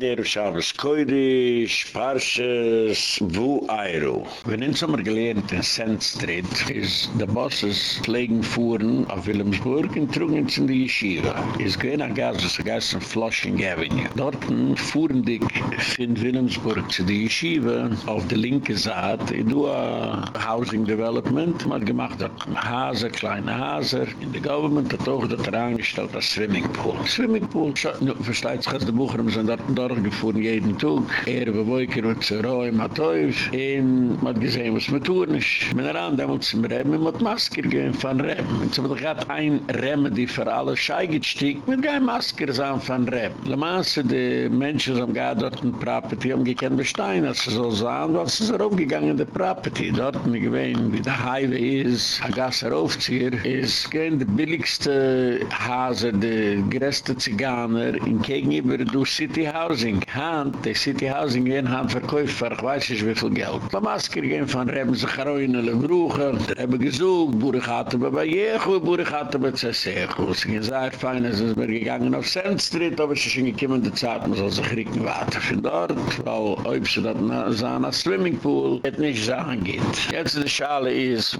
Der Schabes Koidisch, Parshas, Wu Eiru. Wenn in Sommer gelernt in Sand Street, ist der Bosses pflegen fuhren auf Wilhelmsburg und trugen in die Yeshiva. Ist gewähne an Gas, das heißt in Flushing Avenue. Dort fuhren die in Wilhelmsburg zu die Yeshiva auf der linke Seite, in Dua Housing Development, hat gemacht dort Hase, kleine Hase, in der Government hat auch dort reingestellt das Swimmingpool. Swimmingpool, versteht sich, als die Bucher sind dort gefahren jeden Tag. Er war woiker mit Zeroi, Matoiv. Und man hat gesehen, was man tun ist. Man hat an, da muss man Rem, man hat Masker gehen von Rem. Und so hat ein Rem, die für alle Schei gestiegt, mit kein Masker sein von Rem. Le Masse, die Menschen, die haben dort ein Property, haben gekannt bestein, als sie so sahen, was ist er aufgegangen, der Property. Dort, mir gewähnt, wie der Highway ist, ein Gasser aufzieher, ist gehen die billigste Hase, die größte Ziganer, in gegenüber du City House, Housing. Hand, die City Housing gehen Hand verkäuft für ich weiß nicht wie viel Geld. Die Maske gehen von Reben sich heroin in den Brüchen. Die haben gesucht, Burig hatte bei Bayechu, Burig hatte bei Zesechu. Sie gehen sehr fein, es ist mir gegangen auf Sand Street, aber es ist schon gekommen der Zeit, man soll sich riechen weiter von dort, weil ob sie das sahen als Swimmingpool, es nicht sagen geht. Jetzt die Schale ist,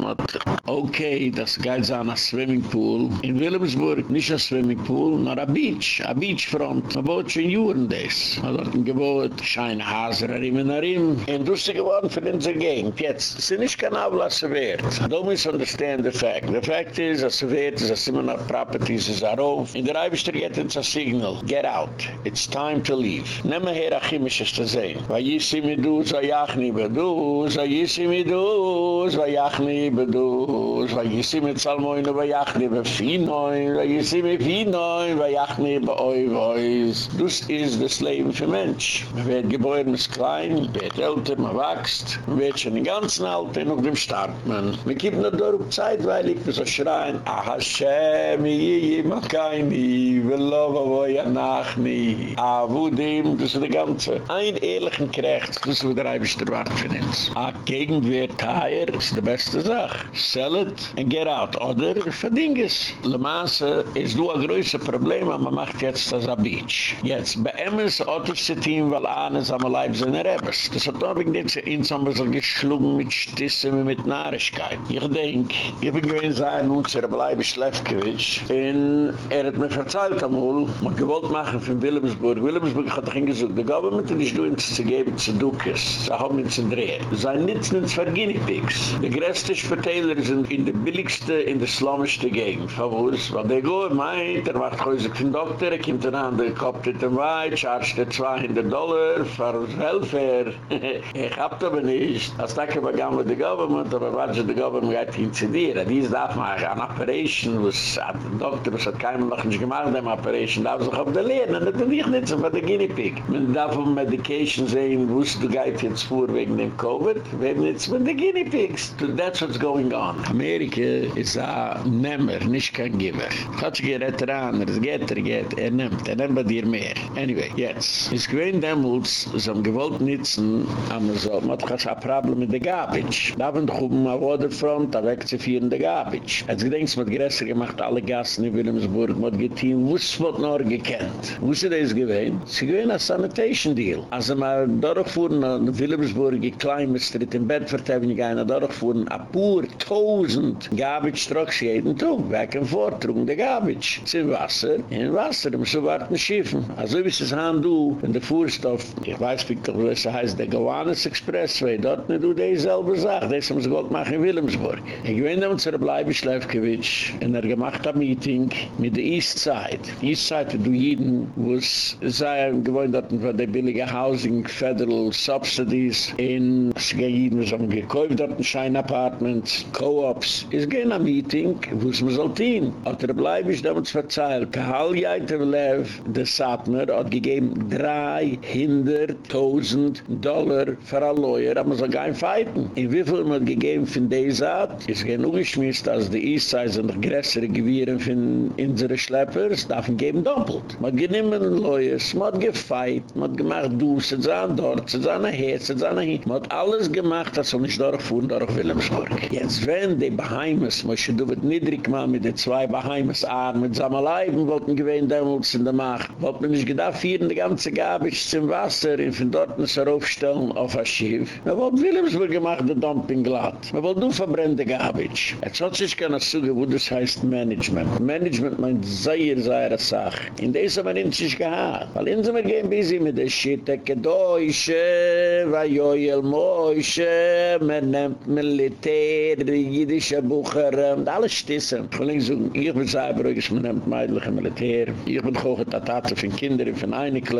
okay, das geht sahen als Swimmingpool. In Wilhelmsburg nicht als Swimmingpool, nur ein Beach, ein Beachfront. Man baut schon Juren das. Hat ein Gebot, schein Haser, Arim und Arim. Und du sie geworden für den Gegend. Jetzt, sie nicht kein Ablasse wert. Don't misunderstand the fact. The fact is, dass sie wert ist, dass immer noch Properties ist darauf. In der Eibischter geht uns ein Signal. Get out. It's time to leave. Nehmen wir hier Achimisches zu sehen. Weil jissi mi du, so jach nie bedu, so jissi mi du, so jach nie bedu, so jissi mi zalmoin, so jach nie befinoin, so jissi mi finoin, so jach nie be oi vois. Dus is the slave Leben für Mensch. Man wird geboren, man ist klein, man wird älter, man wächst. Man wird schon den ganzen Alter noch dem Start. Man gibt nur durch Zeit, weil ich so schreien. Ah, Hashem, ich, ich, mach kein Nie, will lova, wo ja nach nie. Ah, das ist der ganze. Ein ehrlichen Krecht, das ist der Eibisch der Wart für uns. Ah, Gegenwehr, Teier, ist die beste Sache. Sell it and get out. Oder verding es. Le Masse ist nur ein größer Problem, aber man macht jetzt das a Beach. Jetzt, bei Emmes Autos zu tun, weil eines am Leib sind ebers. Das hat auch wegen dem ins haben wir so geschlungen mit Stissen, mit Nahrigkeit. Ich denke, ich bin gewinn sein, unser Bleibe Schlefkewitsch, und er hat mir verzeiht amul, man gewollt machen von Wilhelmsburg. Wilhelmsburg hat doch hingesucht, die Government ist du ins zu geben zu Dukes. Sie haben ihn zu drehen. Nicht nur zwei Guinea-Pigs. Die größte Spitäler sind in der billigste, in der slummischste Gegend. Verwurz, weil der Goy meint, er macht häusig von Doktor, er kommt dann an, der kommt in den Weit, der 200 Dollar für Welfare. ich hab aber nicht. Als das kann man gehen mit der Government, aber ist die Government geht dir? Dies darf man eine Operation, was hat der Doktor, was hat keiner noch nicht gemacht, eine Operation, darf sich auf der Lehne. Das ist nicht so für die Guinea Pig. Man darf um Medication sehen, wo es du geht jetzt vor wegen dem Covid, werden jetzt mit den Guinea Pigs. That's what's going on. Amerika ist ein Nemmer, nicht kein Giver. Hat sich gerett ran, es geht, er geht, er nimmt, er nimmt bei dir mehr. Anyway, jetzt. Es gewinnt damals, so am gewollt nützen, aber so, man hat ein Problem mit der Garbage. Da haben doch oben am Waterfront, da weg zu führen der Garbage. Als gedenkst, man hat größer gemacht, alle Gassen in Wilhelmsburg, man hat getein, wo es wird noch gekannt. Wo ist das gewinnt? Sie gewinnt ein Sanitation Deal. Als wir durchfuhren in Wilhelmsburg, in Climate Street, in Bedford Avenue, gehen durchfuhren, ein paar tausend Garbage Trucks jeden Tag, weg und fort, trugen der Garbage. Sie in Wasser, in Wasser, um so warten Schiffen. Also wie ist es an, du, in der Fuhrstoff, ich weiß wie das heißt, der Gowanus Expressway, dort nicht du dieselbe Sache, das haben sie gewollt machen in Wilhelmsburg. Ich bin da unser Bleibe Schleifkewitsch, und er gemacht ein Meeting mit der East Side. East Side, du jeden, wo es sei gewohnt dort von der billige Housing, Federal Subsidies, in es gehen jeden, was haben gekäuft dort ein Schein Apartment, Co-ops. Es gehen ein Meeting, wo es man soll tun. Und der Bleibe damals verzeiht, Kahal Jaitevlev, der Satmer, hat gegeben 300.000 Dollar für ein Lawyer, aber man soll gar nicht feiten. In wie viel man gegeben von dieser Art, ist genug geschmiss, dass die Eastside sind noch größere Gewieren von unseren Schleppers, darf man geben doppelt. Man hat genommen Lawyers, man hat gefeit, man hat gemacht, du, sie sahen dort, sie sahen nachher, sie sahen nachher. Man hat alles gemacht, dass man nicht durchfuhren, durch Wilhelmsburg. Jetzt, wenn die Bahamas, man schon du wird niedrig machen mit den zwei Bahamas, mit Samaleiben, wollten gewähnen, damals in der Macht, wollten wir nicht gedacht, vieren die ganze Gabitsch zum Wasser in von dort ins Raufstellen auf ein Schiff. Man wollte Wilhelmsburg gemacht, der Dumping glatt. Man wollte nur verbrennte Gabitsch. Jetzt hat sich keiner zuge, wo das heißt Management. Management meint sehr, sehr Sache. In das haben wir sich gehad. Weil in sind wir gehen busy mit der Shit, der Kedäusche, weil Joel Moische, man nimmt Militär, die jüdische Bucher, und alles stissen. Ich will sagen, ich bin sehr beruhig, man nimmt meidliche Militär. Ich bin hoch, dass Tate von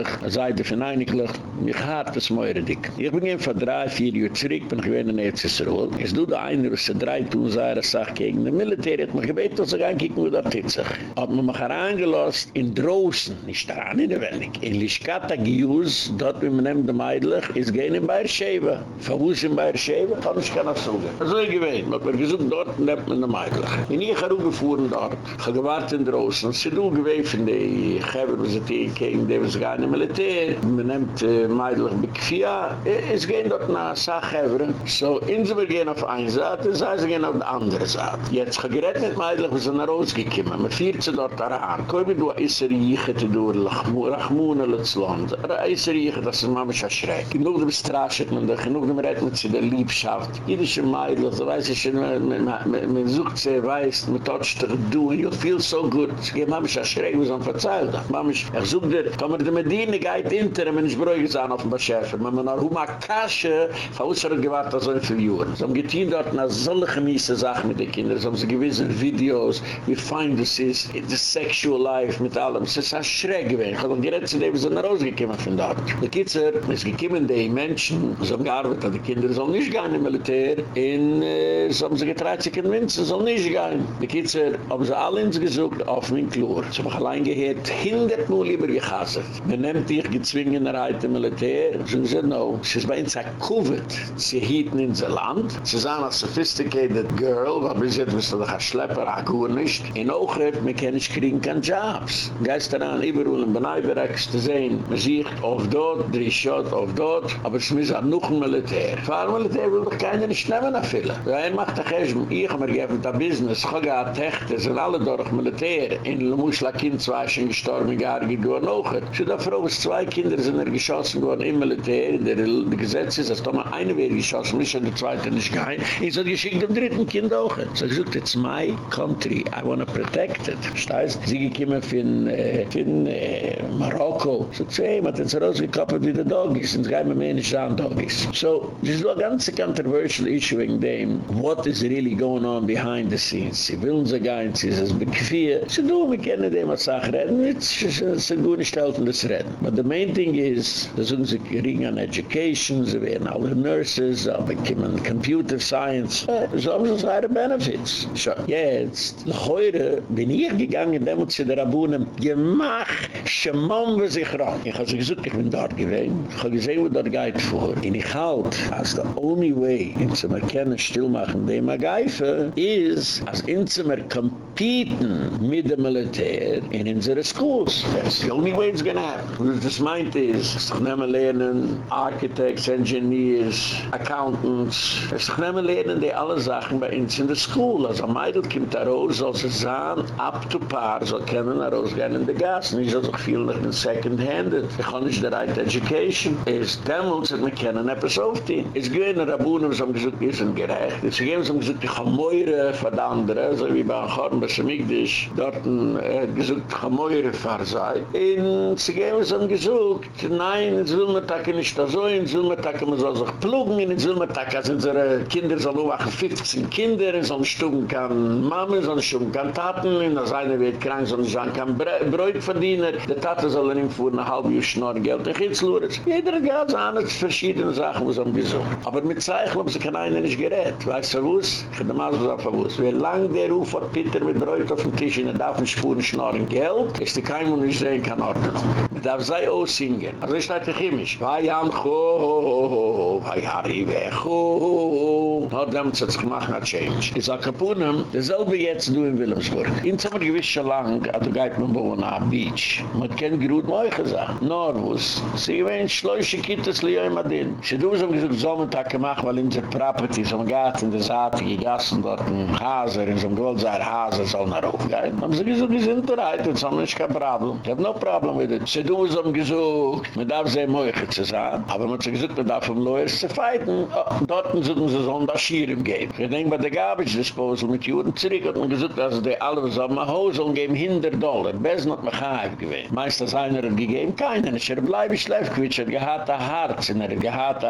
Kindern vereiniglich, Seite vereiniglich. Ich hart das Meure dick. Ich bin vor drei, vier Jahren zurück, bin ich gewinn in Ezesruel. Es tut einer, was er drei tun, sei er sagt, gegen den Militär, hat mich gebeten, dass er ankicken, wo der Titzig. Hat man mich herangelost, in Drossen, nicht daran in der Wendig. In Lischkata Gius, dort, wie man nimmt dem Eidlich, ist gehen in Bayersheva. Verwus in Bayersheva, kann ich keine Suche. So ich gewinn, man hat gesagt, dort nimmt man dem Eidlich. In ich habe gefahren dort, ich gewartet in Drossen, sie du von die Geber, was er gegen die, was gar nicht Militär, man nimmt äh, Meidlich mit Kfia, es gehen dort nach Sachgeber, so in sie gehen auf eine Seite, sei sie gehen auf die andere Seite. Jetzt gerett mit Meidlich, wir sind nach Hause gekommen, wir fieren sie dort daran, koin du is er jiche te door, rachmoene lutz land, er is er jiche, das ist mama schreck. Genug dem Strashet man da, genug dem Rett mit sie der Liebschaft. Jüdische Meidlich, so weiß ich schon, man sucht sie, weiß, man toucht dich, du, you feel so good. Sie gehen mama schreck, wir sind verzeiht. Mama, ich such dir, komm er die Medine, geit inter, wenn ich bräuchte sein auf dem Beschäfer. Man man nach Huma Kasche, von uns hat er gewartet, so ein viele Juren. So haben getein dort nach solche miese Sachen mit den Kindern, so haben sie gewissen Videos, wie fein das ist, the sexual life mit allem. Es ist ein Schreck gewesen. Ich habe dann direkt zu dem, sind rausgekommen von dort. Die Kitzer, es gekommen die Menschen, so haben gearbeitet, die Kinder sollen nicht gehen im Militär, in, äh, so haben sie getreut, sie können Winzen, sollen nicht gehen. Die Kitzer haben sie alle ins gesucht auf mein Klur. Sie haben allein gehört, hindert nur lieber gehasset. Man nimmt dich gezwungen rein im Militär. Sie sagen, no, sie ist bei uns ein Covid. Sie hielten in sein Land. Sie sagen, a sophisticated girl, weil bis jetzt du doch ein Schlepper, ein Kuh nicht. In Ogriff, wir können nicht kriegen keine Jobs. Geist daran, überall in Benaiberg zu sehen, man sieht auf dort, drei Schott auf dort, aber muss auch noch ein Militär. Fahr Militär will doch keiner nicht nehmen erfüllen. Wer macht doch erst, ich habe mir gegeben, das Business, ich gehabt, Techte, sind alle durch Militär. In Lemuschla Kind zwei schon gestorben, gar nur noch. Da froh, dass zwei Kinder sind er geschossen worden im Militär, der Gesetz ist, dass da mal eine wäre geschossen, nicht und der zweite nicht geheim. Ich soll geschickt dem dritten Kind auch. So ich sagte, it's my country, I want to protect it. Steiß, sie gekommen von, äh, von äh, Marokko. So ich hey, man hat jetzt rausgekoppelt wie der Doggies, und gehen wir mehr nicht an Doggies. So, das ist ein ganz controversial issue in dem, what is really going on behind the scenes. Sie will uns gehen, sie ist es bequem. Sie tun, wir kennen dem, was Sachen reden, es ist ein guter Stelten, das reden. But the main thing is, da sind sie gering an education, sie werden alle nurses, sie bekommen computer science, so haben sie ihre benefits. So, jetzt, heute bin ich gegangen, da muss ich der Abunnen, gemach, schemam wir sich ran. Ich habe sie gesagt, ich bin dort gewesen, ich habe gesehen, wo dort geht vor. Und ich halt, als the only way, in zu erkennen, stillmachen, dem Ergeife, is, als in zu competen mit dem Militär in unsere schools. That's the only way it's gonna happen. Was das meint is, es doch nemmen lernen, architects, engineers, accountants, es doch nemmen lernen die alle Sachen bei uns in der school. Also am Eidl kommt da raus, soll sie sagen, up to par, soll kennen rausgehen in der Gas. Nicht so doch viel noch in second-handed. Ich kann nicht der right education. Es dämmelt, dass wir kennen etwas aufziehen. Es gehen Rabunen, so haben gesagt, wir sind gerecht. Es gehen, so haben gesagt, ich habe Meure von der andere, so wie bei Chorn, was mich dich, dort äh, gesagt, ich habe Meure von sei. Und sie gehen, so haben gesagt, nein, in Zulmertag nicht so, in Zulmertag man soll sich plugen, in Zulmertag, als unsere Kinder sollen wachen 15 Kinder, in so einem Stuben kann Mama, in so einem Stuben kann Taten, in der Seine wird krank, so einem kann Bräut verdienen, der Tate soll er ihm vor eine halbe Jahr schnurr Geld, der geht los. Jeder hat ganz verschiedene Sachen, was haben gesagt. Aber mit Zeichen haben sie kein einer nicht gerät. Weißt du was? Ich habe mal so gewusst. Wie lang der Ruf hat Peter mit Bräut auf dem Tisch, in der darf ein Spuren schnurr Geld, ist die kein Mann nicht sehen kann Ordnung. Darf sei auch singen. Also ich dachte chemisch. Vai am cho, vai hari ve cho. Hat hat sich gemacht, hat change. Ich sag Kapunem, derselbe jetzt du in Wilhelmsburg. In Zimmer gewiss schon lang, hat du geit man bohren am Beach. Man kennt gerut Moiche sagen. Norwus. Sie gewähnt schläuche Kittes li oi Madin. Sie du so gesagt, Sommertag gemacht, weil in der Property, so Gat in der Saat, gegassen dort ein Haser, in so ein sei Haser, sollen nach oben gehen. Haben sie gesagt, die sind bereit, haben wir nicht kein Problem. Ich noch ein Problem mit. Sie tun es um gesucht, man darf sehr moiche zu sein, aber man hat sie gesagt, man darf um Lawyers zu. Oh, dort müssen sie so ein Daschieren geben. Ich denke, bei der Garbage Disposal mit Juden zurück hat man gesagt, dass die alle so ein Haus umgeben, 100 Dollar. Best hat man gehabt gewesen. Meistens einer hat gegeben, keiner. Ich habe bleibe ich Lefkowitsch, hat gehad ein Herz, er gehad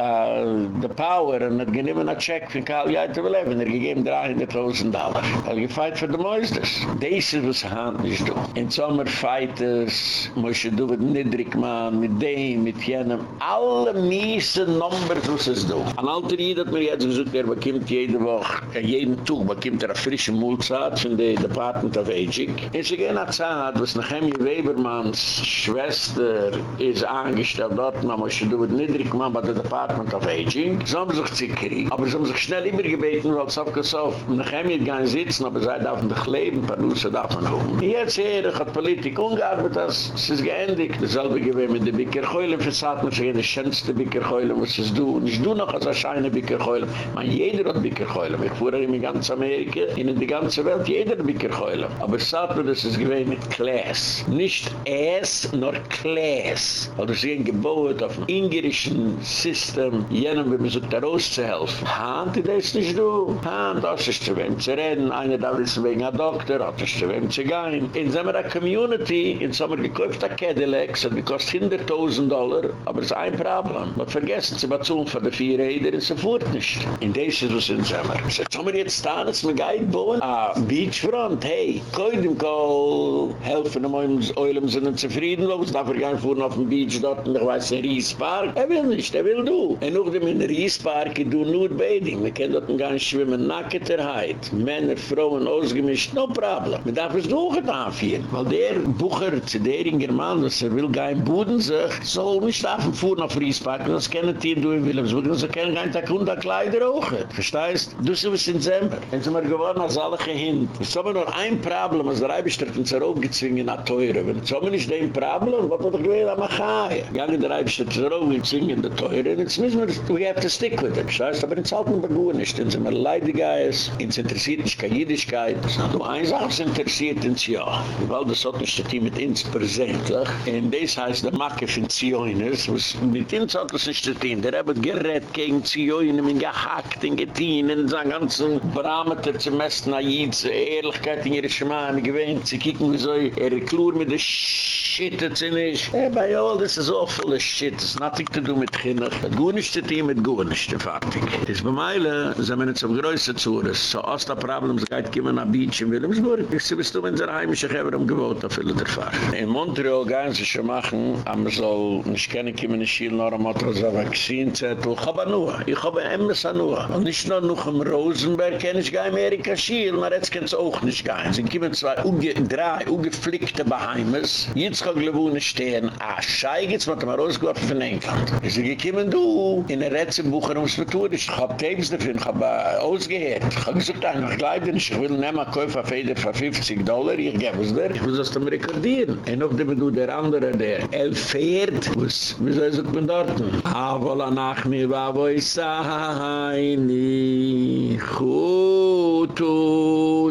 the power, und hat genommen einen Check für Karl Jaiter Leben, er gegeben 300.000 Dollar. Er gefeit für die Meisters. Das ist was Hand ist du. In Sommer Fighters, Moshe du mit Nidrikman, mit dem, mit jenem, alle miese Numbers, was es du. An alter Jid hat mir jetzt gesagt, er bekommt jede Woche, er jeden Tag bekommt er eine frische Mulzat von der Department of Aging. Es ist eine Zeit, was Hemje Webermanns Schwester ist angestellt dort, man Moshe du mit Nidrikman bei der Department of Aging. So haben sich zickeri. Aber sie haben sich schnell immer gebeten, weil es aufgesoffen. Nach Hemje gehen sitzen, aber sie darf nicht leben, paar Nusser darf man holen. Jetzt hier hat Politik ungearbeitet, das ist geendigt. Dasselbe gewesen mit der Bickerkeule, versagt man sich in der schönste Bickerkeule, was es du. Und ich du noch als eine scheine Bickerkeule. Man, jeder hat Bickerkeule. Ich fuhr in ganz Amerika, in die ganze Welt, jeder hat Bickerkeule. Aber mir, das ist gewesen mit Klaas. Nicht es, nur Klaas. Weil das ist ein Gebot auf dem ingerischen System, jenen, wie man sich da rauszuhelfen. Hand, das ist nicht du. Hand, das ist zu wem zu reden. Einer da es wegen einer Doktor, hat es zu wem zu gehen. In so einer Community, in so einer gekauft der Cadillac, so die kostet 100.000 Dollar, aber es ist ein Problem. Man vergessen, sie bezahlen von der vier Räder, und sie fuhrt nicht. In this ist was in. So, jetzt haben wir jetzt da, dass wir gehen bauen. Ah, Beachfront, hey, koi dem Kohl, helfen um uns, Eulen sind darf er gehen fuhren auf dem Beach dort, und ich weiß, ein Riespark. Er will nicht, er will du. Und auch dem in Riespark, du nur Bading. Wir können dort gar nicht schwimmen, nackterheit. Männer, Frauen, ausgemischt, no problem. Wir darf es doch getan führen. Weil der Bucher, der in German, was er will gehen Buden sich, soll nicht dem Fuhren auf Riespark, das kennen die du in Wilhelmsburg, das kennen der Kunde Kleider auch. Verstehst? Du sie was in Zember. Wenn sie mal geworden als alle gehind. Es haben nur ein Problem, als der Eibestert uns heraufgezwungen nach Teure. Wenn es haben nicht ein Problem, was hat er gewählt am Achaia? Gange der Eibestert uns heraufgezwungen nach Teure, und jetzt müssen wir, we have to stick with it. Verstehst? Aber jetzt halten wir gut nicht. Wenn sie mal leidig ist, ins interessiert nicht keine Jüdischkeit. Nur eine Sache interessiert uns ja. Weil das hat nicht das Team mit uns präsentlich. Und das heißt, der Macke von Zioiners, was mit uns hat das nicht das Team. Der hat gerett gegen Zioiner, mit gehackt, in getien, in seinen ganzen Parameter zu messen, Ayids, Ehrlichkeit in ihre Schmane gewähnt. Sie kicken wie so, er klur mit der das ist nicht. Hey, bei all this is all full of shit. It's nothing to do mit Kinder. Das Gunnischte Team mit Gunnischte, fertig. Das bei Meile, sind wir nicht zum größten Zures. So, aus der Problem, es geht kommen nach Beach in Wilhelmsburg. Ich sehe, bist du in der heimische Geber am gewohnt, auf viele der Fahrt. In Montreal gehen sie schon machen, aber soll nicht kennen, kommen in Schiel, noch einmal, das ist Vaccinzettel. Ich habe nur, ich habe immer so nur. Und nicht nur noch im Rosenberg, kann ich gar Amerika Schiel, aber jetzt kann es auch nicht gehen. Sie kommen zwei, uge, drei, ungeflickte Beheimes. Jetzt kann Glewune stehen, ah, schei, jetzt wird man rausgeworfen von England. Sie kommen, du, in der Rätselbucher, ums Methudisch. Ich habe Tapes dafür, ich habe äh, ausgehört. Ich habe gesagt, ich glaube nicht, ich will nicht mehr auf jeder für 50 Dollar, ich gebe es dir. Ich will das dann rekordieren. Und auch du, der andere, der El Pferd, was, wie soll ich man dort? Avola nach mir, wa wo ich sei, ni, chutu,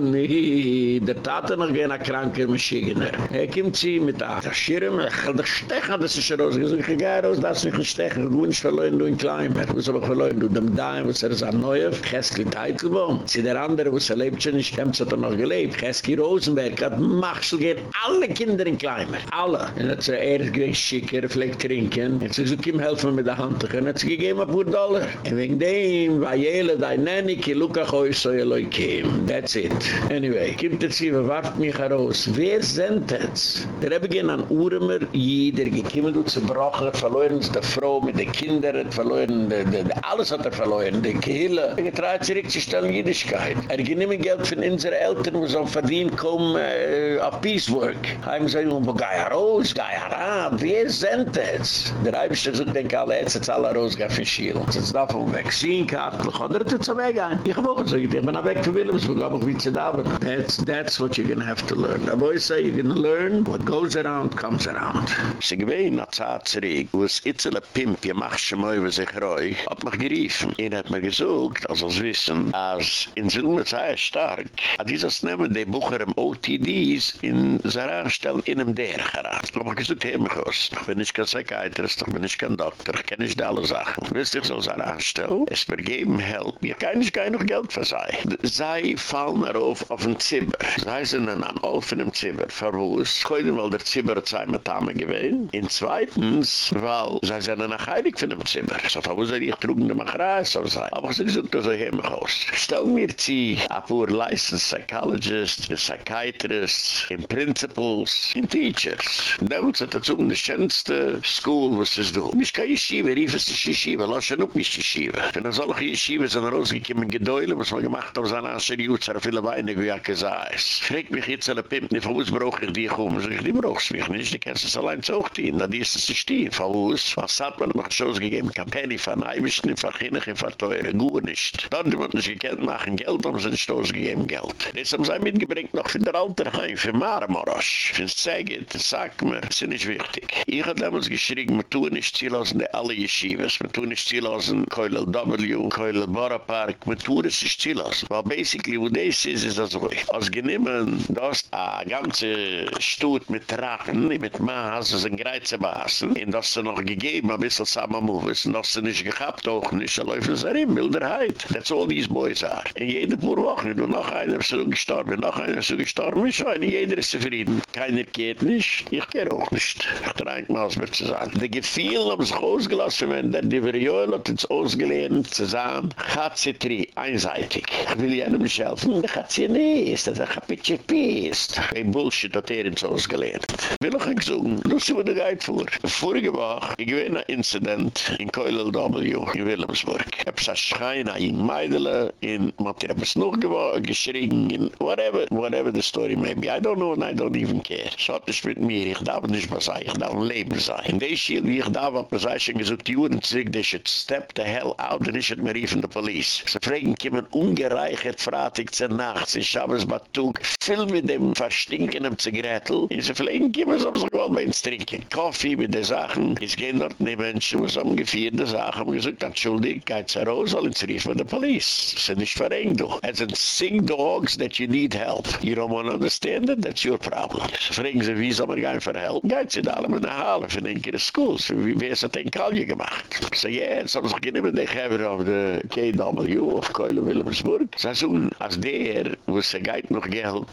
ni. Der Tate noch gehen, a kranker Maschigener. Er kommt sie mit der Schirm, ich will dich stechen, das ist raus. Ich sage, ich gehe raus, das ist nicht stechen, ich nicht verloren, du in Kleinberg. Was habe ich verloren, du dem Daim, was er ist an Neuf, Chesky Teitelbaum. Sie der andere, was er lebt schon nicht, hat er noch gelebt. Chesky Rosenberg hat Machsel gehen, alle Kinder in Kleinberg, alle. Hat sie er gewinnt schicker, vielleicht trinken. Und sie sagt, ihm helfen mit der Hand. Und hat sie gegeben, ein paar Dollar. Und wegen dem, weil jele, dein Nenni, ki Luka Choy, so je loi kim. That's it. Anyway, kommt jetzt hier, warft mich heraus. Wer sind das? Der habe gehen an Uremer, jeder gekommen, du zerbrochen, hat verloren, die Frau mit den Kindern, hat verloren, de, de, de, alles hat er verloren, die Kehle. Er getreut zurückzustellen, Jüdischkeit. Er mehr Geld von unseren Eltern, wo sie verdient kommen, äh, auf Peacework. Heim sagen, wo geh heraus, geh heran, wer sind das? Der Eibischte sagt, denke alle, jetzt ist alle raus, geh von Schiel. Jetzt darf man Vaccine-Kartel, oder hat er zu weggehen? Ich habe auch gesagt, ich bin weg von Wilhelmsburg, aber wie zu da. That's, that's what you're to have to learn. The boys say you're to learn what goes around, comes around. Sie gewähnen nach Zeit zurück, wo es Itzele Pimp, ihr macht schon mal über sich roi, hat mich geriefen. Ihn hat mir gesucht, also es wissen, als in Zilme sei stark, hat dieses nehmen die Bucher im OTDs in seiner Anstellung in einem der geraten. Ich gesagt, hey, mich aus. Ich bin nicht kein Psychiatrist, ich bin nicht kein Doktor, ich kenne nicht alle Sachen. Wisst ihr, so seine Anstellung? Es wird geben, help mir. Ist kein noch Geld für sei. Sei fallen darauf auf ein Zimmer. Sei sind an einem offenen Zimmer. Verwus. Heute, weil der Zimmer zwei mit Tame gewesen. In zweitens, weil sei sind an Heilig von dem Zimmer. So, verwus, ich trug in der Macherei, so sei. Aber sie sind so hier mich aus. Stell mir zu, a poor licensed psychologist, psychiatrist, in principals, in teachers. Demolts hat dazu eine schönste School, was es do. Mich kann Yeshiva, rief es sich Yeshiva, lass schon up mich Yeshiva. Wenn er solche Yeshiva sind rausgekommen, gedäule, was man gemacht hat, sein Asher Jutzer, viele Weine, wie er gesagt ist. Fregt mich jetzt alle Pimp, von wo brauche ich dich um? Sag ich, die brauchst mich nicht, die kannst es allein zu auch dienen. Die ist es sich stehen. Von wo? Was hat man noch schon gegeben? Kampani von Eibischen, von Kinnig, von Teure, gut nicht. Dann, die man nicht gekannt machen, Geld, haben sie nicht gegeben, Geld. Jetzt haben sie mitgebringt noch für der Alterheim, für Marmorosch. Für mir, das ist nicht wichtig. Ich habe damals geschrieben, wir tun nicht ziellosen alle Yeshivas, wir tun nicht ziellosen Keulel W, Keulel Bora Park, wir tun es nicht ziellosen. Weil basically, wo das ist, ist das so. Als geniemen, da ist ein ganzer Stutt mit Drachen, mit Maas, das ist ein Greizebaas, und das ist noch gegeben, ein bisschen Samamoves, und das ist nicht gehabt, auch nicht, da läuft es darin, Wilderheit. That's all these boys are. In jede paar Wochen, du noch einer ist so gestorben, noch einer ist so gestorben, ich meine, jeder ist zufrieden. Keiner geht nicht, ich gehe auch nicht. Ich trage mal aus mir zu sagen. Die Gefühle haben sich ausgelassen, wenn der Diverjöl hat uns ausgelehnt, zu sagen, hat sie drei, einseitig. Ich will jenem nicht helfen, ich hat sie nicht, das ist ein Kapitschepist. Ein Bullshit hat er uns ausgelehnt. Will ich nicht sagen, sie, wo du gehit vor. Vorige Woche, ich gewinne ein Incident in Keulel W, in Wilhelmsburg. Ich habe es Schreiner in Meidele, in Mattias noch geschrien, in whatever, whatever the story may be. I don't know and I don't even care. So hat es mit mir, ich darf nicht mehr sein, ich darf ein Leben sein. In der Schiel, wie ich da war, was ich schon gesagt, die Uhren zurück, they should step the hell out and ich should mir riefen der Police. Sie fragen, kommen ungereichert, fratig zur Nacht, sie schaben es Batuk, fill mit dem verstinkenden Zigarettel, und sie fragen, kommen so, so gewollt bei uns trinken. Kaffee mit den Sachen, es gehen dort die Menschen, was haben gefeierte Sachen, haben gesagt, entschuldig, geht's heraus, sollen sie riefen der Police. Sie sind nicht verrenkt, du. Es sind sing dogs that you need help. You don't want to understand it, that's your problem. Sie fragen sie, wie soll man gehen für help? Geht sie da alle mit der Halle, für den Schools, wie wer ist das in Kalje gemacht? Ja, jetzt haben sich mehr die Geber auf der KW, auf Keule Wilhelmsburg. Sie sagen, als der, wo sie geht noch Geld,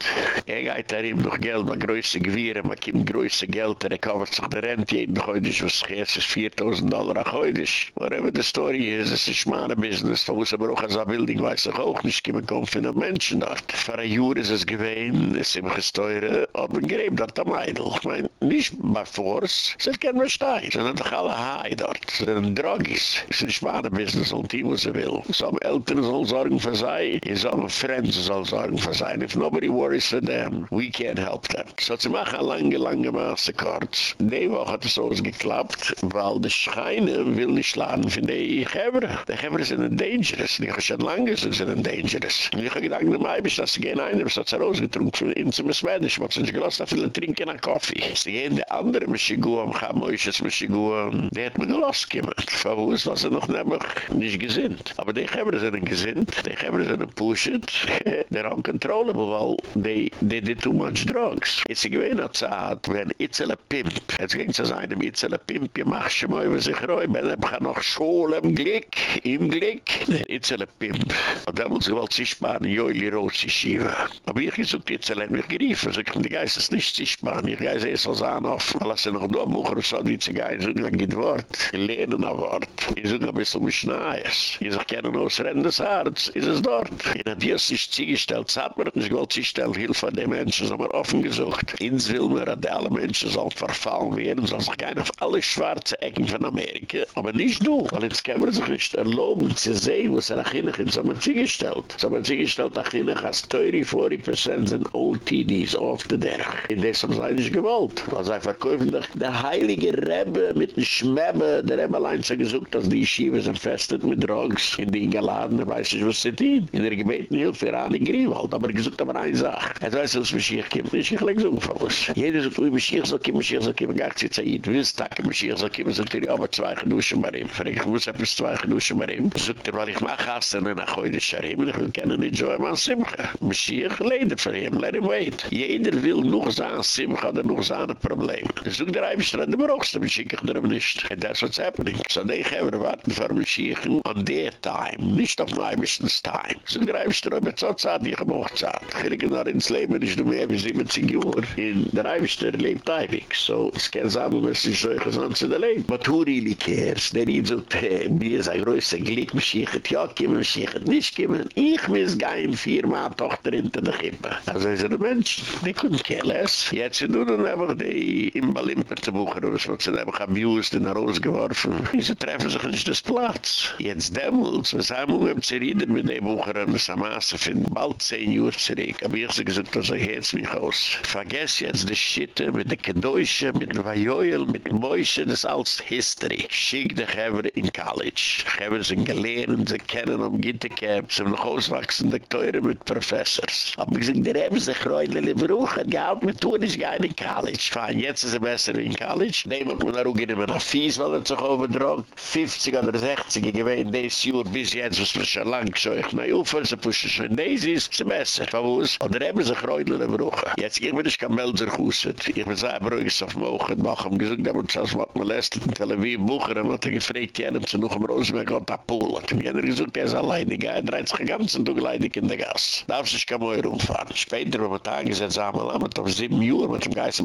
er geht da ihm noch Geld, mit größer Gewieren, mit ihm größer Geld, er kauft sich der Rent, jeden ist, was es ist 4.000 Dollar heute ist. Whatever the story is, es ist meine Business, wo sie aber auch als Bildung weiß ich auch nicht, kommen kommen von den Menschen dort. Vor ein Jahr ist es gewesen, es ist immer gesteuert, aber ein Gräb dort am Eidl. Ich meine, nicht bei Force, sie kennen wir Stein. Sie sind doch alle Hai dort. Sie sind Drogis. Es ist nicht meine Business, und die, wo sie will. So haben Eltern soll sorgen für sie, so haben Friends soll sorgen für sie. If nobody worries for them, we can't help them. So sie machen lange, lange Maße kurz. Die Woche hat es ausgeklappt, weil die Scheine will nicht laden für die Gebre. Die Gebre sind dangerous. Die schon lange sind dangerous. Und ich habe gedacht, der Mai bist, dass sie gehen ein, was hat sie rausgetrunken, in zum Svenisch, was sind sie gelassen, dass sie trinken einen Kaffee. Sie gehen die andere Mischigur, am Chamoisches Mischigur, die hat mir gelassen gekommen. Von wo ist, was sie noch nämlich nicht gesinnt. Aber die Gebre sind gesinnt, die Gebre sind pushet, they're uncontrollable, weil they, they did too much drugs. Jetzt ich gewähne hat Zeit, wenn Itzele Pimp, jetzt ging es an einem Itzele Pimp, ihr macht schon mal über sich rein, wenn er noch Schule im Glück, im Glück, Itzele Pimp. Und da muss ich wohl sichtbar, Joili Rossi Shiva. Aber ich gesagt, jetzt allein mich geriefen, so kann die Geist es nicht sichtbar, ich geist es als an auf, weil es noch da buchen, so wie sie geist, so lang geht Wort, ich lehne ein Wort, ich sage ein bisschen mich nahes, ich sage, kennen aus Rendes Herz, ist es dort. Ich habe die erst nicht zugestellt, es hat mir gewollt, sie stellt Hilfe an den Menschen, so offen gesucht. Ins will mir, dass alle Menschen sollen verfallen werden, so sich gehen auf alle schwarze Ecken von Amerika, aber nicht du, weil jetzt können wir sich nicht erlauben, zu sehen, was er nach hinten ist, so haben wir zugestellt. So haben wir zugestellt, nach hinten, dass 30-40% sind OTDs auf der Derg. In haben sie nicht gewollt. Weil sie verkaufen doch der heilige Rebbe mit dem Schmebbe, der Rebbe allein so gesucht, dass die Yeshiva sind festet mit Drogs in die Galaden, er weiß nicht, was sie tun. In der gebeten Hilfe für Anni Griewald. Aber gesagt, aber eine Sache. Er weiß, was Mashiach kommt. Mashiach legt so von uns. Jeder sagt, wie Mashiach soll kommen, Mashiach soll kommen, gar nicht Zeit. Willst du, Mashiach soll kommen, sagt er, aber zwei geduschen bei ihm. Frag ich, muss etwas zwei geduschen bei ihm. Sagt er, weil ich mach hast, dann nach heute Scharim, ich will kennen die Joy man Simcha. Mashiach leidet für ihn, let him wait. Jeder will noch sein Simcha, oder noch sein Problem. Sagt der Eibischter, der brauchst du Mashiach darum nicht. And that's what's happening. So have to warten für Mashiach on their time, nicht auf Eibischtens time. Sagt der Eibischter, aber so Zeit, ich hab auch Zeit. Ich kriege noch ins Leben, ich du mehr wie 70 Jahre. In der Eibischter lebt Eibig. So, es kann sagen, was ich so, ich kann zu der Leben. But who really cares? Der Ried so, mir ist ein größer Glick, Mashiach, ja, kommen Mashiach, nicht kommen. Ich muss gehen, vier Mal Tochter hinter der Kippe. Also ist er ein Mensch, die können kehles. Jetzt sind dann einfach die im Balimper zu buchen, oder so, sie haben abused und rausgeworfen. Sie treffen sich nicht das Platz. Jetzt dämmels, was haben wir um zu reden mit den Buchern, das am Maße finden, bald zehn Uhr zurück. Aber ich habe gesagt, das ist mich aus. Vergess jetzt die Schitte mit der Kedäusche, mit der Vajoyel, mit dem Mäusche, das ist alles History. Schick dich ever in College. Ever sind gelehrt, sie kennen um Gittekab, sie haben noch auswachsende Teure mit Professors. Aber ich sage, der haben sich Reule in Bruch, hat gehabt, mit tun ist gar in College. Jetzt ist er besser in College. Nehmen wir nach Ugen immer noch fies, weil er sich overdrog. 50 oder 60, ich gewähne des Jahr bis jetzt, was wir schon lang. Ich meine, Ufer, sie pushen schon in des ist, sie besser. Verwus? Und der haben sich Reule in Bruch. Jetzt, ich will, ich kann Melzer kusset. Ich will sagen, Brügge ist auf dem Ochen, machen, gesagt, da muss das, was man in Tel Aviv, Bucher, und er gefragt, jenem zu noch im Rosenberg, und Pool. Hat ihm jener gesagt, er ist alleine, er dreht sich den ganzen Tag in der Gas. Darf sich kein Mäuer umfahren. Später, wenn man da angesetzt haben, haben wir auf sieben Uhr, mit dem Geist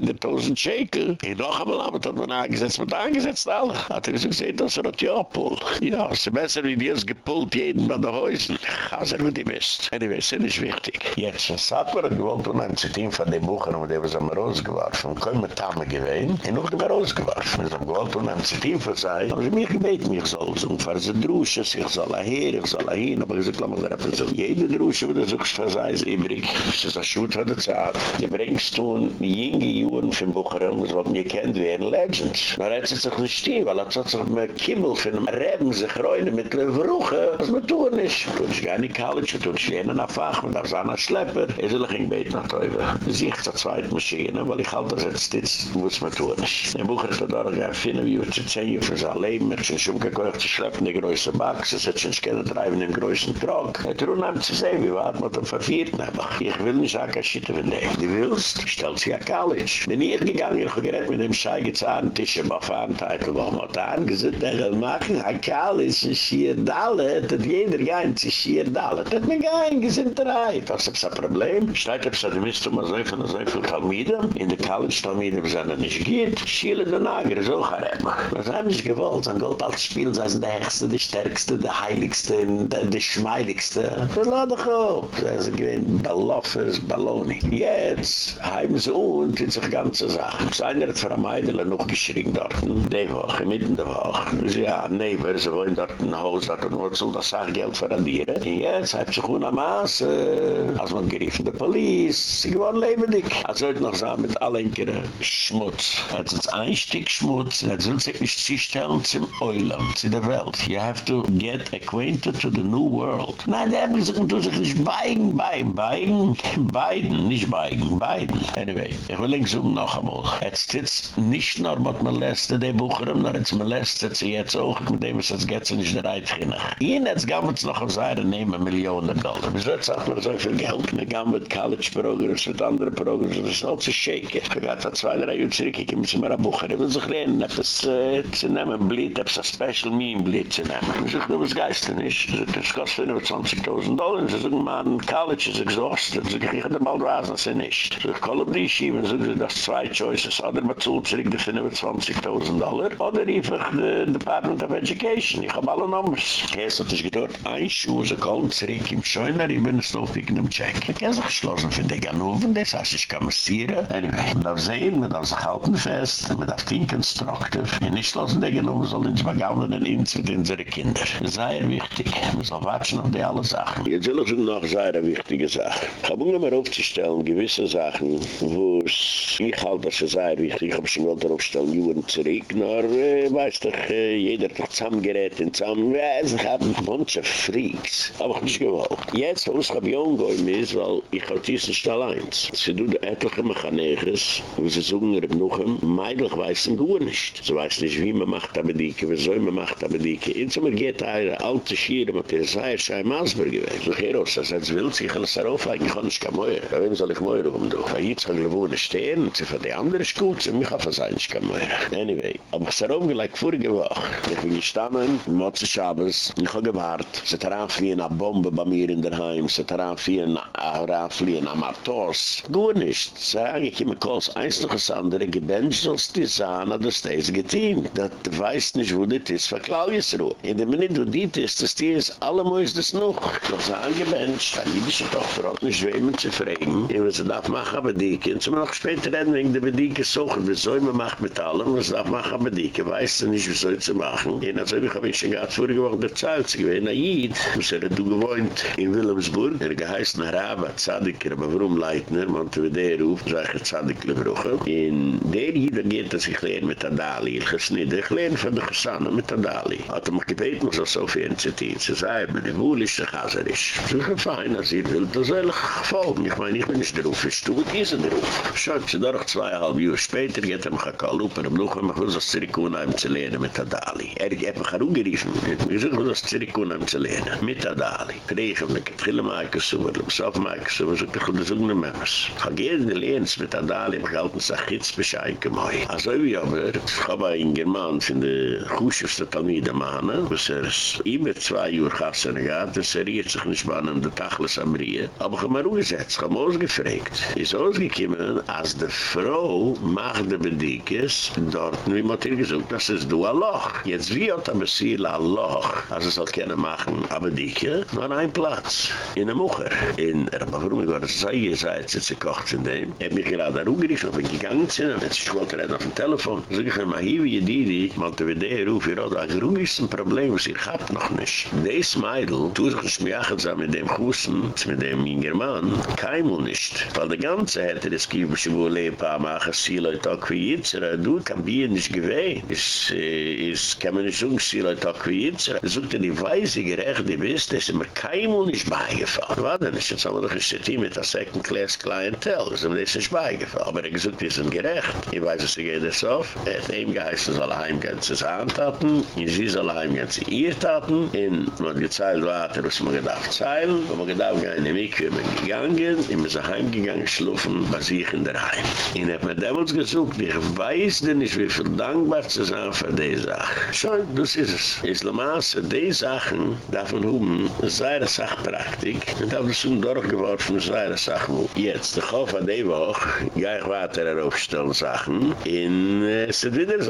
300.000 Shekel. Und noch einmal haben wir da angesetzt, mit angesetzt alle. Hat er gesagt, das ist ja Pool. Ja, es ist besser, wie die es gepult, jeden bei den Häusern. Also, wie die bist. Anyway, das ist nicht wichtig. Jetzt, was sagt man, gewollt, und ein Zitin von den Buchern, und die haben wir rausgeworfen. Und können wir Tame gewähnen, und noch wir rausgeworfen. Wir haben gewollt, und ein Zitin von sei, haben sie mir gebeten, mich soll so, für sie drusche, ich soll daher, ich soll dahin, aber ich mal da so. Jede drusche, wo du suchst für sei, ist übrig. Das ist ein Schut von der Zeit. Die bringst du die jinge Juren von Buchern, das mir kennt werden, Legends. Man hat sich nicht stehen, weil er hat sich mit Kimmel von einem Reben, sich reuen mit der Verruche, was man tun ist. Du hast gar nicht College, du hast lernen nach Fach, man darf sein als Schlepper. Ich soll ging beten nach Teufel. Das ist die zweite Maschine, weil ich halte das jetzt nicht, was man tun ist. Der Bucher hat da gar finden, wie wir zu zehn für sein Leben, mit schon schon gekocht zu schleppen, die größte Bax, es hat schon gerne treiben im größten Trog. Er tun haben zu sehen, wie war man dann verfehlt, Ich will nicht sagen, ich schütte von dem. Du willst, stellt sich ja College. Bin ich gegangen, ich habe gerät mit dem Schei gezahnt, Tisch im Afan-Titel, wo man da angesetzt, der will machen, ein College, ein Schierdale, hat jeder gein zu Schierdale. Das hat mir gein, Gesinterei. Was ist das Problem? Steigt, ob es hat, misst du mal so von so viel Talmiden, in der College-Talmiden, wo es einem nicht geht, schiele der Nager, so gar immer. Was haben sie gewollt, ein Gold als Spiel, sei es der Hechste, der Stärkste, der Heiligste, der, der Schmeidigste. Verlade doch auf. Sie sind gewinn, Balloffers, Balloni. Jetzt, heim sie und, sich ganze Sachen. Es einer hat eine Meidele noch geschrien dort, die Woche, mitten der Woche. Sie, nee, wer sie wollen dort ein Haus, dort und soll das Sachgeld verrandieren? Jetzt hat sich ohne Maß, äh, als man gerief in der Police, sie gewann lebendig. Als heute noch sagen, mit allen Kere Schmutz. Als es ein Stück Schmutz, als soll sich nicht zustellen zum Eulam, zu der Welt. You have to get acquainted to the new world. Nein, der haben gesagt, du sich nicht beigen, beigen, beigen, beiden, nicht beigen, beiden. Anyway, ich will um noch einmal. Jetzt ist nicht nur, was man lässt, der Bucher, sondern jetzt lässt, sie jetzt auch, mit dem es jetzt geht, nicht der Reitkinder. Ihnen jetzt gab es noch auf seine nehmen Millionen Dollar. Bis jetzt hat man so viel Geld. Wir gehen mit College-Programms, mit anderen Programms, das ist noch zu shaken. Ich habe da zwei, drei Jahre zurück, ich muss mir ein Bucher. Ich will sich lernen, etwas äh, zu nehmen, Blit, etwas Special Mean Blit zu nehmen. Ich sage, du bist geistig nicht. Das kostet 25.000 Dollar. Sie sagen, man, College ist exhausted. Sie ich habe mal rasen, sie nicht. Sie auf die Schiebe, sie das zwei Choices. Oder man zahlt zurück, die 25.000 Dollar. Oder einfach the Department of Education. Ich habe alle Numbers. Erst hat es gedauert, ein Schuh, sie kommen zurück im Scheuner, ich bin es noch wegen dem Check. Ich kann sich geschlossen für die Ganoven, das heißt, ich kann massieren. Anyway, man darf sehen, man darf sich halten fest, man darf den Konstruktor. Und nicht schlossen die Ganoven, soll ins Begannen und ins mit unseren Kindern. Sehr wichtig. Man soll watschen auf die alle Sachen. Jetzt will ich noch sehr wichtige Sachen. Ich habe immer aufzustellen, gewisse Sachen, wo es ich halte, dass es sehr wichtig. Ich habe schon mal darauf stellen, Juren zurück, nur, äh, weiß doch, äh, jeder hat zusammengerät und zusammen, ja, es gab ein bunch of Freaks. Aber ich nicht gewollt. Jetzt, wo es gab Frauen gehen ist, weil ich habe diesen Stall eins. Sie tun die etliche Mechanikers, wo sie suchen ihr noch ein, meidlich weiß ein Gour nicht. Sie weiß nicht, wie man macht aber die, wie soll man macht aber die. Insofern geht eine alte Schiere, mit der sei, sei Masberg gewesen. So hier aus, das heißt, will sich alles darauf, ich kann nicht mehr. Bei wem soll ich mehr rum, du? Bei jetzt kann ich wohnen stehen, sie für die andere ist gut, sie mich auf sein, ich kann mehr. Anyway, aber ich es gleich vorige Woche. Ich bin gestanden, in Motsi Schabes, ich habe gewahrt, sie traf wie eine Bombe bei mir in der Heim, sie traf wie eine Rafli in Amatos. Gut nicht. Sag ich immer kurz, eins noch das andere, gebenchels die Sahne, das getein. Das weiß nicht, wo das ist, verklau ich es ruhig. In der Minute, wo das ist, das ist, alle muss das noch. Ich sage, gebencht, die jüdische Tochter hat nicht schwimmen zu fragen. Ich muss das machen, aber die Kind. Sie noch später reden, wegen der Bedieke suchen, wie soll man machen mit allem, was darf machen, aber die Kind. Weißt du nicht, wie soll sie machen? Und also, ich habe schon gerade vorige Woche der Zeit, sie gewesen, Naid, was er du gewohnt in Wilhelmsburg, er geheißen Araba, Zadiker, aber warum Leitner, man tu der ruf, sag ich Zadikle bruche. In der Jida geht das ich lehne mit Adali, ich gesnidde, ich lehne von der Gesanne mit Adali. Hat er mich gebeten, was er so viel inzitiert. Sie sei, meine Wohl ist der Chazerisch. Sie sind fein, als ihr will, das soll ich folgen. Ich meine, ich bin nicht der Ruf, ich tue, der Ruf. Schaut, dorch zweieinhalb Jahre später geht er mich an Kalupen und noch einmal, wo das Zirikunheim zu lernen mit der Dali. Er hat mich herumgeriefen, gesagt, wo das Zirikunheim zu lernen mit der Dali. Ich rege mich, ich will ihm ein Kassummer, ich muss auf ihm ein Kassummer, ich will das irgendein Memes. Ich habe gerne gelernt mit der Dali, ich halte uns ein Kitzbescheid gemein. Also wie aber, ich habe einen German von der Kuschewste Talmide Mahne, was er ist immer zwei Uhr Kassene gab, das er riecht sich nicht mal an der Tachlis am Rie. Aber ich habe mich herumgesetzt, ich habe mich ausgefragt. Ich habe mich ausgekommen, als der Frau macht der Bedikes, dort, wie man dir gesagt, das ist du a Loch. Jetzt, wie hat der Messiel ein Loch? Also er soll keiner machen, aber dicke, nur ein Platz, in der Mucher. In der Bavrung, war das sei, ihr seid, sie kocht in dem. Er ich hab mich gerade da rumgericht, und gegangen sind, ihm, jetzt wollte er auf dem Telefon. So ich mir mal hier, wie die, die, mal te wieder ruf, ihr hat ein größten Problem, was ihr habt noch nicht. Des Meidl, tut sich schmiachet sein mit dem Kussen, mit dem Ingerman, keimel nicht. Weil der ganze hätte das Kiewische, wo lepa pa mach sie tak da du kan bi nich gewei is is äh, kemen is ung sie leit da kwitz sucht er die weise gerecht die bist es mir kein und ich bei war denn ich schon noch gesetzt mit der second class clientel so des is bei gefahren aber ich is diesen gerecht. Ich weiß es geht es auf. Er nehmen geist er es allein ganz es antaten in sie allein ganz ihr taten. In nur gezahlt warte war was man gedacht sein aber gedacht gar nicht mehr gegangen im zaheim gegangen schlufen was ich in der sein. Und ich habe damals gesucht, ich weiß denn nicht, wie viel dankbar zu sein für die Sache. Schau, das ist es. Es ist normalerweise, die Sachen darf man haben, seine Sachpraktik, und haben das schon durchgeworfen, seine Sachbuch. Jetzt, ich hoffe, an der Woche, gehe ich weiter aufstellen Sachen, in äh, es ist wieder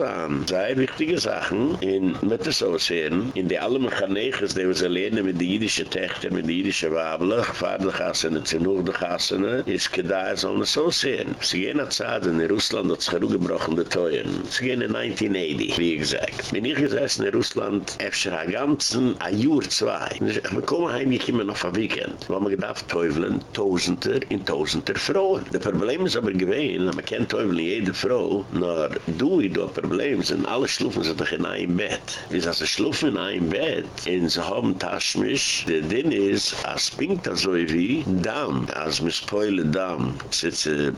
sehr wichtige Sachen, in mit der Soßehren, in die alle Mechaniches, die wir so lernen, mit die jüdische Techter, mit die jüdische Wabler, Vater der Gassene, Zinur der Gassene, ist gedei, soll man so sehen. Gehen nach Zeit in Russland hat sich herumgebrochen der Teuren sie gehen in 1980 wie gesagt. Bin ich gesessen in Russland efter ein ganzen ein Jahr zwei. Wir kommen heim ich immer noch verwickelt weil man gedacht Teufeln Tausender in Tausender Frauen. Das Problem ist aber gewesen, man kennt Teufel in jede Frau, nur du, ich do Problem sind, alle schlufen sich doch in ein Bett. Wie sie schlufen in ein Bett, in sie haben Taschmisch, der Ding ist, als pinkt das so wie Damm, als mis Poile Damm, sitze,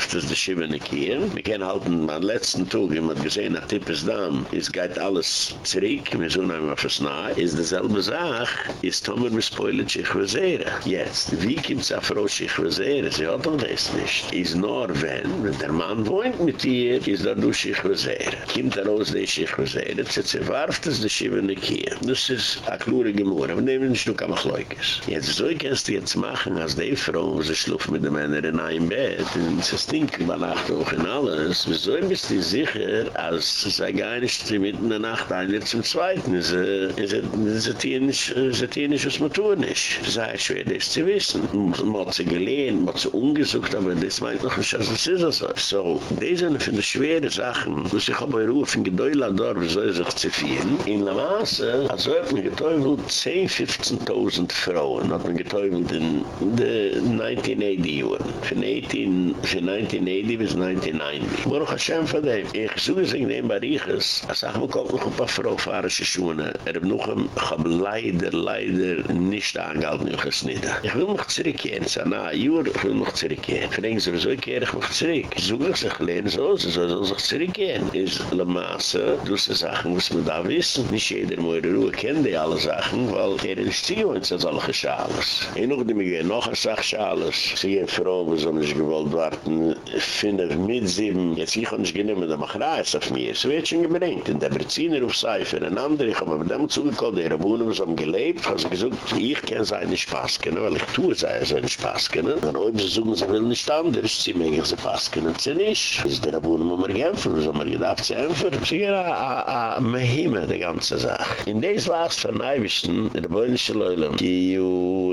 warft es in die Kier. Wir können halten, am letzten Tag, wie man gesehen hat, Tippes Damm, es geht alles zurück, wir sollen einmal fürs Nahe, ist dieselbe Sache, ist Tomer mis Poile Tschichwasere. Jetzt, wie kommt es auf Frau Tschichwasere? Sie hat doch das nicht. Ist nur wenn, wenn der Mann wohnt mit ihr, ist da du Tschichwasere. Kommt er aus der Tschichwasere, sie warft es in die Kier. Das ist eine klure Gemurre, aber nehmen nicht nur Kamachleukes. Jetzt, so kannst du jetzt machen, als die Frau, sie schluft mit den Männern in einem Bett, und sie stinken bei Nacht auch in alles, wieso bist du sicher, als sie gar nicht mitten in der Nacht ein, zum Zweiten, tun nicht, sie tun nicht, was man tun nicht. Das heißt, schwer, das zu wissen. Man hat sie gelehen, man hat sie umgesucht, aber das meint noch nicht, dass es ist so. Das sind für die schwere Sachen, wo sich aber rufen, Gedäule dort, wie soll sich zu finden. In der Maße, also hat man getäubelt 10, 15.000 Frauen, hat man getäubelt in de 1980 Jahren. Von 18, von 1980 bis 1990. Baruch Hashem von dem. Ich suche in dem Bariches, als ich mir kommt noch ein paar Frau fahrische Schuhe. Er hat noch ein, ich habe leider, leider nicht angehalten, ich habe es nicht. Ich will mich zurückkehren. Es ist ein Jahr, ich will mich zurückkehren. Fragen Sie, wieso kehre ich mich zurück? Suche ich sich, lehne so, sie soll sich zurückkehren. Ist Le Masse, du sie Sachen, muss man da wissen. Nicht jeder muss in Ruhe kennen die alle Sachen, weil er ist die und sie soll sich alles. Ich noch nicht mehr noch eine Sache alles. Sie gehen froh, sie nicht gewollt warten. Ich finde, mit sieben, jetzt ich kann nicht genommen, da mach Reis auf mir. Es wird schon gebringt. In der Berziner auf Seifer, ein anderer, ich habe mit dem zugekommen, der wohnen, was haben gelebt, haben sie gesagt, ich kann seine Spaß kennen, weil ich tue seine Spaß kennen. Und ob sie sagen, sie will nicht anders, sie mögen sie Spaß kennen, sie nicht. Ist der wohnen, wo wir kämpfen, was haben wir gedacht, sie kämpfen. Sie gehen a Mahima, die ganze Sache. In des war es von Eibischten, der Böhnische Leulem, ki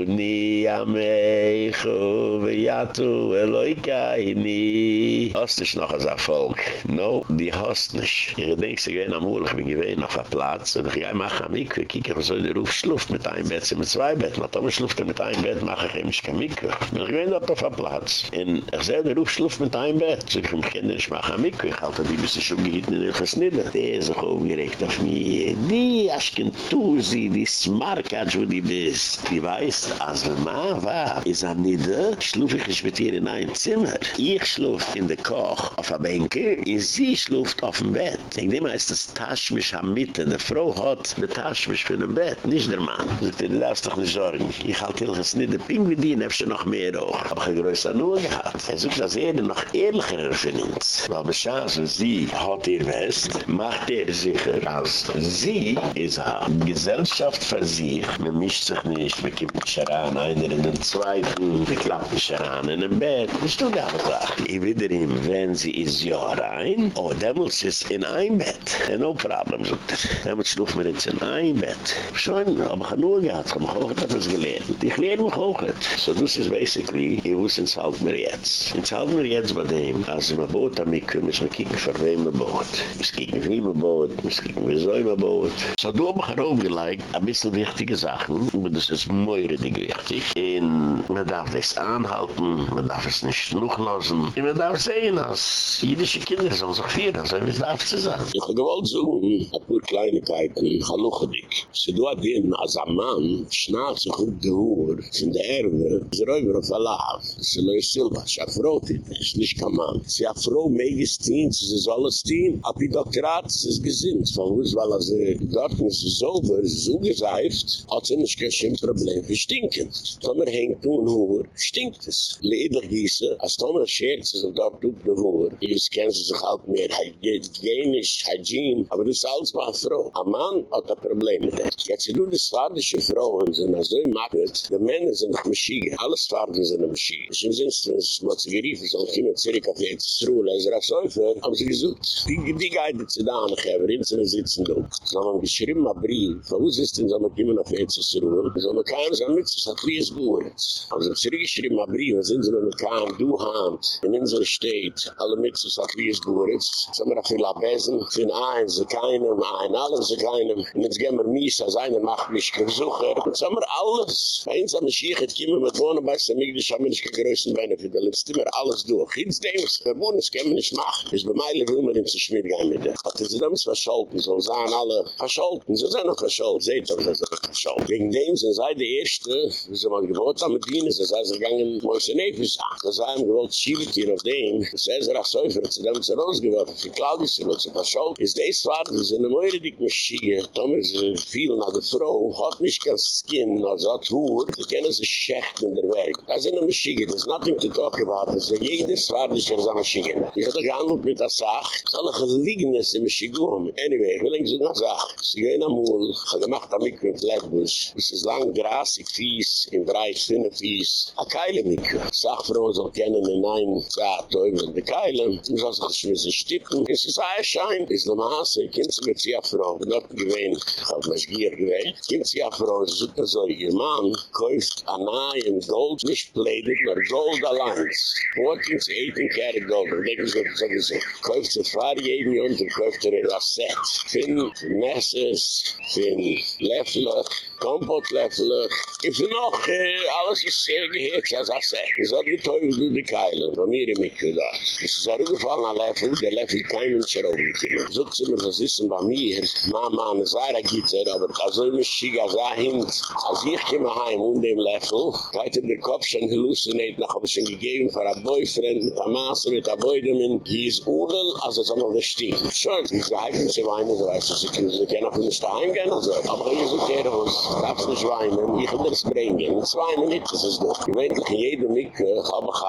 ni amecho, ve yatu, eloikai ni. Hast dich noch als Erfolg? No, die hast nicht. Ich denke, sie gehen am Urlaub, ich bin gewähnt auf der Platz, und ich gehe machen am Mikve, kieke, was soll der Ruf schluft mit einem Bett, mit zwei Bett, mit einem schluft mit einem Bett, mache ich ihm nicht kein Mikve. Ich bin gewähnt auf der Platz. Und ich sehe, der Ruf schluft mit einem Bett, so ich mich kenne, ich mache am Mikve, ich halte die bisschen schon gehitten in der Versnitten. Der ist auch aufgeregt auf mich. Die Aschken Tusi, die Smarkatsch, wo die bist. Die weiß, als der Mann war, ist er nieder, schluf ich mit ihr in ein Zimmer. Ich schluf in der Koch auf der Bänke, und sie schluft auf dem Bett. Ich nehme, ist das Taschmisch am Mitte. Die Frau hat die Taschmisch für dem Bett, nicht der Mann. Sie sagt, du darfst doch nicht sorgen. Ich halte ihr das nicht, der Pinguin, hab schon noch mehr auch. Aber ich habe größer nur gehabt. Er sucht, dass er noch ehrlicher für uns. Weil beschaß, sie hat ihr West, macht er sicher, als sie ist eine Gesellschaft für sich. Man mischt sich nicht, man gibt nicht heran, einer in den Zweiten, man klappt nicht heran in den Bett. Das ist doch gar klar. Ich will ihm, wenn sie ist ja rein, oh, demnus ist in ein Bett. No problem, sagt er. Demnus schluft mir jetzt in ein Bett. Schon, aber ich nur gehabt, ich habe mich auch etwas gelernt. Ich lerne mich auch. So, das ist basically, ich muss ins Halt mir jetzt. Ins Halt mir jetzt bei dem, als ich mein Boot an mich kümmere, muss man kicken, für wem man boot. Muss kicken, wie man boot, muss kicken, wie soll man boot. So, du hab mich heraufgelegt, ein bisschen wichtige Sachen, aber das ist meuredig wichtig. Und man darf das anhalten, man darf es nicht nachlassen. Und man darf sehen, als jüdische Kinder sollen sich führen, so wie es darf zu sein. Ich habe gewollt so, ein paar Kleinigkeiten, ich habe noch nicht. Sie du hat den, als ein Mann, schnallt sich auf die Uhr, in der Erwe, sie räuber auf Allah, sie leu Silva, sie Frau, sie ist nicht kein Mann. Sie hat Frau, meges Team, sie ist alles Team, ab die Doktorat, sie ist gesinnt, von es, weil er sie dort ist sauber, so geseift, hat sie nicht kein Problem, wie stinkend. Tomer hängt du in Uhr, stinkt es. Leder gieße, als Tomer schert sie sich dort auf die Uhr, jetzt kennen sie sich halt mehr, hygienisch, hygiene, aber das ist alles mal Frau. Ein Mann hat ein Problem mit dem. Jetzt nur die stadische Frauen, sind so im Markt, die Männer sind nach Maschige, alle Staden sind nach Maschige. Sie sind so, es muss sie geriefen, so ein Kind zurück auf jetzt zu Ruhe, also das Säufer, haben sie gesucht. Die, geide zu da an der Geber, in sind sitzen da. So haben geschrieben, ein Brief, von wo ist denn, so man kommen auf jetzt zu Ruhe, so man kann es mit, so hat wie es gehört. Haben sie ein Brief, sind sie mit du Hand, in unserer State, alle mit, so hat wie es gehört. So haben wir viel abbesen, sind ein, sie keinem, ein, allen sie keinem, wir mies, als einer macht mich gesuche. So wir alles. Eins am Schiech, jetzt kommen wir mit wohnen, bei Samigdisch haben wir nicht gegrößten Benefit, da lässt immer alles durch. Dem, was wir wohnen, wir nicht machen. Das bei Meile will man ins Schmied gehen mit der. Aber sie sind verscholten, so sahen alle verscholten, sie sind noch verscholten, seht ihr, sie sind verscholten. Wegen dem sind sie die Erste, wie mal gewohnt haben mit ihnen, sie sind gegangen, wo sie nicht gesagt. Das haben gewollt, schiebet hier auf dem, das ist er auch so, für sie haben sie rausgeworfen, für Claudius, wird sie verscholten. Ist das war, sie sind eine Meure, die Maschine, Thomas, viel nach der Frau, hat nicht kein Skin, also hat Hut, sie kennen sich schächt in der Welt. Das ist eine Maschine, there's nothing to talk about, das ist jedes war, das ist eine Maschine. Ich hatte gehandelt mit der Sache, alle Geliegenes in Maschine, anyway, ich will Ihnen so eine Sache. Sie gehen am Mool, ich habe gemacht am Mikro in Flatbush, es ist lang, grasig, fies, in breit, finne, fies, a Keile Mikro. Sachfrauen soll kennen in ein Saat, Teufel in der Keile, ich soll sich schmissen stippen, es ist ein Schein, es ist eine Maße, kind sie mit sie Frau, not gewähnt, ich habe mich gier gewähnt, kind sie Frau, super so, ihr Mann kauft an ein Gold, nicht plated, nur Gold allein, 14 to 18 karat Gold, und denken sie, so gesehen, kauft sie fahre jeden Jahre, und kauft er ein Set, fin Messes, fin Leffler, Kompotleffler, ich bin noch, äh, alles ist sehr gehegt, als ich sage, die Teufel durch die Keile, von mir im. Es ist auch gefallen an Leffel, der Leffel keinen Schrauben gekommen. So zu mir, das ist bei mir, Mama, eine Sarah gibt es, aber da soll mich schicken, als er hin, als ich komme heim, und in dem Level, geht in den Kopf schon hallucinate, nach hab ich schon gegeben für ein Boyfriend mit der Maße, mit der Beudemin, die ist Udel, also es noch nicht stehen. Schön, die verhalten sich weinen, so weißt du, sie können sich gerne auf nicht daheim gehen, also. Aber ich suche hier raus, darfst nicht weinen, ich will das bringen. Zwei Minuten ist es doch. Ich weiß nicht, in jedem Mikve habe ich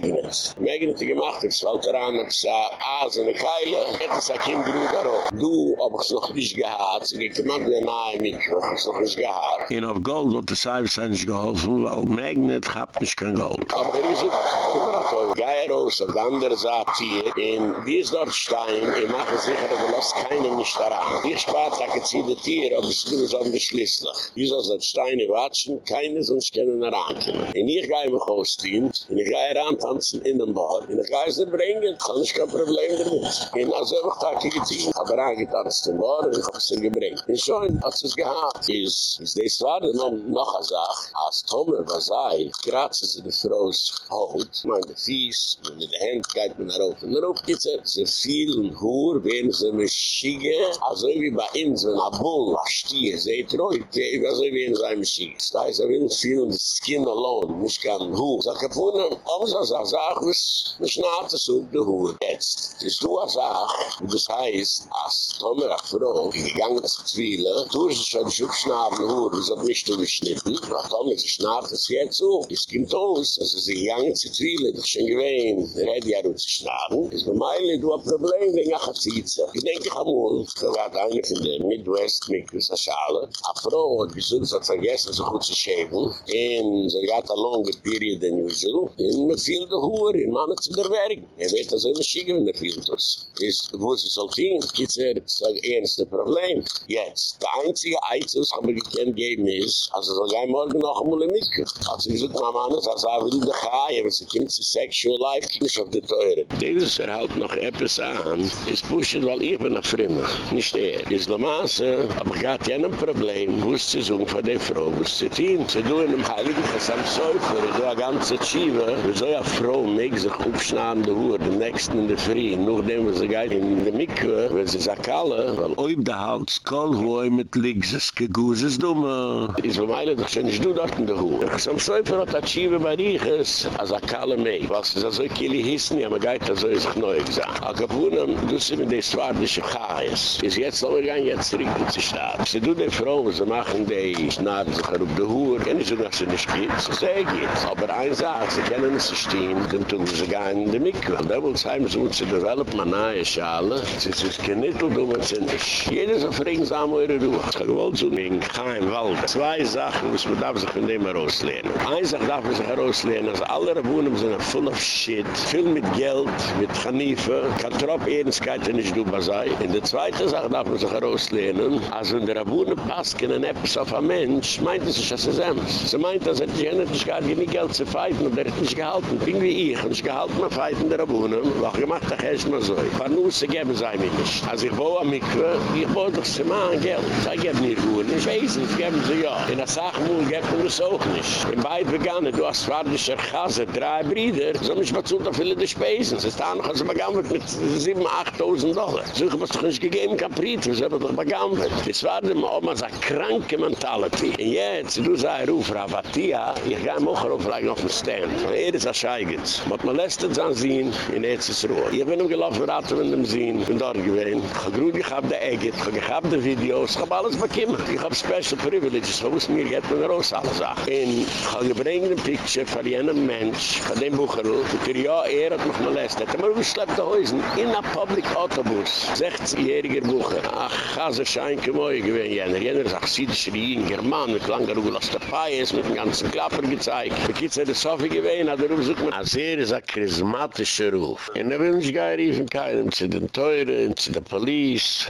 Magnus. Magnus hat gemacht es weil daran, es sah, Asen und Keile, hätte ist auch kein Bruder auch. Du, ob ich es noch nicht gehad, es geht immer wieder nahe mit, ob ich es noch nicht gehad. In auf Gold, wird der Cyber nicht geholfen, weil Magnus hat nicht kein Gold. Aber er ist guck mal. Geier aus, auf der anderen Seite hier, in Wiesdorfstein, ich mache sicher, du er lässt keinen nicht daran. Ich spart, er da geht sie die Tiere, ob es du so ein Beschlüsselig. Wie soll das Steine watschen, keines uns können daran. Und ich gehe mich aus, dient, und ich gehe daran, tanzen in den Bar. In der Geist der Brengen, kann ich kein Problem damit. Gehen also einfach Tage geziehen. Aber er geht an den Bar und ich hab sie gebringt. Und schon hat sie es gehabt. Es ist das war dann noch, eine Sache. Als Tomer war sei, kratzen sie die Frau's Haut. Ich meine, die Fies, wenn die Hände geht, wenn sie rauf und rauf geht sie. Sie fielen Hör, wenn sie mich schicken, Also wie bei uns, wenn ein Bull, ein Stier, sie treut. Also wie in er seinem Schicken. Das heißt, er will fielen das Skin alone. Ich kann Hör. Sag ich, wo ist das? Es auch sagt, was mich naht es auf der Hu. Jetzt, ist du auch sag, und das heißt, als Tomer eine Frau, die gegangen zu Zwiele, du hast schon schubschnaben Hu, das hat mich durchschnitten, ach Tomer, sie schnabt es jetzt auf. Es kommt aus, also sie gegangen zu Zwiele, doch schon gewähnt, red ja zu schnaben. Es war meile, du ein Problem, wenn ich auch ziehe. Ich denke, ich habe wohl, da war eine von der Midwest, mit dieser Schale, a Frau hat gesucht, hat vergessen, so gut zu schäben, in so got a longer period than usual, in me der hoor, in mannig zu der werk. Ich weet das immer schicken, wenn er fehlt uns. Ist, wo sie soll gehen, gibt er, ist das ernste Problem. Jetzt, der einzige Eiz, was haben wir gekannt geben ist, also soll kein Morgen noch einmal in Mikke. Also ich such mal mal anders, als er will in der Chai, wenn sie kommt zu sexual life, kann ich auf die Teure. Dieses erhält noch etwas an, ist pushen, weil ich bin noch fremd, nicht er. Ist der Maße, aber gar kein Problem, wo es zu suchen von der Frau, wo es zu tun. Sie tun im Heiligen, das haben Säufer, so, eine ganze Schiebe, so ja Frau meg sich aufschnaden de Hoer, den nächsten in der Frie, noch dem, wo sie geht in de Mikve, wo sie sagt alle, weil oib de Hals, kol hoi mit Ligses, geguses dumme. Is wo meile, doch schon nicht du dort in der Hoer. Gesam Säufer hat a Tschive bei Riches, as a kalle meg. Was ist also kili hissen, ja, ma geit da so is ich neu gesagt. A kapunem, du sie mit des Swardische Chais. Is jetzt er gehen, jetzt zurück in die Stadt. Sie du de Frau, sie machen die Schnaden sich auf de Hoer, kenn ich so, dass sie nicht geht, sie geht. Aber ein Satz, sie kennen es nicht stehen, dann tun sie gar in die Mikve. Da es heim, so zu developen, eine neue Schale, sie ist genittelt, um es nicht. Jeder so fragen, eure Ruhe. Ich habe gewollt so in kein Wald. Zwei Sachen muss man darf sich von dem herauslehnen. Ein Sache darf man sich herauslehnen, als alle Rebunen sind full of shit, viel mit Geld, mit Ganife, kann trop Ehrenskeit nicht du sei. In der zweite Sache darf man sich herauslehnen, als wenn der Rebunen passt, kann ein Eppes auf ein Mensch, meint es sich, dass es ist. Sie meint, dass er nicht gar nicht Geld zu feiten, und er hat nicht gehalten, bin wie ich, und ich gehalten, man feiten der Rebunen, was gemacht, da kann ich mal so. Ein Nusse geben sei mir nicht. Als ich baue am Mikve, ich baue doch sie mal an Geld. Sie geben mir gut, ich weiß nicht, geben sie ja. In der Sachmul gibt man das auch nicht. In beid begannen, du hast Schwardischer Chaser, drei Brüder, so mich zu da viele der Spesen. Sie da noch, als er begann mit 7.000, 8.000 Dollar. So ich muss doch nicht gegeben, Kaprit, was er doch wird. Das war dem Oma so kranke Mentality. Und jetzt, du sei Ruf, Ravatia, ich gehe auch auf, vielleicht auf den Stand. Er ist ein Scheigetz. Man molestet sein Sinn in Erzsruhe. Ich bin ihm gelaufen, wir hatten mit dem Sinn, bin dort gewesen. Ich habe gerade, ich habe die Egget, ich habe die Videos, ich habe alles bekommen. Ich habe Special Privileges, wo es mir geht, wenn er raus alle Sachen. Und ich habe gebringt ein Picture von jenem Mensch, von dem Bucherl, und er, ja, er hat mich molestet. Er hat mich geschleppt nach Hause, in einem Public Autobus. 60-jähriger Bucher. Ach, Chaser Scheinke Moi gewesen, jener. Jener sagt, sie schrien, German, mit langer Ruhl aus der Pais, mit dem ganzen Klapper gezeigt. Die Kids hat es so viel gewesen, hat er umsucht Als er ist ein charismatischer Ruf. Und er will nicht gar riefen keinem zu den Teuren, zu der Police.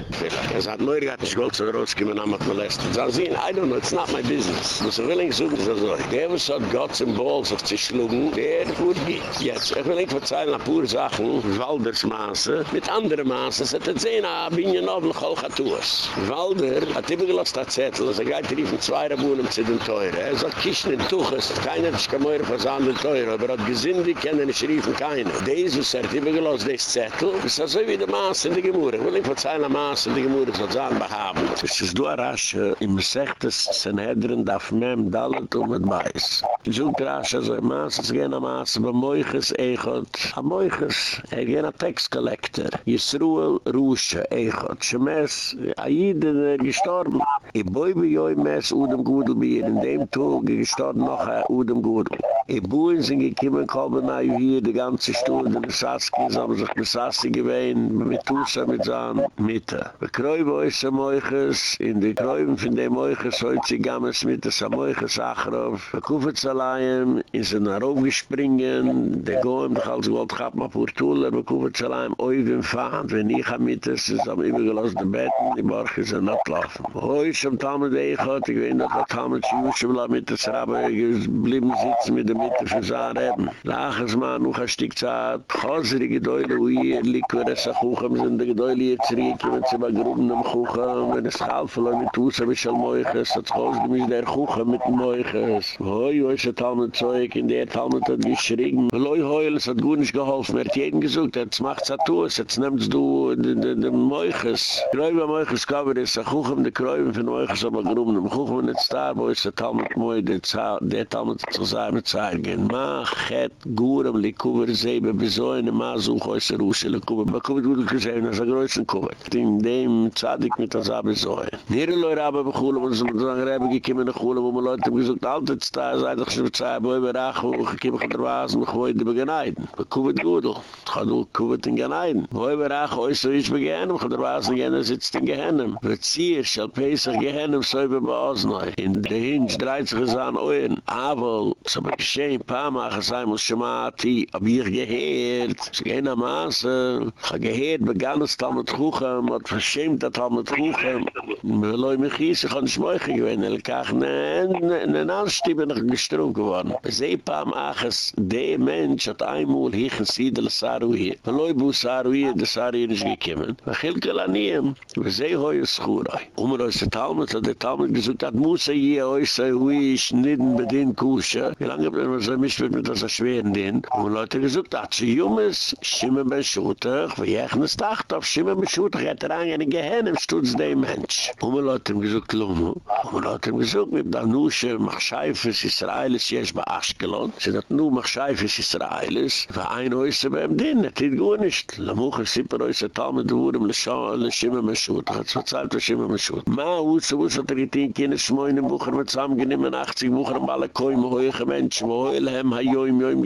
Er sagt, Moir hat nicht Gold zu rausgekommen, haben wir molestet. Sagen sie, I don't know, it's not my business. Was er will nicht suchen, ist er so. Der, was hat Gott zum Balls auf sich schlugen, der gut geht. Jetzt, ich will nicht verzeihen, ein paar Sachen, Waldersmaße, mit anderen Maße, es hat er sehen, ah, bin ja noch noch. Walder hat immer gelost, der Zettel, also er geht riefen zwei Rabunen zu den Teuren. Er sagt, kischen in Tuches, keiner hat sich kein Meurer versahnt den Teuren, aber er hat gesündig, kennen nicht riefen keiner. Jesus hat immer gelost, des Zettel, ist so wie der Maße in die Gemurre. Ich will nicht verzeihen, der Maße in die Gemurre, so sagen, behaben. Das ist du, Gemurre im Sechtes Sanhedrin darf mem Dalet um et Beis. So krasch, also im Maas, es gehen am Maas, aber Moiches Eichot, am Moiches, er gehen a Tax Collector, Yisruel Rusche Eichot, Shemes, Aiden er gestorben, i boi bi joi mes Udem Gudel bi in dem Tug, gestorben noch a Udem Gudel. I buin sind gekiemen kommen auch hier, die ganze Stunde, die Sassi, die haben sich mit gewähnt, mit Tusa, mit Zahn, Mitte. Wir kräuben uns am Euches, in die Kräuben von dem Euches, heute sie gammel mit das am Euches, Achrof, wir kaufen es allein, in sie er nach oben gespringen, der Gäum, doch als Gott gab mal Purtuller, wir kaufen es fahnd, wenn ich am Mitte, sie haben immer gelassen, die Betten, die Barche er sind abgelaufen. Heus am Tammel Weichot, ich weiß noch, der Tammel, die Jusche, mit der Schrabe, geblieben sitzen mit der Mitte für reden Zahreben. Laches mal, noch ein Stück Zeit, Chosri gedäule, wo ihr Liquor, es a Kuchen, sind die gedäule jetzt riechen, wenn sie mal gruben am Kuchen, wenn es mit Tusa, schon Moiches, hat sich ausgemischt der Kuchen mit. Hoi, wo ist der Talmud Zeug, in der Talmud hat geschrien, Loi Heul, es hat gut nicht geholfen, er hat jeden gesucht, jetzt macht's a Tuas, jetzt nimmst du den Moiches. Kräuwe Moiches, kaber ist a Kuchen, die Kräuwe von Moiches, aber gruben am Kuchen, wenn es da, wo ist der Talmud Moi, der Talmud zu sein, mit zeigen, mach gurem li zeibe zebe bezoine mazu khoyser usle kuber ba kuber gut gezeine as a groisen kuber in dem tsadik mit as abe zoe nere loir aber begule uns zum dang rebe gekimme de gule wo mal hat gezoekt altijd sta seit ich zum tsay boy berach wo gekimme gedwaas und gooi de begenaid ba kuber gudel. Gaat ook kuber in genaid boy berach oi so is begen und gedwaas gen genaid sitzt in gehenem. Rezier shal peiser gehenem so be baas nei in de hinj dreizige zan oen avel so be schein pa ma gesaim שמעתי, אביר איך גהרת, שגהן המאס, הגהרת בגן הסתם את חוכם, את פשמת את המת חוכם, ולא עם איך איש, איך אני שמוע איך גוון, אל כך ננשתי בנך גשטרום גוון. וזה פעם אחס, די מנש, את אי מול היך נסיד אל סערוי, ולא יבו סערוי, את סערוי נשגי כמן, וחיל כלניים, וזה הוי סחורי. אומר אוי סתלמת, עד תלמת גזוק, עד מוסי יהיה אוי סערוי, שנידן בדין כושה, ולנגב למה זה משפט מטס השווי, werden den. Und Leute gesagt, als sie jung ist, Schimmen ben Schuttach, wie ich nicht dachte, auf Schimmen ben Schuttach hat er an einen Gehirn im Stutz dem Mensch. Und man hat gesagt, Lomo, und man hat gesagt, mit der Nusche, Machscheifes Israelis, jetzt bei Aschkelon, sie hat nur Machscheifes Israelis, für ein Häuser beim Dinn, das geht gar nicht. Lamuche, Sipper, Häuser, Talmud, Wurm, le Schimmen ben Schuttach, hat es verzeiht, Schimmen ben Schuttach. Ma, Hutsu, Hutsu, hat er getein, Kinder, Schmoyne, Bucher, mit zusammengenehmen, 80 Bucher, alle Koim, hohe Menschen, hohe Lehm, hajoim, joim,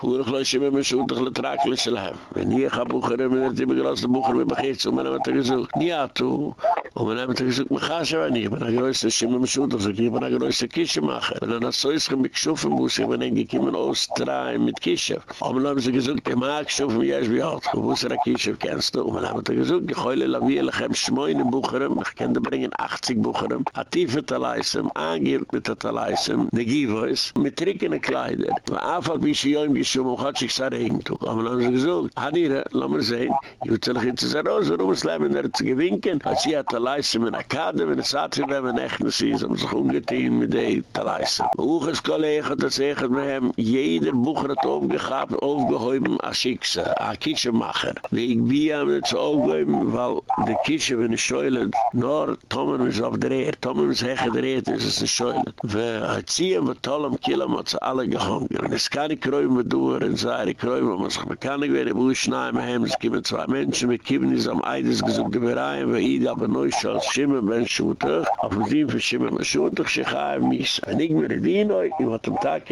Kuurig loisje me me zoetig le Trakle le hem. We nie ga boegeren, we net die begraste boegeren me begeert, zo men hem het er gezoek. Nie a toe, om men hem het er gezoek me gase wa nie. Ben a groeis de shimme me zoetig, zo kie ben a groeis de sois ge me kshoef en boes, ik ben enge kie men oos traai met kiesje. Om ma kshoef alt. Om boes er kenst toe, om men er gezoek. Ik hoi le la de 80 boegeren. A tiefe te leisem, aangeert met te leisem, de gie voice. Met kleider. Maar aanval wie ze geschum und hat sich sehr eng tuk. Aber dann haben sie gesagt, Hanire, lass mal sehen, ich will zählich in dieser Rose, warum es leben, er zu gewinken. Hat sie hat leisten mit einer Kade, wenn es hat, wenn man echt nicht ist, haben sich umgetein mit der zu leisten. Uches Kollege das echt mit ihm, jeder Bucher hat aufgehabt, aufgehäuben, als Schickse, als Kischemacher. Wie ich bi am nicht aufgehäuben, weil die Kische, wenn es schäulet, nur Tomen ist auf der Erde, Tomen ist hecht der Erde, ist es nicht schäulet. Wir ziehen mit tollem Kilo, hat alle gehangen. Es kann ich kräumen, Dur, in Zaire Kräu, wo man sich bekannig wäre, wo ich nahe im Heim, es gibt zwei Menschen mit Kibnis am Eides gesucht über Reihen, wo ich aber neu schon als Schimmen, wenn ich schuttig, auf dem Dien für Schimmen, wenn ich schuttig, ich habe mich, ein ich mir die neu, ich hatte am Tag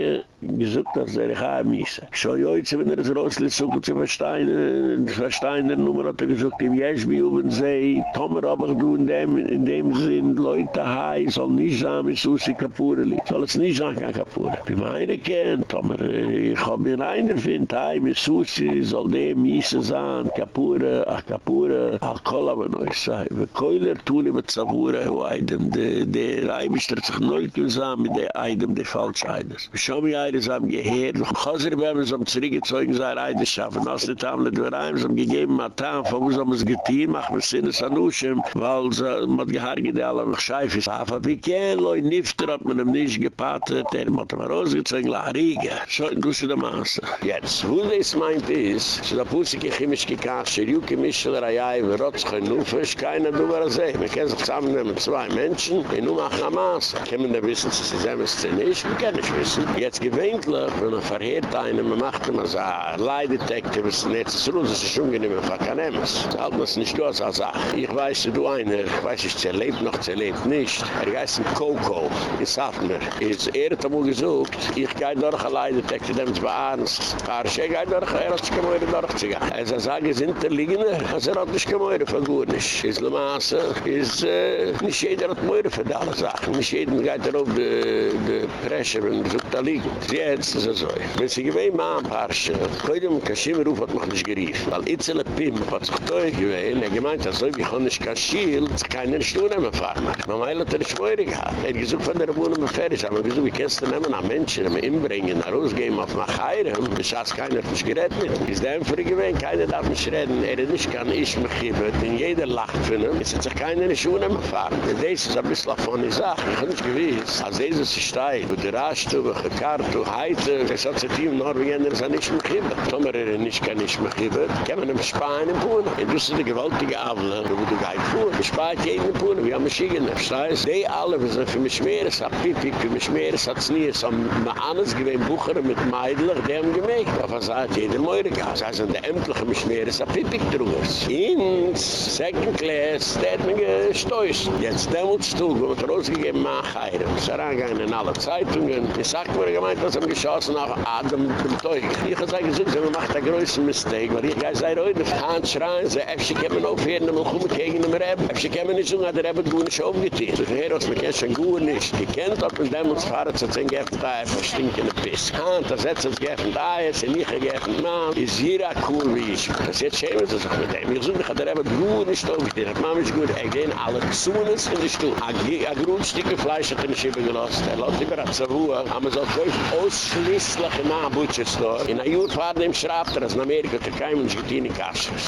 gesucht, dass er ich habe mich. Schau heute, wenn er das Rosli so gut zu der Nummer hat er gesucht, im Jeschbi oben sei, Tomer aber du in dem, in dem Sinn, Leute, hei, soll nicht sein, mit Susi Kapureli, soll es nicht sein, kann Kapureli. Meine kennt, Tomer, ich mir einer findet, hey, mit Sushi soll der Miese sein, Kapure, ach Kapure, ach Kola, wenn ich sage, wir Keuler tun mit Zavura, wo Eidem, der Eibisch der sich null zusammen mit der Eidem, der Falscheides. Wir schauen mir Eides am Geheer, noch Chaser werden wir so am zurückgezogen sein Eides schaffen, aus der Tamle, du rein, so am gegeben Matan, von wo so am es getein, machen wir Sinne Sanuschen, weil so, mit Geharge, die alle noch scheif ist. Aber wie kein Leu Nifter hat man ihm nicht gepatet, der hat man rausgezogen, la Riege. So, du sie der Maße. Jetzt, wo das meint ist, so da Pusik, chemisch gekascht, Juki Mischel, Rayai, Rotzchen, Nufisch, keiner du war See. Wir können sich zusammennehmen zwei Menschen, die nur machen am Maas. Können wir wissen, dass sie selber sind nicht? Wir können nicht wissen. Jetzt gewöhnlich, wenn man verheert einen, man macht immer so ein Leidetektiv, es ist nicht so, es ist schon genehm, man kann nehmen. Das hält man nicht durch, als ich weiß, du einer, ich weiß, ich zerlebt noch, zerlebt nicht. Er heißt ein Koko, ich sag mir, er hat einmal gesucht, ich gehe durch ein Leidetektiv, dem es bei Arns, ich gehe durch, er hat sich gemäuert durchzugehen. Er sagt, er sind der Liegende, also er hat sich gemäuert, von gut nicht. Ist le Masse, ist, äh, nicht jeder hat Meure für alle Sachen. Nicht jeder geht darauf de, de Pressure und sucht da liegen. Jetzt ist es so. Wenn sie gewähnt mal ein paar Sche, heute um Kashim ruf hat mich nicht gerief. Weil Itzele Pim hat sich teuer gewähnt, er gemeint, dass so wie ich nicht Kashil, sich keiner Stunde mehr fahren mag. Man meil hat er nicht Meure gehabt. Er gesucht von der Wohnung mit Ferris, aber wieso, wie kannst du nehmen an Menschen, die inbringen, nach rausgehen auf nach Heirem, bis das keiner hat mich gerettet. Ist der Ämpfer gewähnt, keiner darf mich reden, er nicht kann ich mich geben, in jeder lacht von ihm, es hat sich keiner in die Schuhe mehr fahren. Das ist ein bisschen von der Sache. Ich habe nicht gewiss, als dieses ist steigt, wo der Rastu, wo der Kartu, heute, es hat sich die Norwegener sind nicht mehr geben. Tomer er nicht kann nicht mehr geben, kann man ihm sparen im Puhn. Und das ist eine gewaltige Avle, wo du gehit fuhr. Man spart jeden im Puhn, wir haben Maschinen. Das heißt, die alle, wir sind für mich mehr, es hat Pipi, für mich mehr, es hat es nie, es haben alles gewähnt, Bucher mit Meidlich, die haben gemägt. Aber sagt, jeder Meure gehabt. Das heißt, der Ämtliche mich mehr, es hat Pipi truges. Ins, second class, der hat mich gestoßt. Jetzt du, wo man rausgegeben mach heire. Es ist herangegangen in alle Zeitungen. Ich sag mir gemeint, dass er geschossen auf Adam dem Teug. Ich hab gesagt, man macht den größten Mistake, weil ich gehe seit heute auf Hand schreien, sie öfter kommen auf hier, dann kommen wir gegen den Reb. Öfter kommen nicht so, hat der Reb gut nicht aufgetein. So hier, was man kennt schon gut nicht. Gekannt hat man dämmelt fahren, so zehn Gäfen da, einfach stinkende Piss. Hand, da setzt uns Gäfen da, jetzt sind nicht Gäfen, man, ist hier cool wie ich. Das jetzt schämen sie sich mit dem. Ich suche, hat der Reb gut nicht. Das Mama ist gut, er gehen alle Zunes in die Stuhl. A Grundstücke Fleisch hat er nicht immer gelost. Er lässt lieber an Zavuha. Aber so kauf ausschließlich in einem Butcher-Store. In einem Jurfahren im Schraubt er, als in Amerika, der kein Mensch geht in die.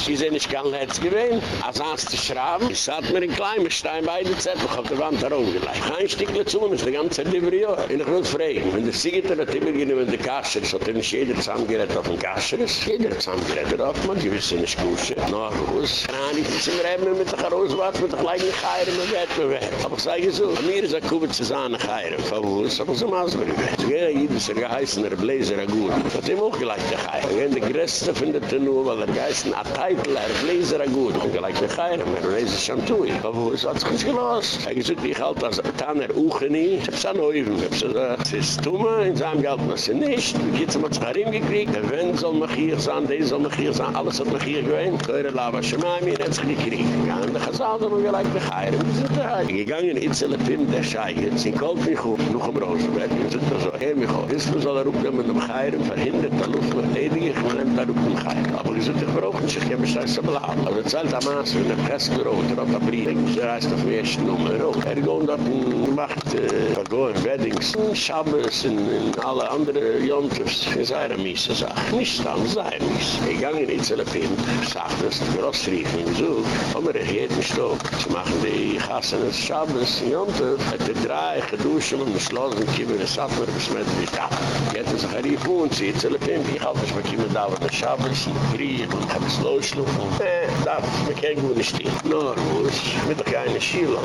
Sie sind nicht gar nicht gewesen. Als eins zu schrauben, ich satt mir in Kleimerstein bei der Zettel auf der Wand herumgelegt. Kein Stückle Zunes, die ganze Livreo. Und ich will fragen, wenn der Siegiter hat immer genommen in die hat er nicht jeder zusammengerät auf den Kasse. Jeder zusammengerät auf, man gewiss in der Schuße. Na, ist? Rani, die sind Reben mit der Karoswart, mit der gleichen Geirem, mit der Wettbewerb. Aber ich sage so, mir ist ein Kubitz zu sein, ein Geirem. Von wo ist? Aber so maß mir nicht. Jeder ist ein geheißen, er bläser, er gut. Das hat ihm auch gleich der Geirem. Wenn der Größte findet er nur, weil er geheißen, ein Teitel, er bläser, er gut. Gleich der Geirem, er bläser, schon tue ich. Von wo ist? Sich nicht gelost. Er gesagt, ich halte das Tanner auch nie. Ich hab's an Oven. Ich hab's gesagt, es ist dumme, in seinem Geld, was sie nicht. Wie geht's ihm, Harim gekriegt. Der Wind soll mich hier sein, der soll mich hier sein, alles hat mich hier gewähnt. Teure Lava, Shemaim, ihr hat sich gekriegt. Und der Chazal, der gleich der Geirem. gegangen in Zelle Pim, der Scheiget, sie kalt mich hoch, noch am Rosenberg, und sind so, Er mich auch. Ist man soll er rupen mit dem Chayr verhindert der Luft mit Edinger, ich fremd er rupen Chayr. Aber ich sollte verrochen sich, ich habe mich scheiße belaten. Aber er zählt am Anfang, wenn er der Pressbüro hat der Brief, er, er heißt auf die erste Nummer auch. Er geht dort und macht, äh, er geht in Weddings, in Schabbes und in alle andere Jontes. Er in eine Miese sagt, nicht stand, eine Miese. Ich ging in die Zellepin, sagt, das die Grossriefe im Zug, und er geht in Stock. Sie machen die Chassanes Schabbes und Jontes, hat er drei geduschen und beschlossen, kiemen es ab, nicht mehr mit da. Jetzt ist ein Rief und sie ist ein ich halte mich, ich da, wo der Schabels, ich kriege, ich habe es losschlufen. Äh, da ist kein gut nicht stehen. Nur, wo mit der kleine Schiele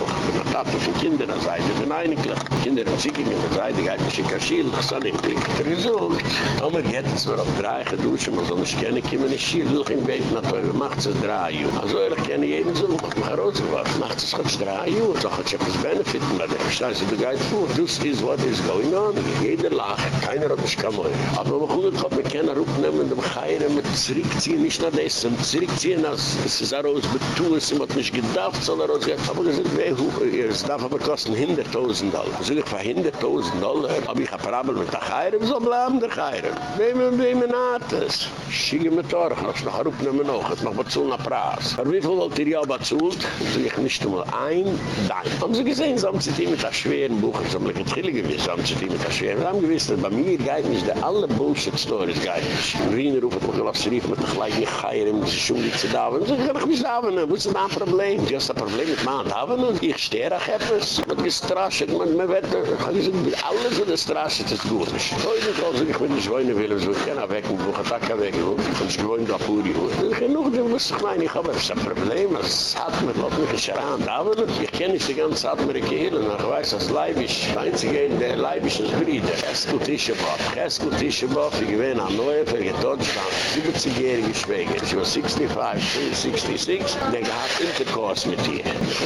da mit der kinder von Kindern an Seite, bin eigentlich. Kinder und in der Seite, ich habe nicht kein Schiele, ich soll nicht kriegen. Result, aber jetzt ist mir auf drei geduschen, man soll nicht kennen, ich komme nicht Schiele, ich bin macht es drei Jahre. Also, ich kenne jeden so, um ich mache rausgeworfen, macht es drei Jahre, so hat es benefit, aber ich verstehe, sie begeit vor, this is what is going on. Jeder lacht, keiner hat mich kamoy. Aber man gut, hat man keiner aufnehmen, dem Chayre, mit zurückziehen, nicht nach dessen, zurückziehen, als es ist auch aus, betu es, hat nicht gedacht, soll er rausgehen. Aber gesagt, weh, es darf aber kosten 100.000 Dollar. So ich für 100.000 Dollar, hab ich ein Problem mit der Chayre, so bleiben der Chayre. Wem wem hat es? Schiege mir Torch, noch noch aufnehmen noch, noch bezahlen nach Praas. Aber wie viel wollt ihr ja bezahlt? So ich nicht nur ein, dein. Haben sie gesehen, so haben die mit der schweren Buch, haben sie getrille gewiss, so haben sie die mit der schweren. Sie haben gewiss, dass bei mir geht nicht, der alle Bullshit-Stories geht nicht. Wiener rufen, ich muss rief mit der gleichen Geier, mit der Schule, die sie da haben. Sie sagen, ich muss da haben, wo ist ein Problem? Du hast ein Problem mit meinen Haben, ich stehe da, etwas, mit gestrascht, man, wird, ich alles in der Straße, ist gut. Heute, ich bin nicht wohnen will, ich kann weg, wo ich kann weg, wo ich gewohnt da puri, ich du musst ich meine, ich habe ein Problem, es hat mir, lot mich nicht heran, aber ich kenne nicht die ganze und ich weiß, das Leibisch, der einzige, der Leibisch ist Brüder, Eskel Tischeboff, Eskel Tischeboff, ich gewähne an Neue, für die Deutschland, 70-jährige Schwäger, ich war 65, 66, der gehad Interkurs mit ihr.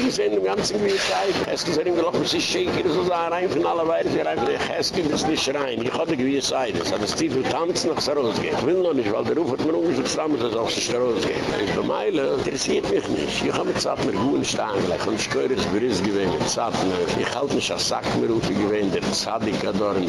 Ich sehe in dem ganzen Gewiss, Eskel ist ihm gelaufen, sie schenken, so sah rein von aller Weide, sie rein von der Eskel, das nicht rein, ich hatte gewiss Eides, aber es tief und tanzen, nach rausgehen. Ich will noch nicht, weil der Ruf hat mir umgesucht, dass auch sich rausgehen. Ich bin Meile, interessiert mich nicht. Ich habe mit Zappner gut nicht angelegt, und ich gehöre es Briss gewesen mit Zappner. Ich halte mich als Sackmerufe gewesen, der Zadika dort,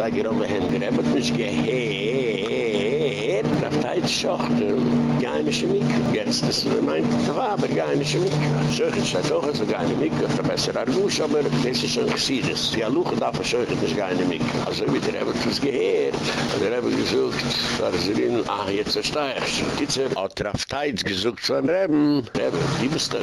sei gerungen Händler. Er hat mich gehört. er in der Zeit schocht, er. Jetzt ist er mein Tawab, geime gar nicht mehr mit. Er schocht, er schocht, er aber das ist schon gesied. Die Aluche darf er schocht, er gar nicht mehr mit. Also wird er einfach das Gehirn. Und gesucht, war ist in, ach, jetzt ist er steig. Und jetzt hat er gesucht von Reben. Reben, wie bist du?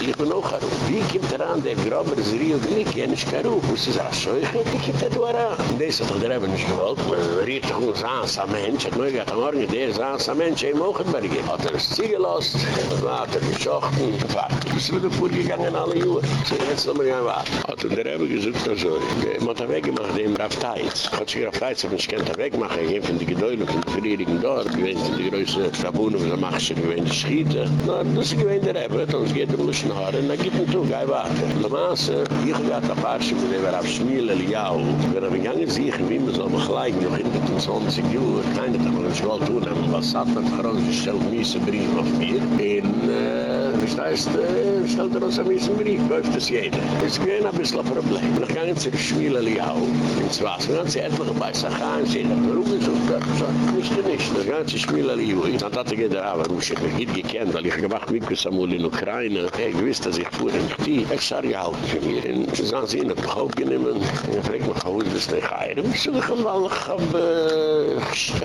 Ich bin auch da. Wie kommt er an, der Grober ist Rio Glick, er nicht mehr mit. Er ist ein Schocht, er kommt er da rum. Das hat nicht gewollt. Er riecht uns an, ein Mensch, hat gehabt, Morgen, der ist ein Mensch, ein Mochenberg. Hat er es ziehen gelassen. Hat er geschochten. Fertig. Ist wieder vorgegangen alle Jahre. So, jetzt noch mal gehen warten. Hat er der Reben gesucht, so. Man hat er weggemacht, dem Raff Teiz. Hat sich Raff Teiz, wenn ich kennt er wegmachen. Ich von die Gedäule, von die Friedigen dort. Ich die größte Rabunen, was er macht, sie gewähnt die Schiete. Na, das ist gewähnt der Rebbe, dann geht er mit den Haaren, dann geht er zu, geh warte. Na, Maße, ich gehad ein paar Schuhe, die wir auf Schmiel, Eliyahu, wir haben gegangen sich, wie man soll mich noch hinter den 20 Uhr, keine, da gewollt tun, aber was hat man für uns gestellt, ein Brief auf mir. Und ich weiß, ich stelle dir uns ein Brief, kauft das jeder. Es gibt ein bisschen ein Problem. Ich kann jetzt ein Schmierli auch, ins Wasser. Ich kann jetzt etwa bei Sachen sehen, aber warum ist? Ich sage, ich muss nicht. Ich kann jetzt ein Schmierli auch. Ich dachte, ich aber ich habe mich nicht gekannt, weil ich gemacht habe, wie ich in Ukraine. Ich habe dass ich fuhr in Kti. Ich sage, ich halte für mich. Und sie sagen, sie haben mich aufgenommen. Ich frage mich, ich habe mich aufgenommen. Ich habe mich aufgenommen. Ich habe mich aufgenommen. Ich habe mich aufgenommen. Ich habe mich aufgenommen. Ich habe mich aufgenommen. Ich habe mich. Ich habe mich. Ich habe mich. Ich habe mich. Ich habe mich. Ich habe mich. Ich habe mich. Ich habe mich. Ich habe mich. Ich habe mich.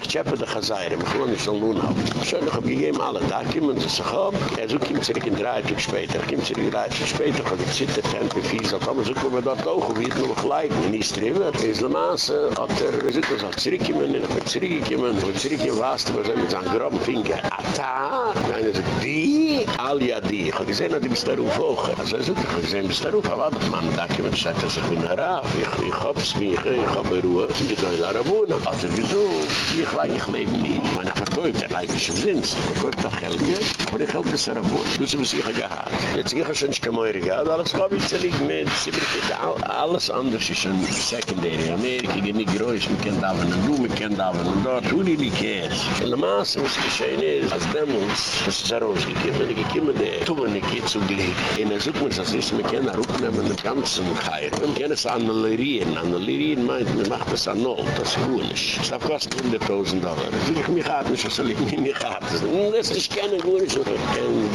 Ich habe mich. Ich habe mich Seire, mich wohne ich so nun auf. Schön, ich hab gegeben alle, da kommen sie sich ab, er so kommt zurück in drei Tage später, er kommt zurück in drei Tage später, er hat er zittert, hat er fies, hat er so kommen dort auch, und wird nur gleich, in die Striebe, in der Maße hat er, so kommen sie zurückgekommen, und er zurückgekommen, und er zurückgekommen, er was du, was er mit seinem groben Finger, ata, nein, er sagt, die, alia die, ich hab gesehen, dass die bist darauf hoch, also ich hab gesehen, bist darauf, aber das Mann, da kommen, sagt er, ich bin herauf, ich hab's mich, ich hab Ruhe, ich bin da, ich hab Ruhe, also wieso, ich leih, ich leih, Man hat verkauft, er leif ist im Dienst. Verkauft auch Geld, aber die Geld ist er am Boot. Du sie muss ich gehad. Jetzt ich habe schon nicht mehr gehad, alles gab ich zu liegen mit. Sie wird alles anders ist ein Secondary. Amerika, geht nicht groß, man kennt aber nicht, du, man kennt aber nicht, dort, who really cares? In der Maße, was geschehen ist, als Demons, das ist er rausgekommen, ich komme der, tun nicht zu gelegen. Und er sucht mir das nicht, man kann er aufnehmen, den ganzen Geier. Man kann es analyrieren, analyrieren meint, man macht es annull, das ist gut. Das kostet 100.000 Dollar. Ich mich hart nicht, was soll ich mich nicht hart. Das ist keine gut nicht. Und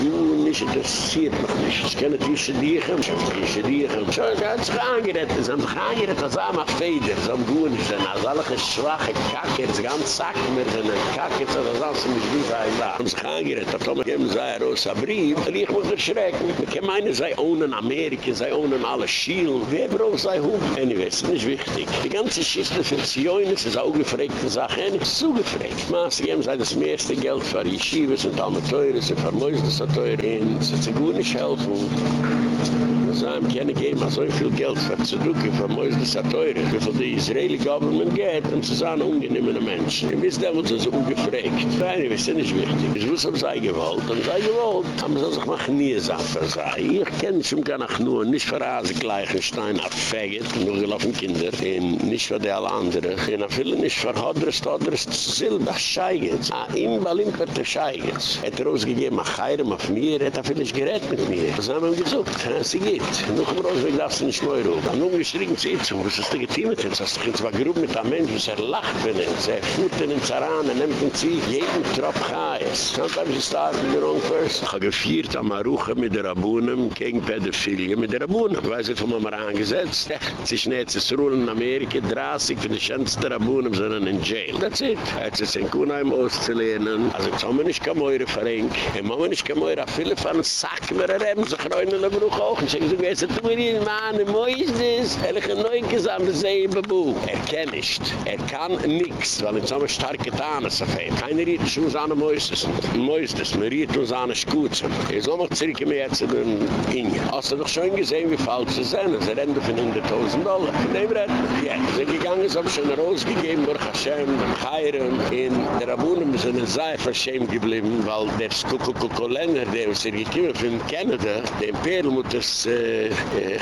du nicht, das interessiert mich nicht. Ich kenne die Schädigen, die Schädigen. So, ich habe sich angerett, sie haben sich angerett, haben auch Feder, so haben gut nicht. Als alle schwache Kacke, das ganz sack mit einer Kacke, das alles mit da. Sie haben sich angerett, da kommen wir, sei Rosa Brief, und ich muss erschrecken. Ich meine, sei ohne Amerika, sei ohne alle Schielen. Wer braucht sei Hund? Anyway, das ist nicht wichtig. Die ganze Schiste für Zioin ist eine ungefrägte Sache, und es ist zugefrägt. Maas geben sei das meiste Geld für Yeshivas und Talmud teure, sie vermoisten das teure, und sie zu gut nicht helfen. Haben keine geben, so viel Geld für zu drücken, für Mäuse, das ist teuer. Wie viel die Israeli Government geht, und sie sind ungenehmene Menschen. Ich weiß, da wird so ungefragt. Nein, ich weiß, das ist nicht wichtig. Ich muss auf sei gewollt, und sei gewollt, haben sie sich mal nie sagen, für sei. Ich kenne schon gar nicht nur, nicht für Hase gleich, ein Stein abfäget, nur gelaufen Kinder, und nicht für die alle anderen. Und viele nicht für Hodres, Hodres, Silber, Scheigens. Ah, im Balimperte Scheigens. Er hat er ausgegeben, ach, Heirem auf mir, hat er vielleicht gerät mit mir. Das haben wir gesucht, sie geht. Noch im Rosweg darfst du nicht mehr rufen. Dann nun geschrien sie zu, was ist legitim mit uns? Hast du zwar gerufen mit einem Mensch, was er lacht für ihn. Er fuhrt in den Zaran, er nimmt ihn zu, jeden Trop Chais. Sometimes you start with the wrong person. Ich habe gefeiert am Aruche mit der Abunnen gegen Pädophilie mit der Abunnen. Ich weiß nicht, wo man mal angesetzt. Nicht, es ist Ruhl in Amerika, 30 für die schönste Abunnen sind in jail. That's it. Jetzt ist in Kuhnheim auszulehnen. Also jetzt haben wir nicht kein Meure verrenkt. Wir haben nicht kein Meure, viele von uns wir haben sich rein in der Bruch auch. Ich sage, sind immer in Mann, wo ist das? Er Neugesamt, das ist ein Babu. Er kennt nicht. Er kann nichts, weil er so ein starker Tarn ist auf ihm. Keiner riet nicht um seine Mäustes. Mäustes, man riet um seine Schuzen. Er soll noch in mir jetzt in den Ingen. Hast du doch schon gesehen, wie falsch sie sind? Sie rennen von 100.000 Dollar. Nee, Brett. Ja, sie sind gegangen, sie haben schon rausgegeben, durch Hashem, durch Chayram. In der Abunnen sind ein sehr verschämt geblieben, weil der Skukukukulener, der ist hier gekommen von Canada, der Imperial muss das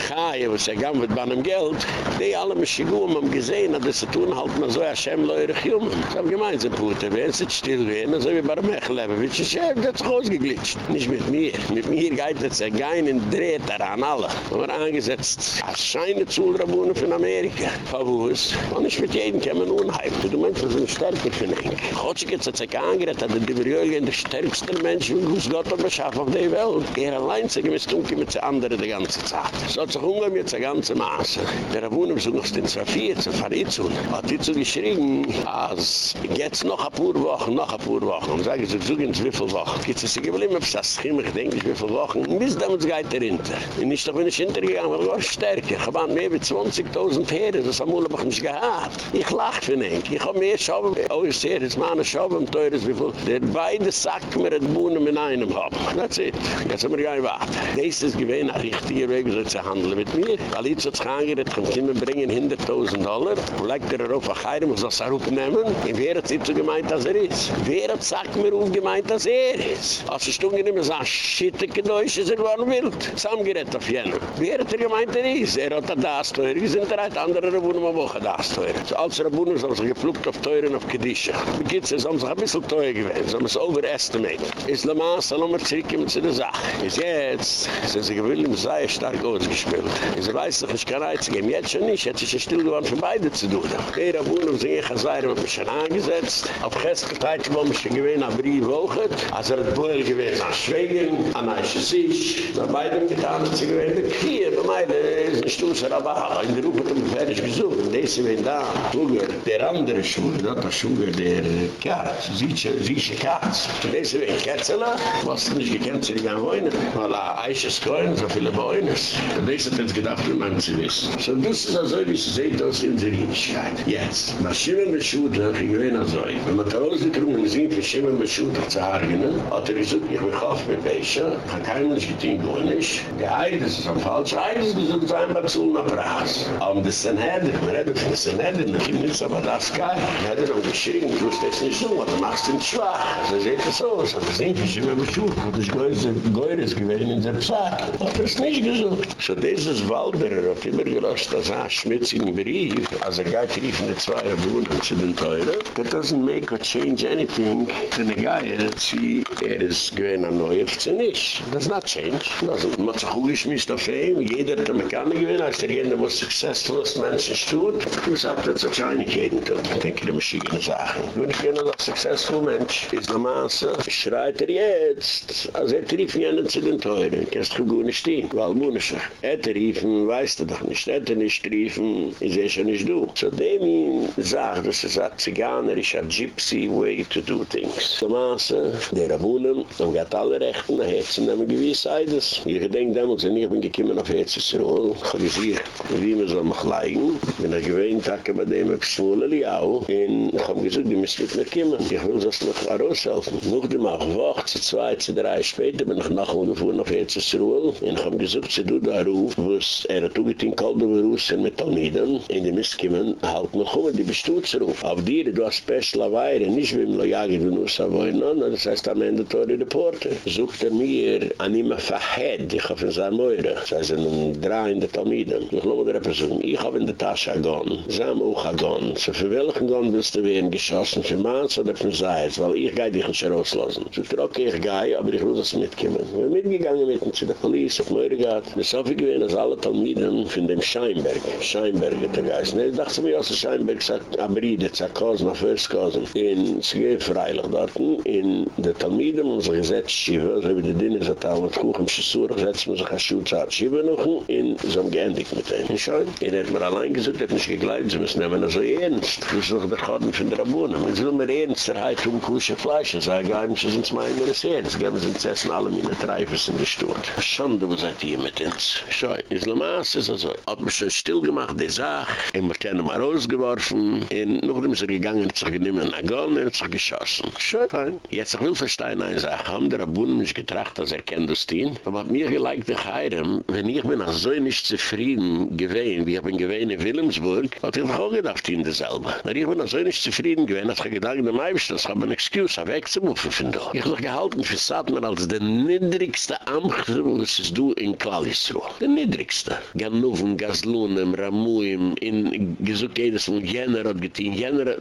Chayram, was er wird bei einem Geld, die alle Maschigum haben gesehen, dass sie tun halt mal so, Hashem, leure Chumen. Sie haben gemeint, sie putte, wenn sie still werden, so wie bei einem Echleben, wie sie schäft, das ist ausgeglitscht. Nicht mit mir. Mit mir geht es ja keinen Dreht daran, alle. Haben angesetzt, als scheine Zulrabunen von Amerika. Verwus. Und nicht mit jedem kämen unheim. Du meinst, wir sind stärker für Gott sich jetzt sich angerät, dass die Berjöge der stärkste Mensch, wie Gott hat beschaffen auf der Welt. Er allein sich mit Stunke mit den anderen die ganze Zeit. So hat sich Hunger mit der ganzen Maße. Der Rabunen besucht noch den Zafir, zu Farizun. Hat zu geschrieben, als jetzt noch ein paar Wochen, noch ein paar Wochen. Und sagen sie, so gehen es wie viele Wochen. Gibt es geblieben, ob es das Schimmer, ich wie viele Wochen. Bis damals geht er hinter. Und nicht doch bin ich hintergegangen, aber war stärker. Ich habe mehr als 20.000 Heere, das haben wir noch nicht gehabt. Ich lache für ihn. Ich habe mehr Schaube, oh, ich sehe, das meine Schaube am teures, wie viel. Der beide Sack mir das Bohnen mit einem haben. That's it. Jetzt haben wir gar nicht warten. Das ist gewesen, ein richtiger Weg, so zu handeln mit mir. Weil ich so zu angehen, kann ich immer bringen 100.000 Dollar. Und legt er auf ein Geirem, muss das auch nehmen. Und wer hat sich so gemeint, dass er ist? Wer hat sagt mir auf gemeint, dass er ist? Als ich stunde nicht mehr sagen, euch, ist er geworden wild. Zusammengerät auf jenen. Wer hat er gemeint, er ist? Er hat das teuer. Wir sind drei andere Rebunen, wo wir das teuer. So als Rebunen sind sie geflucht auf teuren auf Kedische. Wie geht's, sie haben sich ein bisschen teuer gewesen. Sie haben es overestimated. Mans, dann haben wir zurückgekommen zu der Sache. Ist jetzt, sind sie gewillt, sehr stark ausgespielt. Ich weiß doch, ich kann nichts geben. Jetzt schon nicht. Jetzt ist es still geworden für beide zu tun. Er hat sind ich als ein Chazayr, hat mich schon angesetzt. Auf Chesketeit, wo mich schon gewähnt, ein Brief hoch hat. Also er hat wohl gewähnt, ein Schwingen, ein Eichesisch. Bei beiden getan hat sie gewähnt, ein Kier, bei meiden, ist ein Stoßer, aber in der Ruhe hat er fertig gesucht. Und das ist mir da. Tugger, der andere Schwung, das ist der Schwunger, der Katz, Sieche, Sieche Katz. Und das ist mir ein Ketzeler, was nicht gekennzeichen, wo ich nicht. Weil er ein Eiches Köln, so viele Bäume, Und diese hat jetzt gedacht, wie man sie wissen. So, das ist also, wie sie seht, aus in der Rinnigkeit. Jetzt, nach Schimmen Schuhe, ich gewinne also, wenn man da rausgetrunken sind, für Schimmen Schuhe zu hargenen, hat er gesagt, ich bin auf mit Wäsche, kann kein Mensch getein, gar nicht. Der Eid ist am falsch, Eid ist gesagt, so ein paar Zuhlen auf Ras. Aber das ist ein Hede, man redet von das ein Hede, dann kommt nichts, aber das kann. Er hat er auch geschrien, du hast das nicht so, aber du machst ihn schwach. Also seht das so, so das für Schimmen mit Schuhe, und das größte Geures gewesen in der Psaak. Hat er es nicht gesagt. So dieses Walderer hat immer gelöscht, dass er schmitzigen Brief, also er geht rief in die zwei Wohnen zu den Teuren, that doesn't make or change anything, denn der Guy, sie, er ist gewähnt an Neuer, sie nicht. Does not change. Also, man hat sich gut auf ihm, jeder hat eine Kanne gewähnt, als der jene muss successfulest Menschen tut, du sagt, das hat Scheinigkeiten tun. Ich denke, die verschiedene Sachen. Wenn ich gerne noch successful Mensch, ist der Maße, schreit er jetzt, als er trief jene zu den Teuren, kannst du gut nicht stehen, weil Munischer. Er triefen, weißt du doch nicht, er nicht triefen, ist er schon nicht du. So dem ihn sagt, das ist ein Ziganer, a gypsy way to do things. So maße, der Rabunem, und geht alle Rechten, er hat sie nehmen gewiss Eides. Ich denke damals, wenn ich bin gekommen auf Herzensruhe, ich habe gesagt, wie man soll mich leiden, wenn er gewähnt hat, bei dem ich schwule Liao, und ich habe gesagt, die müssen nicht mehr kommen. Ich will das noch heraushelfen. Noch die Woche, zu zwei, zu drei später, bin ich mal gefahren auf Herzensruhe, und ich habe gesagt, sie du da ruf, wo es er hat uget in Kaldo berußen mit Talmiden, in die Miskimen, halt noch um, die bestutze ruf. Auf dir, du hast special Weire, nicht wie im Lojagi, du nur so wollen, das heißt am Ende Tori Reporter. Sucht er mir an ihm verhead, ich hab in sein Meure, das heißt in drei in der Talmiden. Ich der Person, ich hab in der Tasche agon, Sam auch agon, so für welchen Gon willst du werden geschossen, für Maans oder für Seitz, weil ich gehe dich nicht rauslassen. Sucht er, okay, ich gehe, aber ich will das mitkommen. Wir sind mitgegangen mit zu der Polizei, auf Meure gehad. Das ist viel gewesen, als alle Talmiden von dem Scheinberg, Scheinberg der Geist. Ne, ich dachte mir, als der Scheinberg sagt, Abride, sagt Cousin, First Cousin. In, sie gehen freilich dort, in der Talmiden, unsere Gesetz, Schiva, so wie die Dinge, so da, mit Kuchen, Schissura, setzen wir sich als Schuhzart, Schiva noch, in, so am geendigt mit ihm. In hat mir allein gesagt, hat nicht gegleibt, sie müssen nehmen, so ernst. Das ist doch der Gott von der Abunnen. Man soll mir ernst, der Heid um Kusche Fleisch, und sagen, gar nicht, sie sind mein Inneres ernst. Geben sie uns essen, alle meine Treifers in der Stutt. Schande, wo seid ihr mit uns? Schau, Islamas ist also, hat mich schon still gemacht, die Sache, immer keine mal rausgeworfen, und noch dem sie gegangen, zu genommen, nach Gönn, und zu geschossen. Schau, fein. Jetzt, ich will verstehen, eine Sache, haben der Abunnen mich getracht, als er kennt das Ding, aber hat mir geliked, die Heirem, wenn ich bin so nicht zufrieden gewesen, wie ich bin gewesen in Wilhelmsburg, hat ich auch gedacht, in derselbe. Aber ich bin so nicht zufrieden gewesen, als ich gedacht, der Maibisch, das habe ein Excuse, wegzumuffen von da. Ich habe gehalten für Satmer als der niedrigste Amt, was es du in Klallisruhe. Der niedrigste. Ganoven, Gaslunem, Ramuim, in gesucht jedes von Jenner hat getein. Jenner,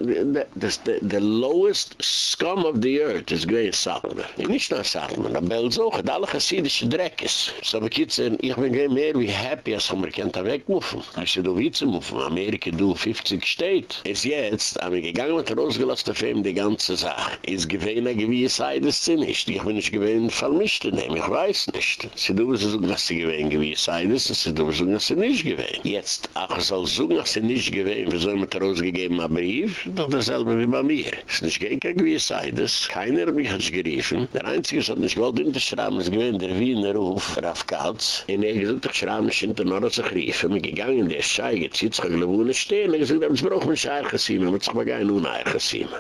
das der lowest scum of the earth, ist gewesen Satmer. Nicht nur Satmer, aber Belzoch, hat alle chassidische Dreckes. So bekitzen, ich bin gewesen mehr wie happy, als mir kennt er wegmuffen. Als du witzemuffen, Amerika du 50 steht. Ist jetzt, wir gegangen mit ausgelassenen Film die ganze Sache. Gewesen, eine gewisse Seite ist sie nicht. Ich bin nicht gewesen, vermischt in dem, ich weiß nicht. Sie dürfen so sagen, dass sie gewesen, gewisse Seite ist, sie dürfen so sagen, dass sie nicht gewesen. Jetzt, ach, ich soll sagen, dass sie nicht gewesen, wir sollen mit der ausgegeben einen Brief, doch dasselbe wie bei mir. Es ist nicht gegen keine gewisse Seite, keiner hat mich hat geriefen. Der Einzige, was hat nicht gewollt, Schramm, ist gewesen, der Wiener Ruf, Raff Katz. Und er gesagt, ich schramm nicht hinter zu riefen. Wir gegangen, der Schei, jetzt sitzt, ich glaube, stehen. Er gesagt, es braucht mich ein Gesiemen, aber es ist aber kein Unheil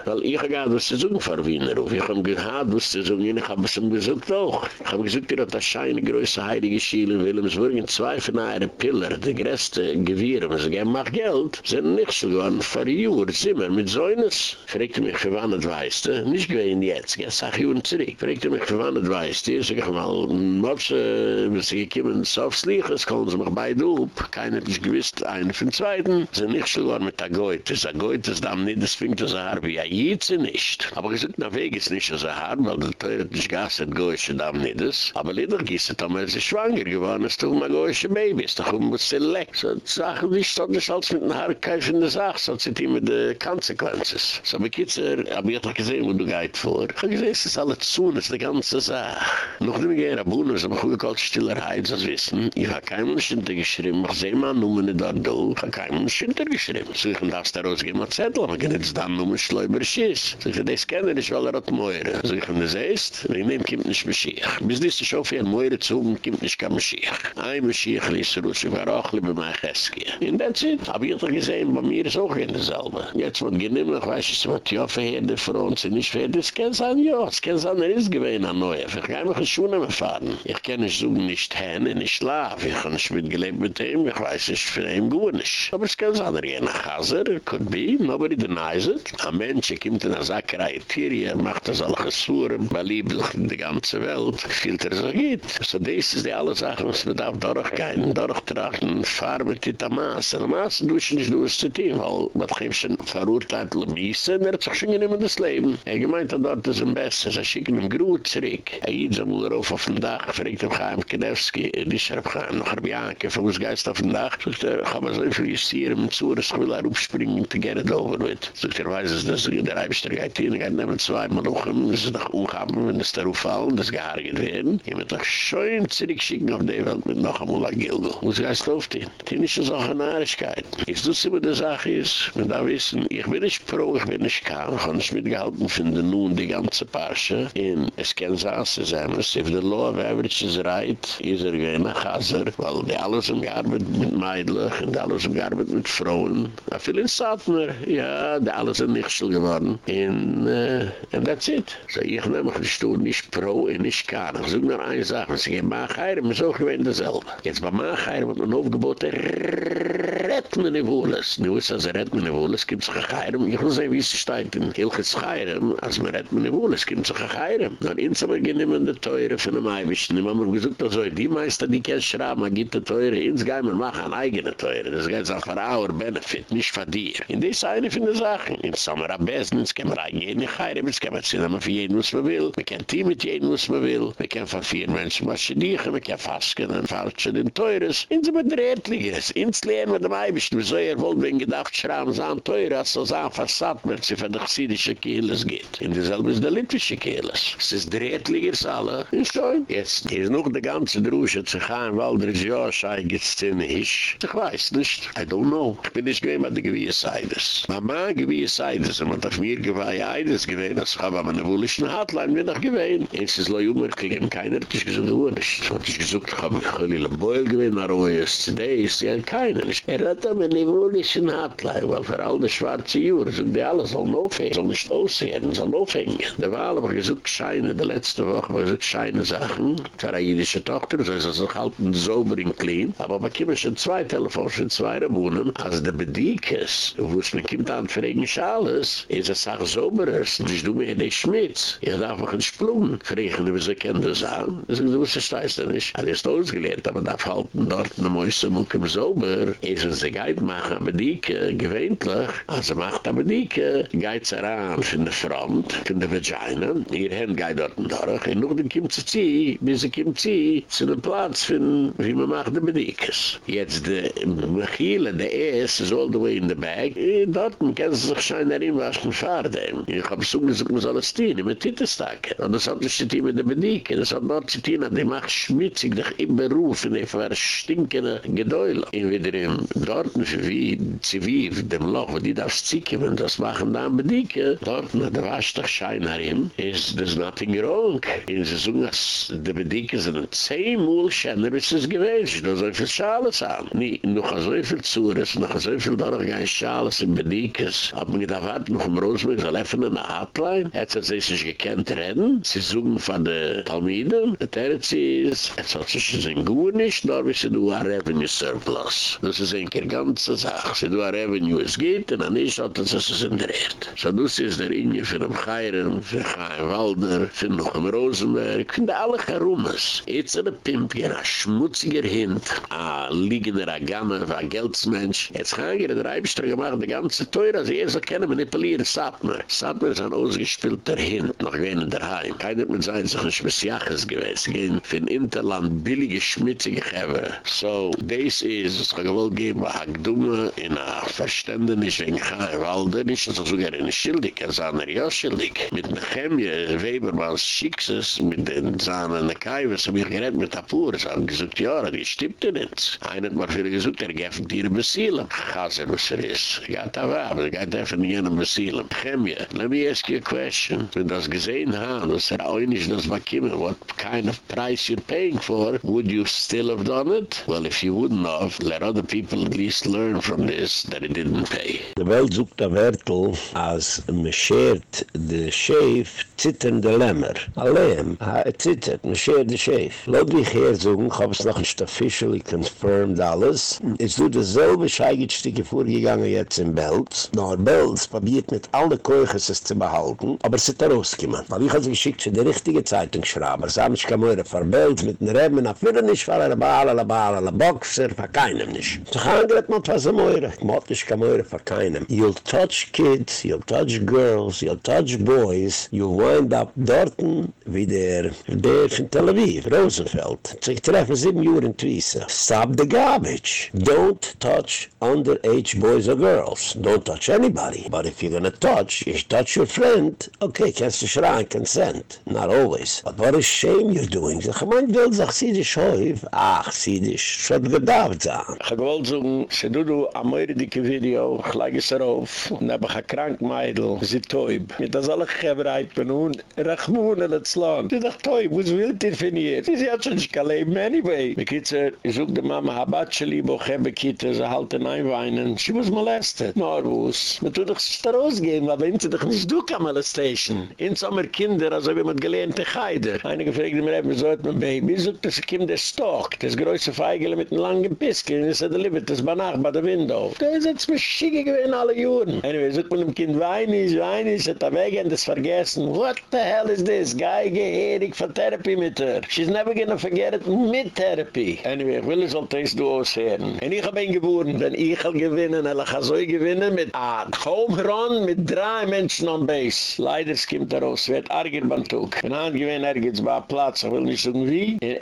Weil ich habe was zu sagen, vor Wiener Ruf. Ich habe gehad, was zu sagen, ich habe es ihm gesagt auch. Ich habe gesagt, er hat das scheine größte heilige Schiel in Wilhelmsburg in zwei von einer Pillar, die größte Gewirr, wenn sie geben, mach Geld, sind nicht so geworden, vor Jür, Zimmer, mit so eines. Fragte mich, für wann das weißt du? Nicht gewesen jetzt, jetzt sag und zurück. Fragte mich, für wann das weißt du? Sag ich mal, Motze, wenn sie gekommen, so aufs Liches, kommen sie mich beide up. Keiner hat nicht gewiss, einer von zweiten, sind nicht so geworden mit der Goethe. Das Goethe ist dann nicht, das fängt so hart wie ein Jitze nicht. Aber ich sag, na Weg ist nicht so hart, weil der Teure nicht gasset Goethe da nicht ist. Aber leider gießt es, aber sie schwanger geworden ist, doch mal Goethe Baby ist, doch um was sie leckt. So, die Sache nicht, so das als mit einer Haarkeifende Sache, so zieht immer die Konsequenzen. So, bei Kitzer, hab ich doch gesehen, wo du gehit vor. Ich hab gesehen, es ist alles zu, das ist die ganze Sache. Noch nicht mehr, Abunnen, es ist aber gut gekalt, Stillerheit, das wissen. Ich hab kein Mensch hintergeschrieben, ich seh mal, nur meine da, du, ich hab kein Mensch hintergeschrieben. So, ich darf da rausgehen, mal Zettel, aber ich kann jetzt dann nur mit Schläuber schiss. So, ich das kenne ich, weil er hat Meure. So, ich kann das heißt, wegen dem kommt nicht Mashiach. Bis das ist schon viel Meure zu, kommt nicht kein Mashiach. Ein Mashiach ließ er aus, ich war auch lieber mein Chesky. Und that's it. Aber ich hab gesehen, bei mir ist auch in derselbe. Jetzt wird genommen, ich weiß, es wird ja verheerde für uns, nicht für das kann sein, ja, es kann sein, er ist gewesen an Neue. Ich kann mich schon nicht mehr fahren. Ich kann nicht so nicht hin, nicht schlafen. Ich kann nicht mitgelebt mit ihm, ich weiß nicht, für ihn gut nicht. Aber es kann sein, er ist ein Chaser, er could be, nobody denies it. Ein Mensch, er kommt in eine Tiere, er macht das alle Gesuren, weil lieblich in der ganzen Welt, fühlt er so geht. So, das ist die alle Sachen, was man darf durchgehen, durchtragen, mit der Maße. Der Maße, du nicht nur das zu tun, weil man hat schon verurteilt, Lemisse, er hat sich schon genommen das Leben. Er gemeint, er dort ist am besten, er schickt ihm Gruut zurück. Er geht so mal rauf auf den Dach, fragt ihm Chaim Kedewski, ist er auf Chaim noch Arbianke, von uns Geist auf den Dach, sagt er, ich habe so viel justieren, mit Zures, ich will er aufspringen, to get it over with. Sagt er, weiß es, dass der Eibischter geht hier, geht nehmen zweimal hoch, das ist doch umgaben, wenn es darauf fallen, das gehargert werden. Ich muss doch schön zurückschicken auf die Welt mit noch einmal ein Gildo. Muss Geist auf den. Die nicht so eine Nahrigkeit. Ist das immer die Sache ist, wenn da wissen, ich bin nicht pro, ich bin nicht kann, ich kann nicht mitgehalten, finde nun die ganze Parche, in es kann sein, sie sagen, if the law of average is right, is er gewinn ein Chaser, weil die alles im gearbeitet mit Meidlich, und die alles im gearbeitet mit Frauen. A viel in Satmer, ja, die alles sind nicht so geworden. And, uh, and that's it. So ich nehme mich nicht pro und nicht kann. Ich suche nur eine Sache, wenn sie gehen, mach heir, mir so auch gewähnt dasselbe. Jetzt bei Maachheim hat man aufgeboten, rett me ne wohles. Nu is as rett me ne wohles, gibt sich a geirem. Ich will sehen, wie es steht in Hilches geirem. As me rett me ne wohles, gibt sich a geirem. Na insama geniemen de teure von dem Eibisch. Nimm am gesucht, also die Meister, die kein Schraub, man gibt de teure. Ins gai man mach an eigene teure. Das geht auch für our benefit, nicht für dir. In des eine von den Sachen. In Sommer am besten, ins kann man rein jeden geirem. Ins kann man zinnen, für jeden, was man will. Man kann team mit jeden, was man will. Man kann von vier Menschen was sie dichen. Man kann fasken, dann falschen den teures. Ins aber drehtliges. Ins lernen wir dem Eibisch. Wieso er wohl bin gedacht, schrauben sie an teuer, als so sein Fassad, wenn sie von der chsidische Kieles geht. In derselbe ist der litwische Kieles. Es ist drehtligers alle. Und so, jetzt ist noch die ganze Drusche zu gehen, weil der Jahr sei gezinn ist. Ich weiß nicht. I don't know. Ich bin nicht gewinn, was die gewisse Seides. Mama gewisse Seides, und man darf mir gewei Eides gewinn, als ich habe aber eine wohlische Hotline wieder gewinn. Es ist leu umgeklebt, keiner hat sich gesagt, du nicht. Hat sich gesagt, ich habe ein bisschen Beul gewinn, aber wo ist es? Ja, keiner nicht. Er hat aber eine wohlische Hotline, weil für alle schwarze Jura sind die alle sollen aufhängen, sollen nicht aussehen, sollen aufhängen. Der Wahl aber gesagt, scheine, die letzte Woche, aber gesagt, scheine Sachen, für eine jüdische Tochter, so ist es auch halt ein sauber clean, aber man kommt schon zwei Telefons, schon zwei Rebunen, als der Bediekes, wo es mir kommt an, für ein Schales, ist es auch sauber, ist, und ich du mir nicht Schmitz, ich darf auch ein Splung, fragen, wie sie kennen das an, das ist, du wirst es weiß denn nicht, alles ist ausgelehrt, aber darf halten dort, eine Mäuse, wo kommt sauber, ist es, sie geht machen, aber die, gewöhnlich, also macht aber die, geht es heran von der Front, von der Vagina, ihr Hand geht dort durch, und noch dann kommt sie zieh, bis sie kommt zieh, zu dem Platz von, wie man macht die Bedikes. Jetzt, der Mechile, der Ees, ist all the way in the bag, dort kann sie sich schein darin waschen, fahr dem. Ich hab so gesagt, man soll es tun, mit Tittestag. Und das hat nicht tun mit der Bedike, das hat dort zu tun, die macht schmutzig, dich im Beruf, in der stinkende Gedäule. Und wieder in dort, wie, wie, dem Loch, wo die darfst zieken, wenn das machen da am Bedike, dort, na, der wascht schein darin, is there's nothing wrong. In sie sagen, dass die Bedike sind ein zehnmal schöner, bis es gewähnt, da so viel Schales an. Nie, noch so viel Zures, noch so viel Dorfgein Schales in Bedikes. Hab mir gedacht, warte, noch im Rosenberg, soll öffnen eine Hotline, hat sie sich gekannt reden, sie suchen von der Talmiden, der Terzi ist, es hat sich ein gut nicht, da bist du ein Revenue Surplus. Das ist eine ganze Sache. Sie du ein Revenue, es geht, und dann ist, hat es sich entdreht. So, das ist der Inge für den Chayren, für Chaim Waldner, für noch im Rosenberg, für alle Charumas. Jetzt eine Pimpi, ein schmutziger Hint, ein liegender Agame, ein Geldsmensch. Jetzt kann ich der Reibster gemacht, die ganze Teure, also er soll kennen, manipulieren, Satmer. Satmer ist ein ausgespielter Hint, noch wen daheim. Keiner mit sein, sich ein Spesiaches gewesen, gehen für ein Interland billige, schmutzige Gäber. So, this is, es kann gewollt geben, ein Dumme, in ein Verständnis, wegen Chaim Waldner, nicht, dass er sogar eine Schildig, er sah eine ja Schildig. Mit einer Chemie, Webermanns Schickses, mit den Zahnen, der Kai, was hab ich geredet mit Apur, es haben gesagt, ja, die stimmt nicht. Einer hat mal für gesagt, er gäfft ihre Besielen. Chaser, was er ist. Ja, da war, aber er geht einfach nicht in Besielen. Chemie, let me ask you a question. Wenn das gesehen haben, was er auch nicht das bekommen, what kind of price you're paying for, would you still have done it? Well, if you wouldn't have, let other people at least learn from this, that it didn't pay. Die Welt sucht der Wertel, als man schert de Schäf, zittern de Lämmer. Allein, er zittert, man schert de Schäf. Laut wie ich hier suchen, hab es noch nicht officially confirmed alles. Es tut dasselbe Scheigetstücke vorgegangen jetzt in Belz. Nur Belz probiert mit allen Keuches es zu behalten, aber es ist da. Weil ich sie geschickt für die richtige Zeitungsschrauber. Es haben sich keine Möhre für Belz mit den Reben, auf jeden nicht für eine Baal, eine Baal, eine Boxer, für keinem nicht. So kann man was Möhre. Ich mag nicht keine Möhre für keinem. You'll touch kids, you'll touch girls, you'll touch boys, you'll wind up dorten wie der, der von Tel Aviv, Rosenfeld. Sie treffen sieben Jahre in Twisa. Stop the garbage. Don't touch underage boys or girls. Don't touch anybody. But if you're gonna touch, you touch your friend, okay, kannst du schreien, consent. Not always. But what a shame you're doing. Ich mein, will sich sie dich häuf. Ach, sie dich. Schon gedacht sein. Ich wollte sagen, se du du am eure dicke Video, ich lege es darauf, und hab ich ein Krankmeidl, sie teub. Mit das alle Gebereit bin und Rachmun in das Land. Sie dacht teub, was will dir von ihr? Sie hat schon nicht gelebt, anyway. Mit Kitzer, ich such der Mama, Habatsche liebe, auch habe Kitte, sie halten einweinen. She was molested. Nor was. Man tut doch sich da rausgehen, aber sie doch nicht du kann molestation. Sommer Kinder, also wie man gelehnt, der Heider. Einige fragten mir, wie sollt man Baby? Such, das es kommt der Stock, das größte Feigele mit einem langen Piskel, und es hat erlebt, das war nach bei der Window. Da ist jetzt mir schicke gewesen alle Juren. Anyway, sucht man dem Kind weinig, weinig, hat er weg und das vergessen. What the hell is this? Geige, Erik, von Therapie mit her. She's never gonna forget it mit Therapie. Anyway, will es auch das du aushören. Und ich hab ihn geboren, ich will gewinnen, er kann so gewinnen mit a Home Run mit drei Menschen am Base. Leider es kommt daraus, wird arger beim Tug. Wenn er gewinnen, er geht's bei Platz, will nicht sagen wie. Er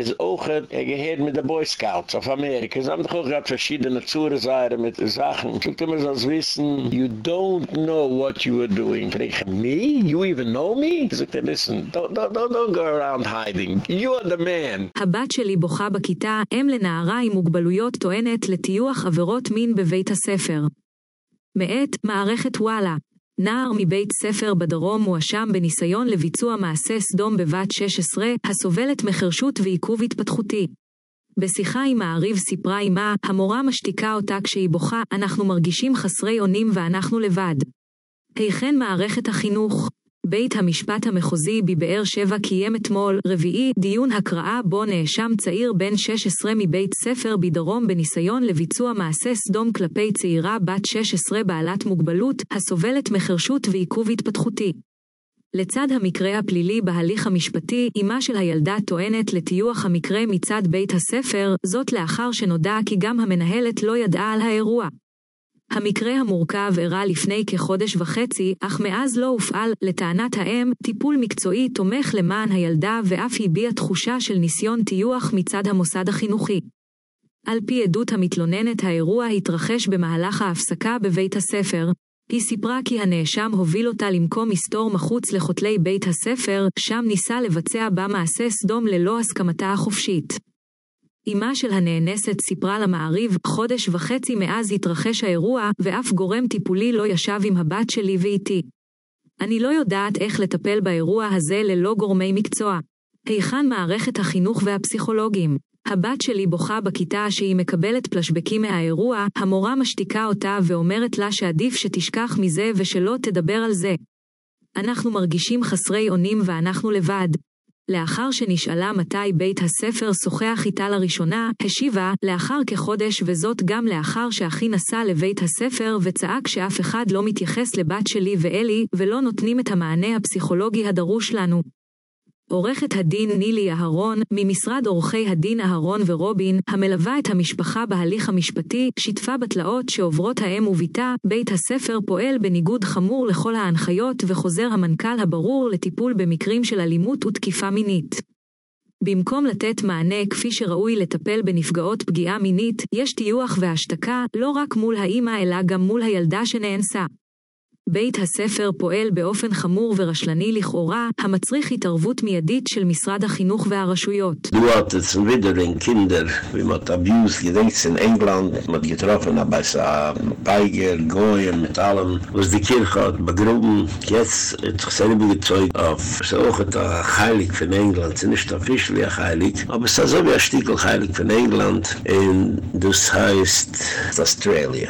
ist auch, er gehört mit den Boy Scouts auf Amerika. Haben doch gerade verschiedene Zureseire mit Sachen. Will immer so wissen, you don't know what you are doing. Ich me? You even know me? Ich sage, listen, don't, don't, don't, don't go around hiding. You are the man. הבת שלי בוכה בכיתה, אם לנערה עם מוגבלויות טוענת לטיוח עבירות מין בבית הספר. מאת מערכת וואלה. נער מבית ספר בדרום מואשם בניסיון לביצוע מעשה סדום בבת 16, הסובלת מחרשות ועיכוב התפתחותי. בשיחה עם מעריב סיפרה אמה, המורה משתיקה אותה כשהיא בוכה, אנחנו מרגישים חסרי אונים ואנחנו לבד. היכן מערכת החינוך? בית המשפט המחוזי בבאר שבע קיים אתמול, רביעי, דיון הקראה בו נאשם צעיר בן 16 מבית ספר בדרום בניסיון לביצוע מעשה סדום כלפי צעירה בת 16 בעלת מוגבלות, הסובלת מחרשות ועיכוב התפתחותי. לצד המקרה הפלילי בהליך המשפטי, אמה של הילדה טוענת לטיוח המקרה מצד בית הספר, זאת לאחר שנודע כי גם המנהלת לא ידעה על האירוע. המקרה המורכב אירע לפני כחודש וחצי, אך מאז לא הופעל, לטענת האם, טיפול מקצועי תומך למען הילדה ואף הביע תחושה של ניסיון טיוח מצד המוסד החינוכי. על פי עדות המתלוננת האירוע התרחש במהלך ההפסקה בבית הספר. היא סיפרה כי הנאשם הוביל אותה למקום מסתור מחוץ לכותלי בית הספר, שם ניסה לבצע בה מעשה סדום ללא הסכמתה החופשית. אמה של הנאנסת סיפרה למעריב, חודש וחצי מאז התרחש האירוע, ואף גורם טיפולי לא ישב עם הבת שלי ואיתי. אני לא יודעת איך לטפל באירוע הזה ללא גורמי מקצוע. היכן מערכת החינוך והפסיכולוגים? הבת שלי בוכה בכיתה שהיא מקבלת פלשבקים מהאירוע, המורה משתיקה אותה ואומרת לה שעדיף שתשכח מזה ושלא תדבר על זה. אנחנו מרגישים חסרי אונים ואנחנו לבד. לאחר שנשאלה מתי בית הספר שוחח איתה לראשונה, השיבה, לאחר כחודש וזאת גם לאחר שאחי נסע לבית הספר וצעק שאף אחד לא מתייחס לבת שלי ואלי, ולא נותנים את המענה הפסיכולוגי הדרוש לנו. עורכת הדין נילי אהרון, ממשרד עורכי הדין אהרון ורובין, המלווה את המשפחה בהליך המשפטי, שיתפה בתלאות שעוברות האם וביתה, בית הספר פועל בניגוד חמור לכל ההנחיות וחוזר המנכ"ל הברור לטיפול במקרים של אלימות ותקיפה מינית. במקום לתת מענה כפי שראוי לטפל בנפגעות פגיעה מינית, יש טיוח והשתקה, לא רק מול האימא אלא גם מול הילדה שנאנסה. בית הספר פועל באופן חמור ורשלני לכאורה, המצריך התערבות מיידית של משרד החינוך והרשויות. Du hattest ein Widerling Kinder, wie man abused, gedenkst in England, man getroffen, aber es war Peiger, Goyen, mit allem, was die Kirche hat begruben. Jetzt hat sich selber gezeugt auf, es ist auch ein Heilig von England, es ist nicht officially ein Heilig, aber es ist so wie ein Stückel Heilig von England, und das heißt Australia.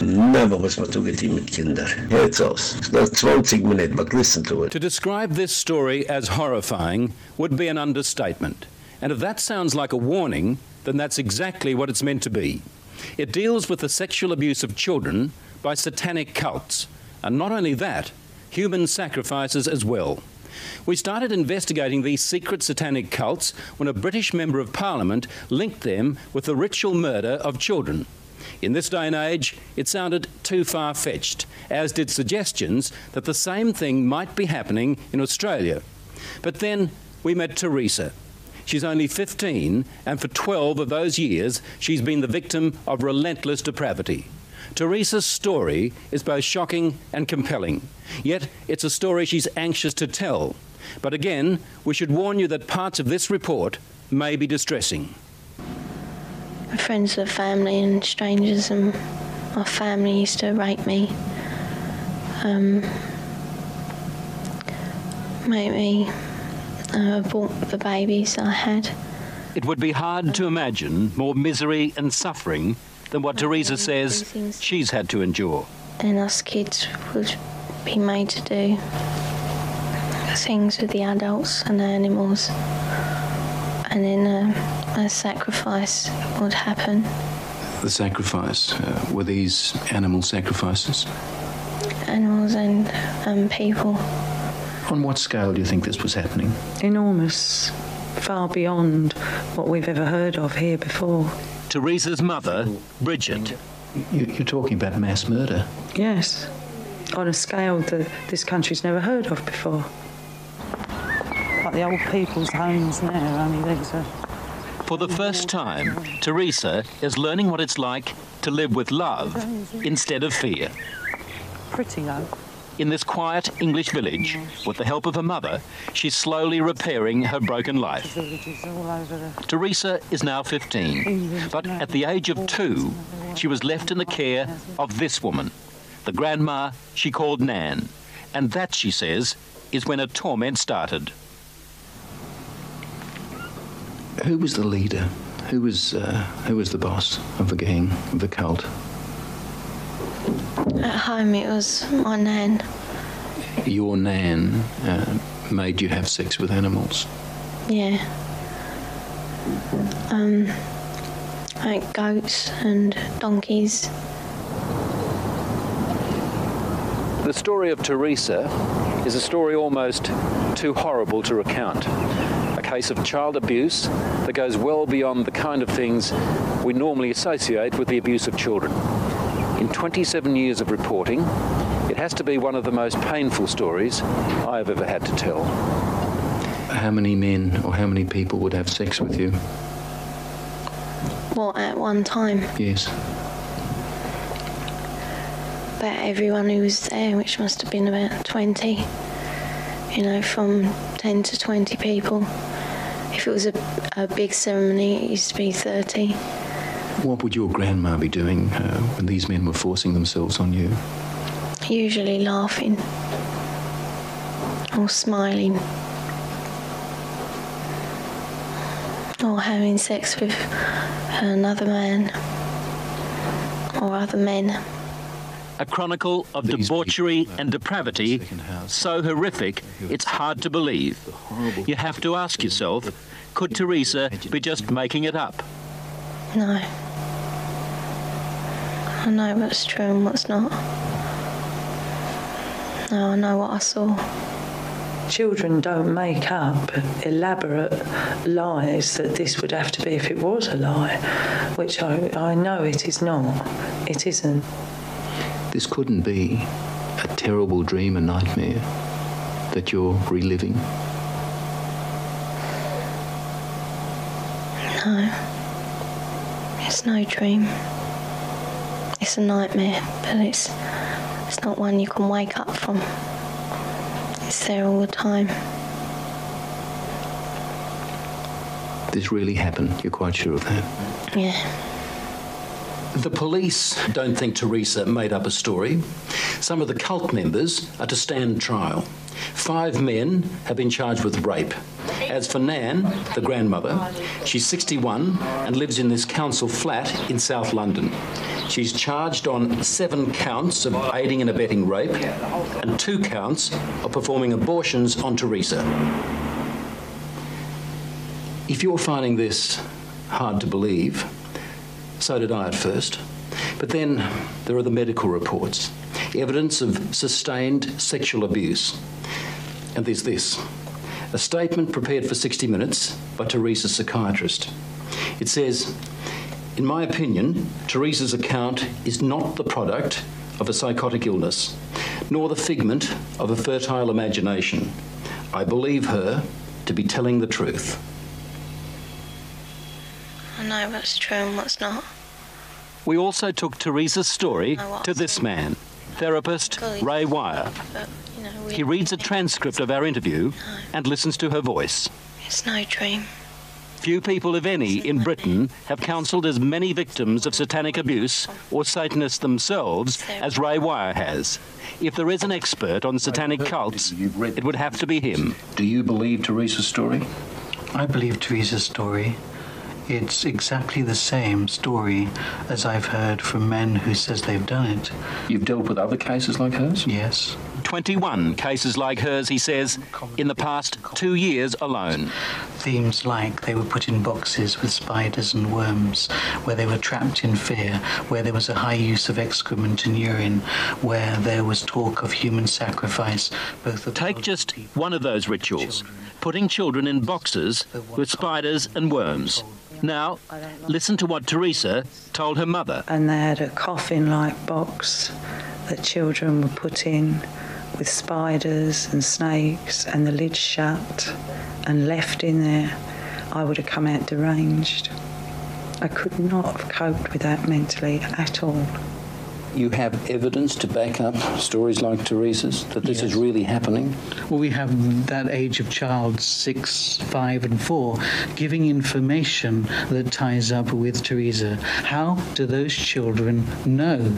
Never was man mit Kinder. Jetzt aus. It's 20 minutes, but listen to it. To describe this story as horrifying would be an understatement. And if that sounds like a warning, then that's exactly what it's meant to be. It deals with the sexual abuse of children by satanic cults. And not only that, human sacrifices as well. We started investigating these secret satanic cults when a British member of parliament linked them with the ritual murder of children. In this day and age, it sounded too far fetched, as did suggestions that the same thing might be happening in Australia. But then we met Teresa. She's only 15, and for 12 of those years, she's been the victim of relentless depravity. Teresa's story is both shocking and compelling, yet it's a story she's anxious to tell. But again, we should warn you that parts of this report may be distressing. My friends are family and strangers and my family used to rape me. Um, make me uh, abort the babies I had. It would be hard to imagine more misery and suffering than what Teresa says she's had to endure. And us kids would be made to do. things with the adults and the animals. And then um, a sacrifice would happen. The sacrifice, uh, were these animal sacrifices? Animals and um, people. On what scale do you think this was happening? Enormous. Far beyond what we've ever heard of here before. Teresa's mother, Bridget. You're talking about mass murder? Yes. On a scale that this country's never heard of before. Like the old people's homes now, only these are for the first time, Teresa is learning what it's like to live with love instead of fear. Pretty low. In this quiet English village, with the help of her mother, she's slowly repairing her broken life. Teresa is now 15, but at the age of two, she was left in the care of this woman, the grandma she called Nan. And that, she says, is when her torment started. Who was the leader? Who was uh, who was the boss of the gang, of the cult? At home, it was my nan. Your nan uh, made you have sex with animals. Yeah. Um, like goats and donkeys. The story of Teresa is a story almost too horrible to recount case of child abuse that goes well beyond the kind of things we normally associate with the abuse of children. In 27 years of reporting, it has to be one of the most painful stories I have ever had to tell. How many men or how many people would have sex with you? Well, at one time? Yes. About everyone who was there, which must have been about 20. You know, from 10 to 20 people. If it was a, a big ceremony, it used to be 30. What would your grandma be doing uh, when these men were forcing themselves on you? Usually laughing or smiling or having sex with another man or other men a chronicle of These debauchery people, and depravity so horrific it's hard to believe. You have to ask yourself, could Teresa be just making it up? No. I know what's true and what's not. No, I know what I saw. Children don't make up elaborate lies that this would have to be if it was a lie, which I, I know it is not. It isn't. This couldn't be a terrible dream, a nightmare that you're reliving. No. It's no dream. It's a nightmare, but it's it's not one you can wake up from. It's there all the time. This really happened. You're quite sure of that? Yeah. The police don't think Teresa made up a story. Some of the cult members are to stand trial. Five men have been charged with rape. As for Nan, the grandmother, she's 61 and lives in this council flat in South London. She's charged on seven counts of aiding and abetting rape and two counts of performing abortions on Teresa. If you're finding this hard to believe, so did I at first. But then there are the medical reports, evidence of sustained sexual abuse. And there's this a statement prepared for 60 Minutes by Teresa's psychiatrist. It says, In my opinion, Teresa's account is not the product of a psychotic illness, nor the figment of a fertile imagination. I believe her to be telling the truth. I know what's true and what's not. We also took Teresa's story to this man, therapist Ray Wyre. He reads a transcript of our interview and listens to her voice. It's no dream. Few people, if any, in Britain have counselled as many victims of satanic abuse or Satanists themselves as Ray Wyre has. If there is an expert on satanic cults, it would have to be him. Do you believe Teresa's story? I believe Teresa's story It's exactly the same story as I've heard from men who says they've done it. You've dealt with other cases like hers? Yes. 21 cases like hers, he says, in the past two years alone. Themes like they were put in boxes with spiders and worms, where they were trapped in fear, where there was a high use of excrement and urine, where there was talk of human sacrifice, both of Take just one of those rituals, putting children in boxes with spiders and worms. Now, listen to what Teresa told her mother. And they had a coffin-like box that children were put in with spiders and snakes and the lid shut and left in there, I would have come out deranged. I could not have coped with that mentally at all. You have evidence to back up stories like Teresa's that this yes. is really happening? Well, we have that age of child, six, five, and four, giving information that ties up with Teresa. How do those children know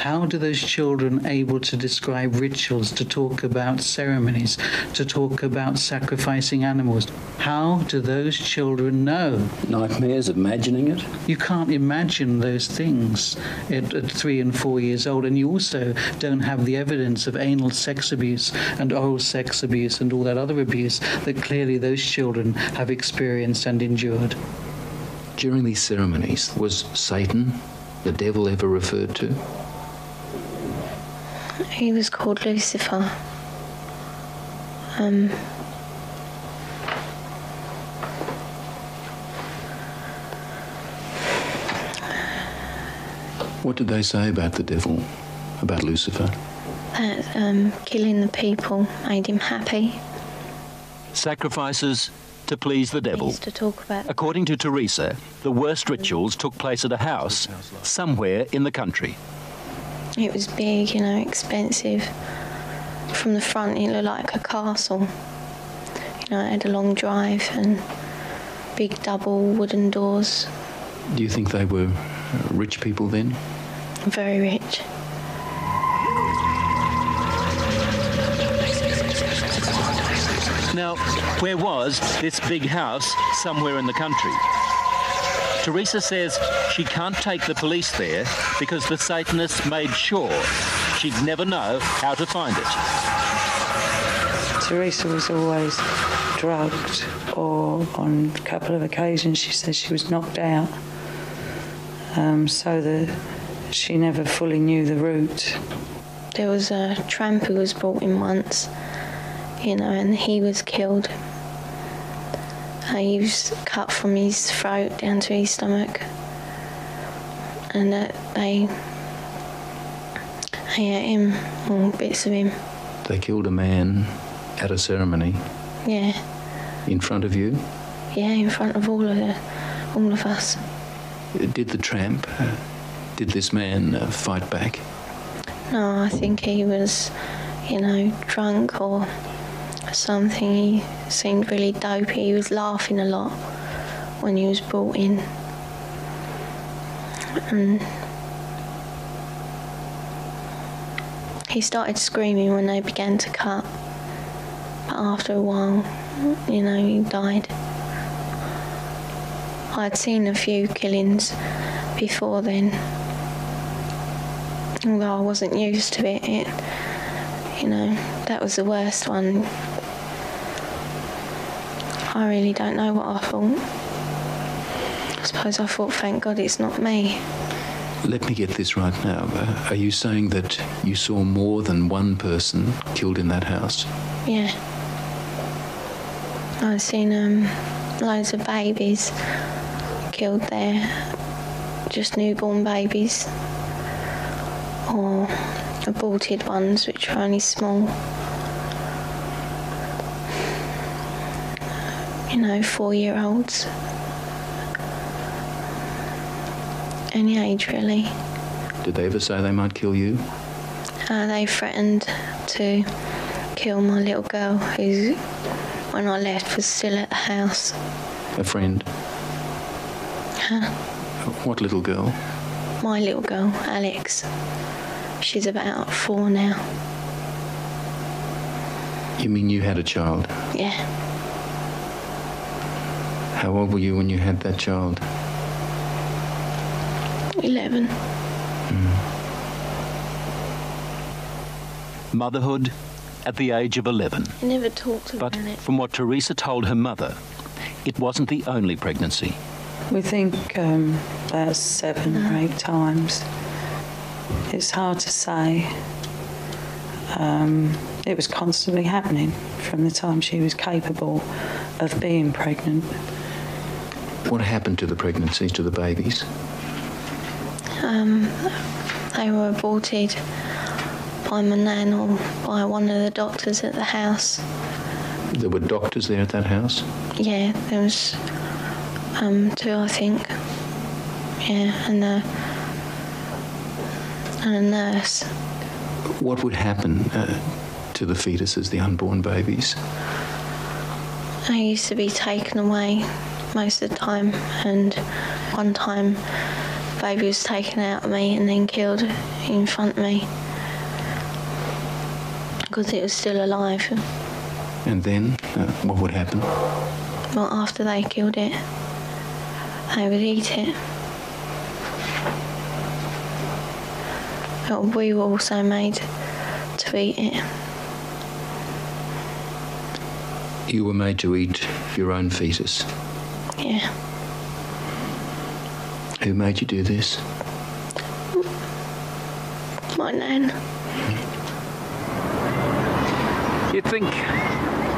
how do those children able to describe rituals, to talk about ceremonies, to talk about sacrificing animals? How do those children know? Nightmares, imagining it? You can't imagine those things at, at three and four years old. And you also don't have the evidence of anal sex abuse and oral sex abuse and all that other abuse that clearly those children have experienced and endured. During these ceremonies, was Satan, the devil, ever referred to? He was called Lucifer. Um, what did they say about the devil, about Lucifer? That um, killing the people made him happy. Sacrifices to please the devil. To talk about. According to Teresa, the worst rituals took place at a house somewhere in the country. It was big, you know, expensive. From the front, it looked like a castle. You know, it had a long drive and big double wooden doors. Do you think they were rich people then? Very rich. Now, where was this big house somewhere in the country? Teresa says she can't take the police there because the Satanists made sure she'd never know how to find it. Teresa was always drugged or on a couple of occasions she says she was knocked out. Um, so that she never fully knew the route. There was a tramp who was brought in once, you know, and he was killed he was cut from his throat down to his stomach. And that they, they ate him, or bits of him. They killed a man at a ceremony? Yeah. In front of you? Yeah, in front of all of, the, all of us. Did the tramp, uh, did this man uh, fight back? No, I think he was, you know, drunk or something. He seemed really dopey. He was laughing a lot when he was brought in. And he started screaming when they began to cut. But after a while, you know, he died. I'd seen a few killings before then. Although I wasn't used to it, it you know, that was the worst one. I really don't know what I thought. I suppose I thought, thank God it's not me. Let me get this right now. Are you saying that you saw more than one person killed in that house? Yeah. I've seen um, loads of babies killed there, just newborn babies, or aborted ones which were only small. You know, four-year-olds. Any age, really. Did they ever say they might kill you? Uh, they threatened to kill my little girl who, when I left, was still at the house. A friend? Huh? What little girl? My little girl, Alex. She's about four now. You mean you had a child? Yeah. How old were you when you had that child? 11. Motherhood at the age of 11. I never talked about But it. from what Teresa told her mother, it wasn't the only pregnancy. We think um, about seven or eight times. It's hard to say. Um, it was constantly happening from the time she was capable of being pregnant. What happened to the pregnancies, to the babies? Um, they were aborted by my nan or by one of the doctors at the house. There were doctors there at that house? Yeah, there was um, two, I think. Yeah, and a, and a nurse. What would happen uh, to the fetuses, the unborn babies? They used to be taken away most of the time, and one time, baby was taken out of me and then killed in front of me because it was still alive. And then, uh, what would happen? Well, after they killed it, they would eat it. But we were also made to eat it. You were made to eat your own fetus. Yeah. Who made you do this? My nan. You'd think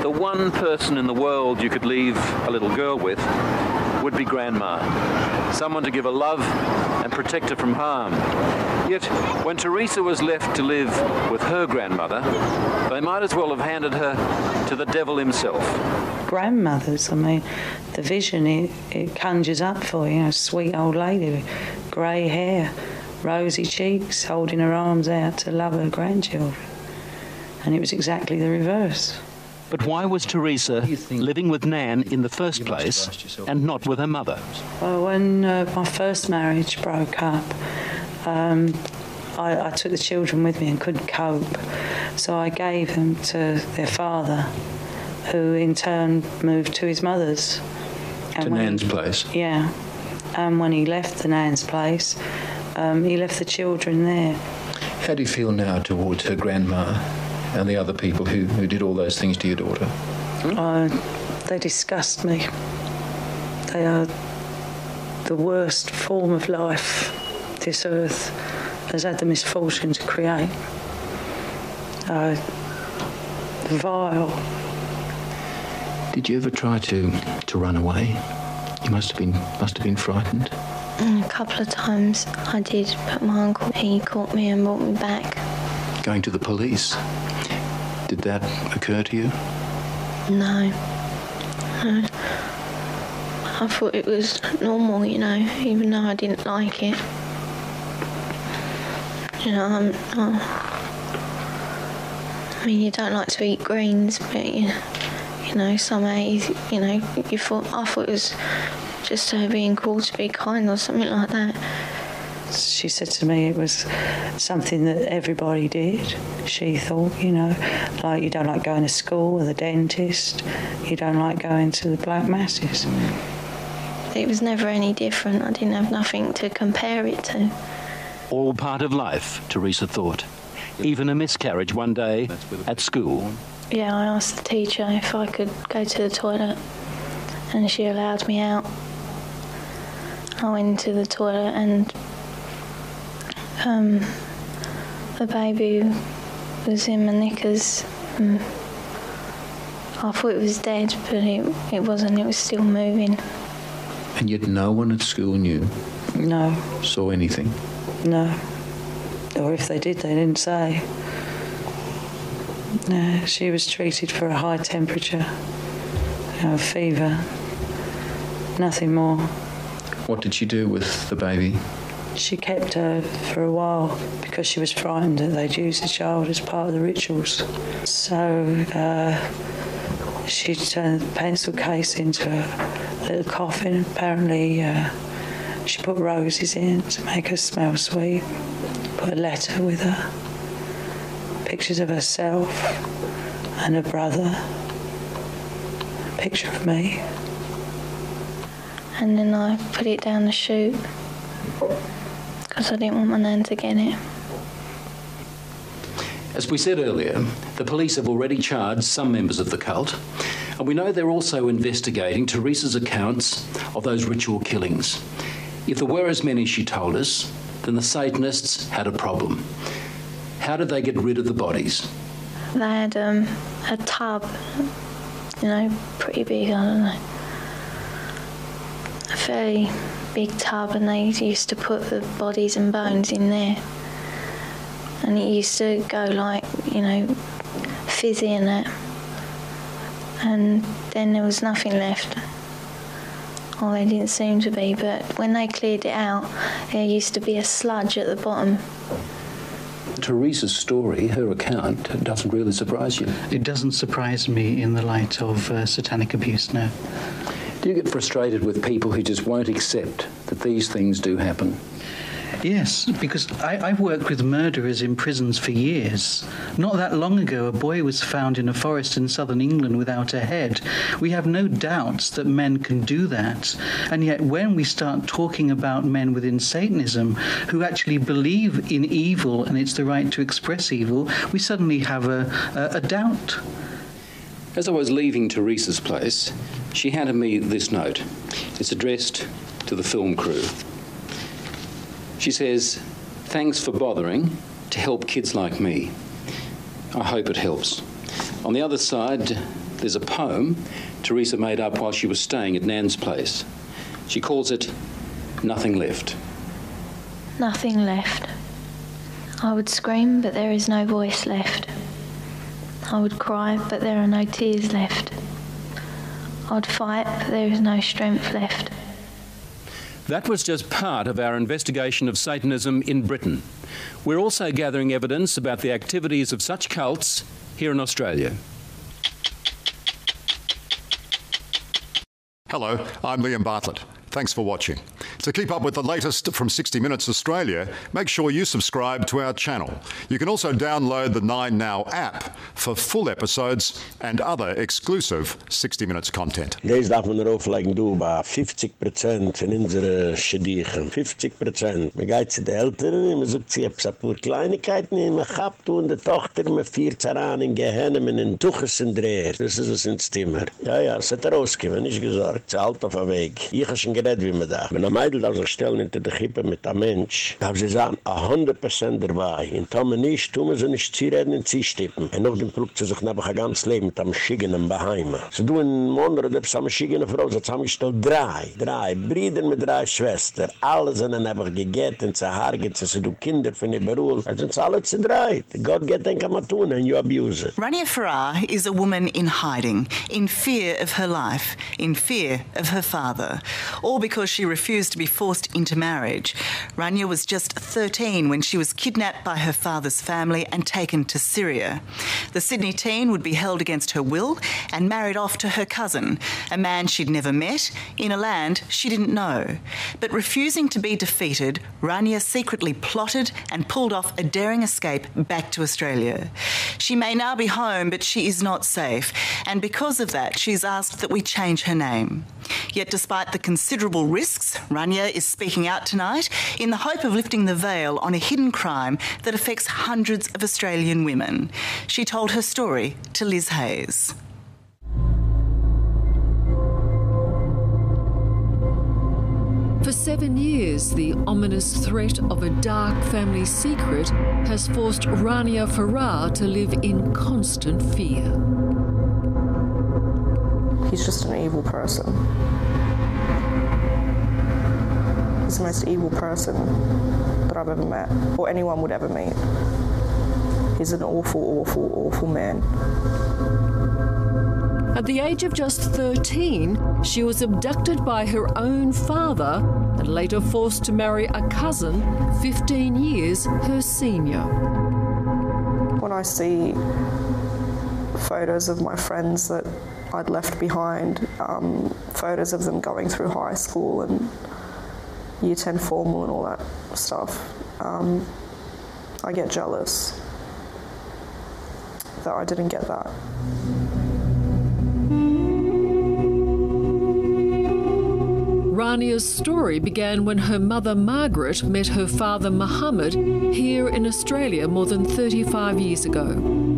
the one person in the world you could leave a little girl with would be grandma. Someone to give her love and protect her from harm. Yet, when Teresa was left to live with her grandmother, they might as well have handed her to the devil himself. Grandmothers, I mean, the vision it, it conjures up for you, you know, sweet old lady with grey hair, rosy cheeks, holding her arms out to love her grandchildren. And it was exactly the reverse. But why was Teresa living with Nan in the first place and not with her mother? Well, when uh, my first marriage broke up, um, I, I took the children with me and couldn't cope. So I gave them to their father, who in turn moved to his mother's. to when he- Nan's place? Yeah. And when he left the Nan's place, um, he left the children there. How do you feel now towards her grandma and the other people who, who did all those things to your daughter? Uh, they disgust me. They are the worst form of life this earth has had the misfortune to create. Uh, vile. Did you ever try to, to run away? You must have been must have been frightened. And a couple of times I did, but my uncle, he caught me and brought me back. Going to the police. Did that occur to you? No. No. I thought it was normal, you know, even though I didn't like it. You know, I'm, oh. I mean, you don't like to eat greens, but you, you know, somehow, you, you know, you thought, I thought it was just her being called to be kind or something like that. She said to me it was something that everybody did. She thought, you know, like you don't like going to school or the dentist, you don't like going to the black masses. It was never any different. I didn't have nothing to compare it to. All part of life, Teresa thought. Even a miscarriage one day at school. Yeah, I asked the teacher if I could go to the toilet and she allowed me out. I went to the toilet and um, the baby was in my knickers. and I thought it was dead, but it, it wasn't. It was still moving. And yet no one at school knew, No, saw anything. no. Or if they did, they didn't say. No, she was treated for a high temperature, you know, fever, nothing more. What did she do with the baby? She kept her for a while because she was frightened that they'd use the child as part of the rituals. So uh, she turned the pencil case into a little coffin. Apparently, uh, she put roses in to make her smell sweet. Put a letter with her, pictures of herself and her brother, a picture of me. and then I put it down the chute because I didn't want my nan to get it. As we said earlier, the police have already charged some members of the cult, and we know they're also investigating Teresa's accounts of those ritual killings. If there were as many, she told us, then the Satanists had a problem. How did they get rid of the bodies? They had um, a tub, you know, pretty big, I don't know. A fairly big tub, and they used to put the bodies and bones in there and it used to go like, you know, fizzy in it. And then there was nothing left. Well, there didn't seem to be, but when they cleared it out, there used to be a sludge at the bottom. Teresa's story, her account, doesn't really surprise you. It doesn't surprise me in the light of uh, satanic abuse, no. Do you get frustrated with people who just won't accept that these things do happen? Yes, because I, I've worked with murderers in prisons for years. Not that long ago, a boy was found in a forest in southern England without a head. We have no doubts that men can do that. And yet, when we start talking about men within Satanism who actually believe in evil and it's the right to express evil, we suddenly have a, a, a doubt. As I was leaving Teresa's place, she handed me this note. It's addressed to the film crew. She says, Thanks for bothering to help kids like me. I hope it helps. On the other side, there's a poem Teresa made up while she was staying at Nan's place. She calls it Nothing Left. Nothing left. I would scream, but there is no voice left. I would cry, but there are no tears left. I'd fight, but there is no strength left. That was just part of our investigation of Satanism in Britain. We're also gathering evidence about the activities of such cults here in Australia. Hello, I'm Liam Bartlett. Thanks for watching. To keep up with the latest from 60 Minutes Australia, make sure you subscribe to our channel. You can also download the 9Now app for full episodes and other exclusive 60 Minutes content. Deze darf man erover lijken doen, bij 50% van onze schedigen. 50%. Man geht zu den Eltern, man sucht sich ein paar Kleinigkeiten, man gehabt und die Tochter, man fiert sie an in Gehenne, man in Tuches in Dreher. Das ist es ins Zimmer. Ja, ja, es hat rausgekommen, nicht gesagt, es ist alt auf der Weg. Ich habe schon geredet, wie man da. Wenn ein Mädel darf sich stellen hinter der Kippe mit einem Mensch, darf sie sagen, a hundert Prozent dabei. In Tome nicht, tun wir sie nicht zureden und zistippen. Und noch dem Flug zu sich nebach ein ganzes Leben mit einem Schiggenen Baheime. Sie tun in Mondere, da ist eine Schiggene Frau, sie haben gestellt drei, drei, Brüder mit drei Schwestern. Alle sind dann einfach und zerhargert, sie sind Kinder von ihr Beruf. Also sind alle zu drei. Gott geht den kann man tun, and you abuse it. Rania Farrar is a woman in hiding, in fear of her life, in fear of her father, all because she refused to be forced into marriage. Rania was just 13 when she was kidnapped by her father's family and taken to Syria. The Sydney teen would be held against her will and married off to her cousin, a man she'd never met, in a land she didn't know. But refusing to be defeated, Rania secretly plotted and pulled off a daring escape back to Australia. She may now be home, but she is not safe, and because of that, she's asked that we change her name. Yet, despite the considerable risks, Rania is speaking out tonight in the hope of lifting the veil on a hidden crime that affects hundreds of Australian women. She told her story to Liz Hayes. For seven years, the ominous threat of a dark family secret has forced Rania Farrar to live in constant fear. He's just an evil person. He's the most evil person that I've ever met, or anyone would ever meet. He's an awful, awful, awful man. At the age of just 13, she was abducted by her own father and later forced to marry a cousin 15 years her senior. When I see photos of my friends that I'd left behind, um, photos of them going through high school and year 10 formal and all that stuff, um, I get jealous that I didn't get that. Rania's story began when her mother Margaret met her father Muhammad here in Australia more than 35 years ago.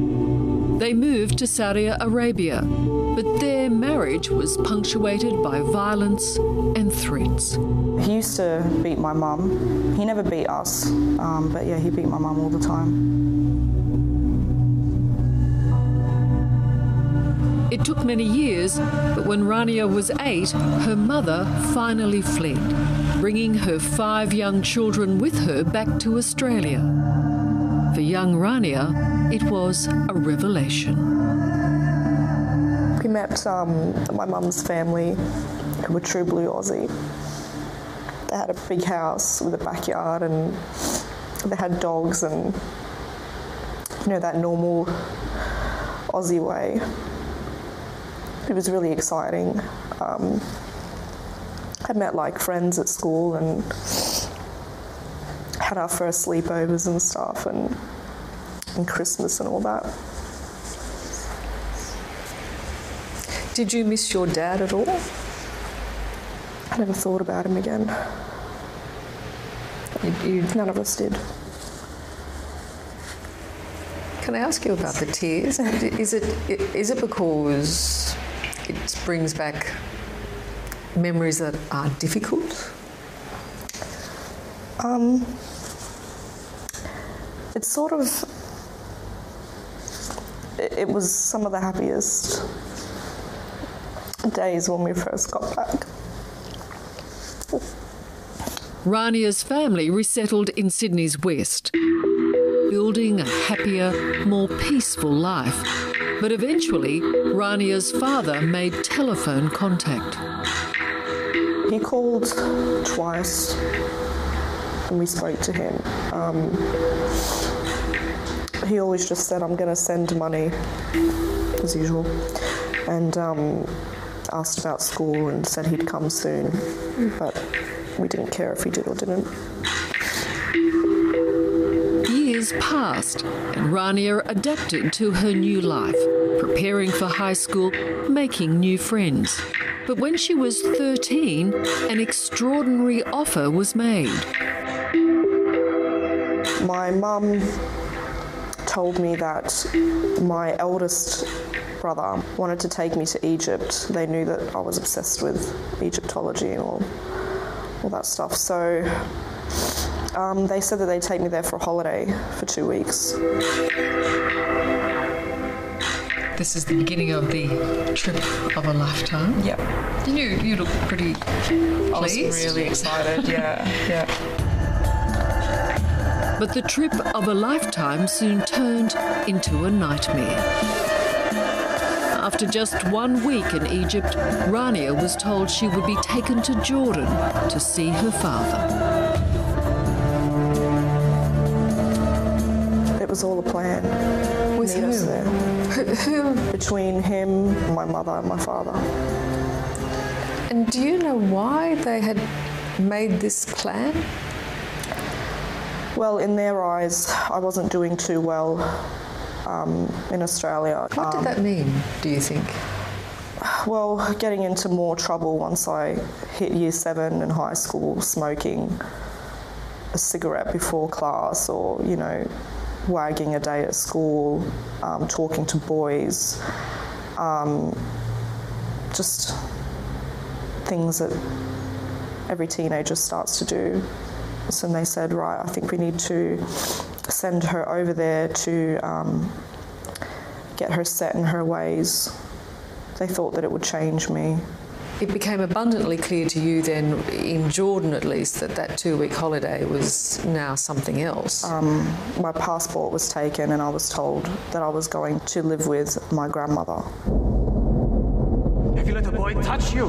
They moved to Saudi Arabia, but their marriage was punctuated by violence and threats. He used to beat my mum. He never beat us, um, but yeah, he beat my mum all the time. It took many years, but when Rania was eight, her mother finally fled, bringing her five young children with her back to Australia. For young Rania, it was a revelation. We met um, my mum's family, who were true blue Aussie. They had a big house with a backyard and they had dogs and, you know, that normal Aussie way it was really exciting. Um, I met like friends at school and had our first sleepovers and stuff and, and Christmas and all that. Did you miss your dad at all? I never thought about him again. You, you, none of us did. Can I ask you about the tears? Is it is it because it brings back memories that are difficult? Um, it's sort of it, was some of the happiest days when we first got back. Rania's family resettled in Sydney's west, building a happier, more peaceful life. But eventually, Rania's father made telephone contact. He called twice and we spoke to him. Um, he always just said, I'm going to send money, as usual, and um, asked about school and said he'd come soon, but we didn't care if he did or didn't. Years passed and Rania adapted to her new life, preparing for high school, making new friends. But when she was 13, an extraordinary offer was made. My mum told me that my eldest brother wanted to take me to Egypt. They knew that I was obsessed with Egyptology and all all that stuff. So um, they said that they'd take me there for a holiday for 2 weeks. This is the beginning of the trip of a lifetime. Yeah. You you look pretty pleased. I was really excited. yeah. Yeah. But the trip of a lifetime soon turned into a nightmare. After just one week in Egypt, Rania was told she would be taken to Jordan to see her father. It was all a plan. With Meet who? Who? Between him, my mother, and my father. And do you know why they had made this plan? Well, in their eyes, I wasn't doing too well um, in Australia. What did that mean, do you think? Well, getting into more trouble once I hit year seven in high school, smoking a cigarette before class or, you know, wagging a day at school, um, talking to boys, um, just things that every teenager starts to do. So they said, right, I think we need to send her over there to um, get her set in her ways. They thought that it would change me. It became abundantly clear to you then, in Jordan at least, that that two-week holiday was now something else. Um, my passport was taken and I was told that I was going to live with my grandmother. Have you let a boy touch you?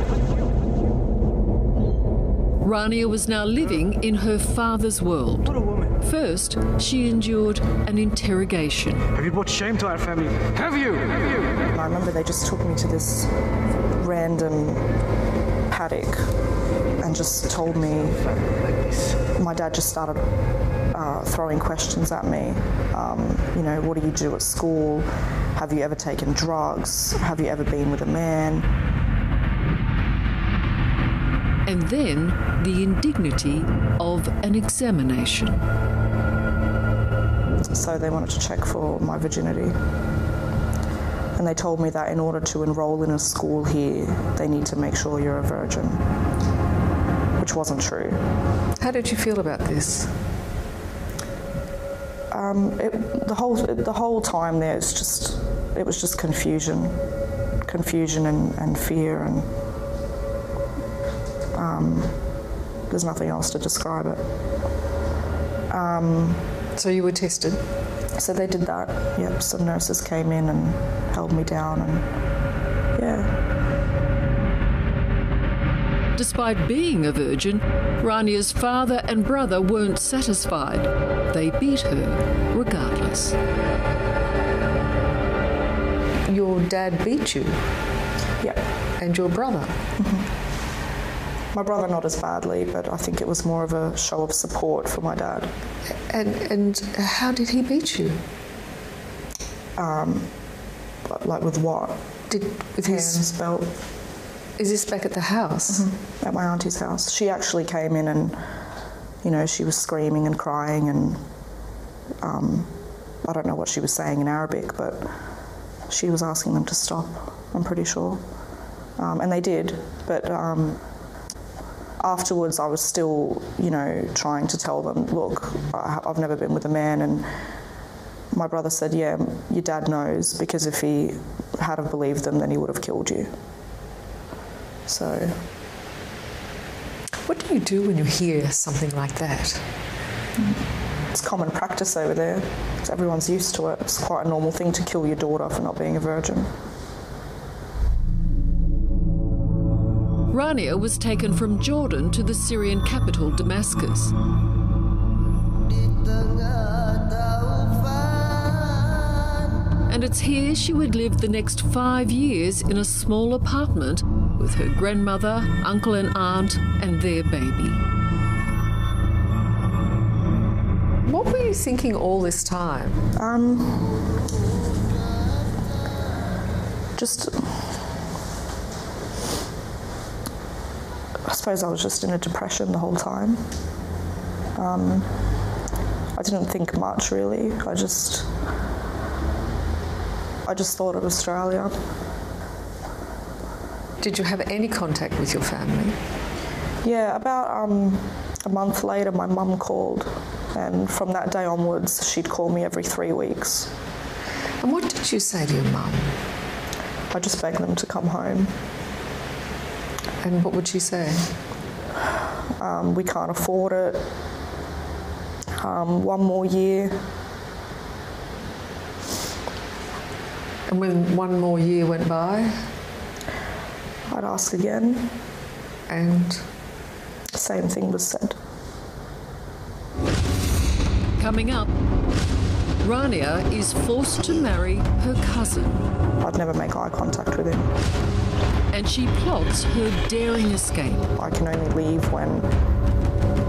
Rania was now living in her father's world. What a woman. First, she endured an interrogation. Have you brought shame to our family? Have you? Have you? I remember they just took me to this random paddock and just told me my dad just started uh, throwing questions at me. Um, you know, what do you do at school? Have you ever taken drugs? Have you ever been with a man? And then the indignity of an examination. So they wanted to check for my virginity. And they told me that in order to enroll in a school here, they need to make sure you're a virgin, which wasn't true. How did you feel about this? Um, it, the whole the whole time there it's just it was just confusion, confusion and, and fear and um, there's nothing else to describe it. Um, so you were tested? So they did that. Yep, some nurses came in and held me down and yeah. Despite being a virgin, Rania's father and brother weren't satisfied. They beat her regardless. Your dad beat you? Yeah. And your brother? Mm -hmm. My brother not as badly, but I think it was more of a show of support for my dad. And and how did he beat you? Um like with what? Did with his his belt. Is this back at the house? Mm -hmm. At my auntie's house. She actually came in and you know, she was screaming and crying and um I don't know what she was saying in Arabic, but she was asking them to stop, I'm pretty sure. Um, and they did, but um, afterwards I was still, you know, trying to tell them, look, I've never been with a man and my brother said, yeah, your dad knows because if he had have believed them then he would have killed you. So what do you do when you hear something like that? It's common practice over there. Everyone's used to it. It's quite a normal thing to kill your daughter for not being a virgin. Rania was taken from Jordan to the Syrian capital Damascus. And it's here she would live the next 5 years in a small apartment with her grandmother, uncle and aunt and their baby. What were you thinking all this time? Um just I suppose I was just in a depression the whole time. Um, I didn't think much really. I just I just thought of Australia. Did you have any contact with your family? Yeah, about um, a month later my mum called and from that day onwards she'd call me every 3 weeks. And what did you say to your mum? I just begged them to come home. And what would she say? Um, we can't afford it. Um, one more year. And when one more year went by? I'd ask again. And? Same thing was said. Coming up, Rania is forced to marry her cousin. I'd never make eye contact with him. And she plots her daring escape. I can only leave when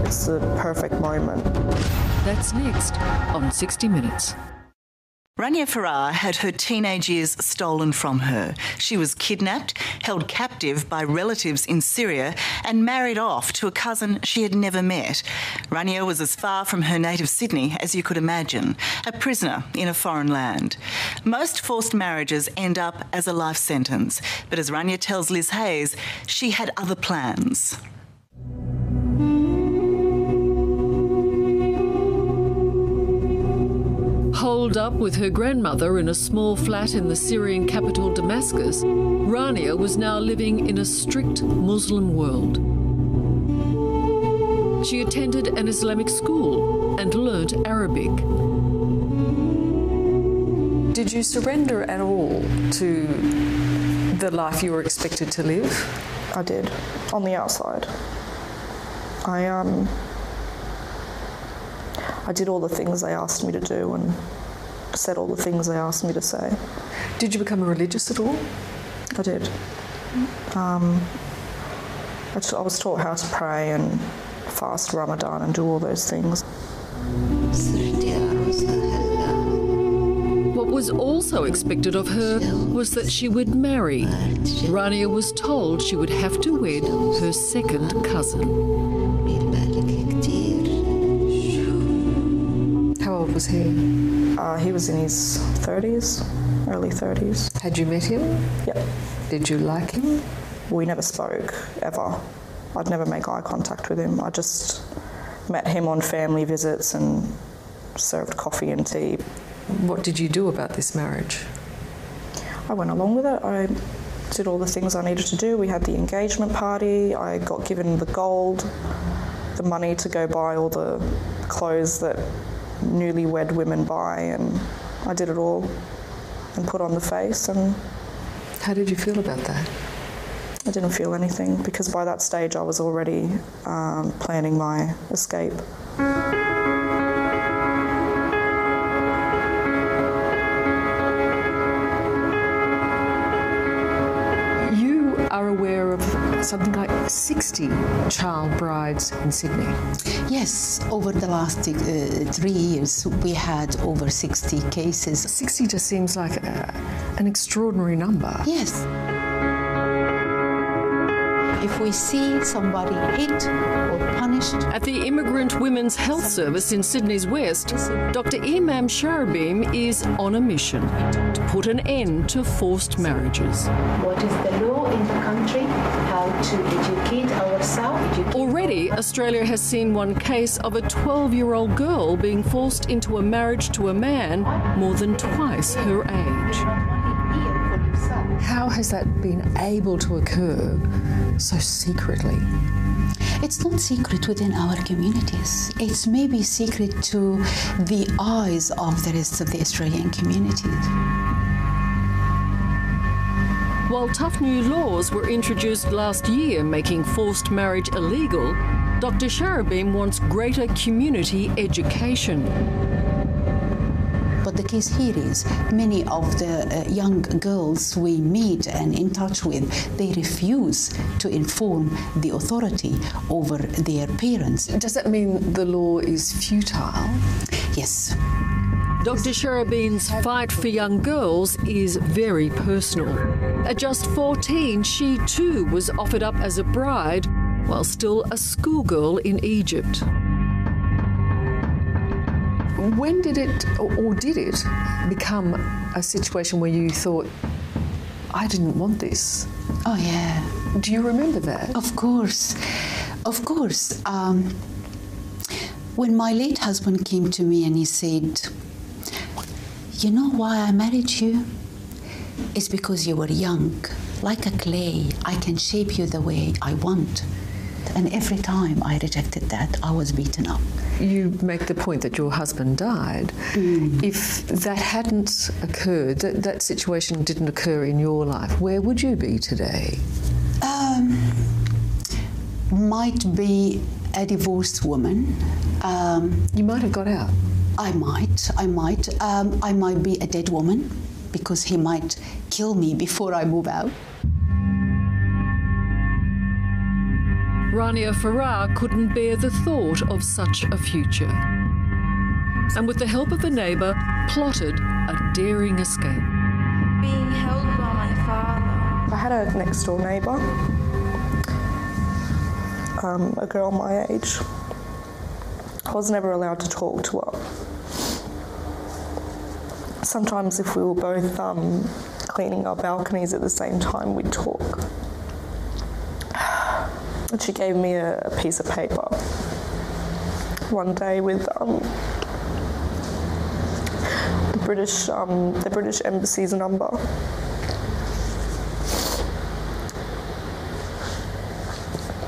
it's the perfect moment. That's next on 60 Minutes. Rania Farrar had her teenage years stolen from her. She was kidnapped, held captive by relatives in Syria, and married off to a cousin she had never met. Rania was as far from her native Sydney as you could imagine, a prisoner in a foreign land. Most forced marriages end up as a life sentence, but as Rania tells Liz Hayes, she had other plans. Holed up with her grandmother in a small flat in the Syrian capital Damascus, Rania was now living in a strict Muslim world. She attended an Islamic school and learnt Arabic. Did you surrender at all to the life you were expected to live? I did, on the outside. I um I did all the things they asked me to do and said all the things they asked me to say. Did you become a religious at all? I did. Um, I, I was taught how to pray and fast Ramadan and do all those things. What was also expected of her was that she would marry. Rania was told she would have to wed her second cousin. How old was he? Uh, he was in his 30s, early 30s. Had you met him? Yep. Did you like him? We never spoke, ever. I'd never make eye contact with him. I just met him on family visits and served coffee and tea. What did you do about this marriage? I went along with it. I did all the things I needed to do. We had the engagement party. I got given the gold, the money to go buy all the clothes that newlywed women buy and I did it all and put on the face and how did you feel about that? I didn't feel anything because by that stage I was already um, planning my escape. Something like 60 child brides in Sydney. Yes, over the last uh, three years, we had over 60 cases. 60 just seems like a, an extraordinary number. Yes. If we see somebody hit or punished. At the Immigrant Women's Health Service in Sydney's West, Dr. Eman Sharobeem is on a mission to put an end to forced marriages. What is the law in the country? How to educate ourselves? Educate Already, Australia has seen one case of a 12 year old girl being forced into a marriage to a man more than twice her age. How has that been able to occur so secretly? It's not secret within our communities. It's maybe secret to the eyes of the rest of the Australian community. While tough new laws were introduced last year making forced marriage illegal, Dr. Sharobeem wants greater community education. But the case here is many of the uh, young girls we meet and in touch with, they refuse to inform the authority over their parents. Does that mean the law is futile? Yes. Dr. Sharobeem's fight for young girls is very personal. At just 14, she too was offered up as a bride while still a schoolgirl in Egypt. When did it, or did it, become a situation where you thought, I didn't want this? Oh, yeah. Do you remember that? Of course. Of course. Um, when my late husband came to me and he said, You know why I married you? It's because you were young. Like a clay, I can shape you the way I want. And every time I rejected that, I was beaten up. You make the point that your husband died. Mm. If that hadn't occurred, that, that situation didn't occur in your life, where would you be today? Um, might be a divorced woman. Um, you might have got out. I might. I might. Um, I might be a dead woman because he might kill me before I move out. Rania Farrar couldn't bear the thought of such a future. And with the help of a neighbour, plotted a daring escape. Being held by my father. I had a next door neighbour, um, a girl my age. I was never allowed to talk to her. Sometimes if we were both um, cleaning our balconies at the same time, we'd talk. And she gave me a, a piece of paper one day with um, the British um, the British embassy's number.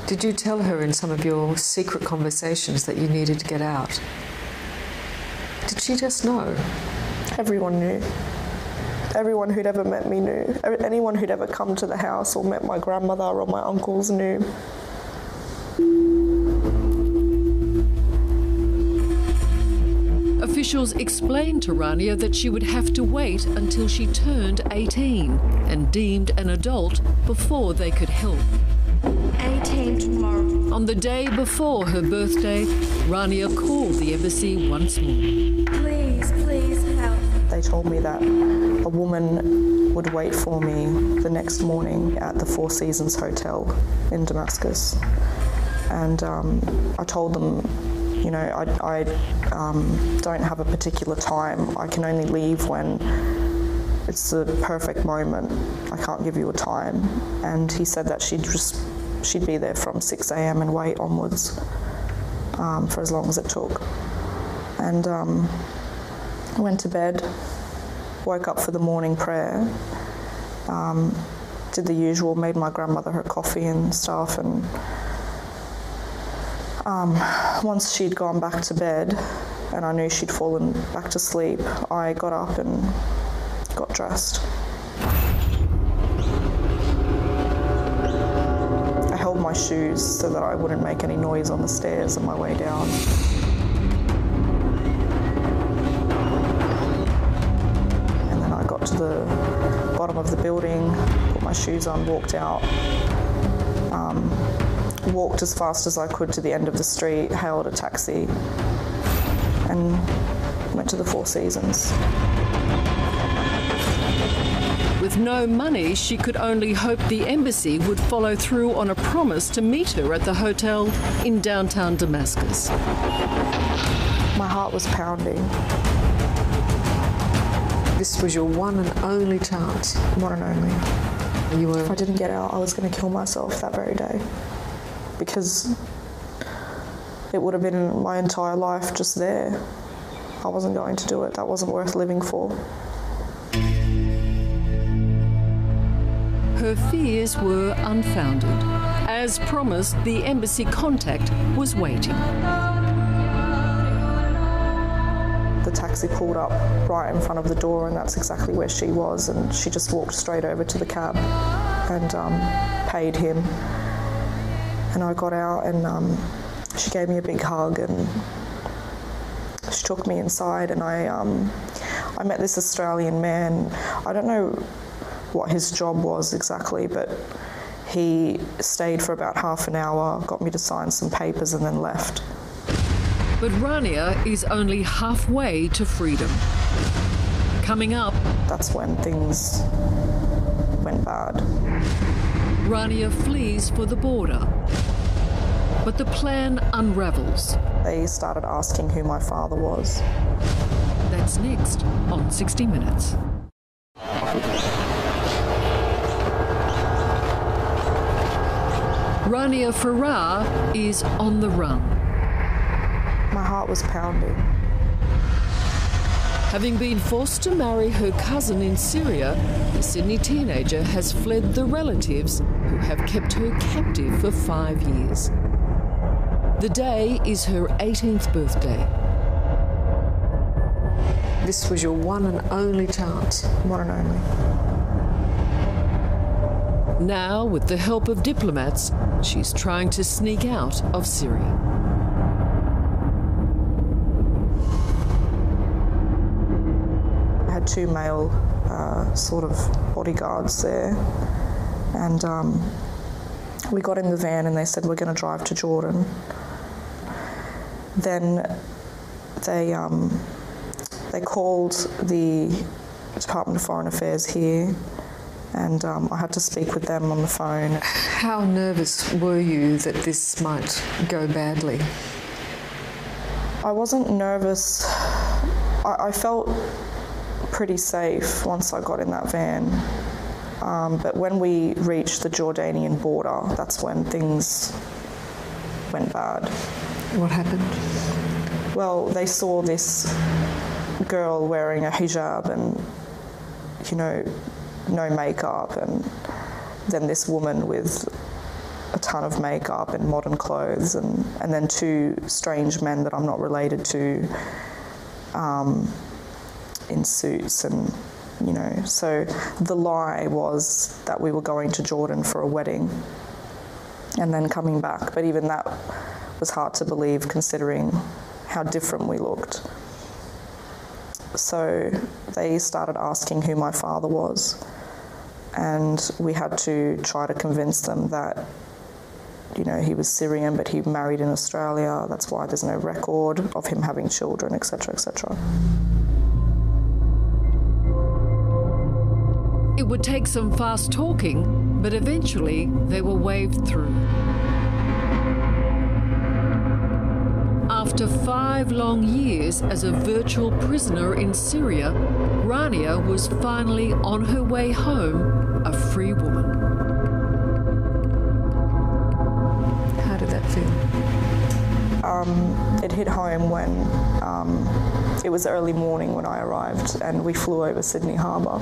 Did you tell her in some of your secret conversations that you needed to get out? Did she just know? Everyone knew. Everyone who'd ever met me knew. Anyone who'd ever come to the house or met my grandmother or my uncles knew. Officials explained to Rania that she would have to wait until she turned 18 and deemed an adult before they could help. 18 tomorrow. On the day before her birthday, Rania called the embassy once more. Please, please help. They they told me that a woman would wait for me the next morning at the Four Seasons Hotel in Damascus. And um, I told them, you know, I, I um, don't have a particular time. I can only leave when it's the perfect moment. I can't give you a time. And he said that she'd just she'd be there from 6 a.m. and wait onwards um, for as long as it took. And um, went to bed, woke up for the morning prayer, um, did the usual, made my grandmother her coffee and stuff. And um, once she'd gone back to bed and I knew she'd fallen back to sleep, I got up and got dressed. I held my shoes so that I wouldn't make any noise on the stairs on my way down. And then I got to the bottom of the building, put my shoes on, walked out. Um, walked as fast as I could to the end of the street, hailed a taxi and went to the Four Seasons. With no money, she could only hope the embassy would follow through on a promise to meet her at the hotel in downtown Damascus. My heart was pounding. This was your one and only chance. One and only. You were If I didn't get out, I was going to kill myself that very day. Because it would have been my entire life just there. I wasn't going to do it. That wasn't worth living for. Her fears were unfounded. As promised, the embassy contact was waiting. The taxi pulled up right in front of the door and that's exactly where she was and she just walked straight over to the cab and um, paid him. And I got out and um, she gave me a big hug and she took me inside and I um, I met this Australian man. I don't know what his job was exactly, but he stayed for about half an hour, got me to sign some papers and then left. But Rania is only halfway to freedom. Coming up, that's when things went bad. Rania flees for the border. But the plan unravels. They started asking who my father was. That's next on 60 Minutes. Rania Farrar is on the run. My heart was pounding. Having been forced to marry her cousin in Syria, the Sydney teenager has fled the relatives who have kept her captive for five years. The day is her 18th birthday. This was your one and only chance. One and only. Now, with the help of diplomats, she's trying to sneak out of Syria. Had two male uh, sort of bodyguards there, and um, we got in the van and they said we're going to drive to Jordan. Then they um, they called the Department of Foreign Affairs here and um, I had to speak with them on the phone. How nervous were you that this might go badly? I wasn't nervous. I, I felt pretty safe once I got in that van. Um, but when we reached the Jordanian border, that's when things went bad. What happened? Well, they saw this girl wearing a hijab and, you know, no makeup and then this woman with a ton of makeup and modern clothes and and then two strange men that I'm not related to um, in suits and you know so the lie was that we were going to Jordan for a wedding and then coming back. But even that was hard to believe considering how different we looked. So they started asking who my father was and we had to try to convince them that you know he was Syrian but he married in Australia. That's why there's no record of him having children etc etc would take some fast talking, but eventually they were waved through. After five long years as a virtual prisoner in Syria, Rania was finally on her way home, a free woman. How did that feel? Um, it hit home when um, it was early morning when I arrived and we flew over Sydney Harbour.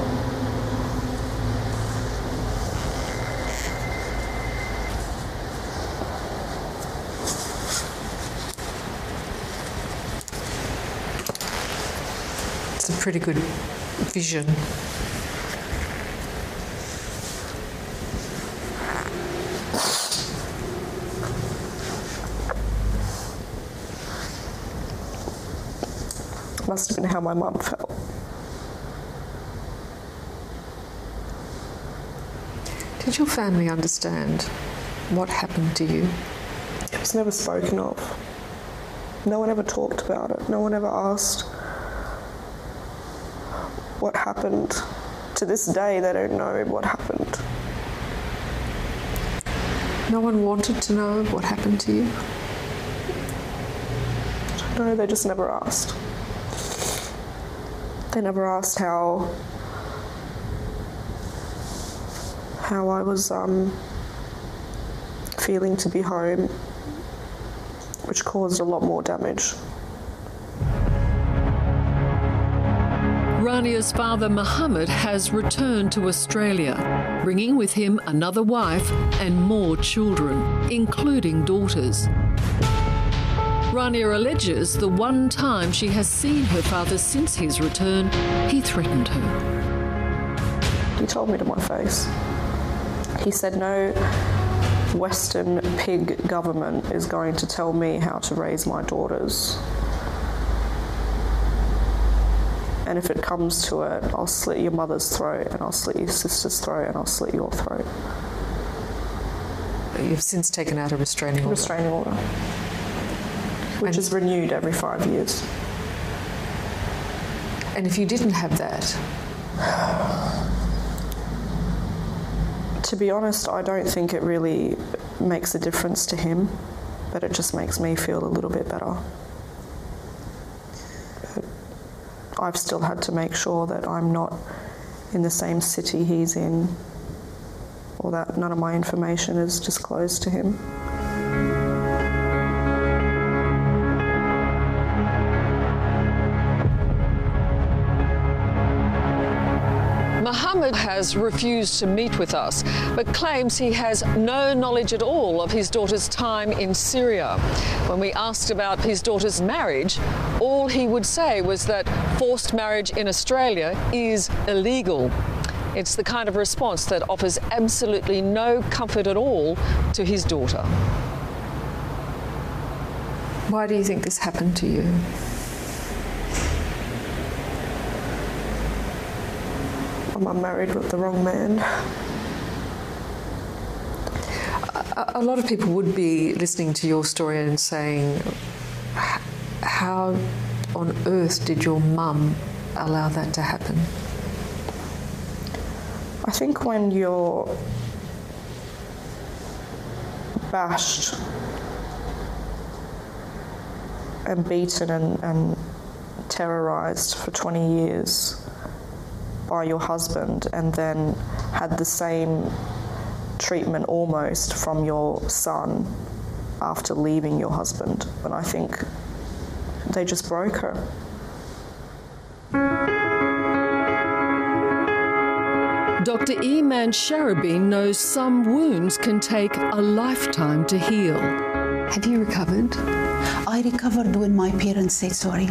Pretty good vision. Must have been how my mum felt. Did your family understand what happened to you? It was never spoken of. No one ever talked about it. No one ever asked what happened. To this day, they don't know what happened. No one wanted to know what happened to you? No, they just never asked. They never asked how how I was um, feeling to be home, which caused a lot more damage. Rania's father Mohammed has returned to Australia, bringing with him another wife and more children, including daughters. Rania alleges the one time she has seen her father since his return, he threatened her. He told me to my face. He said no Western pig government is going to tell me how to raise my daughters. And if it comes to it, I'll slit your mother's throat and I'll slit your sister's throat and I'll slit your throat. You've since taken out a restraining order. Restraining order. Which is renewed every 5 years. And if you didn't have that, to be honest, I don't think it really makes a difference to him, but it just makes me feel a little bit better. But I've still had to make sure that I'm not in the same city he's in or that none of my information is disclosed to him. Has refused to meet with us, but claims he has no knowledge at all of his daughter's time in Syria. When we asked about his daughter's marriage, all he would say was that forced marriage in Australia is illegal. It's the kind of response that offers absolutely no comfort at all to his daughter. why do you think this happened to you? I'm married with the wrong man. A, a lot of people would be listening to your story and saying, how on earth did your mum allow that to happen? I think when you're bashed and beaten and, and terrorized for 20 years by your husband and then had the same treatment almost from your son after leaving your husband. And I think they just broke her. Dr. Eman Sharobeem knows some wounds can take a lifetime to heal. Have you recovered? I recovered when my parents said sorry.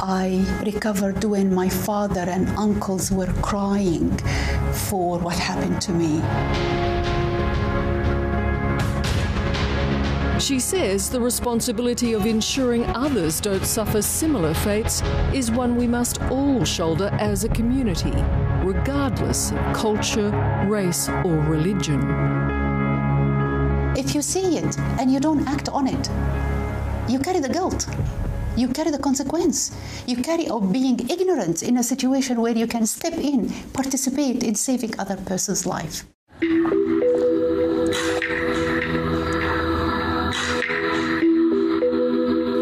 I recovered when my father and uncles were crying for what happened to me. She says the responsibility of ensuring others don't suffer similar fates is one we must all shoulder as a community, regardless of culture, race, or religion. If you see it and you don't act on it, you carry the guilt. You carry the consequence. You carry of being ignorant in a situation where you can step in, participate in saving other person's life.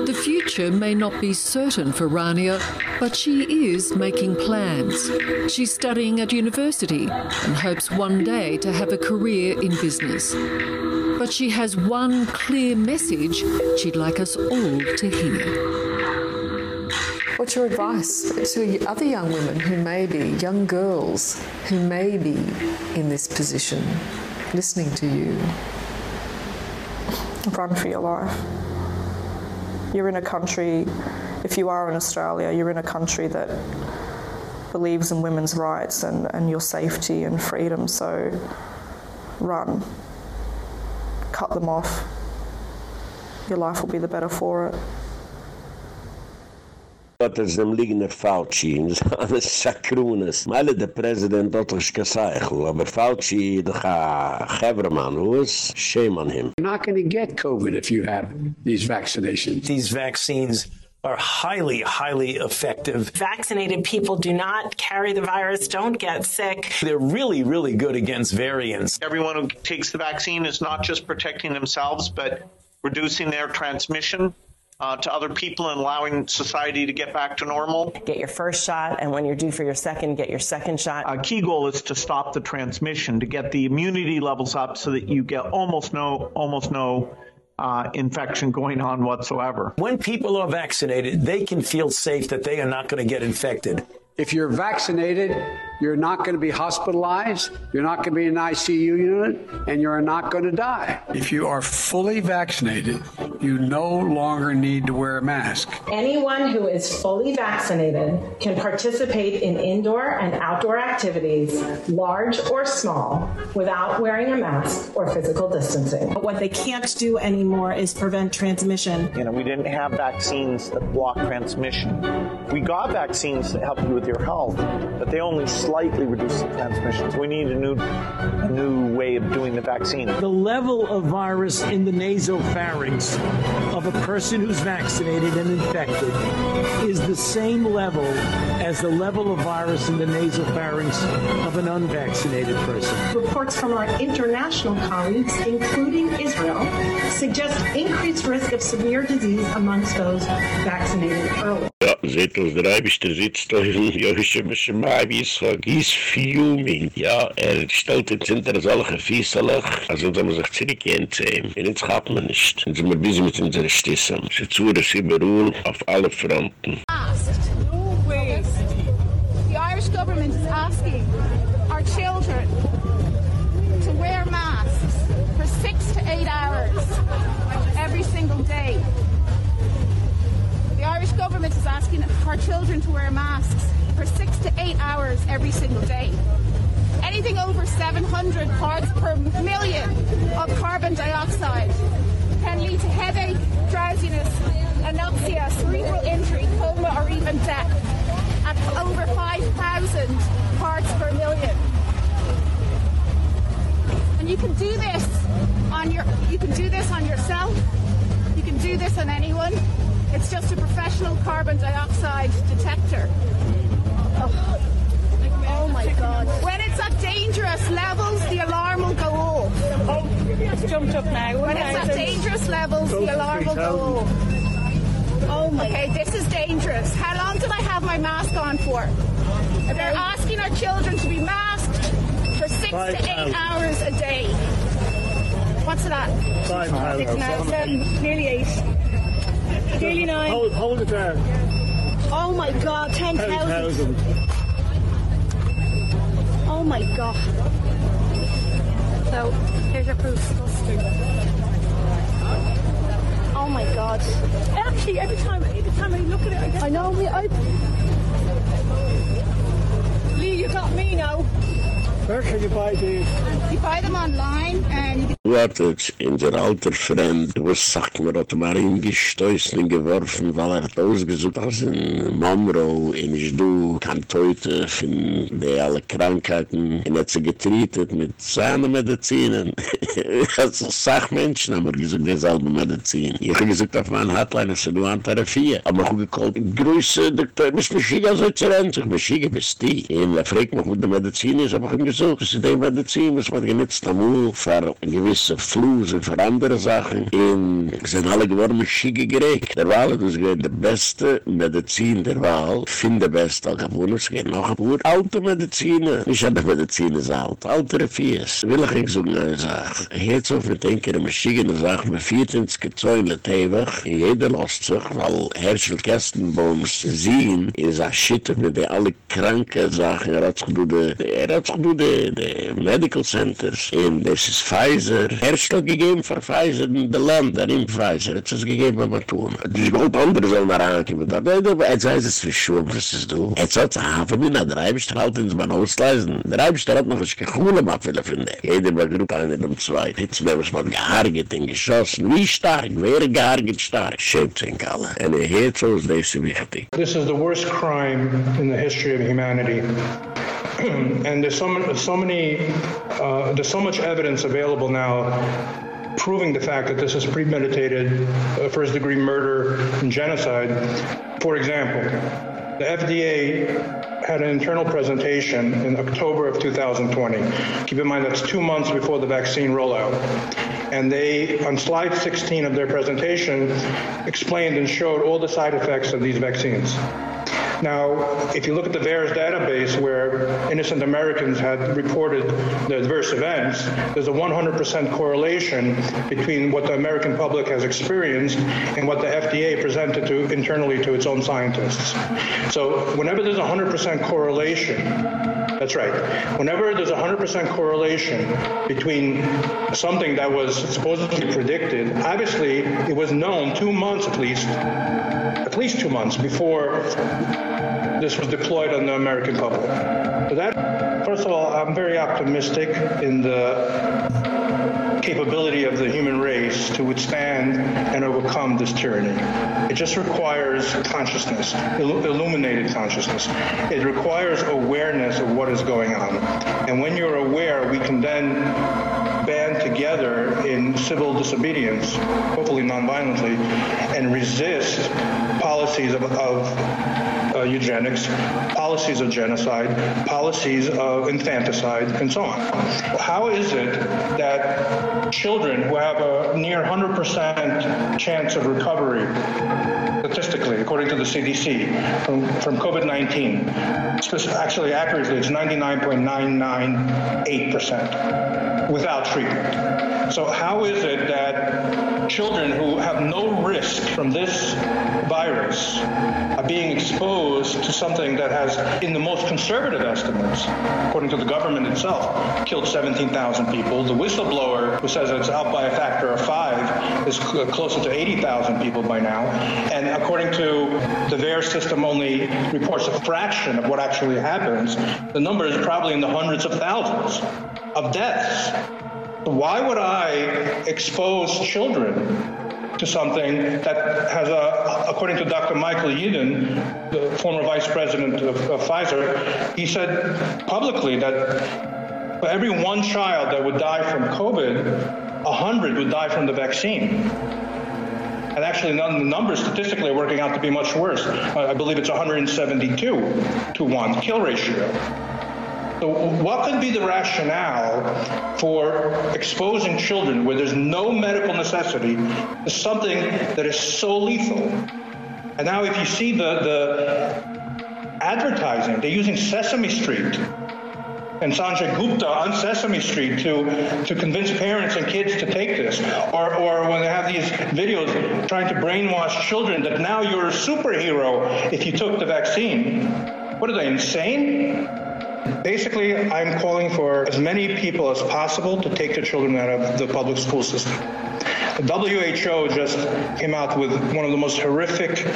The future may not be certain for Rania, but she is making plans. She's studying at university and hopes one day to have a career in business. But she has one clear message she'd like us all to hear. What's your advice to other young women who may be, young girls who may be in this position, listening to you? Run for your life. You're in a country, if you are in Australia, you're in a country that believes in women's rights and, and your safety and freedom, so run. Cut them off. Your life will be the better for it. Dort ist dem liegen der Fauci, und das ist alles Sakrunas. Meile der Präsident hat doch gesagt, aber Fauci, doch Chevroman, wo ist? Shame on him. You're not going to get COVID if you have these vaccinations. These vaccines are highly, highly effective. Vaccinated people do not carry the virus, don't get sick. They're really, really good against variants. Everyone who takes the vaccine is not just protecting themselves, but reducing their transmission uh, to other people and allowing society to get back to normal. Get your first shot, and when you're due for your second, get your second shot. Our key goal is to stop the transmission, to get the immunity levels up so that you get almost no almost no uh, infection going on whatsoever. When people are vaccinated, they can feel safe that they are not going to get infected. If you're vaccinated, you're not going to be hospitalized, you're not going to be in an ICU unit, and you're not going to die. If you are fully vaccinated, you no longer need to wear a mask. Anyone who is fully vaccinated can participate in indoor and outdoor activities, large or small, without wearing a mask or physical distancing. But What they can't do anymore is prevent transmission. You know, we didn't have vaccines that block transmission. We got vaccines that help you with your health, but they only slightly reduce the transmission. So we need a new a new way of doing the vaccine. The level of virus in the nasopharynx of a person who's vaccinated and infected is the same level as the level of virus in the nasopharynx of an unvaccinated person. Reports from our international colleagues, including Israel, suggest increased risk of severe disease amongst those vaccinated early. Seht uns, der Eibischter sitzt da in Jörische Beschemai, wie es so, he's fuming. Ja, er stellt uns hinter solche Fieselach, also da muss ich zurückgehen zu ihm. Und jetzt hat man nicht. Sind wir busy mit unseren Stissen. Sie zu, dass sie beruhen auf alle Fronten. No The government is asking our children to wear masks for six to eight hours every single day. Anything over 700 parts per million of carbon dioxide can lead to headache, drowsiness, anoxia, cerebral injury, coma, or even death at over 5,000 parts per million. And you can do this on your you can do this on yourself. You can do this on anyone. It's just a professional carbon dioxide detector. Oh. Oh my god. When it's at dangerous levels, the alarm will go off. Oh, it's jumped up now. When it's at dangerous levels, the alarm will go off. Oh my. Okay, this is dangerous. How long did I have my mask on for? They're asking our children to be masked for six Five to eight hours. hours a day. What's that? Five hours. Six now, seven, nearly eight. Nearly nine. Hold, hold it there. Oh my god, 10,000. 10,000. Oh my god. So, here's your proof. Oh my god. Actually, every time, every time I look at it, I get... I know, me, I... Lee, you got me now. Where can you buy these? You buy them online and Wartet, in der alter Freund, was sagt man, hat man ihm gestoßen geworfen, weil er hat ausgesucht, als in Monroe, in Jdu, kam Teute, von der alle Krankheiten, und hat sie getrietet mit seinen Medizinen. Also, sag Menschen, haben wir gesagt, das selbe Medizin. Ich habe gesagt, auf meinen Hotline, es sind nur an Therapie. Aber ich habe gekocht, Grüße, Doktor, bist du Schiege, so zu rennen? Ich bin Schiege, bist du? Und er fragt mich, wo die Medizin ist, aber ich habe gesagt, es ist die Medizin, was man genitzt am für Größe, Flus und für andere Sachen. Und sind alle geworden schicke geregt. Der Wahl hat uns gewählt, der beste Medizin der Wahl, find der beste Al Capone, es geht noch ein paar alte Mediziner. Ich hatte Mediziner alt, altere Fies. Will ich nicht so eine Sache. Jetzt auf den Denker, der Maschigene sagt, man fiert ins Gezäule Tewach, jeder lost sich, weil Herschel Kestenbaums sehen, ist ein Schitter mit der alle kranke Sachen. Er hat sich durch er die Medical Centers, und das ist Pfizer, Pfizer. Er ist doch gegeben für Pfizer in der Land, der in Pfizer. Jetzt ist es gegeben, aber tun. Das ist gut, andere wollen wir ankommen. Da werden wir, jetzt weiß es, wie schwimmt, was ist du. Jetzt hat es ein Hafen, wie der ins man ausleisen. Der Reibestrahlt noch, was ich kein Kuhle mache, will er. Jeder war gut, einer und zwei. Jetzt werden wir es mal gehargert und geschossen. Wie stark, wer gehargert stark. Schämt sich alle. Und er hört so, das ist so wichtig. This is the worst crime in the history of humanity. and there's so, so many uh there's so much evidence available now proving the fact that this is premeditated uh, first degree murder and genocide. For example, the FDA had an internal presentation in October of 2020. Keep in mind that's 2 months before the vaccine rollout. And they on slide 16 of their presentation explained and showed all the side effects of these vaccines. Now, if you look at the VAERS database where innocent Americans had reported the adverse events, there's a 100% correlation between what the American public has experienced and what the FDA presented to internally to its own scientists. So, whenever there's a 100% correlation, that's right. Whenever there's a 100% correlation between something that was supposedly predicted, obviously it was known 2 months at least at least 2 months before this was deployed on the American public. So that first of all, I'm very optimistic in the capability of the human race to withstand and overcome this tyranny. It just requires consciousness, illuminated consciousness. It requires awareness of what is going on. And when you're aware, we can then band together in civil disobedience, hopefully nonviolently, and resist policies of, of eugenics, policies of genocide, policies of infanticide, and so on. How is it that children who have a near 100% chance of recovery statistically, according to the CDC, from, from COVID-19, actually accurately, it's 99.998% without treatment. So how is it that children who have no risk from this virus are being exposed to something that has, in the most conservative estimates, according to the government itself, killed 17,000 people. The whistleblower, who says it's out by a factor of five, is cl closer to 80,000 people by now. And according to the VAERS system only reports a fraction of what actually happens, the number is probably in the hundreds of thousands of deaths. Why would I expose children to something that has a according to Dr. Michael Yeadon, the former vice president of, of Pfizer, he said publicly that for every one child that would die from COVID, 100 would die from the vaccine. And actually the numbers statistically are working out to be much worse. I believe it's 172 to 1 kill ratio. So what could be the rationale for exposing children where there's no medical necessity to something that is so lethal? And now if you see the the advertising, they're using Sesame Street and Sanjay Gupta on Sesame Street to to convince parents and kids to take this or or when they have these videos trying to brainwash children that now you're a superhero if you took the vaccine. What are they insane? Basically, I'm calling for as many people as possible to take their children out of the public school system. The WHO just came out with one of the most horrific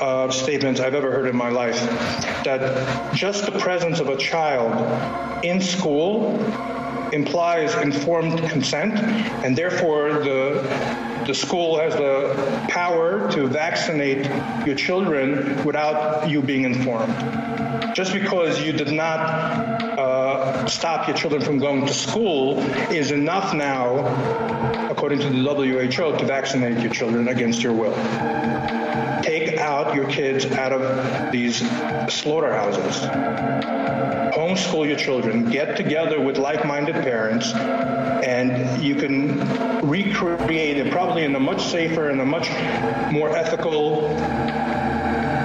uh, statements I've ever heard in my life that just the presence of a child in school implies informed consent and therefore the the school has the power to vaccinate your children without you being informed. Just because you did not uh, stop your children from going to school is enough now according to the WHO to vaccinate your children against your will take out your kids out of these slaughterhouses. Homeschool your children. Get together with like-minded parents and you can recreate it probably in a much safer and a much more ethical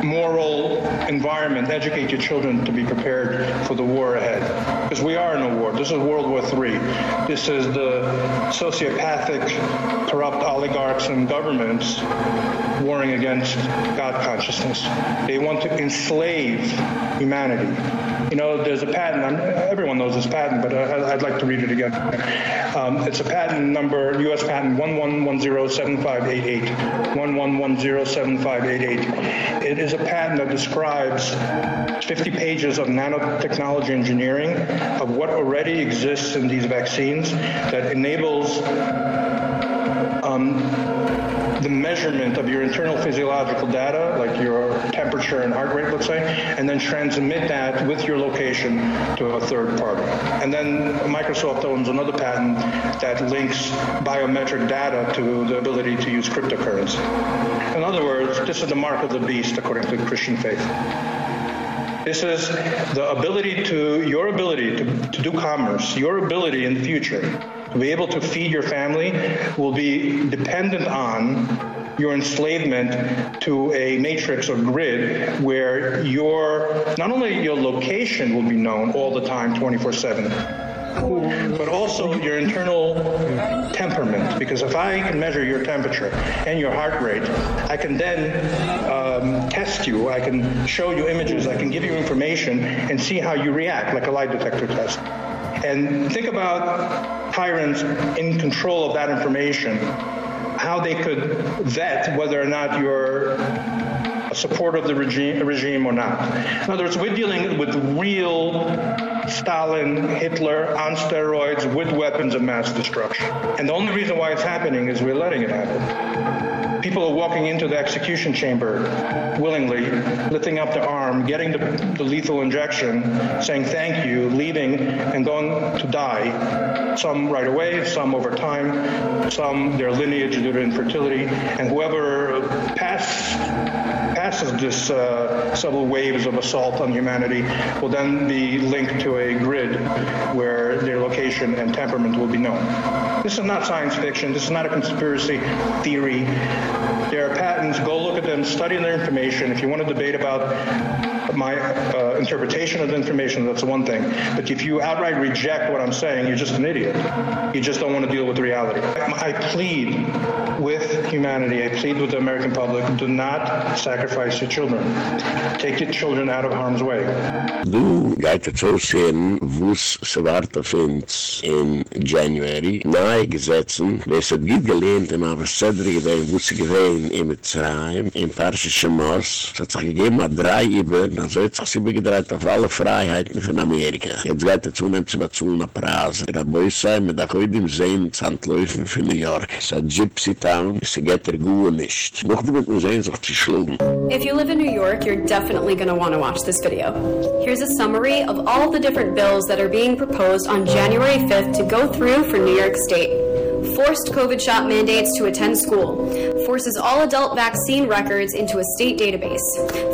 moral environment educate your children to be prepared for the war ahead. Because we are in a war. This is world war 3 this is the sociopathic corrupt oligarchs and governments warring against god consciousness. They want to enslave humanity. You know there's a patent I'm, everyone knows this patent but I, would like to read it again. Um, it's a patent number US patent 11107588 11107588 it is a patent that describes 50 pages of nanotechnology engineering of what already exists in these vaccines that enables um, the measurement of your internal physiological data like your temperature and heart rate let's say and then transmit that with your location to a third party. And then Microsoft owns another patent that links biometric data to the ability to use cryptocurrency. In other words this is the mark of the beast according to Christian faith. This is the ability to your ability to, to do commerce, your ability in the future to be able to feed your family will be dependent on your enslavement to a matrix or grid where your not only your location will be known all the time 24/7 but also your internal temperament. Because if I can measure your temperature and your heart rate I can then um, test you. I can show you images. I can give you information and see how you react like a lie detector test and think about tyrants in control of that information how they could vet whether or not you're a supporter of the regime, regime or not. In other words, we're dealing with real Stalin, Hitler on steroids with weapons of mass destruction. And the only reason why it's happening is we're letting it happen. People are walking into the execution chamber willingly, lifting up their arm, getting the, the lethal injection, saying thank you, leaving and going to die. Some right away, some over time, some their lineage due to infertility, and whoever pass, this uh, several waves of assault on humanity will then be linked to a grid where their location and temperament will be known. This is not science fiction. This is not a conspiracy theory. There are patents. Go look at them, study their information. If you want to debate about my uh, interpretation of the information, that's one thing. But if you outright reject what I'm saying, you're just an idiot. You just don't want to deal with reality. I plead with humanity. I plead with the American public. Do not sacrifice your children. Take your children out of harm's way. Du geit jetzt aussehen, wuss auf uns in January, nahe gesetzen, wes hat gitt gelehnt im Abbas Zedri gewesen, wuss sie gewesen in Mitzrayim, in Parche Shemos, es hat sich gegeben, hat drei Iber, hat sich begedreht auf alle Freiheiten von Amerika. Jetzt geht er zunehm zu bezullen nach Prasen. Er hat mit New York. Es hat Gypsy Town, es geht er gut nicht. Noch Sehen sich zu schlugen. If you live in New York, you're definitely going to want to watch this video. Here's a summary of all the different bills that are being proposed on January 5th to go through for New York State. Forced COVID shot mandates to attend school. Forces all adult vaccine records into a state database.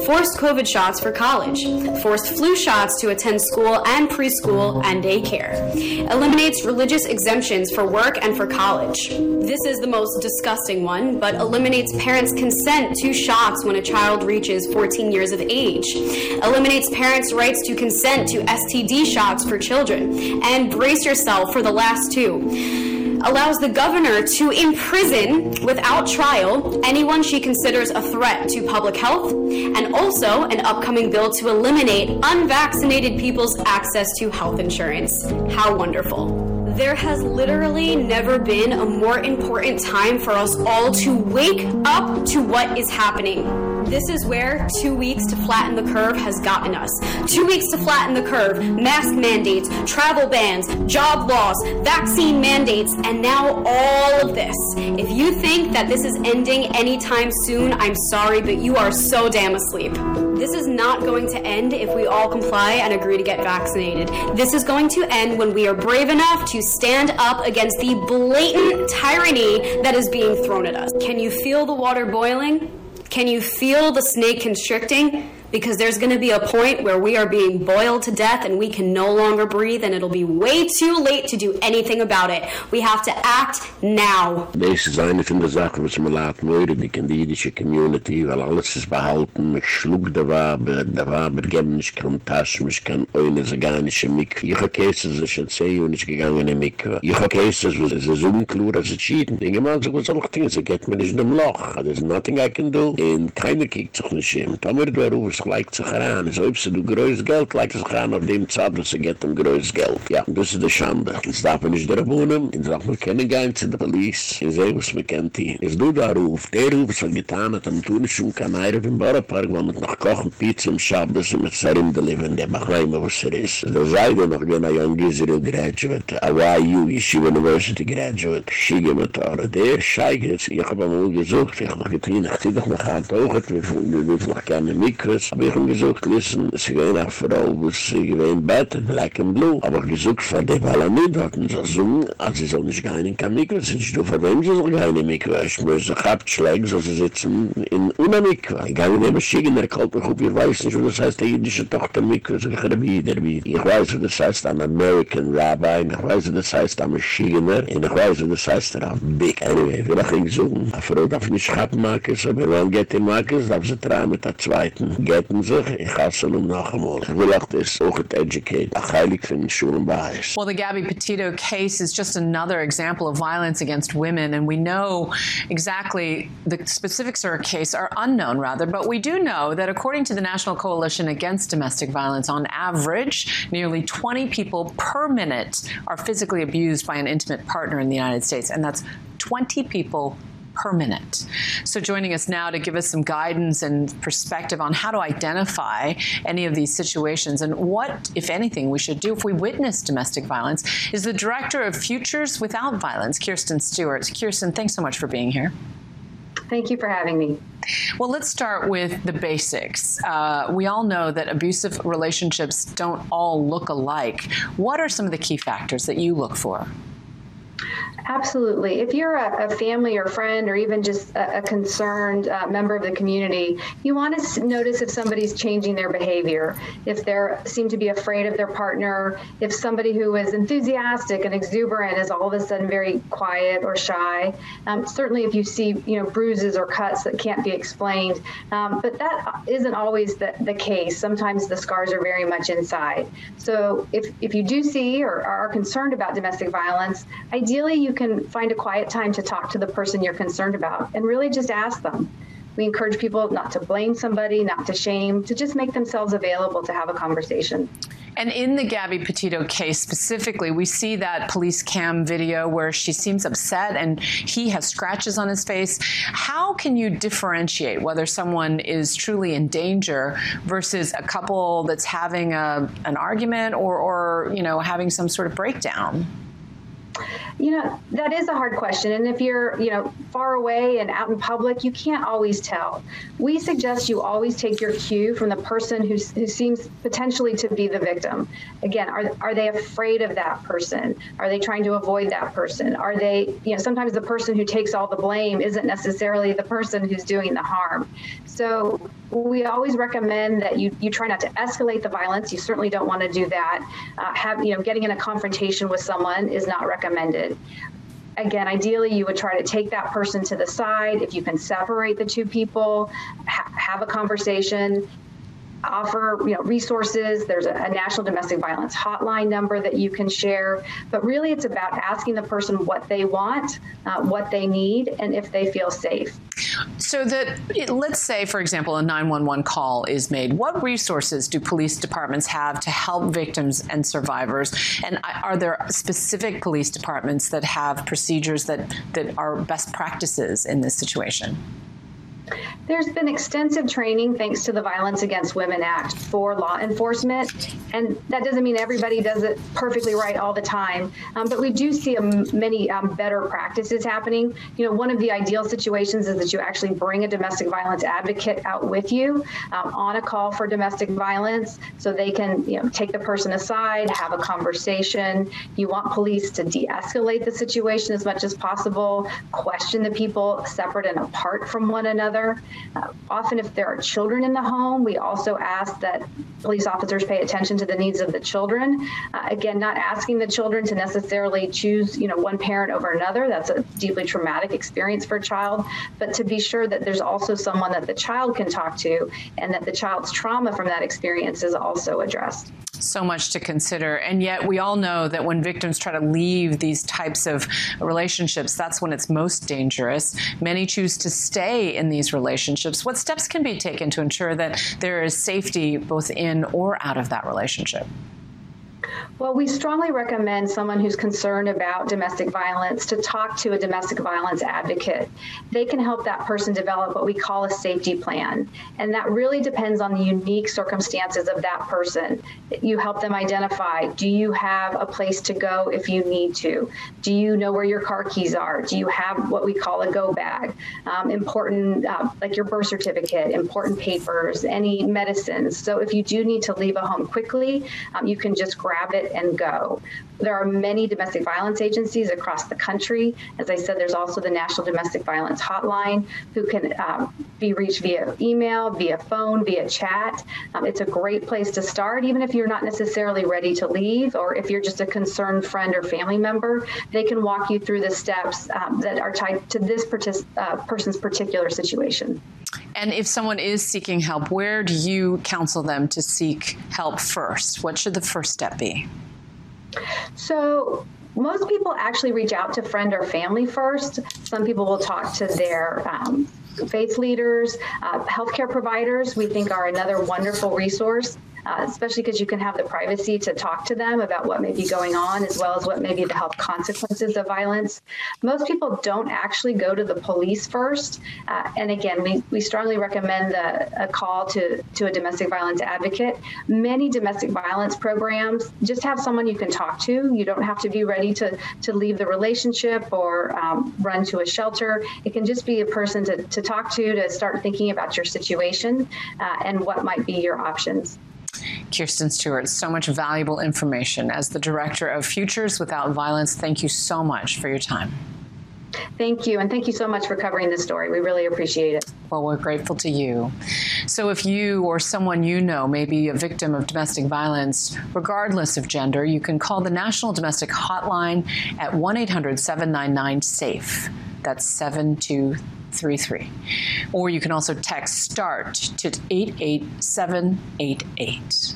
Forced COVID shots for college. Forced flu shots to attend school and preschool and daycare. Eliminates religious exemptions for work and for college. This is the most disgusting one, but eliminates parents' consent to shots when a child reaches 14 years of age. Eliminates parents' rights to consent to STD shots for children. And brace yourself for the last two allows the governor to imprison without trial anyone she considers a threat to public health, and also an upcoming bill to eliminate unvaccinated people's access to health insurance. How wonderful. There has literally never been a more important time for us all to wake up to what is happening. This is where two weeks to flatten the curve has gotten us. Two weeks to flatten the curve, mask mandates, travel bans, job loss, vaccine mandates, and now all of this. If you think that this is ending anytime soon, I'm sorry, but you are so damn asleep. This is not going to end if we all comply and agree to get vaccinated. This is going to end when we are brave enough to stand up against the blatant tyranny that is being thrown at us. Can you feel the water boiling? Can you feel the snake constricting? Because there's going to be a point where we are being boiled to death and we can no longer breathe, and it'll be way too late to do anything about it. We have to act now. Ist eine von der Sachen, was man laat möre, die in Community, weil alles ist behalten, mich schlug der Waber, der Waber geben nicht kein Tasch, mich kann eine organische Mikve. Ich habe Käse, ich habe zehn und ich gegangen in Mikve. Ich habe Käse, es ist unklur, es ist schieden. Ich meine, so was soll ich tun, sie nicht in dem Loch. There's nothing I can do. Und keiner kiegt sich nicht hin. Da wird der Ruf, es gleicht sich heran. So, ob sie du größt Geld, gleicht sich heran auf dem Zeit, dass sie geht um größt Geld. Ja, das ist die Schande. Jetzt darf man nicht da wohnen, jetzt darf man keine gehen zu der Police, jetzt sehen, was man kennt hier. Jetzt du da Ruf, der Ruf, was man getan hat, am tun ich schon kein Eier im Bauernpark, weil man noch kochen Pizza im Schabbos und mit Sarim delivern, der macht rein, was er ist. Da sei der noch, wenn er young Israel graduate, a YU, Yeshiva University graduate, Schiege mit Tore, der scheigert, ich hab einmal gesucht, ich hab getrien, ich zieh doch noch an Tauchet, wir dürfen noch keine Mikros, aber ich hab gesucht, listen, es gewähne eine Frau, wo sie gewähne Bett, black and blue, aber gesucht von dem Parlament, hatten sie so, als sie soll nicht gehen in kein Mikros, sind sie du von wem sie soll gehen in Mikros, ich muss sich abschlägen, so sie sitzen in una Mikros, ich gehe in den Schiegen, der auf, ich weiß nicht, was das heißt, die jüdische Tochter Mikros, ich habe wieder, ich weiß, was das heißt, am American Rabbi, ich weiß, was das heißt, am Schiegener, und ich weiß, was das heißt, der Big, anyway, wir machen so, eine Frau darf nicht schappen, Markus, aber wenn geht in Markus, darf sie tragen mit der Zweiten, sich, ich hasse um nun noch einmal, ich will auch das auch educate, ach heilig für den Schulen Well, the Gabby Petito case is just another example of violence against women, and we know exactly the specifics of her case are unknown, rather, but we do know that according to the National Coalition Against Domestic Violence, on average, nearly 20 people per minute are physically abused by an intimate partner in the United States, and that's 20 people per minute. So joining us now to give us some guidance and perspective on how to identify any of these situations and what if anything we should do if we witness domestic violence is the director of Futures Without Violence Kiersten Stewart. Kiersten, thanks so much for being here. Thank you for having me. Well, let's start with the basics. Uh, we all know that abusive relationships don't all look alike. What are some of the key factors that you look for? Absolutely. If you're a, a, family or friend or even just a, a concerned uh, member of the community, you want to notice if somebody's changing their behavior, if they seem to be afraid of their partner, if somebody who is enthusiastic and exuberant is all of a sudden very quiet or shy. Um, certainly if you see, you know, bruises or cuts that can't be explained. Um, but that isn't always the, the case. Sometimes the scars are very much inside. So if, if you do see or are concerned about domestic violence, ideally you can find a quiet time to talk to the person you're concerned about and really just ask them. We encourage people not to blame somebody, not to shame, to just make themselves available to have a conversation. And in the Gabby Petito case specifically, we see that police cam video where she seems upset and he has scratches on his face. How can you differentiate whether someone is truly in danger versus a couple that's having a an argument or or, you know, having some sort of breakdown? You know, that is a hard question. And if you're, you know, far away and out in public, you can't always tell. We suggest you always take your cue from the person who, who seems potentially to be the victim. Again, are, are they afraid of that person? Are they trying to avoid that person? Are they, you know, sometimes the person who takes all the blame isn't necessarily the person who's doing the harm. So we always recommend that you you try not to escalate the violence. You certainly don't want to do that. Uh, have you know getting in a confrontation with someone is not recommended. Again, ideally, you would try to take that person to the side. If you can separate the two people, ha have a conversation, offer you know resources. There's a, a, national domestic violence hotline number that you can share. But really it's about asking the person what they want uh, what they need and if they feel safe. So that let's say for example a 911 call is made. What resources do police departments have to help victims and survivors? And are there specific police departments that have procedures that that are best practices in this situation There's been extensive training thanks to the Violence Against Women Act for law enforcement, and that doesn't mean everybody does it perfectly right all the time, um, but we do see a m- many um, better practices happening. You know, one of the ideal situations is that you actually bring a domestic violence advocate out with you um, on a call for domestic violence so they can, you know, take the person aside, have a conversation. You want police to de-escalate the situation as much as possible, question the people separate and apart from one another uh, often, if there are children in the home, we also ask that police officers pay attention to the needs of the children. Uh, again, not asking the children to necessarily choose, you know, one parent over another. That's a deeply traumatic experience for a child, but to be sure that there's also someone that the child can talk to and that the child's trauma from that experience is also addressed so much to consider. And yet we all know that when victims try to leave these types of relationships, that's when it's most dangerous. Many choose to stay in these relationships. What steps can be taken to ensure that there is safety both in or out of that relationship? Well, we strongly recommend someone who's concerned about domestic violence to talk to a domestic violence advocate. They can help that person develop what we call a safety plan, and that really depends on the unique circumstances of that person. You help them identify, do you have a place to go if you need to? Do you know where your car keys are? Do you have what we call a go bag? Um, important uh, like your birth certificate, important papers, any medicines. So if you do need to leave a home quickly, um, you can just grab it and go. There are many domestic violence agencies across the country. As I said, there's also the National Domestic Violence Hotline who can um, be reached via email, via phone, via chat. Um, it's a great place to start, even if you're not necessarily ready to leave or if you're just a concerned friend or family member. They can walk you through the steps um, that are tied to this uh, person's particular situation. And if someone is seeking help, where do you counsel them to seek help first? What should the first step be? So most people actually reach out to friend or family first. Some people will talk to their um, faith leaders, uh, healthcare providers. We think are another wonderful resource uh, especially because you can have the privacy to talk to them about what may be going on as well as what may be the health consequences of violence. Most people don't actually go to the police first. Uh, and again, we, we strongly recommend a call to, to a domestic violence advocate. Many domestic violence programs just have someone you can talk to. You don't have to be ready to, to leave the relationship or um, run to a shelter. It can just be a person to, to talk to to start thinking about your situation uh, and what might be your options. Kiersten Stewart, so much valuable information. As the director of Futures Without Violence, thank you so much for your time. Thank you. And thank you so much for covering this story. We really appreciate it. Well, we're grateful to you. So, if you or someone you know may be a victim of domestic violence, regardless of gender, you can call the National Domestic Hotline at 1 800 799 SAFE. That's 723 833. Or you can also text START to 88788.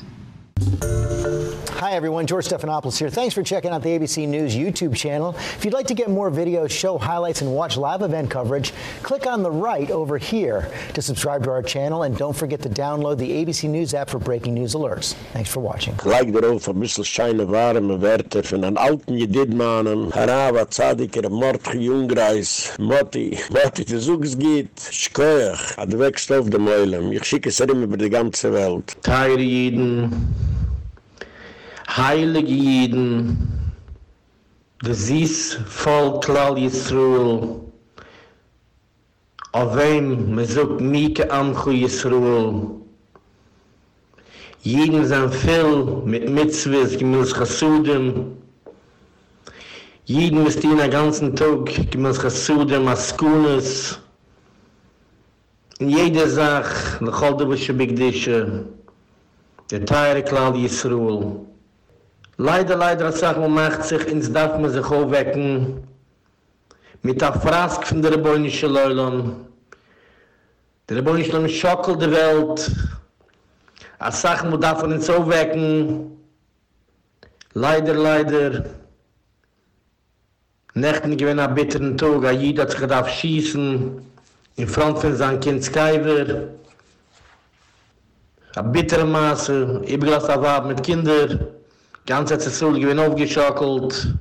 Hi everyone, George Stephanopoulos here. Thanks for checking out the ABC News YouTube channel. If you'd like to get more videos, show highlights and watch live event coverage, click on the right over here to subscribe to our channel and don't forget to download the ABC News app for breaking news alerts. Thanks for watching. Like darauf ein bisschen scheine warme Werte von einem alten Jedidmannen, um, Harava Tzadiker, Mordge Jungreis, Moti, Moti, der Suchs geht, Schkoyach, hat wächst auf dem Eulam. Ich schicke es immer über die ganze Welt. Teire Jiden, heilige Jiden, das ist voll Klall Yisroel, auf wem man sagt, Mieke Amchu Yisroel, Jiden sind viel mit Mitzvahs, gemüß Chassudem, Jiden ist in der ganzen Tag, gemüß Chassudem, Askunis, in jeder Sache, lechol du bische Bigdische, der Teire Klall Yisroel, Leider, leider, als sag, man macht sich, ins darf man sich aufwecken, mit der Frask von der Rebäunische Leulon. Der Rebäunische Leulon schockelt die Welt. Als sag, man darf man ins aufwecken. Leider, leider. Nächten gewinnen einen bitteren Tag, ein Jid hat sich gedacht schießen, in Front von seinem Kind Skyver. Ein bittere Maße, ich beglasse auf Abend mit Kindern. Ganz hat sich so gewinn aufgeschockelt.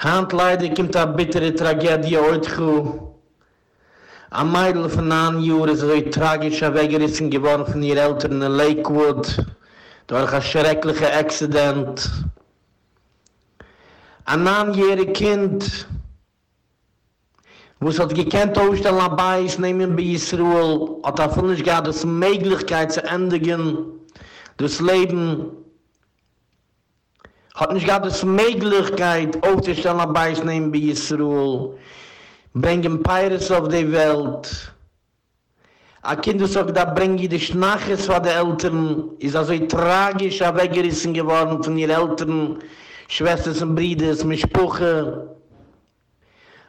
Hand leider kommt eine bittere Tragedie heute zu. Ein Mädel von neun Jahren ist so tragisch weggerissen geworden von ihren Eltern in Lakewood durch ein schrecklicher Accident. Ein neunjähriger Kind, wo es hat gekannt aufstellen dabei ist, nehmen bei Israel, hat er von uns gehabt, das Möglichkeit zu endigen, das Leben, hat nicht gehabt, das Möglichkeit aufzustellen dabei ist, nehmen bei Israel, bringen Pirates auf die Welt. A Kind, das sagt, da bringe die Schnaches von den Eltern, ist also tragisch weggerissen geworden von ihren Eltern, Schwestern und Brüder, mit Sprüche.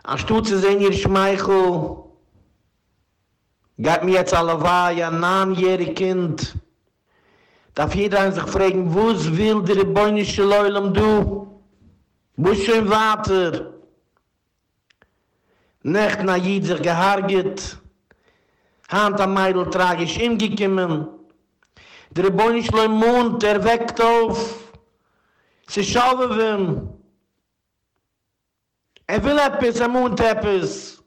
A Stutze sehen ihr Schmeichel, geht mir jetzt alle wahr, ja, nahmjährige Kind. Darf jeder sich fragen, wo will der Beunische Leulem du? Wo ist schon Vater? Nacht na jid sich gehargit. Hand am Meidl tragisch imgekommen. Der Bonisch leu Mond, er weckt auf. Sie schaue wim. Er will etwas, er mund etwas.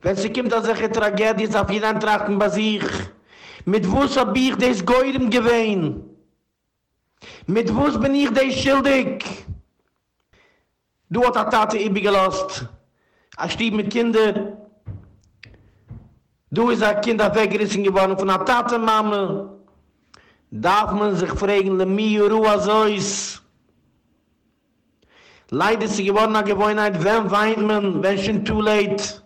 Wenn sie kommt an solche Tragedie, ist auf jeden Trachten bei sich. Mit wuss hab ich des Geurem gewehen? Mit wuss bin ich des schildig? Du hat a Tate ibi gelost. a stieb mit kinder du is a kinder weggerissen geworden von a tate mame darf man sich fragen le mi ruwa sois leider sie geworden a gewohnheit wenn weint man wenn schon too late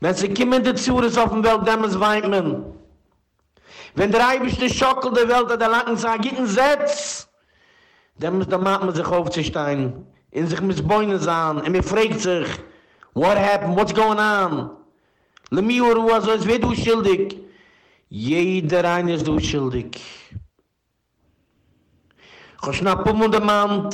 wenn sie kimmen de zures auf dem welt demmes weint man Wenn der Eibischte schockel der Welt, der Lacken sagt, setzt, Setz, dann muss der Mann sich aufzustehen, in sich mit Beunen sahen, und mir fragt sich, what happened, what's going on? Le mi ur so ist wer du schildig? Jeder ein ist du schildig. Geschnapp um und der Mann,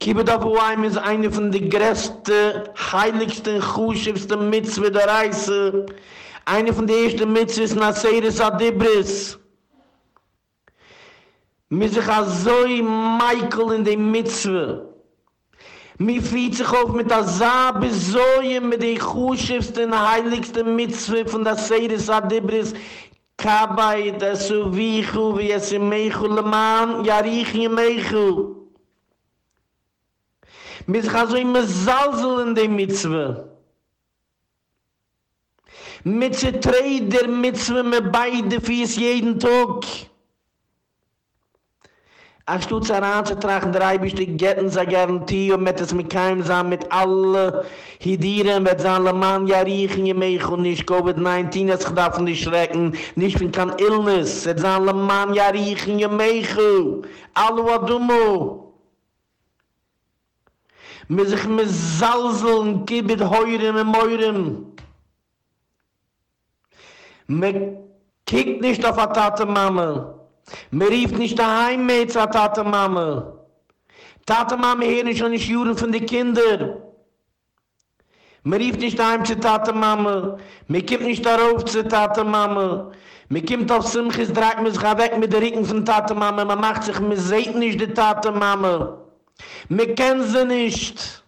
Kiebe ist eine von den größten, heiligsten, chuschigsten Mitzwe der Reise, Eine von den ersten Mitzvahs nach Seiris Adibris. Mir sich so Michael in den Mitzvah. Mir fiet sich auf mit der Sabe Zoye, mit den Kuschewsten, heiligsten Mitzvah von der Seiris Adibris. Kabai, der Suvichu, wie es im Meichu, Leman, Yarich im Meichu. Mir sich also immer Salzel in den Mitzvah. mit se treider mit se me beide fies jeden tog a stutz an zu tragen drei bist du getten sa garantie und mit es mit keim sam mit alle hidiren mit zan le man ja riechen je mei go nis covid 19 es gedaf von die schrecken nicht bin kan illness. Et zan le man ja riechen je mei go all wat du mo. Mir sich mit zalzeln gibet heure me meurem Mit kiekt nicht auf a Tate Mama. Mir rief nicht daheim mit zur Tate Mama. Tate Mama nicht schon nicht juren von den Kindern. Mir rief nicht daheim zur Tate Mama. Mir kommt nicht darauf zur Tate Mama. Mir kommt auf Simchis, dreht mir sich weg mit der Rücken von Tate Mama. Man macht sich, mir seht nicht die Tate Mama. Mir kennen sie nicht.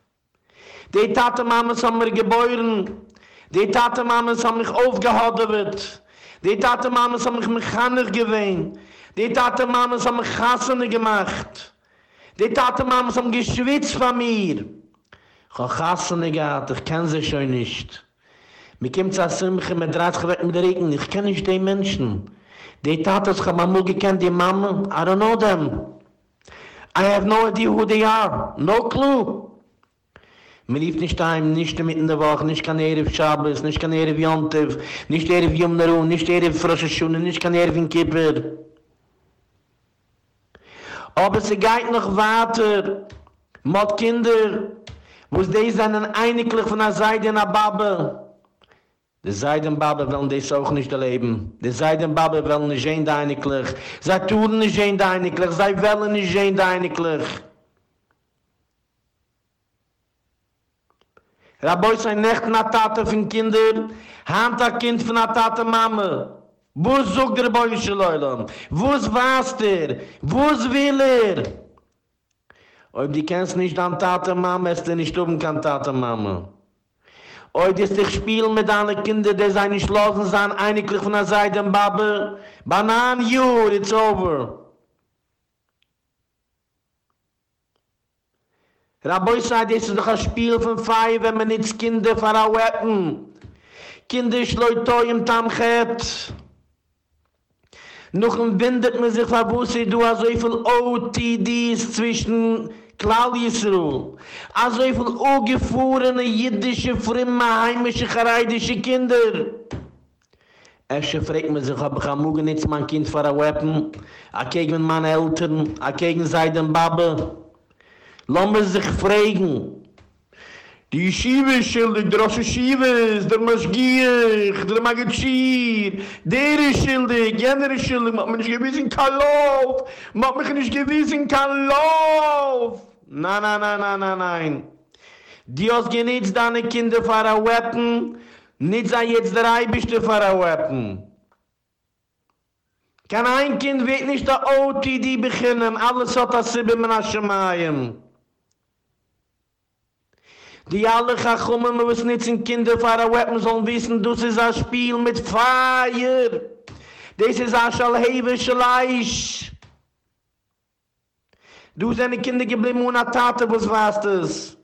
Die Tate Mama haben mir geboren. Die Tate Mama haben mich aufgehodet. Die Tate Mama haben mich mechanisch gewöhnt. Die Tate Mamas haben Chassene gemacht. Die Tate Mamas haben geschwitzt von mir. Ich habe Chassene gehabt, ich kenne sie schon nicht. Mir kommt zu Simche, mir dreht sich weg mit Regen, ich kenne nicht die Menschen. Die Tate haben mir mal gekannt, die Mama, I don't know them. I have no idea who they are, no clue. Mir lief nicht daheim, nicht mitten in der Woche, nicht kann Erev Shabbos, nicht kann Erev Yontev, nicht Erev Yom Naru, nicht Erev Froshe Shune, nicht kann Erev in Kippur. Aber sie geht noch weiter. Mit Kinder, wo es die sind einiglich von der Seite in der Babel. Die Babel wollen das auch nicht erleben. Die Babel wollen nicht ein einiglich. Sie tun nicht ein einiglich. Sie wollen nicht ein einiglich. Rabboi sein necht na tate fin kinder, hand a kind fin a tate mama. Wo zog der boi schleulem? Wo warst er? Wo will er? Ob die kennst nicht an tate mama, ist er nicht oben kann tate mama. Ob die sich spielen mit deine kinder, der seine Schlossen sahen, einiglich von der Seite im Babbe. Banan, you, it's over. Rabbi sagt, das ist doch ein Spiel von Fei, wenn man nicht Kinder verwetten. Kinder schlägt euch im Tamchet. Noch ein Windet man sich verwusst, du hast so viel OTDs zwischen Klal Yisroel. Wie viel ungefuhrene jüdische, frimme, heimische, chareidische Kinder. Efter fragt man sich, ob ich am Mugen nicht mein Kind Weppen, a gegen meine Eltern, a gegen seinen Babbe. Lass man sich fragen, Die Yeshiva ist schildig, der Rosh Yeshiva ist, der Maschgiech, der Magazir, der ist schildig, jener ist schildig, macht mich nicht gewiss in Kalof, macht mich nicht gewiss in Kalof. Nein, nein, nein, nein, nein, nein. Die hast genitzt deine Kinder für ein Weppen, nicht sei jetzt der Eibischte für ein Weppen. Kein ein Kind wird nicht der OTD beginnen, alles hat das Sibbe Menashemayim. Die alle wissen nicht, sind Kinder ein Weppen, sollen wissen, das ist ein Spiel mit Feier. Das ist ein Schalhewische Leisch. Du seine Kinder geblieben ohne Tate, was warst das?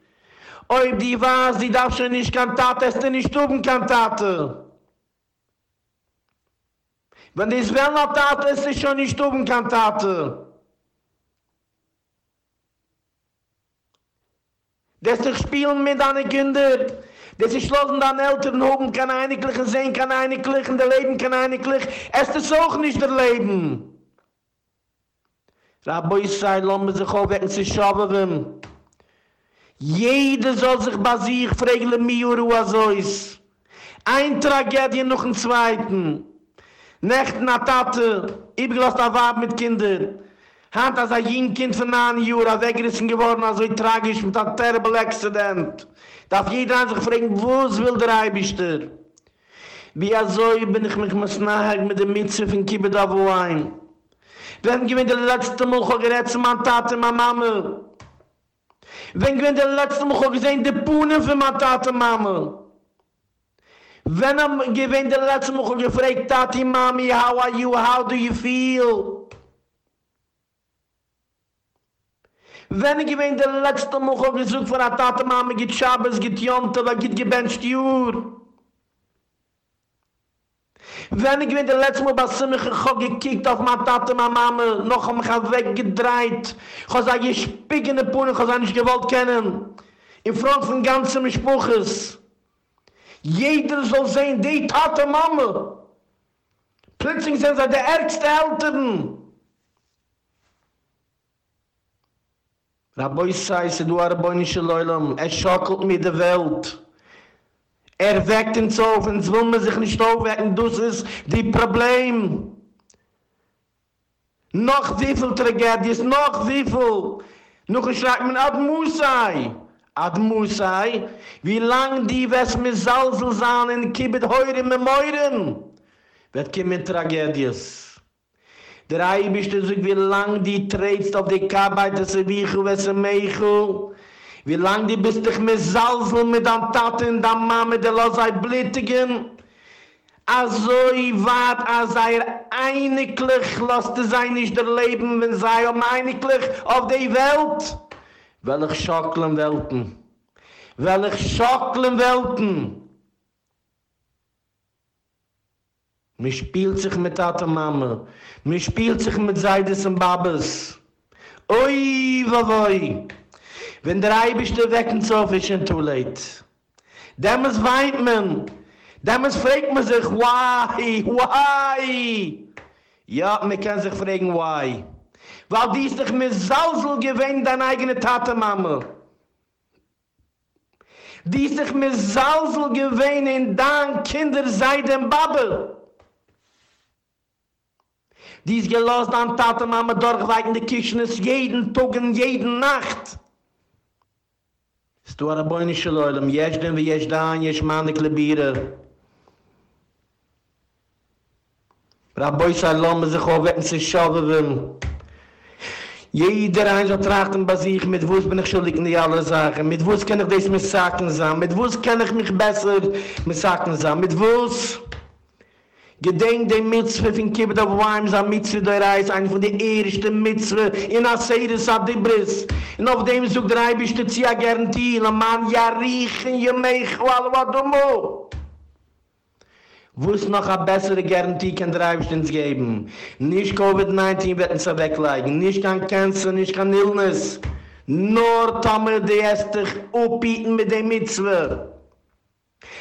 Ob die was, die darf schon nicht kann Tate, ist nicht stuben kann Tate. Wenn die es wel noch Tate, ist sie schon nicht stuben kann Tate. Das ist spielen mit deinen Kindern. Das ist schlossen deine Eltern oben, kann einiglich sehen, kann einiglich in der Leben, kann einiglich. Es ist auch nicht der Leben. Rabbi Israel, lassen wir sich auch wecken, sie schauen Jeder soll sich bei sich fragen, wie er was. Ein Tragedie noch ein Zweiten. Nacht nach Tate, ich bin gelassen auf mit Kindern. Hand als ein jing Kind von nahen Jura weggerissen geworden, also tragisch mit einem terrible Accident. Darf jeder sich fragen, wo es will der Eibischter? Wie also bin ich mich mit Nahag mit dem Mitzvah von Kibbet auf Wein. Wenn gewinnt der letzte auch gerät zu meiner Tate, meiner Mama. Wenn gewinnt der letzte auch gesehen, die Pune für meine Tate, Mama. Wenn er gewinnt der letzte auch gefragt, Tati, Mami, how are you, how do you feel? Wenn ich gewinnt der letzte Mal auch gesucht von der Tate, Mami, geht Schabes, geht Jonte, wa geht gebencht Jür. Wenn ich gewinnt der letzte Mal, was mich auch gekickt auf meine Tate, meine Mama, noch haben mich weggedreht. Ich habe gesagt, ich spick in der Pune, ich habe nicht gewollt kennen. In Front von ganzen Spruches. Jeder soll sehen, die Tate, Mama. Plötzlich sind sie der ärgste Eltern. Rabbi sei, se du arboinische Leulam, er schockelt mir die Welt. Er weckt uns auf, und will man sich nicht aufwecken, das ist die Problem. Noch wie viel Tragedies, noch wie viel. Noch ein Schreck, man Ad Musai. Ad Musai, wie lang die Wes mit Salzl sahen in Kibbet heure me meuren. Wird kommen Tragedies. Der Eibisch, der sagt, wie lang die trägst auf die Kabait, dass er wie ich weiß, Meichel. Wie lang die bist dich mit Salzl, mit an Tate und an Mame, der los sei blittigen. Also i wat er einiglich lasst es ein nicht der Leben, wenn sei um einiglich auf die Welt. Welch schoklen Welten. Welch schoklen Welten. Mi spielt sich mit Tata Mama. Mi spielt sich mit Seides und Babes. Oi, wa woi. Wenn der Ei bist du wecken so, ist schon too late. Demmes weint man. Demmes fragt man sich, why, why? Ja, man kann sich fragen, why. Weil dies dich mit Salzl gewinnt, deine eigene Tate Mama. Dies dich mit Salzl gewinnt, in dein Kinder sei dem Die ist gelost an Tate Mama durchweigende Kischnis jeden Tag und jede Nacht. Ist du aber boi nicht schleul, um jesch den wie jesch da, jesch manne klebire. Raboi sei lomme sich auch wenn sie schauwe will. Jeder ein soll trachten bei sich, mit wuss bin ich schuldig in die alle Sachen, mit wuss kann ich das mit Sachen sein, mit wuss kann ich mich besser mit Sachen sein, mit wuss... Gedenk dem Mitzwe von Kibbet of Wimes am Mitzwe der Reis, eine von der ersten Mitzwe in Aseres ab die Briss. Und auf dem sucht der Eibisch der Zia Garantie, la man ja riechen, je meich, wal wat du mo. Wo ist noch a bessere Garantie kann der Eibisch geben? Nicht Covid-19 wird uns weglegen, nicht kein Cancer, nicht kein Illness. Nur Tomer, die erst dich upbieten mit dem Mitzwe.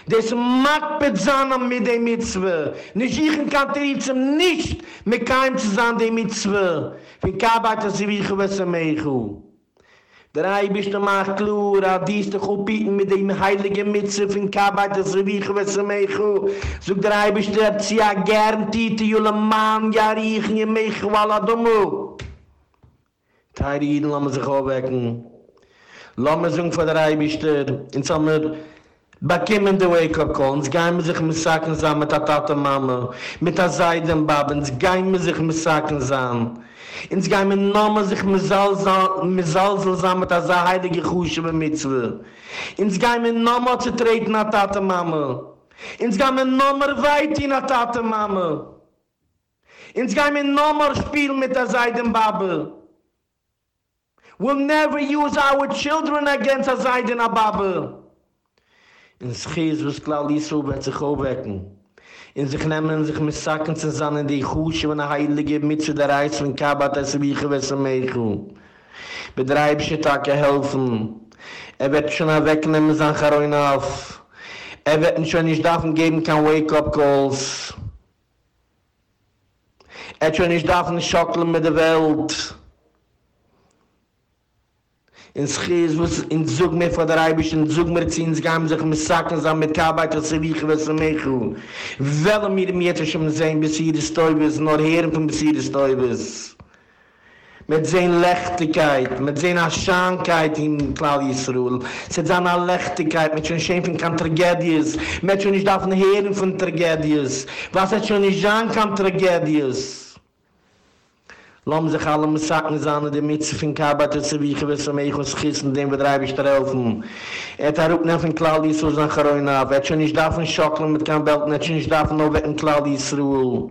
Des mag bezahnen mit dem Mitzwe. Nicht ich in Kanterizem, nicht mit keinem zusammen dem Mitzwe. Wie kabait das wie ich gewisse Meichu. Der Ei bist du mach klur, a dies dich upbieten mit dem heiligen Mitzwe, von kabait das wie ich gewisse Meichu. Sog der Ei bist du erzia gern titi, jule man, ja riechen je Meichu, wala dumu. Teiri Iden, lass me sich aufwecken. Lass me sich von der Ei bist du, in Sommer, bekommen die Wake-up-Call, und sie gehen mit sich mit Sacken zusammen mit der Tata Mama, mit der Seidenbaben, und sie gehen mit sich mit Sacken zusammen. Und sie gehen mit Namen sich mit Salzl zusammen mit der Heilige Kusche bei Mitzwe. Ins sie gehen mit Namen zu treten nach Tata Mama. Ins sie gehen mit Namen weit in der Tata Mama. Ins sie gehen mit Namen spielen mit der Seidenbaben. We'll never use our children against a Zaydin Ababa. In schies was klar li so wird sich aufwecken in sich nehmen sich mit sacken zusammen die husche von der heilige mit zu der reis von kabat das wie gewesen meigu bedreibsche tage helfen. Er wird schon wegnehmen san heroin auf er wird schon nicht davon geben kann wake up calls. Er schon nicht davon schockeln mit der welt in schies was in zug me vor der reibischen zug mer zins gam sich mit sacken sam mit kabait das wie ich was me khu wel mir mir jetzt schon sein bis hier die stoy bis nur her von bis hier die stoy bis mit sein lechtigkeit mit sein aschankheit in claudius rule seit seiner lechtigkeit mit schon schein kan tragedies. Mit schon nicht darf her von tragedies. Was hat schon nicht jan kan tragedies Lom sich alle mit Sacken sein, die Mütze von Kabat und Zewiche, was er mich aus Kissen, dem Betreib ich zu helfen. Er hat auch nicht von Claudius aus nach Reuna, wird schon nicht davon schocken mit keinem Belt, wird schon nicht davon noch weg in Claudius Ruhl.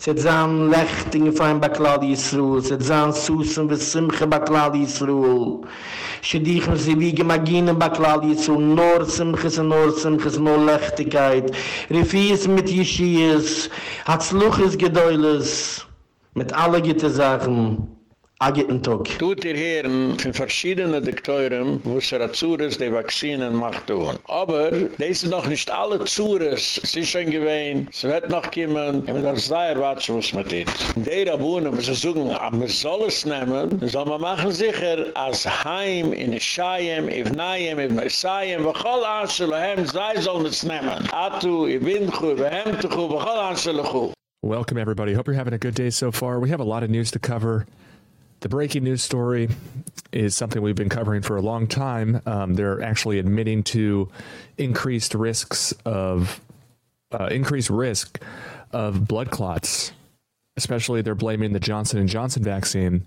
Zet zan lechting fein baklad Yisroel, zet zan susen ve simche baklad Yisroel. Shedichem ze wiege maginen baklad Yisroel, nor simches en nor simches, nor lechtigkeit. Refies mit Yeshias, hat sluches gedeules. mit alle gute Sachen, a tog Tut ihr Herren von verschiedenen Dekteuren, wo es ihre Zures die Vaccinen macht tun. Aber das sind noch nicht alle Zures, es ist schon gewesen, es wird noch kommen, und dann sei er was, was man tut. Die Rabunen, wir sagen, ah, man soll es nehmen, soll man machen sicher, als Heim, in Schayem, Evnaim, Evnaisayem, wachol Anselohem, sei sollen es nehmen. Atu, Ibinchu, Behemtuchu, wachol Anselochu. Welcome, everybody. Hope you're having a good day so far. We have a lot of news to cover. The breaking news story is something we've been covering for a long time. Um, they're actually admitting to increased risks of uh, increased risk of blood clots. Especially, they're blaming the Johnson and Johnson vaccine.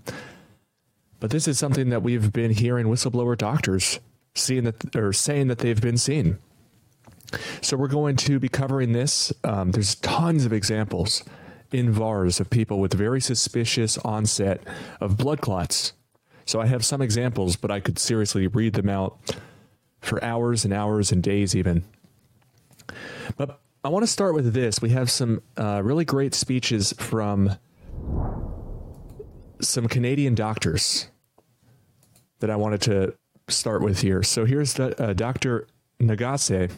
But this is something that we've been hearing whistleblower doctors seeing that or saying that they've been seeing. So we're going to be covering this. Um, there's tons of examples in VAERS of people with very suspicious onset of blood clots. So I have some examples, but I could seriously read them out for hours and hours and days even. But I want to start with this. We have some uh, really great speeches from some Canadian doctors that I wanted to start with here. So here's the, uh, Dr. Nagase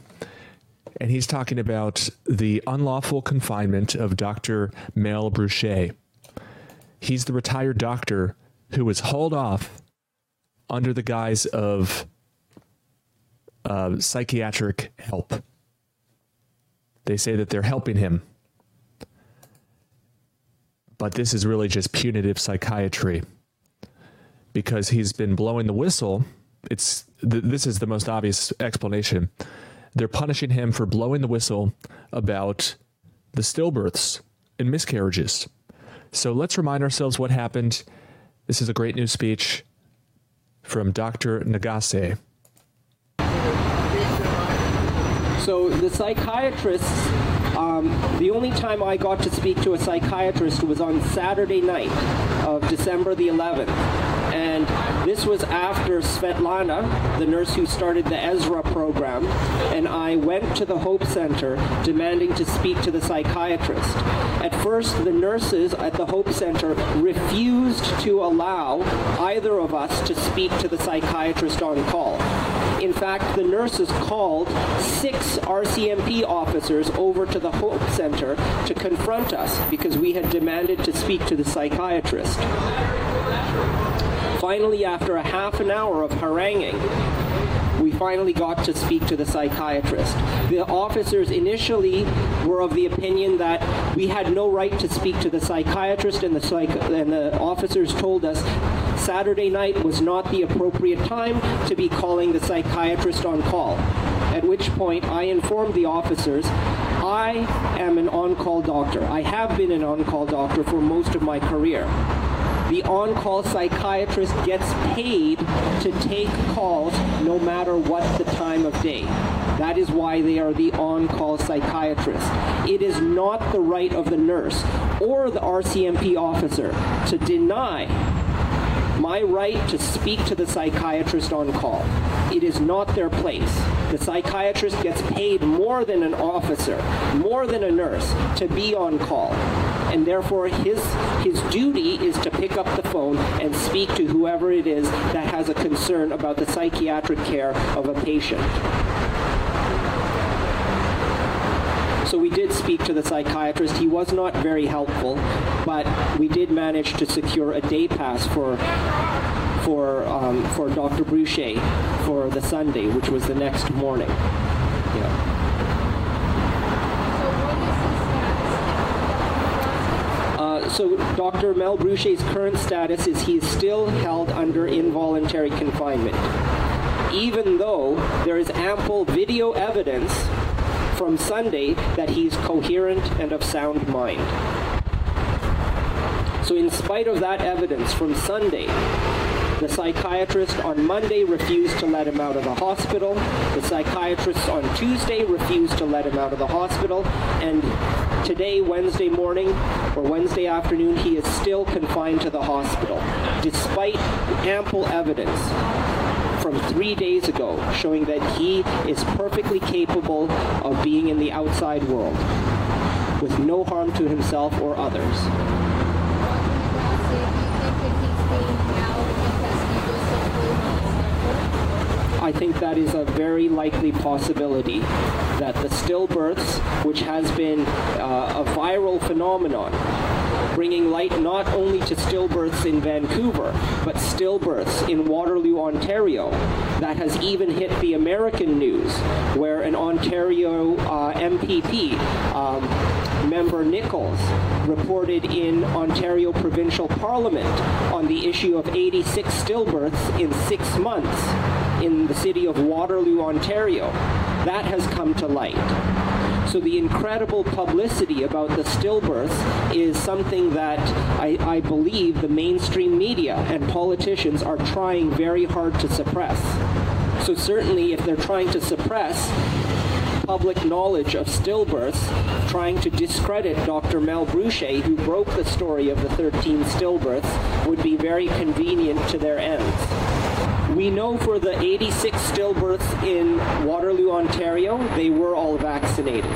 and he's talking about the unlawful confinement of Dr. Mel Bruchet. He's the retired doctor who was hauled off under the guise of uh, psychiatric help. They say that they're helping him. But this is really just punitive psychiatry because he's been blowing the whistle. It's th- this is the most obvious explanation they're punishing him for blowing the whistle about the stillbirths and miscarriages. So let's remind ourselves what happened This is a great news speech from Dr. Nagase. So the psychiatrists um, the only time I got to speak to a psychiatrist was on Saturday night of December the 11th. And this was after Svetlana, the nurse who started the Ezra program, and I went to the Hope Center demanding to speak to the psychiatrist. At first, the nurses at the Hope Center refused to allow either of us to speak to the psychiatrist on call. In fact, the nurses called six RCMP officers over to the Hope Center to confront us because we had demanded to speak to the psychiatrist. Finally, after a half an hour of haranguing, we finally got to speak to the psychiatrist. The officers initially were of the opinion that we had no right to speak to the psychiatrist and the psych and the officers told us Saturday night was not the appropriate time to be calling the psychiatrist on call. At which point I informed the officers I am an on-call doctor. I have been an on-call doctor for most of my career the on-call psychiatrist gets paid to take calls no matter what the time of day. That is why they are the on-call psychiatrist. It is not the right of the nurse or the RCMP officer to deny my right to speak to the psychiatrist on call. It is not their place. The psychiatrist gets paid more than an officer, more than a nurse to be on call. And therefore his his duty is to pick up the phone and speak to whoever it is that has a concern about the psychiatric care of a patient. So we did speak to the psychiatrist. He was not very helpful, but we did manage to secure a day pass for for um, for Dr. Bruchet for the Sunday, which was the next morning. Yeah. Uh, so Dr. Mel Bruchet's current status is he is still held under involuntary confinement. Even though there is ample video evidence from Sunday that he's coherent and of sound mind. So in spite of that evidence from Sunday, the psychiatrist on Monday refused to let him out of the hospital. The psychiatrist on Tuesday refused to let him out of the hospital and today Wednesday morning or Wednesday afternoon he is still confined to the hospital despite ample evidence from three days ago showing that he is perfectly capable of being in the outside world with no harm to himself or others. I think that is a very likely possibility that the stillbirths, which has been uh, a viral phenomenon, bringing light not only to stillbirths in Vancouver, but stillbirths in Waterloo, Ontario. That has even hit the American news, where an Ontario uh, MPP, um, member Nicholls, reported in Ontario Provincial Parliament on the issue of 86 stillbirths in six months in the city of Waterloo, Ontario. That has come to light. So the incredible publicity about the stillbirths is something that I, I believe the mainstream media and politicians are trying very hard to suppress. So certainly if they're trying to suppress public knowledge of stillbirths, trying to discredit Dr. Mel Bruchet, who broke the story of the 13 stillbirths, would be very convenient to their ends. We know for the 86 stillbirths in Waterloo, Ontario, they were all vaccinated.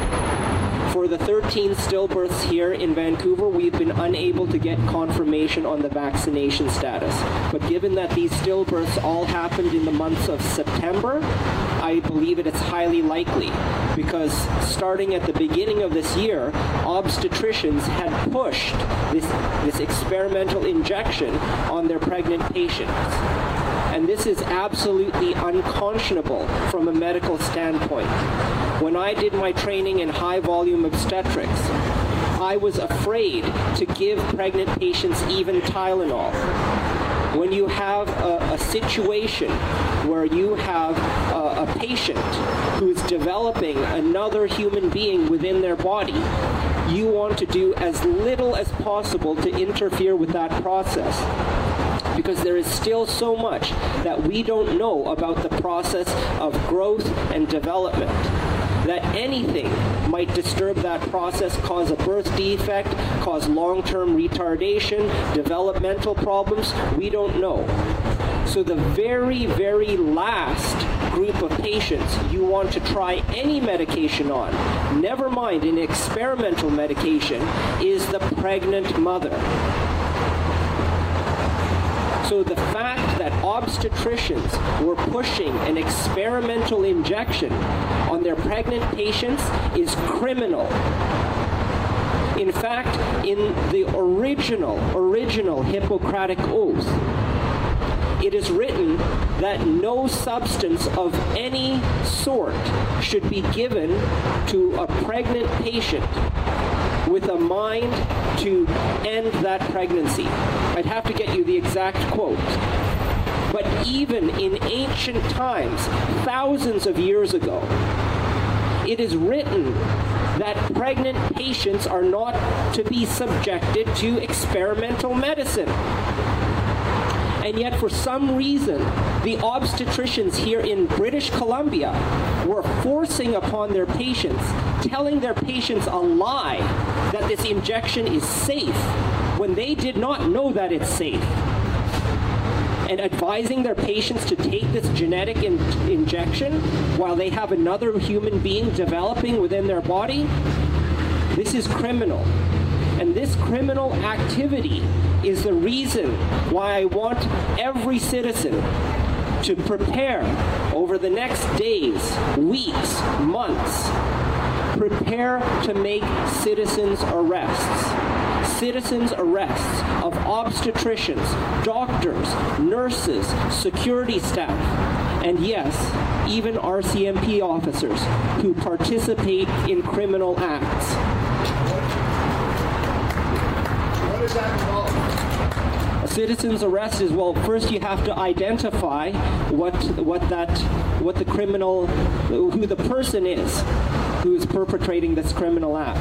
For the 13 stillbirths here in Vancouver, we've been unable to get confirmation on the vaccination status. But given that these stillbirths all happened in the months of September, I believe it is highly likely because starting at the beginning of this year, obstetricians had pushed this this experimental injection on their pregnant patients and this is absolutely unconscionable from a medical standpoint. When I did my training in high volume obstetrics, I was afraid to give pregnant patients even Tylenol. When you have a, a situation where you have a, a patient who is developing another human being within their body, you want to do as little as possible to interfere with that process because there is still so much that we don't know about the process of growth and development that anything might disturb that process, cause a birth defect, cause long-term retardation, developmental problems, we don't know. So the very very last group of patients you want to try any medication on, never mind an experimental medication, is the pregnant mother. So the fact that obstetricians were pushing an experimental injection on their pregnant patients is criminal. In fact, in the original original Hippocratic oath, it is written that no substance of any sort should be given to a pregnant patient with a mind to end that pregnancy. I'd have to get you the exact quote. But even in ancient times, thousands of years ago, it is written that pregnant patients are not to be subjected to experimental medicine. And yet for some reason, the obstetricians here in British Columbia were forcing upon their patients, telling their patients a lie that this injection is safe when they did not know that it's safe. And advising their patients to take this genetic in injection while they have another human being developing within their body this is criminal. And this criminal activity is the reason why I want every citizen to prepare over the next days, weeks, months prepare to make citizens arrests citizens arrests of obstetricians, doctors, nurses, security staff, and yes, even RCMP officers who participate in criminal acts. What does that? A citizen's arrest is well first you have to identify what what that what the criminal who the person is who is perpetrating this criminal act.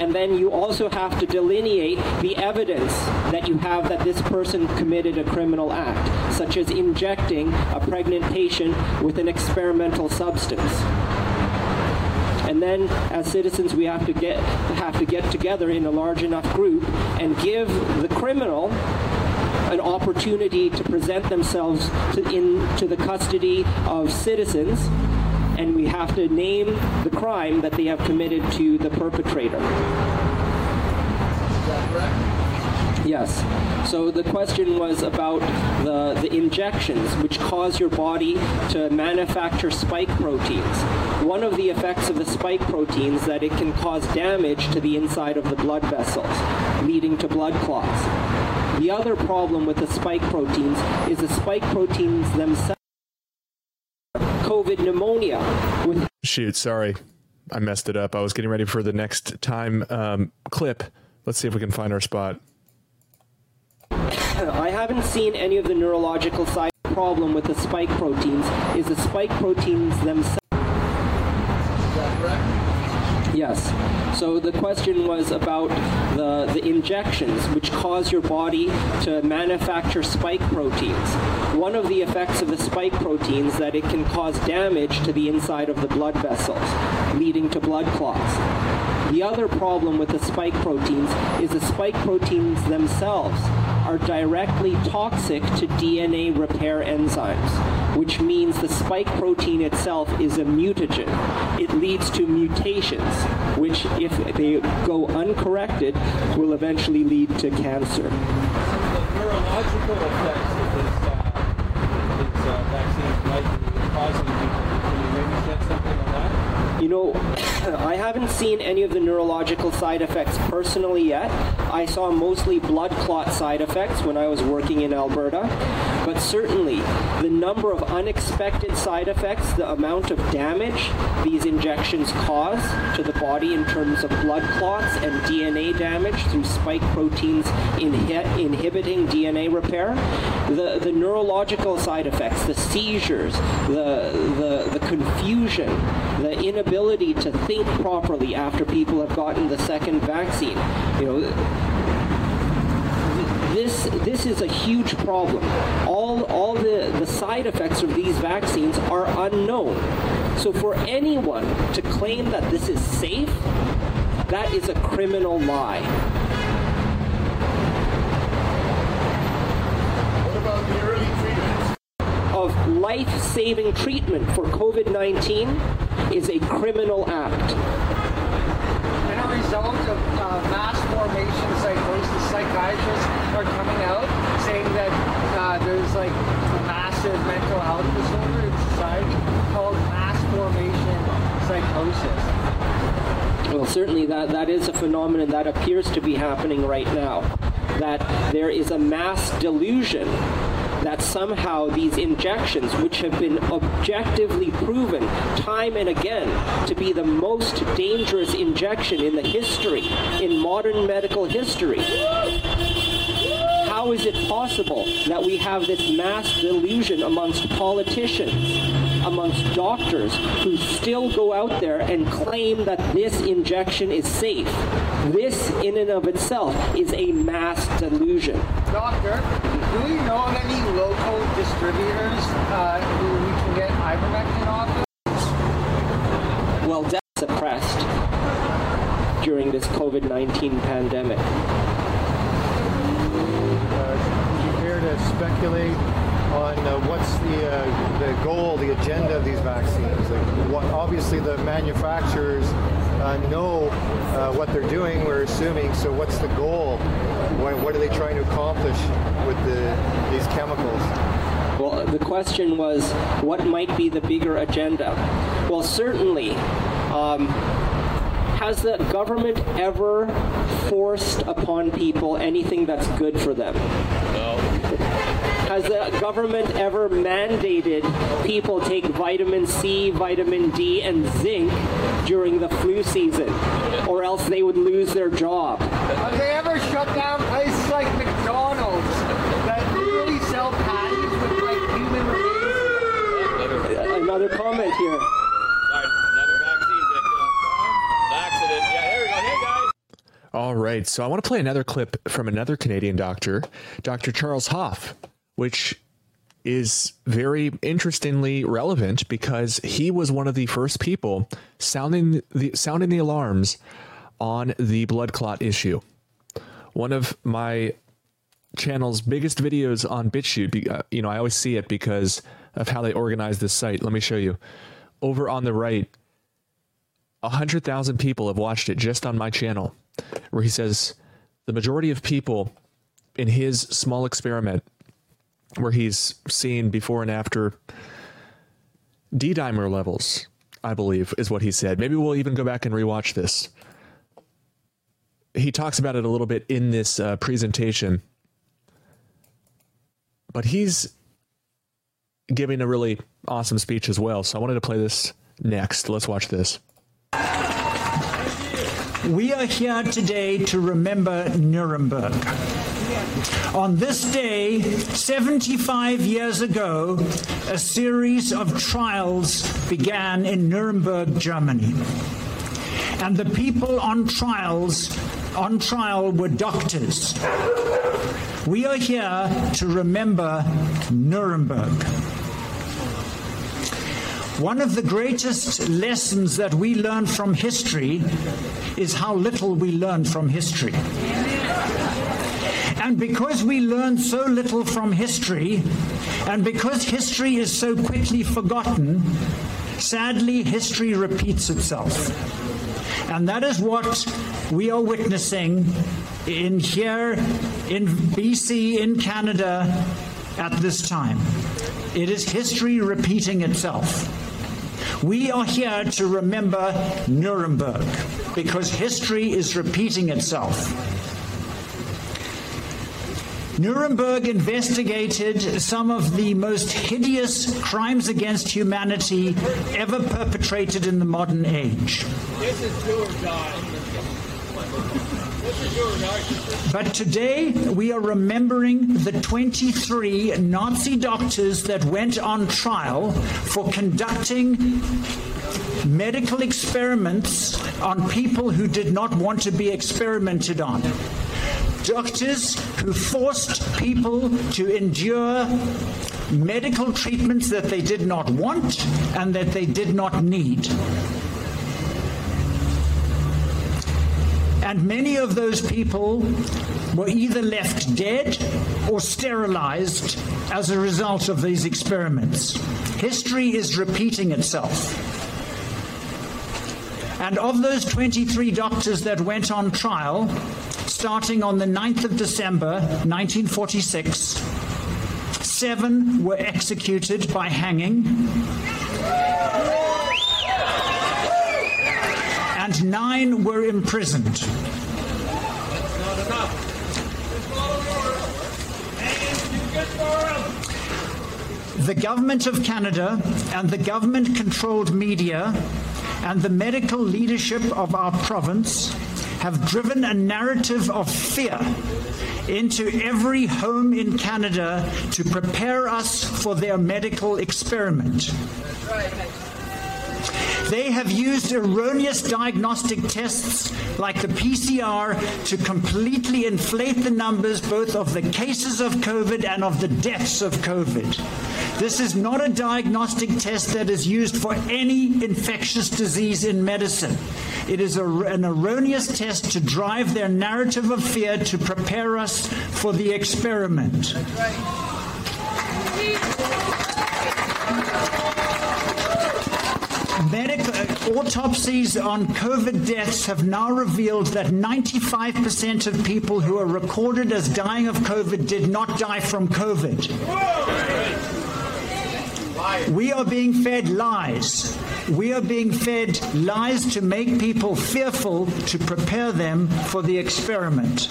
And then you also have to delineate the evidence that you have that this person committed a criminal act such as injecting a pregnant patient with an experimental substance. And then as citizens we have to get have to get together in a large enough group and give the criminal an opportunity to present themselves to into the custody of citizens and we have to name the crime that they have committed to the perpetrator. Yes. So the question was about the the injections which cause your body to manufacture spike proteins. One of the effects of the spike proteins that it can cause damage to the inside of the blood vessels, leading to blood clots. The other problem with the spike proteins is the spike proteins themselves COVID pneumonia with Shoot, sorry. I messed it up. I was getting ready for the next time um, clip. Let's see if we can find our spot. I haven't seen any of the neurological side problem with the spike proteins is the spike proteins themselves Yes. So the question was about the the injections which cause your body to manufacture spike proteins. One of the effects of the spike proteins that it can cause damage to the inside of the blood vessels, leading to blood clots. The other problem with the spike proteins is the spike proteins themselves are directly toxic to DNA repair enzymes, which means the spike protein itself is a mutagen. It leads to mutations, which if they go uncorrected will eventually lead to cancer. neurological effects that this, uh, these uh, vaccines might be You know, I haven't seen any of the neurological side effects personally yet. I saw mostly blood clot side effects when I was working in Alberta, but certainly the number of unexpected side effects, the amount of damage these injections cause to the body in terms of blood clots and DNA damage through spike proteins inhi inhibiting DNA repair, the the neurological side effects, the seizures, the the the confusion, the inability to think properly after people have gotten the second vaccine. You know, this this this is a huge problem. All all the the side effects of these vaccines are unknown. So for anyone to claim that this is safe, that is a criminal lie. What about the early treatments? Of life-saving treatment for COVID-19 is a criminal act. And a result of uh, mass formation psychosis, psychiatrists are coming out saying that uh, there's like a massive mental health disorder in society called mass formation psychosis. Well, certainly that, that is a phenomenon that appears to be happening right now. That there is a mass delusion that somehow these injections, which have been objectively proven time and again to be the most dangerous injection in the history, in modern medical history, how is it possible that we have this mass delusion amongst politicians, amongst doctors who still go out there and claim that this injection is safe? This in and of itself is a mass delusion. Doctor, do you know of any local distributors uh, who we can get ivermectin off of? Well, that's suppressed during this COVID-19 pandemic. Uh, would you care to speculate on uh, what's the uh, the goal, the agenda of these vaccines? Like, what, obviously, the manufacturers uh, know uh, what they're doing. We're assuming. So, what's the goal? What, what are they trying to accomplish with the, these chemicals? Well, the question was, what might be the bigger agenda? Well, certainly, um, has the government ever forced upon people anything that's good for them? No. Has the government ever mandated people take vitamin C, vitamin D, and zinc during the flu season, or else they would lose their job? Have they ever shut down places like McDonald's that really sell patties with like human uh, remains? Another comment here. All right, so I want to play another clip from another Canadian doctor, Dr. Charles Hoff, which is very interestingly relevant because he was one of the first people sounding the sounding the alarms on the blood clot issue. One of my channel's biggest videos on BitChute, uh, you know, I always see it because of how they organize this site. Let me show you. Over on the right, 100,000 people have watched it just on my channel, where he says the majority of people in his small experiment, where he's seen before and after D dimer levels, I believe, is what he said. Maybe we'll even go back and rewatch this. He talks about it a little bit in this uh, presentation, but he's giving a really awesome speech as well. So I wanted to play this next. Let's watch this. We are here today to remember Nuremberg. On this day, 75 years ago, a series of trials began in Nuremberg, Germany. And the people on trials on trial were doctors. We are here to remember Nuremberg. One of the greatest lessons that we learn from history is how little we learn from history. And because we learn so little from history, and because history is so quickly forgotten, sadly history repeats itself. And that is what we are witnessing in here in BC in Canada at this time. It is history repeating itself. We are here to remember Nuremberg because history is repeating itself. Nuremberg investigated some of the most hideous crimes against humanity ever perpetrated in the modern age. This is do or die. This is do or die. But today we are remembering the 23 Nazi doctors that went on trial for conducting medical experiments on people who did not want to be experimented on. doctors who forced people to endure medical treatments that they did not want and that they did not need. And many of those people were either left dead or sterilized as a result of these experiments. History is repeating itself. And of those 23 doctors that went on trial, starting on the 9th of December 1946, seven were executed by hanging. And nine were imprisoned. The government of Canada and the government controlled media and the medical leadership of our province have driven a narrative of fear into every home in Canada to prepare us for their medical experiment. They have used erroneous diagnostic tests like the PCR to completely inflate the numbers both of the cases of COVID and of the deaths of COVID. This is not a diagnostic test that is used for any infectious disease in medicine. It is a, an erroneous test to drive their narrative of fear to prepare us for the experiment. Medical uh, autopsies on COVID deaths have now revealed that 95% of people who are recorded as dying of COVID did not die from COVID. We are being fed lies. We are being fed lies to make people fearful to prepare them for the experiment.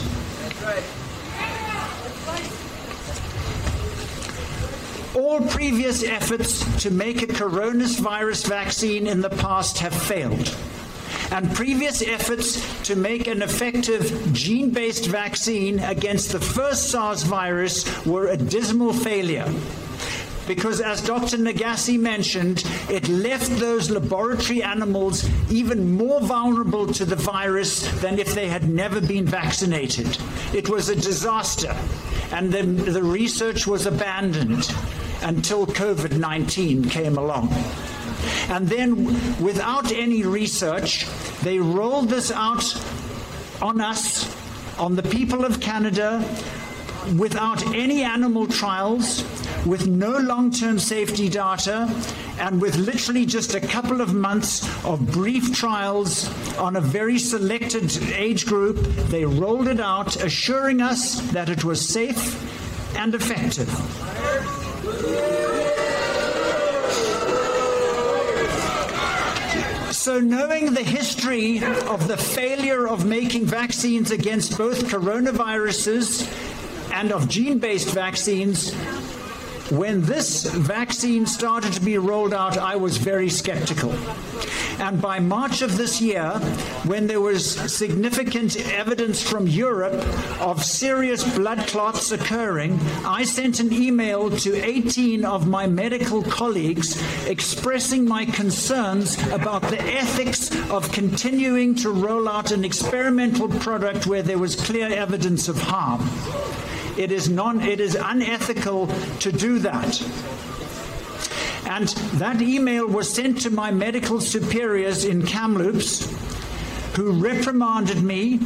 All previous efforts to make a coronavirus vaccine in the past have failed. And previous efforts to make an effective gene-based vaccine against the first SARS virus were a dismal failure because as Dr. Nagase mentioned, it left those laboratory animals even more vulnerable to the virus than if they had never been vaccinated. It was a disaster and then the research was abandoned until COVID-19 came along. And then without any research, they rolled this out on us, on the people of Canada, without any animal trials, with no long-term safety data, and with literally just a couple of months of brief trials on a very selected age group, they rolled it out, assuring us that it was safe and effective. So knowing the history of the failure of making vaccines against both coronaviruses and of gene-based vaccines when this vaccine started to be rolled out I was very skeptical. And by March of this year when there was significant evidence from Europe of serious blood clots occurring I sent an email to 18 of my medical colleagues expressing my concerns about the ethics of continuing to roll out an experimental product where there was clear evidence of harm it is non it is unethical to do that and that email was sent to my medical superiors in Kamloops who reprimanded me,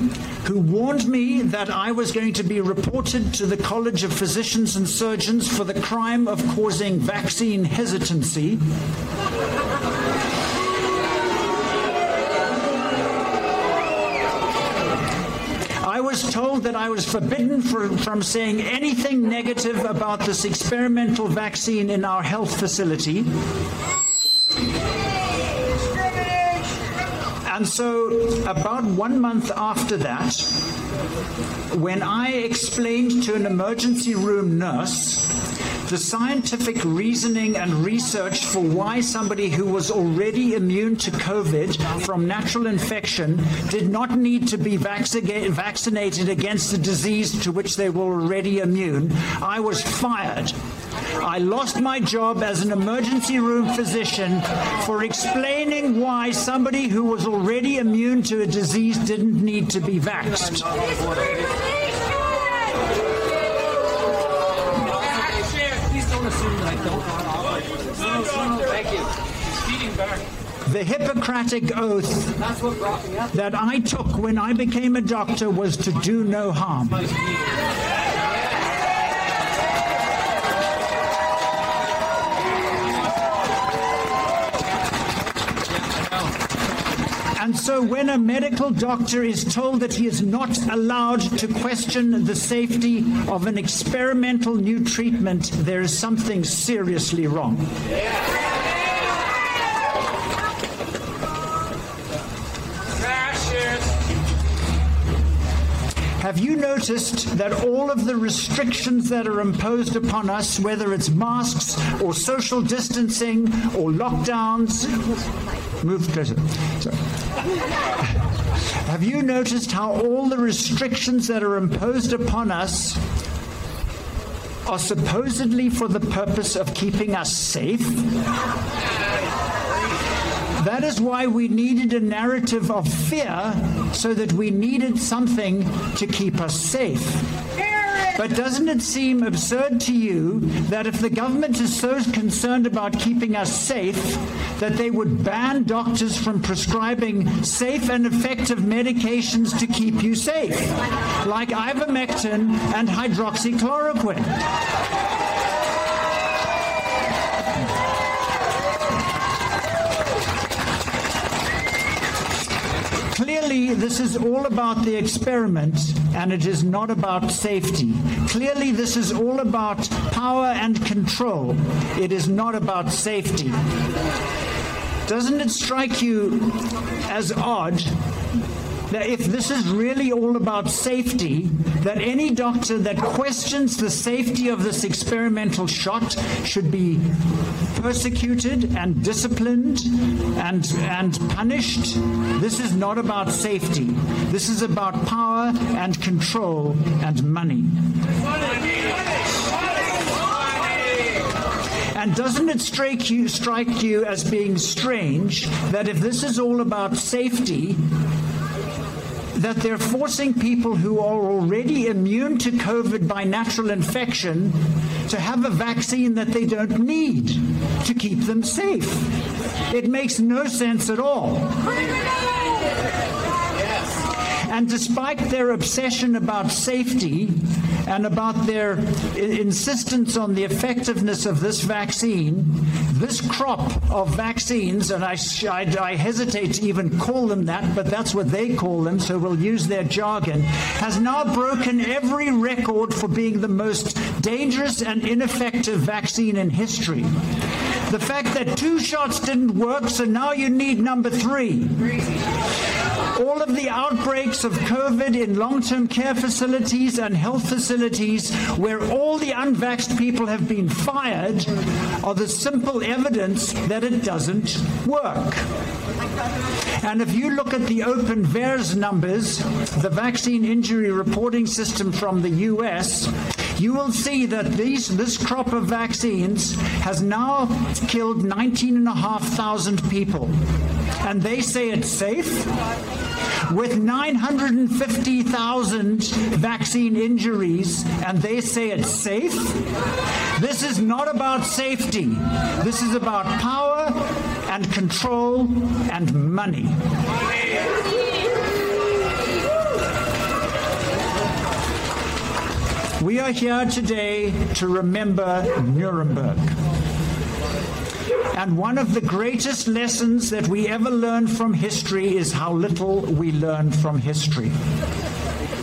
who warned me that I was going to be reported to the College of Physicians and Surgeons for the crime of causing vaccine hesitancy. Was told that I was forbidden for, from saying anything negative about this experimental vaccine in our health facility. And so about 1 month after that when I explained to an emergency room nurse the scientific reasoning and research for why somebody who was already immune to COVID from natural infection did not need to be vaccinated against the disease to which they were already immune, I was fired. I lost my job as an emergency room physician for explaining why somebody who was already immune to a disease didn't need to be vaxxed. Thank you. He's feeding back. The Hippocratic oath that I took when I became a doctor was to do no harm. And so when a medical doctor is told that he is not allowed to question the safety of an experimental new treatment, there is something seriously wrong. Have you noticed that all of the restrictions that are imposed upon us, whether it's masks or social distancing or lockdowns, move closer. Have you noticed how all the restrictions that are imposed upon us are supposedly for the purpose of keeping us safe? That is why we needed a narrative of fear so that we needed something to keep us safe. But doesn't it seem absurd to you that if the government is so concerned about keeping us safe that they would ban doctors from prescribing safe and effective medications to keep you safe like ivermectin and hydroxychloroquine? Clearly, this is all about the experiment and it is not about safety. Clearly, this is all about power and control. It is not about safety. Doesn't it strike you as odd that if this is really all about safety, that any doctor that questions the safety of this experimental shot should be persecuted and disciplined and and punished. This is not about safety. This is about power and control and money. And doesn't it strike you strike you as being strange that if this is all about safety that they're forcing people who are already immune to COVID by natural infection to have a vaccine that they don't need to keep them safe. It makes no sense at all. And despite their obsession about safety and about their insistence on the effectiveness of this vaccine, this crop of vaccines, and I, I, I hesitate to even call them that, but that's what they call them, so we'll use their jargon, has now broken every record for being the most dangerous and ineffective vaccine in history. The fact that two shots didn't work, so now you need number 3. All of the outbreaks of COVID in long-term care facilities and health facilities where all the unvaxxed people have been fired are the simple evidence that it doesn't work. And if you look at the open VAERS numbers, the vaccine injury reporting system from the US, you will see that these this crop of vaccines has now killed 19,500 people. And they say it's safe with 950,000 vaccine injuries and they say it's safe. This is not about safety. This is about power and control and money. We are here today to remember Nuremberg. And one of the greatest lessons that we ever learn from history is how little we learn from history.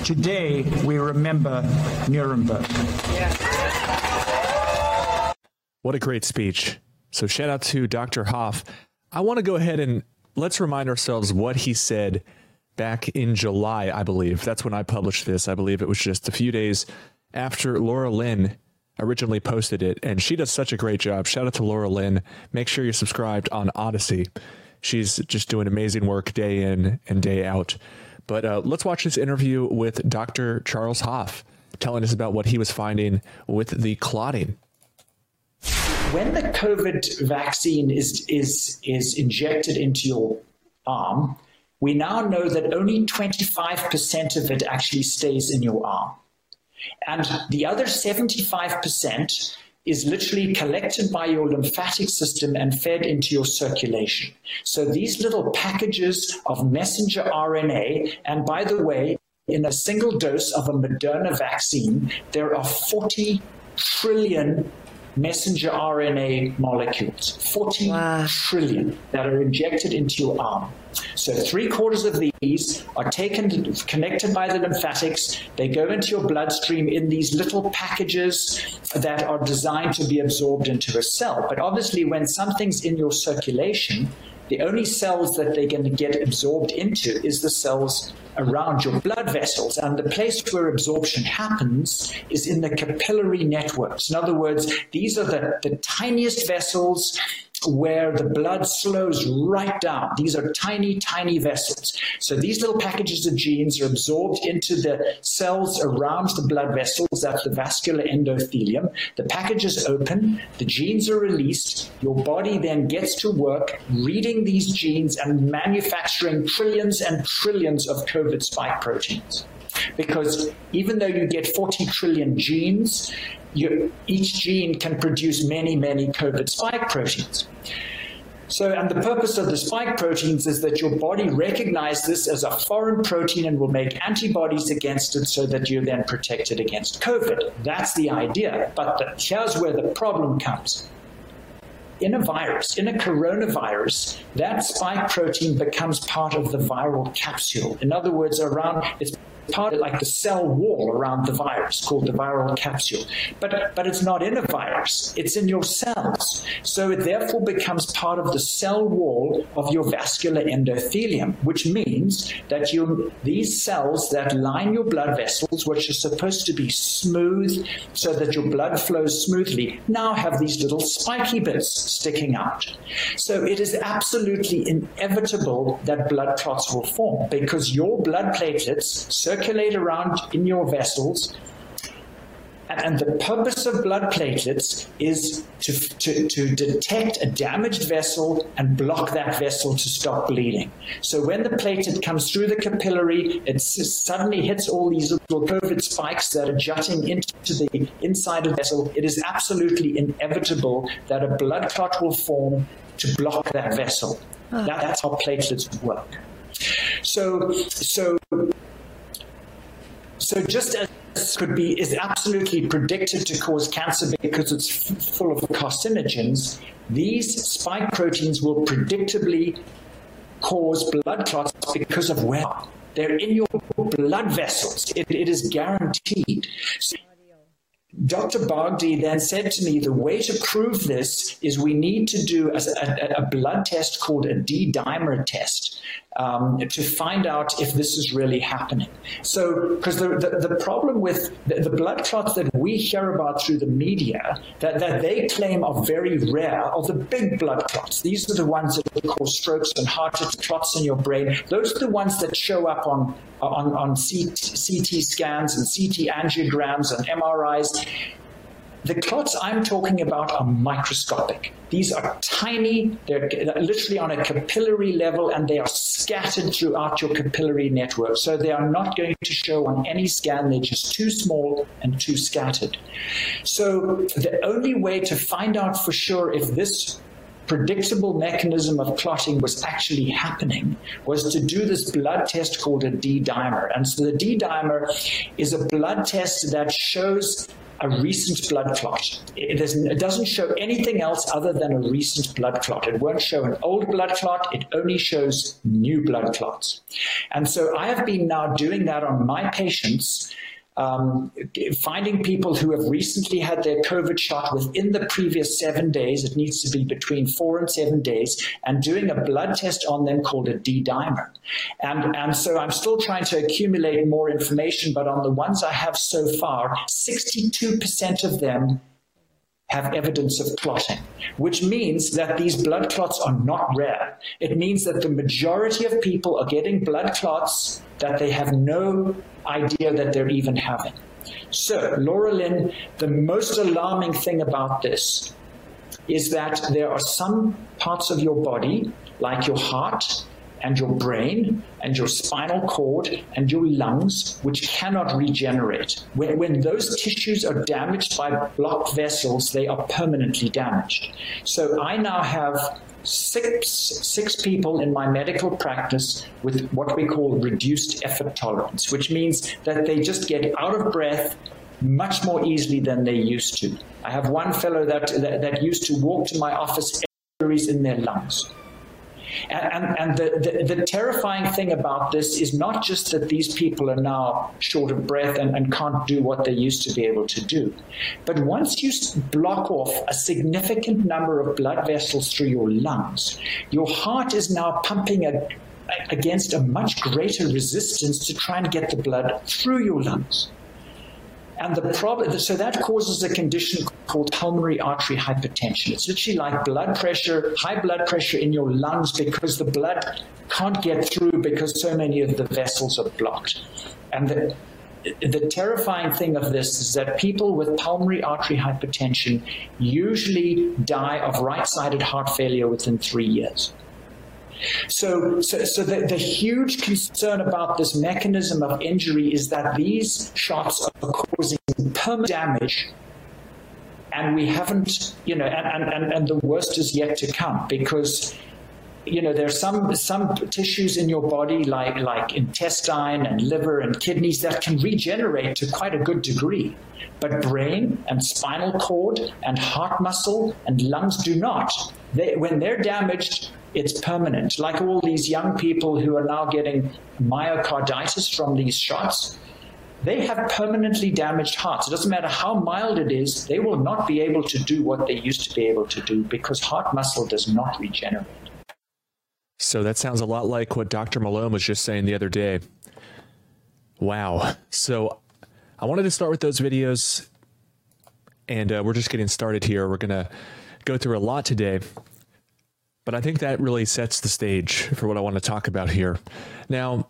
Today we remember Nuremberg. What a great speech. So shout out to Dr. Hoffe. I want to go ahead and let's remind ourselves what he said back in July, I believe. That's when I published this. I believe it was just a few days after Laura Lynn originally posted it and she does such a great job. Shout out to Laura Lynn. Make sure you're subscribed on Odysee. She's just doing amazing work day in and day out. But uh, let's watch this interview with Dr. Charles Hoffe telling us about what he was finding with the clotting. When the COVID vaccine is is is injected into your arm, we now know that only 25% of it actually stays in your arm. And the other 75% is literally collected by your lymphatic system and fed into your circulation. So these little packages of messenger RNA and by the way in a single dose of a Moderna vaccine there are 40 trillion messenger RNA molecules 40 trillion that are injected into your arm. So three quarters of these are taken connected by the lymphatics. They go into your bloodstream in these little packages that are designed to be absorbed into a cell. But obviously when something's in your circulation the only cells that they're going to get absorbed into is the cells around your blood vessels and the place where absorption happens is in the capillary networks. In other words these are the the tiniest vessels where the blood slows right down. These are tiny, tiny vessels. So these little packages of genes are absorbed into the cells around the blood vessels, that's the vascular endothelium. The packages open, the genes are released, your body then gets to work reading these genes and manufacturing trillions and trillions of COVID spike proteins because even though you get 40 trillion genes you, each gene can produce many many covid spike proteins. So and the purpose of the spike proteins is that your body recognizes this as a foreign protein and will make antibodies against it so that you're then protected against covid. That's the idea but the, here's where the problem comes. In a virus, in a coronavirus, that spike protein becomes part of the viral capsule. In other words, around it's part of like the cell wall around the virus called the viral capsule. But but it's not in a virus. It's in your cells. So it therefore becomes part of the cell wall of your vascular endothelium which means that you these cells that line your blood vessels which are supposed to be smooth so that your blood flows smoothly now have these little spiky bits sticking out. So it is absolutely inevitable that blood clots will form because your blood platelets circulate around in your vessels and the purpose of blood platelets is to, to, to detect a damaged vessel and block that vessel to stop bleeding. So when the platelet comes through the capillary, it suddenly hits all these little COVID spikes that are jutting into the inside of the vessel. It is absolutely inevitable that a blood clot will form to block that vessel. Ah. That, that's how platelets work. So so so just as this could be is absolutely predicted to cause cancer because it's full of carcinogens, these spike proteins will predictably cause blood clots because of where they're in your blood vessels. it, it is guaranteed. So Dr. Bhakdi then said to me the way to prove this is we need to do a, a, a blood test called a D-dimer test um, to find out if this is really happening. So because the, the, the problem with the, the, blood clots that we hear about through the media that that they claim are very rare are the big blood clots. These are the ones that cause strokes and heart clots in your brain. Those are the ones that show up on on on CT, CT scans and CT angiograms and MRIs the clots I'm talking about are microscopic. These are tiny, they're literally on a capillary level and they are scattered throughout your capillary network. So they are not going to show on any scan, they're just too small and too scattered. So the only way to find out for sure if this predictable mechanism of clotting was actually happening was to do this blood test called a D-dimer. And so the D-dimer is a blood test that shows a recent blood clot. It, it doesn't show anything else other than a recent blood clot. It won't show an old blood clot, it only shows new blood clots. And so I have been now doing that on my patients um, finding people who have recently had their COVID shot within the previous seven days, it needs to be between four and seven days, and doing a blood test on them called a D-dimer. And, and so I'm still trying to accumulate more information, but on the ones I have so far, 62% of them have evidence of clotting, which means that these blood clots are not rare. It means that the majority of people are getting blood clots that they have no idea that they're even having. So, Laura Lynn, the most alarming thing about this is that there are some parts of your body, like your heart and your brain and your spinal cord and your lungs which cannot regenerate. When when those tissues are damaged by blocked vessels, they are permanently damaged. So I now have six six people in my medical practice with what we call reduced effort tolerance which means that they just get out of breath much more easily than they used to i have one fellow that that, that used to walk to my office in their lungs and, and, and the, the, the, terrifying thing about this is not just that these people are now short of breath and, and can't do what they used to be able to do, but once you block off a significant number of blood vessels through your lungs, your heart is now pumping a, against a much greater resistance to try and get the blood through your lungs. And the problem so that causes a condition called pulmonary artery hypertension. It's literally like blood pressure, high blood pressure in your lungs because the blood can't get through because so many of the vessels are blocked. And the the terrifying thing of this is that people with pulmonary artery hypertension usually die of right-sided heart failure within 3 years. So, so, so the, the huge concern about this mechanism of injury is that these shots are causing permanent damage and we haven't, you know, and, and, and the worst is yet to come because you know there's some some tissues in your body like like intestine and liver and kidneys that can regenerate to quite a good degree. But brain and spinal cord and heart muscle and lungs do not. They when they're damaged it's permanent. Like all these young people who are now getting myocarditis from these shots they have permanently damaged hearts. It doesn't matter how mild it is they will not be able to do what they used to be able to do because heart muscle does not regenerate. So that sounds a lot like what Dr. Malone was just saying the other day. Wow. So I wanted to start with those videos and uh, we're just getting started here. We're going to go through a lot today but I think that really sets the stage for what I want to talk about here. Now,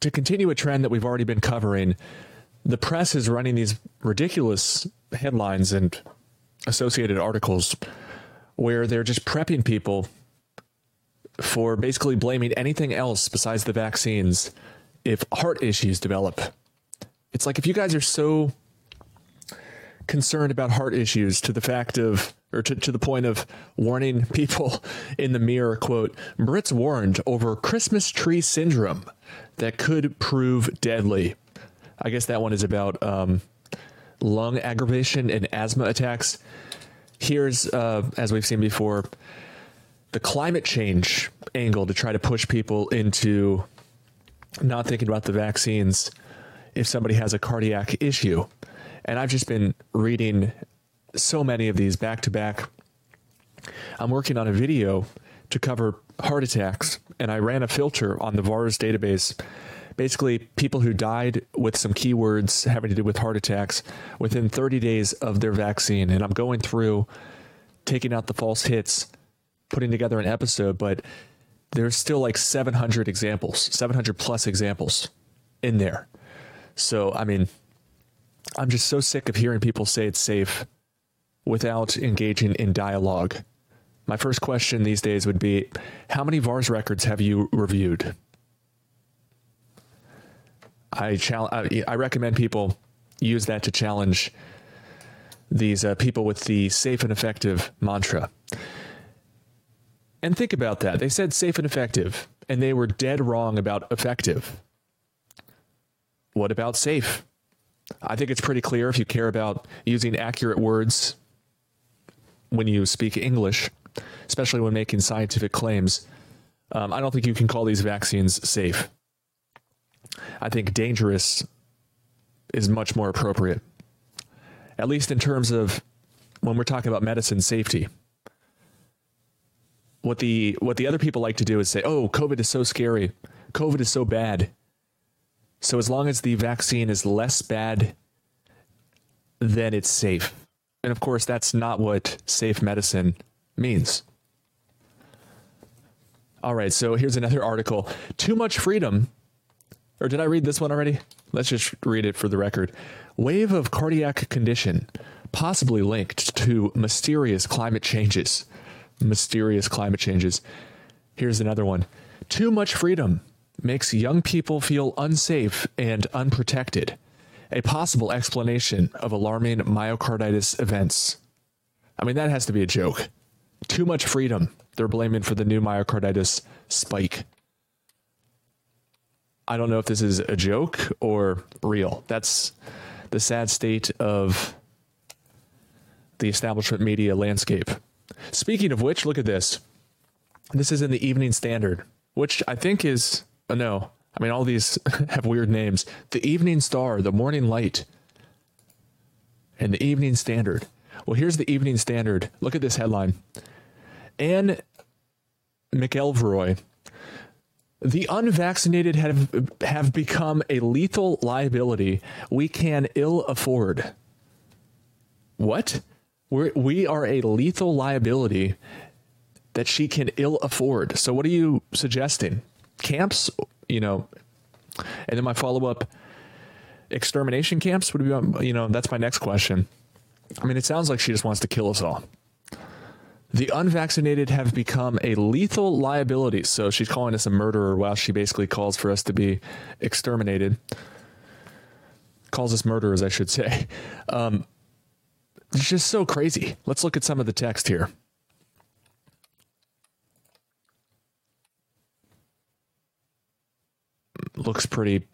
to continue a trend that we've already been covering, the press is running these ridiculous headlines and associated articles where they're just prepping people for basically blaming anything else besides the vaccines if heart issues develop. It's like if you guys are so concerned about heart issues to the fact of or to, to the point of warning people in the mirror quote Brits warned over Christmas tree syndrome that could prove deadly. I guess that one is about um, lung aggravation and asthma attacks. Here's uh, as we've seen before the climate change angle to try to push people into not thinking about the vaccines if somebody has a cardiac issue. And I've just been reading so many of these back to back. I'm working on a video to cover heart attacks and I ran a filter on the VAERS database. Basically people who died with some keywords having to do with heart attacks within 30 days of their vaccine. And I'm going through taking out the false hits putting together an episode but there's still like 700 examples 700 plus examples in there. So i mean i'm just so sick of hearing people say it's safe without engaging in dialogue. My first question these days would be how many VAERS records have you reviewed? I challenge I recommend people use that to challenge these uh, people with the safe and effective mantra. And think about that. They said safe and effective and they were dead wrong about effective. What about safe? I think it's pretty clear if you care about using accurate words when you speak English, especially when making scientific claims. Um, I don't think you can call these vaccines safe. I think dangerous is much more appropriate. At least in terms of when we're talking about medicine safety. What the what the other people like to do is say, "Oh, COVID is so scary. COVID is so bad." So as long as the vaccine is less bad, then it's safe. And of course, that's not what safe medicine means. All right, so here's another article. Too much freedom. Or did I read this one already? Let's just read it for the record. Wave of cardiac condition possibly linked to mysterious climate changes. Mysterious climate changes. Here's another one. Too much freedom makes young people feel unsafe and unprotected. A possible explanation of alarming myocarditis events. I mean, that has to be a joke. Too much freedom. They're blaming for the new myocarditis spike. I don't know if this is a joke or real. That's the sad state of the establishment media landscape. Speaking of which, look at this. This is in the Evening Standard, which I think is uh, no. I mean all these have weird names. The Evening Star, the Morning Light, and the Evening Standard. Well, here's the Evening Standard. Look at this headline. Anne McElvoy the unvaccinated have have become a lethal liability we can ill afford. What? we we are a lethal liability that she can ill afford. So what are you suggesting? Camps, you know, and then my follow-up extermination camps would be you know, that's my next question. I mean, it sounds like she just wants to kill us all. The unvaccinated have become a lethal liability. So she's calling us a murderer while she basically calls for us to be exterminated. Calls us murderers, I should say. Um, it's just so crazy. Let's look at some of the text here. Looks pretty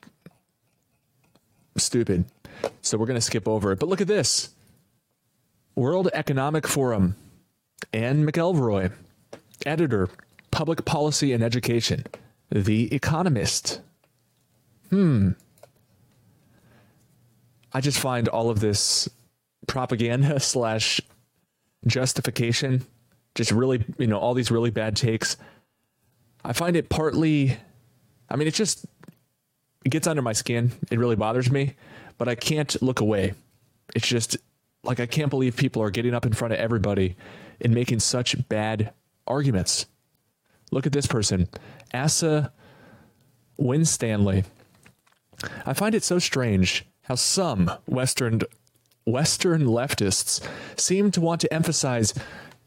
stupid. So we're going to skip over it. But look at this. World Economic Forum Anne McElvoy, editor, Public Policy and Education, The Economist. Hmm. I just find all of this propaganda slash justification, just really, you know, all these really bad takes. I find it partly, I mean, it's just it gets under my skin. It really bothers me, but I can't look away. It's just like I can't believe people are getting up in front of everybody and making such bad arguments. Look at this person, Asa Winstanley. I find it so strange how some Western Western leftists seem to want to emphasize,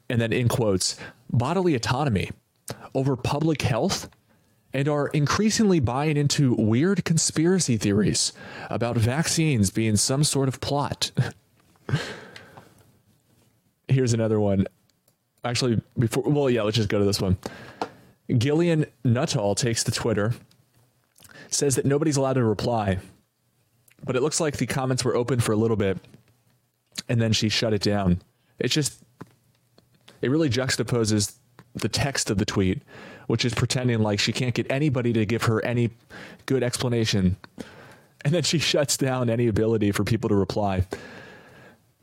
and then in quotes, bodily autonomy over public health and are increasingly buying into weird conspiracy theories about vaccines being some sort of plot. Here's another one. Actually, before, well, yeah, let's just go to this one. Gillian Nuttall takes to Twitter, says that nobody's allowed to reply, but it looks like the comments were open for a little bit and then she shut it down. It's just, it really juxtaposes the text of the tweet, which is pretending like she can't get anybody to give her any good explanation. And then she shuts down any ability for people to reply.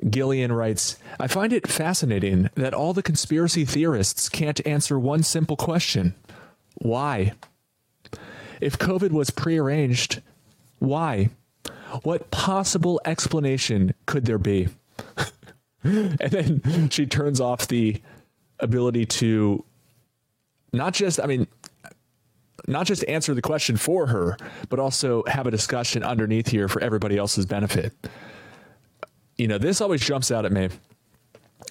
Gillian writes, I find it fascinating that all the conspiracy theorists can't answer one simple question. Why? If COVID was prearranged, why? What possible explanation could there be? and then she turns off the ability to not just I mean not just answer the question for her, but also have a discussion underneath here for everybody else's benefit. You know, this always jumps out at me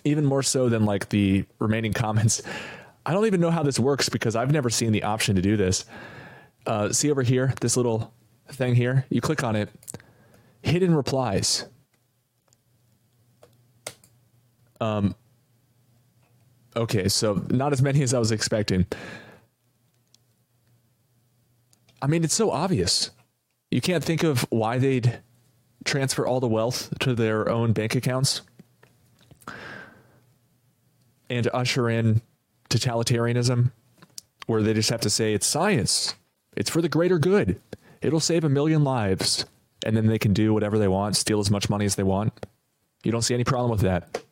even more so than like the remaining comments. I don't even know how this works because I've never seen the option to do this. Uh, see over here, this little thing here. You click on it hidden replies. Um, okay, so not as many as I was expecting. I mean, it's so obvious. You can't think of why they'd transfer all the wealth to their own bank accounts and usher in totalitarianism where they just have to say it's science. It's for the greater good. It'll save a million lives and then they can do whatever they want, steal as much money as they want. You don't see any problem with that.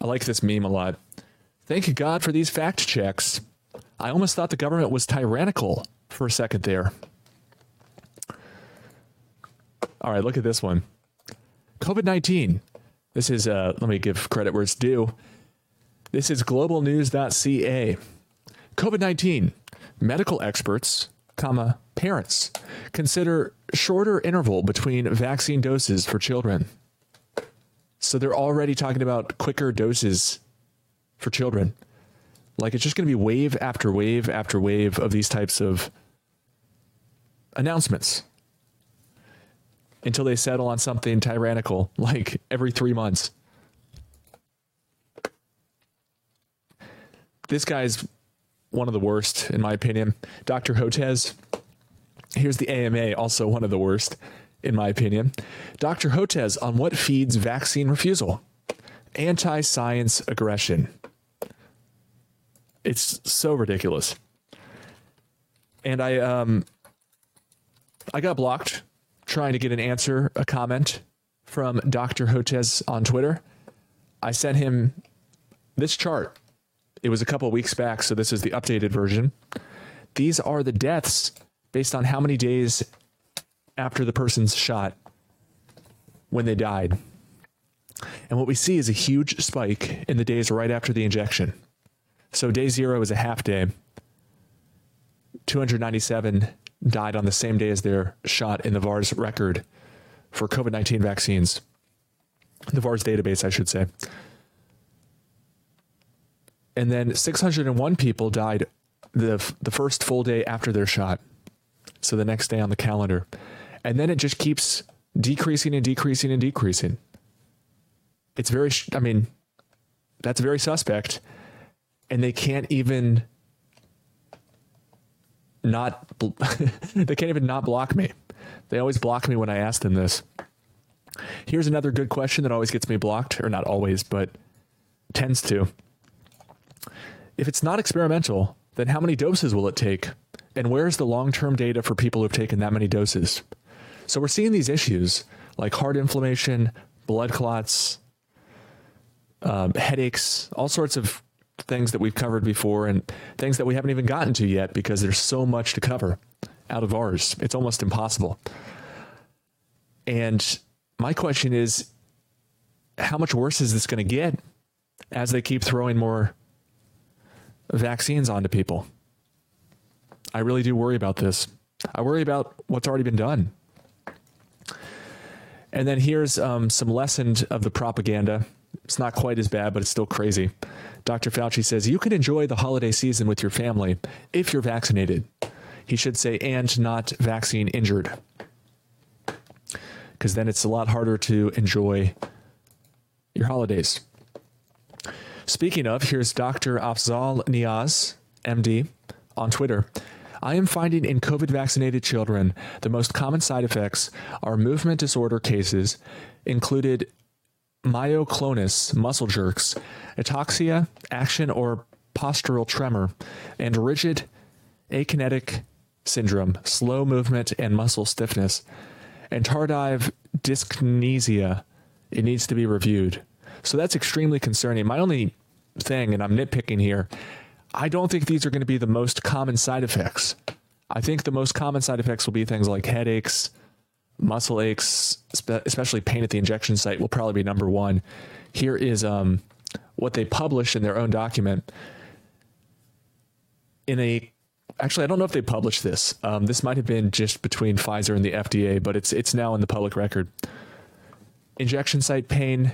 I like this meme a lot. Thank God for these fact checks. I almost thought the government was tyrannical for a second there. All right, look at this one. COVID-19. This is uh let me give credit where it's due. This is globalnews.ca. COVID-19. Medical experts comma, parents consider shorter interval between vaccine doses for children. So they're already talking about quicker doses for children. Like it's just going to be wave after wave after wave of these types of announcements until they settle on something tyrannical like every 3 months. This guy's one of the worst in my opinion. Dr. Hotez. Here's the AMA, also one of the worst in my opinion. Dr. Hotez on what feeds vaccine refusal. Anti-science aggression. It's so ridiculous. And I um I got blocked trying to get an answer, a comment from Dr. Hotez on Twitter. I sent him this chart. It was a couple weeks back, so this is the updated version. These are the deaths based on how many days after the person's shot when they died. And what we see is a huge spike in the days right after the injection. So day 0 is a half day. 297 died on the same day as their shot in the VAERS record for COVID-19 vaccines. The VAERS database, I should say. And then 601 people died the the first full day after their shot. So the next day on the calendar. And then it just keeps decreasing and decreasing and decreasing. It's very I mean that's very suspect and they can't even not they can't even not block me. They always block me when I ask them this. Here's another good question that always gets me blocked or not always, but tends to. If it's not experimental, then how many doses will it take? And where's the long-term data for people who've taken that many doses? So we're seeing these issues like heart inflammation, blood clots, um, headaches, all sorts of things that we've covered before and things that we haven't even gotten to yet because there's so much to cover out of ours. It's almost impossible. And my question is how much worse is this going to get as they keep throwing more vaccines onto people? I really do worry about this. I worry about what's already been done. And then here's um, some lessened of the propaganda. It's not quite as bad, but it's still crazy. Dr. Fauci says you can enjoy the holiday season with your family if you're vaccinated. He should say and not vaccine injured. Cuz then it's a lot harder to enjoy your holidays. Speaking of, here's Dr. Afzal Niaz, MD, on Twitter. I am finding in COVID vaccinated children the most common side effects are movement disorder cases included myoclonus, muscle jerks, ataxia, action or postural tremor, and rigid akinetic syndrome, slow movement and muscle stiffness, and tardive dyskinesia. It needs to be reviewed. So that's extremely concerning. My only thing and I'm nitpicking here, I don't think these are going to be the most common side effects. I think the most common side effects will be things like headaches, muscle aches, especially pain at the injection site will probably be number 1. Here is um, what they published in their own document in a actually I don't know if they published this. Um, this might have been just between Pfizer and the FDA, but it's it's now in the public record. Injection site pain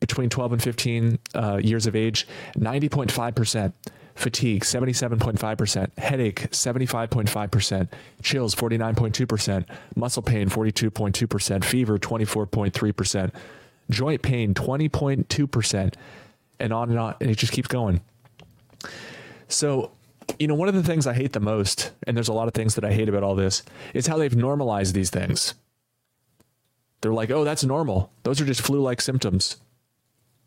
between 12 and 15 uh, years of age, 90.5% fatigue 77.5%, headache 75.5%, chills 49.2%, muscle pain 42.2%, fever 24.3%, joint pain 20.2%, and on and on and it just keeps going. So, you know, one of the things I hate the most, and there's a lot of things that I hate about all this, is how they've normalized these things. They're like, "Oh, that's normal. Those are just flu-like symptoms."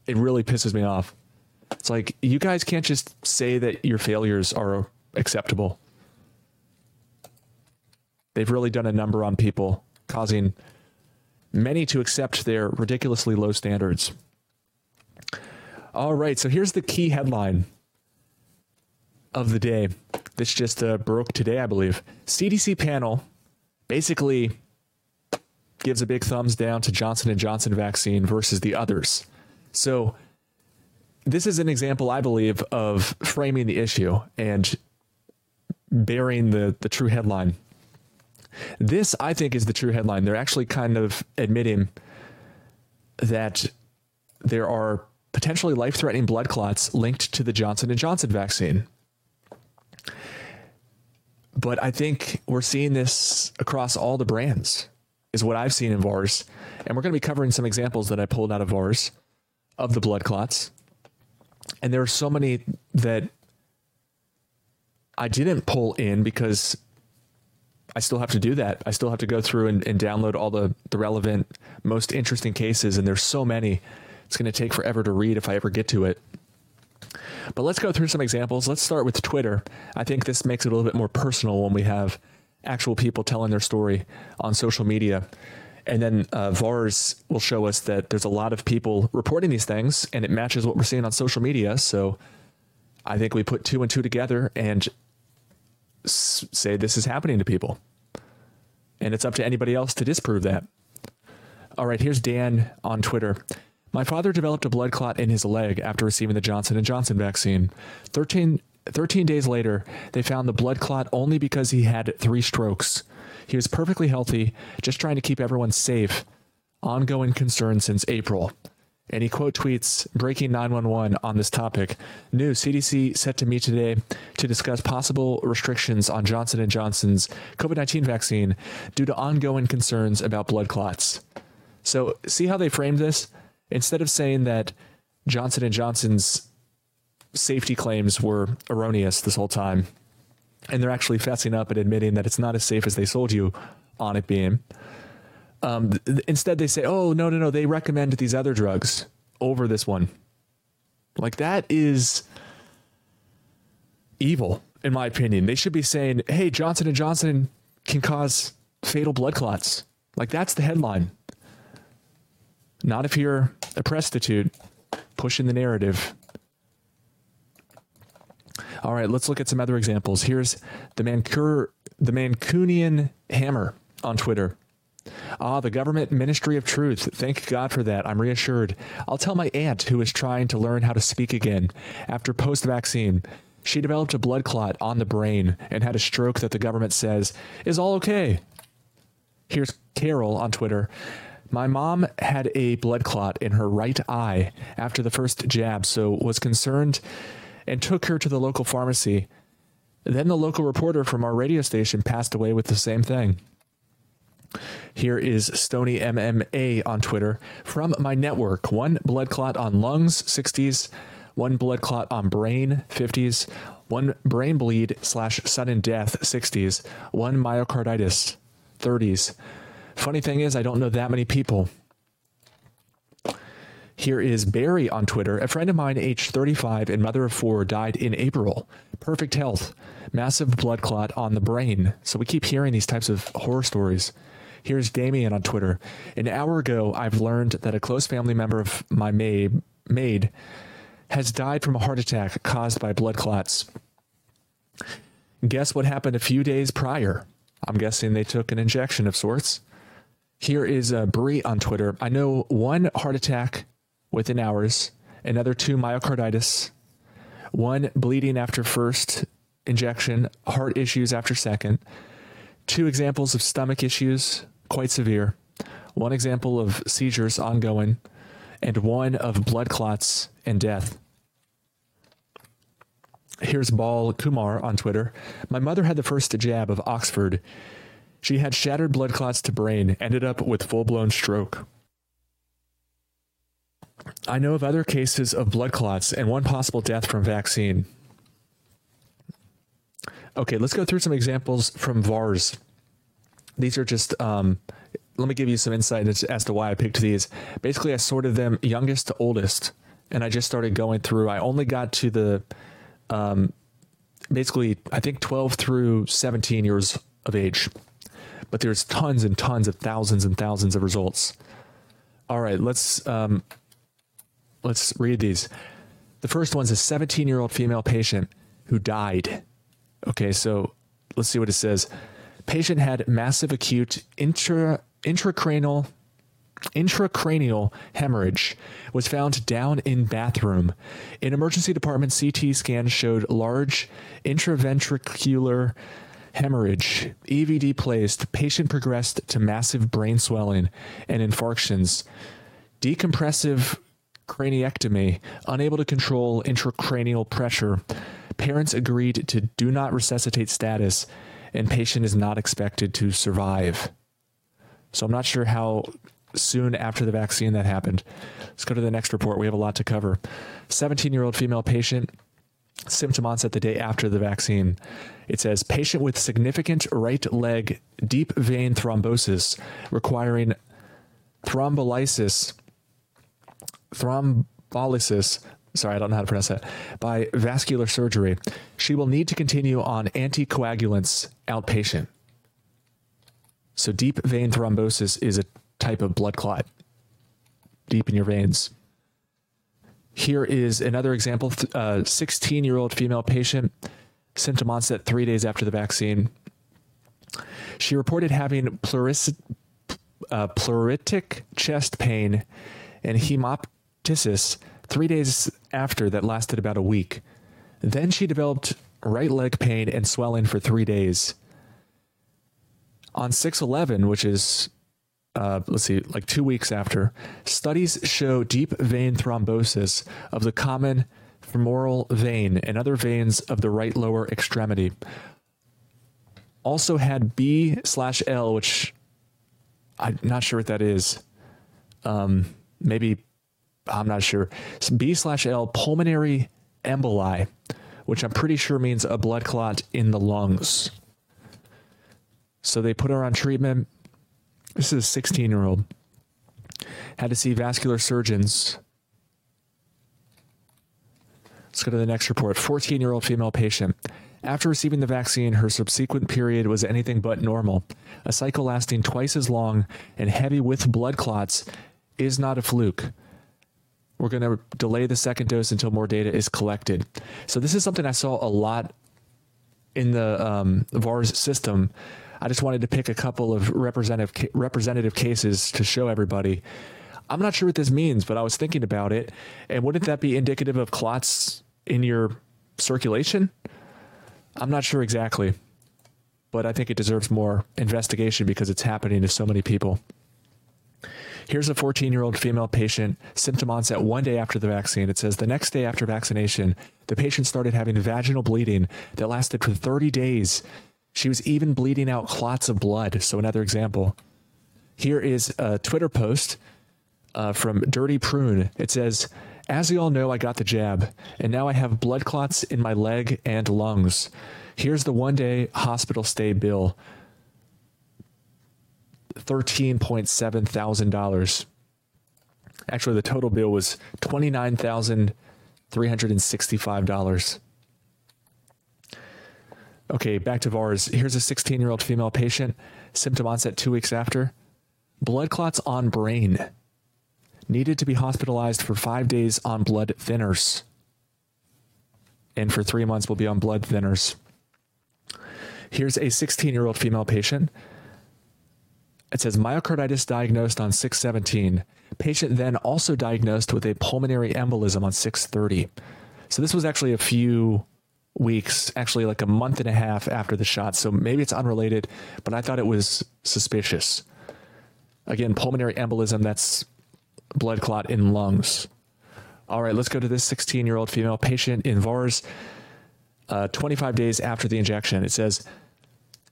It really pisses me off. It's like you guys can't just say that your failures are acceptable. They've really done a number on people, causing many to accept their ridiculously low standards. All right, so here's the key headline of the day. This just uh, broke today, I believe. CDC panel basically gives a big thumbs down to Johnson and Johnson vaccine versus the others. So this is an example I believe of framing the issue and bearing the the true headline. This I think is the true headline. They're actually kind of admitting that there are potentially life-threatening blood clots linked to the Johnson and Johnson vaccine. But I think we're seeing this across all the brands is what I've seen in VAERS. And we're going to be covering some examples that I pulled out of VAERS of the blood clots. And there are so many that I didn't pull in because I still have to do that. I still have to go through and, and download all the, the relevant, most interesting cases. And there's so many. It's going to take forever to read if I ever get to it. But let's go through some examples. Let's start with Twitter. I think this makes it a little bit more personal when we have actual people telling their story on social media. And then uh, VAERS will show us that there's a lot of people reporting these things and it matches what we're seeing on social media. So I think we put two and two together and say this is happening to people. And it's up to anybody else to disprove that. All right, here's Dan on Twitter. My father developed a blood clot in his leg after receiving the Johnson & Johnson vaccine. 13 13 days later, they found the blood clot only because he had 3 strokes. He was perfectly healthy, just trying to keep everyone safe. Ongoing concern since April. And he quote tweets breaking 911 on this topic. New CDC set to meet today to discuss possible restrictions on Johnson & Johnson's COVID-19 vaccine due to ongoing concerns about blood clots. So, see how they framed this? Instead of saying that Johnson & Johnson's safety claims were erroneous this whole time and they're actually fessing up and admitting that it's not as safe as they sold you on it being. Um, th- instead they say oh no no no they recommend these other drugs over this one. Like that is evil in my opinion. They should be saying hey Johnson and Johnson can cause fatal blood clots. Like that's the headline. Not if you're a prostitute pushing the narrative all right, let's look at some other examples. Here's the Mancur the Mancunian Hammer on Twitter. Ah, the government ministry of truth. Thank God for that. I'm reassured. I'll tell my aunt who is trying to learn how to speak again after post-vaccine. She developed a blood clot on the brain and had a stroke that the government says is all okay. Here's Carol on Twitter. My mom had a blood clot in her right eye after the first jab, so was concerned and took her to the local pharmacy. Then the local reporter from our radio station passed away with the same thing. Here is Stony MMA on Twitter from my network. One blood clot on lungs 60s, one blood clot on brain 50s, one brain bleed slash sudden death 60s, one myocarditis 30s. Funny thing is I don't know that many people. Here is Barry on Twitter. A friend of mine, aged 35 and mother of four, died in April. Perfect health. Massive blood clot on the brain. So we keep hearing these types of horror stories. Here's Damien on Twitter. An hour ago, I've learned that a close family member of my maid, maid has died from a heart attack caused by blood clots. Guess what happened a few days prior? I'm guessing they took an injection of sorts. Here is uh, Brie on Twitter. I know one heart attack within hours, another two myocarditis, one bleeding after first injection, heart issues after second, two examples of stomach issues, quite severe, one example of seizures ongoing, and one of blood clots and death. Here's Ball Kumar on Twitter. My mother had the first jab of Oxford. She had shattered blood clots to brain, ended up with full-blown stroke. I know of other cases of blood clots and one possible death from vaccine. Okay, let's go through some examples from VAERS. These are just um, let me give you some insight as, to why I picked these. Basically, I sorted them youngest to oldest and I just started going through. I only got to the um, basically I think 12 through 17 years of age. But there's tons and tons of thousands and thousands of results. All right, let's um, let's read these. The first one's a 17-year-old female patient who died. Okay, so let's see what it says. Patient had massive acute intra intracranial intracranial hemorrhage was found down in bathroom. In emergency department CT scan showed large intraventricular hemorrhage. EVD placed. Patient progressed to massive brain swelling and infarctions. Decompressive craniectomy, unable to control intracranial pressure. Parents agreed to do not resuscitate status and patient is not expected to survive. So I'm not sure how soon after the vaccine that happened. Let's go to the next report. We have a lot to cover. 17-year-old female patient symptom onset the day after the vaccine. It says patient with significant right leg deep vein thrombosis requiring thrombolysis thrombolysis sorry I don't know how to pronounce that by vascular surgery. She will need to continue on anticoagulants outpatient. So deep vein thrombosis is a type of blood clot deep in your veins. Here is another example a 16-year-old uh, female patient symptom onset 3 days after the vaccine. She reported having uh, pleuritic chest pain and hemoptysis 3 days after that lasted about a week. Then she developed right leg pain and swelling for 3 days. On 611, which is uh, let's see, like two weeks after, studies show deep vein thrombosis of the common femoral vein and other veins of the right lower extremity. Also had B slash L, which I'm not sure what that is. Um, maybe I'm not sure. B slash L pulmonary emboli, which I'm pretty sure means a blood clot in the lungs. So they put her on treatment this is a 16 year old. Had to see vascular surgeons. Let's go to the next report. 14 year old female patient. After receiving the vaccine, her subsequent period was anything but normal. A cycle lasting twice as long and heavy with blood clots is not a fluke. We're going to delay the second dose until more data is collected. So this is something I saw a lot in the um, VAERS system I just wanted to pick a couple of representative representative cases to show everybody. I'm not sure what this means, but I was thinking about it. And wouldn't that be indicative of clots in your circulation? I'm not sure exactly, but I think it deserves more investigation because it's happening to so many people. Here's a 14 year old female patient, symptom onset one day after the vaccine. It says the next day after vaccination, the patient started having vaginal bleeding that lasted for 30 days she was even bleeding out clots of blood. So another example. Here is a Twitter post uh, from Dirty Prune. It says, "As you all know, I got the jab, and now I have blood clots in my leg and lungs. Here's the one-day hospital stay bill. $13.7 thousand. Actually, the total bill was $29,365. Okay, back to VAERS. Here's a 16-year-old female patient, symptom onset 2 weeks after. Blood clots on brain. Needed to be hospitalized for 5 days on blood thinners. And for 3 months will be on blood thinners. Here's a 16-year-old female patient. It says myocarditis diagnosed on 617. Patient then also diagnosed with a pulmonary embolism on 630. So this was actually a few weeks, actually like a month and a half after the shot. So maybe it's unrelated, but I thought it was suspicious. Again, pulmonary embolism, that's blood clot in lungs. All right, let's go to this 16-year-old female patient in VAERS uh, 25 days after the injection. It says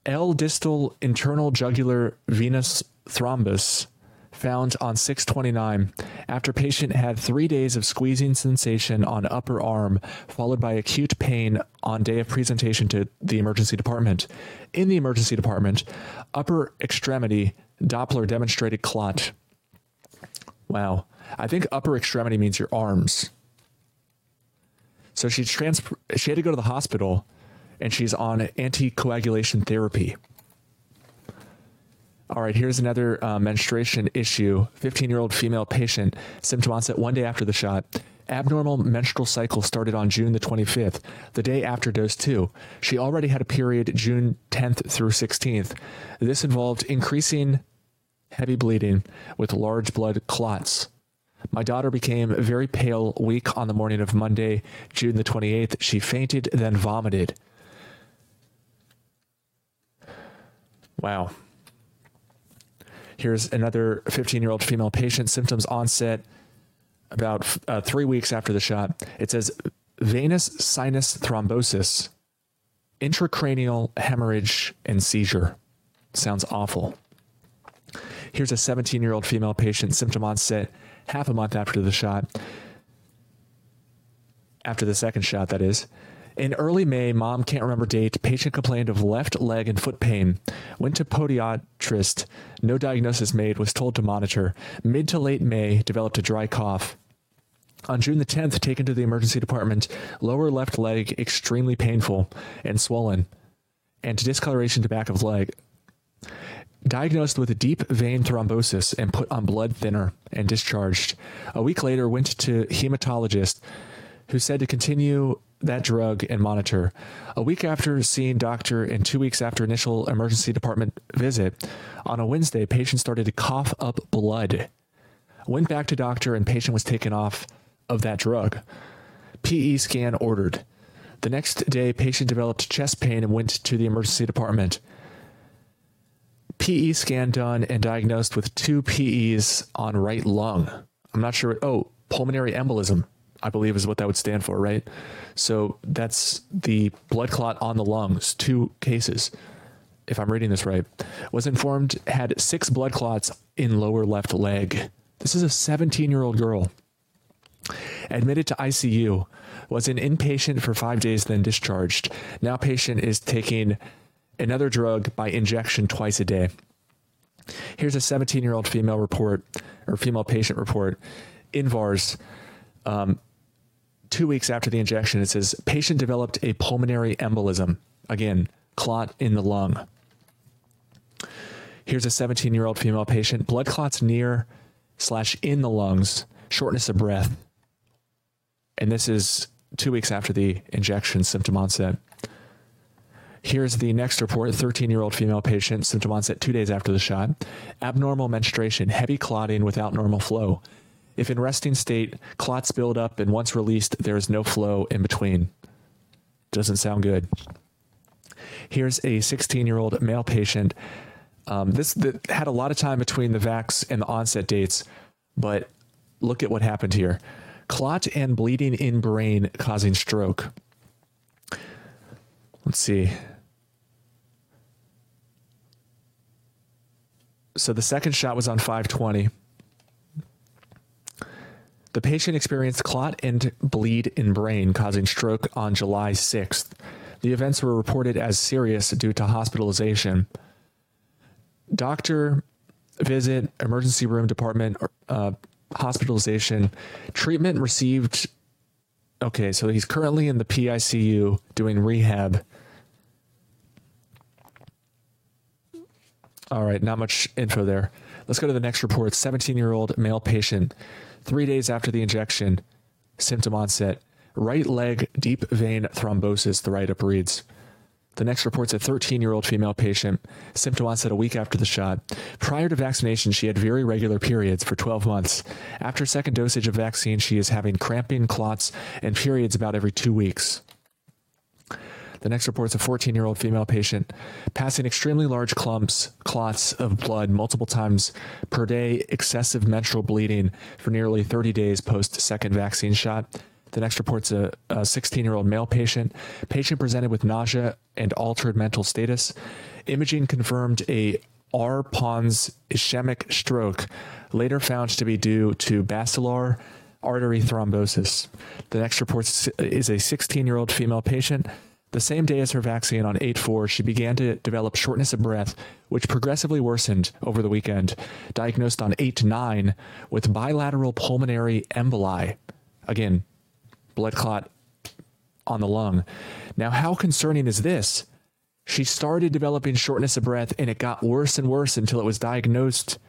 L distal internal jugular venous thrombus found on 629 after patient had 3 days of squeezing sensation on upper arm followed by acute pain on day of presentation to the emergency department. In the emergency department, upper extremity Doppler demonstrated clot. Wow. I think upper extremity means your arms. So she trans she had to go to the hospital and she's on anticoagulation therapy. All right, here's another uh, menstruation issue. 15-year-old female patient, symptom onset one day after the shot. Abnormal menstrual cycle started on June the 25th, the day after dose 2. She already had a period June 10th through 16th. This involved increasing heavy bleeding with large blood clots. My daughter became very pale, weak on the morning of Monday, June the 28th. She fainted, then vomited. Wow. Here's another 15 year old female patient, symptoms onset about uh, 3 weeks after the shot. It says venous sinus thrombosis, intracranial hemorrhage and seizure. Sounds awful. Here's a 17-year-old female patient symptom onset half a month after the shot. After the second shot that is. In early May, mom can't remember date. Patient complained of left leg and foot pain. Went to podiatrist. No diagnosis made. Was told to monitor. Mid to late May, developed a dry cough. On June the 10th, taken to the emergency department. Lower left leg extremely painful and swollen, and discoloration to back of leg. Diagnosed with a deep vein thrombosis and put on blood thinner and discharged. A week later, went to hematologist who said to continue that drug and monitor. A week after seeing doctor and 2 weeks after initial emergency department visit, on a Wednesday patient started to cough up blood. Went back to doctor and patient was taken off of that drug. PE scan ordered. The next day patient developed chest pain and went to the emergency department. PE scan done and diagnosed with two PEs on right lung. I'm not sure oh, pulmonary embolism. I believe is what that would stand for, right? So that's the blood clot on the lungs, two cases. If I'm reading this right, was informed had six blood clots in lower left leg. This is a 17-year-old girl. Admitted to ICU, was an inpatient for 5 days then discharged. Now patient is taking another drug by injection twice a day. Here's a 17-year-old female report or female patient report. In VAERS um, two weeks after the injection, it says patient developed a pulmonary embolism. Again, clot in the lung. Here's a 17 year old female patient, blood clots near slash in the lungs, shortness of breath. And this is two weeks after the injection symptom onset. Here's the next report 13 year old female patient, symptom onset two days after the shot, abnormal menstruation, heavy clotting without normal flow. If in resting state, clots build up and once released, there is no flow in between. Doesn't sound good. Here's a 16-year-old male patient. Um, this had a lot of time between the vax and the onset dates, but look at what happened here. Clot and bleeding in brain causing stroke. Let's see. So the second shot was on 520. The patient experienced clot and bleed in brain causing stroke on July 6th. The events were reported as serious due to hospitalization. Doctor visit, emergency room department, uh, hospitalization, treatment received. Okay, so he's currently in the PICU doing rehab. All right, not much info there. Let's go to the next report. 17 year old male patient Three days after the injection, symptom onset, right leg deep vein thrombosis, the write up reads. The next report's a 13 year old female patient, symptom onset a week after the shot. Prior to vaccination, she had very regular periods for 12 months. After second dosage of vaccine, she is having cramping, clots, and periods about every two weeks. The next report is a 14-year-old female patient passing extremely large clumps, clots of blood multiple times per day, excessive menstrual bleeding for nearly 30 days post second vaccine shot. The next report's a 16-year-old male patient. Patient presented with nausea and altered mental status. Imaging confirmed a R. pons ischemic stroke, later found to be due to basilar artery thrombosis. The next report is a 16-year-old female patient the same day as her vaccine on 8/4, she began to develop shortness of breath, which progressively worsened over the weekend. Diagnosed on 8/9 with bilateral pulmonary emboli. Again, blood clot on the lung. Now, how concerning is this? She started developing shortness of breath and it got worse and worse until it was diagnosed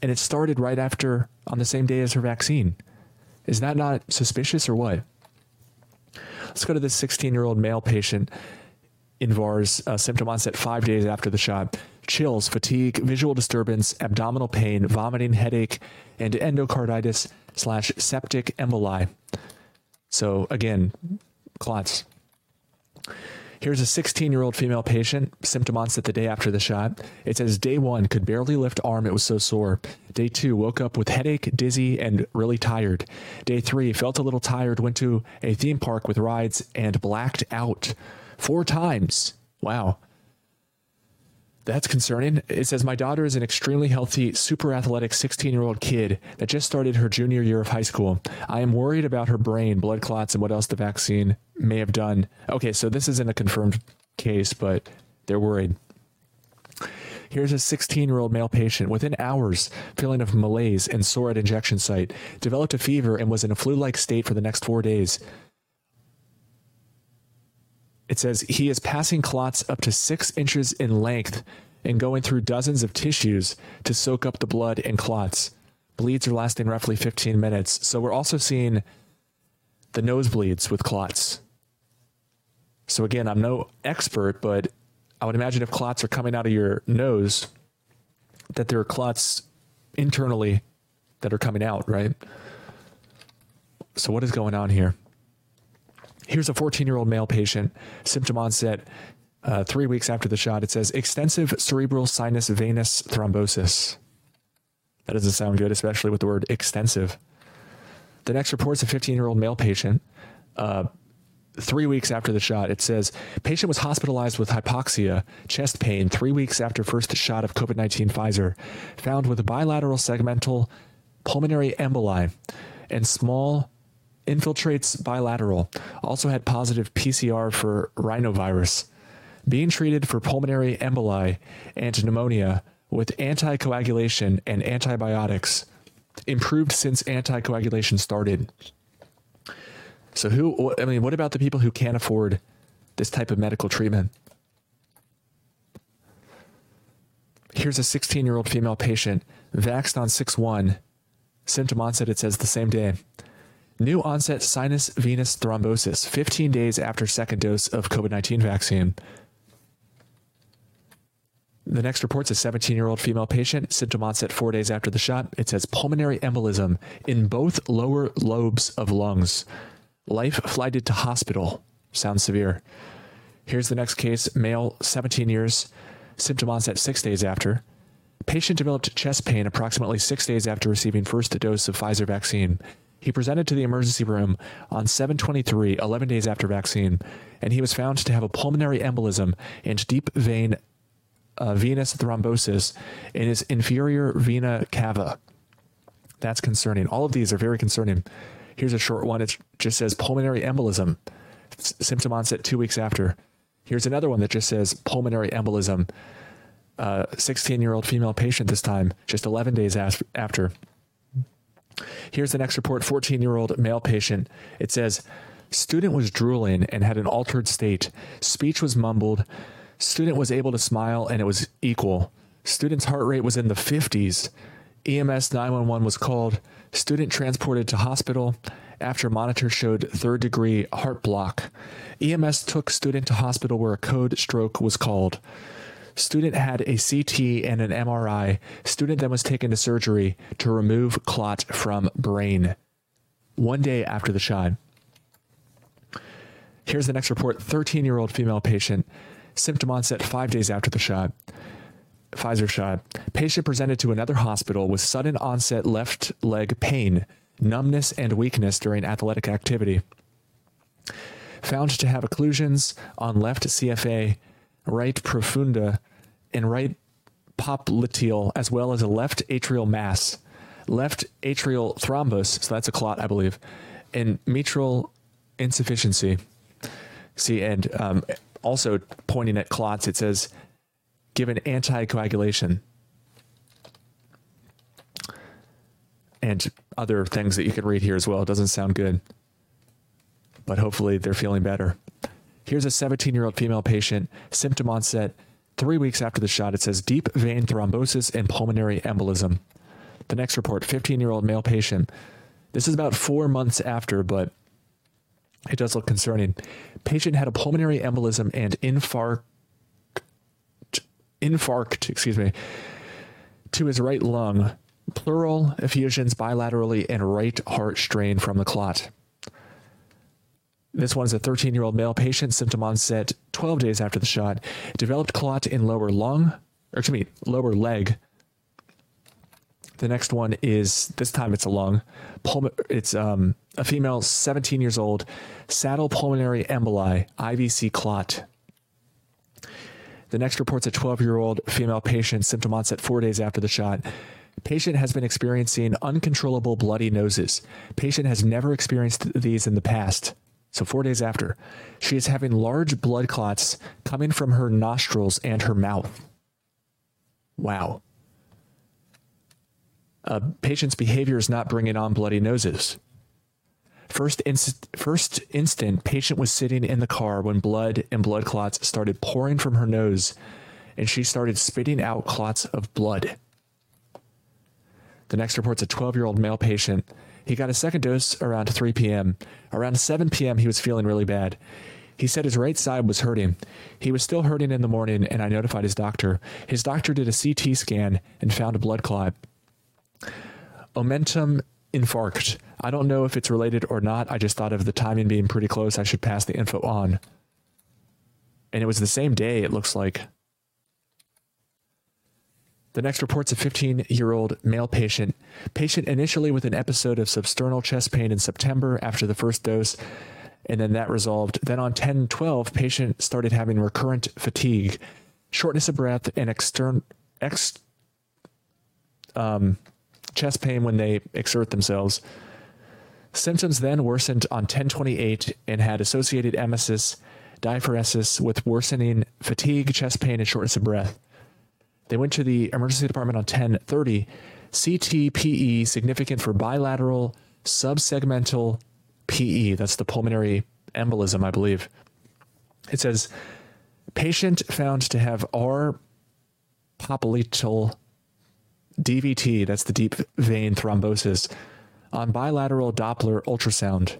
and it started right after on the same day as her vaccine. Is that not suspicious or what? Let's go to this 16-year-old male patient in VAERS, uh, symptom onset 5 days after the shot. Chills, fatigue, visual disturbance, abdominal pain, vomiting, headache, and endocarditis slash septic emboli. So again, clots. Here's a 16 year old female patient, symptom onset the day after the shot. It says day one could barely lift arm, it was so sore. Day two woke up with headache, dizzy, and really tired. Day three felt a little tired, went to a theme park with rides, and blacked out four times. Wow. That's concerning. It says my daughter is an extremely healthy, super athletic 16-year-old kid that just started her junior year of high school. I am worried about her brain, blood clots and what else the vaccine may have done. Okay, so this isn't a confirmed case, but they're worried. Here's a 16 year old male patient within hours, feeling of malaise and sore at injection site, developed a fever and was in a flu like state for the next four days. It says he is passing clots up to six inches in length and going through dozens of tissues to soak up the blood and clots. Bleeds are lasting roughly 15 minutes. So we're also seeing the nosebleeds with clots. So again, I'm no expert, but I would imagine if clots are coming out of your nose, that there are clots internally that are coming out, right? So what is going on here? Here's a 14 year old male patient, symptom onset uh, three weeks after the shot. It says extensive cerebral sinus venous thrombosis. That doesn't sound good, especially with the word extensive. The next report's a 15 year old male patient. Uh, three weeks after the shot, it says patient was hospitalized with hypoxia, chest pain, three weeks after first shot of COVID 19 Pfizer, found with bilateral segmental pulmonary emboli and small infiltrates bilateral, also had positive PCR for rhinovirus, being treated for pulmonary emboli and pneumonia with anticoagulation and antibiotics, improved since anticoagulation started. So who I mean what about the people who can't afford this type of medical treatment? Here's a 16-year-old female patient vaxxed on 6-1. Symptom onset it says the same day. New onset sinus venous thrombosis 15 days after second dose of COVID-19 vaccine. The next report's a 17 year old female patient, symptom onset four days after the shot. It says pulmonary embolism in both lower lobes of lungs. Life flighted to hospital. Sounds severe. Here's the next case male, 17 years, symptom onset six days after. Patient developed chest pain approximately six days after receiving first dose of Pfizer vaccine. He presented to the emergency room on 723, 11 days after vaccine, and he was found to have a pulmonary embolism and deep vein uh, venous thrombosis in his inferior vena cava. That's concerning. All of these are very concerning. Here's a short one. It just says pulmonary embolism, symptom onset two weeks after. Here's another one that just says pulmonary embolism, 16 uh, year old female patient this time, just 11 days after. Here's the next report 14 year old male patient. It says, Student was drooling and had an altered state. Speech was mumbled. Student was able to smile and it was equal. Student's heart rate was in the 50s. EMS 911 was called. Student transported to hospital after monitor showed third degree heart block. EMS took student to hospital where a code stroke was called. Student had a CT and an MRI. Student then was taken to surgery to remove clot from brain. One day after the shot. Here's the next report 13 year old female patient, symptom onset five days after the shot. Pfizer shot. Patient presented to another hospital with sudden onset left leg pain, numbness, and weakness during athletic activity. Found to have occlusions on left CFA right profunda, and right popliteal, as well as a left atrial mass, left atrial thrombus, so that's a clot, I believe, and mitral insufficiency. See, and um, also pointing at clots, it says given anticoagulation and other things that you can read here as well. It doesn't sound good, but hopefully they're feeling better. Here's a 17 year old female patient, symptom onset three weeks after the shot. It says deep vein thrombosis and pulmonary embolism. The next report 15 year old male patient. This is about four months after, but it does look concerning. Patient had a pulmonary embolism and infarct, infarct, excuse me, to his right lung, pleural effusions bilaterally, and right heart strain from the clot. This one is a 13 year old male patient, symptom onset 12 days after the shot, developed clot in lower lung, or excuse me, lower leg. The next one is this time it's a lung. It's um, a female, 17 years old, saddle pulmonary emboli, IVC clot. The next report's a 12 year old female patient, symptom onset four days after the shot. Patient has been experiencing uncontrollable bloody noses. Patient has never experienced these in the past. So, four days after, she is having large blood clots coming from her nostrils and her mouth. Wow. A patient's behavior is not bringing on bloody noses. First, inst- first instant, patient was sitting in the car when blood and blood clots started pouring from her nose, and she started spitting out clots of blood. The next report's a 12 year old male patient he got a second dose around 3 p.m. Around 7 p.m., he was feeling really bad. He said his right side was hurting. He was still hurting in the morning, and I notified his doctor. His doctor did a CT scan and found a blood clot. Omentum infarct. I don't know if it's related or not. I just thought of the timing being pretty close. I should pass the info on. And it was the same day, it looks like. The next report's a 15 year old male patient. Patient initially with an episode of substernal chest pain in September after the first dose, and then that resolved. Then on 10 12, patient started having recurrent fatigue, shortness of breath, and extern, ex, um, chest pain when they exert themselves. Symptoms then worsened on 1028 and had associated emesis, diaphoresis with worsening fatigue, chest pain, and shortness of breath. They went to the emergency department on 1030. CTPE significant for bilateral subsegmental PE. That's the pulmonary embolism, I believe. It says patient found to have R popliteal DVT, that's the deep vein thrombosis, on bilateral Doppler ultrasound.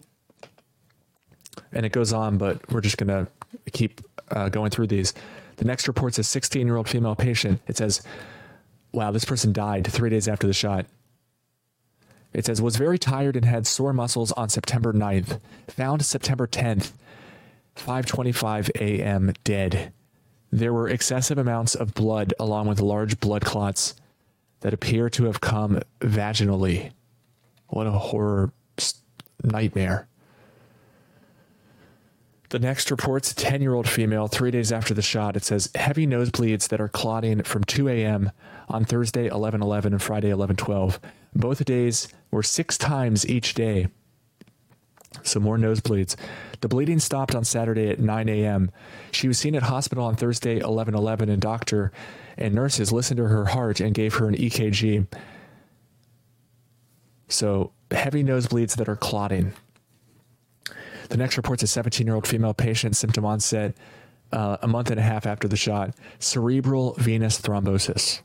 And it goes on, but we're just going to keep uh, going through these. The next report's a 16 year old female patient. It says, wow, this person died three days after the shot. It says, was very tired and had sore muscles on September 9th. Found September 10th, 5:25 a.m. dead. There were excessive amounts of blood along with large blood clots that appear to have come vaginally. What a horror nightmare. The next reports a 10 year old female three days after the shot. It says heavy nosebleeds that are clotting from 2 a.m. on Thursday 11 11 and Friday 11 12. Both days were six times each day. So more nosebleeds. The bleeding stopped on Saturday at 9 a.m. She was seen at hospital on Thursday 11 11 and doctor and nurses listened to her heart and gave her an EKG. So heavy nosebleeds that are clotting. The next report's a 17 year old female patient, symptom onset uh, a month and a half after the shot, cerebral venous thrombosis.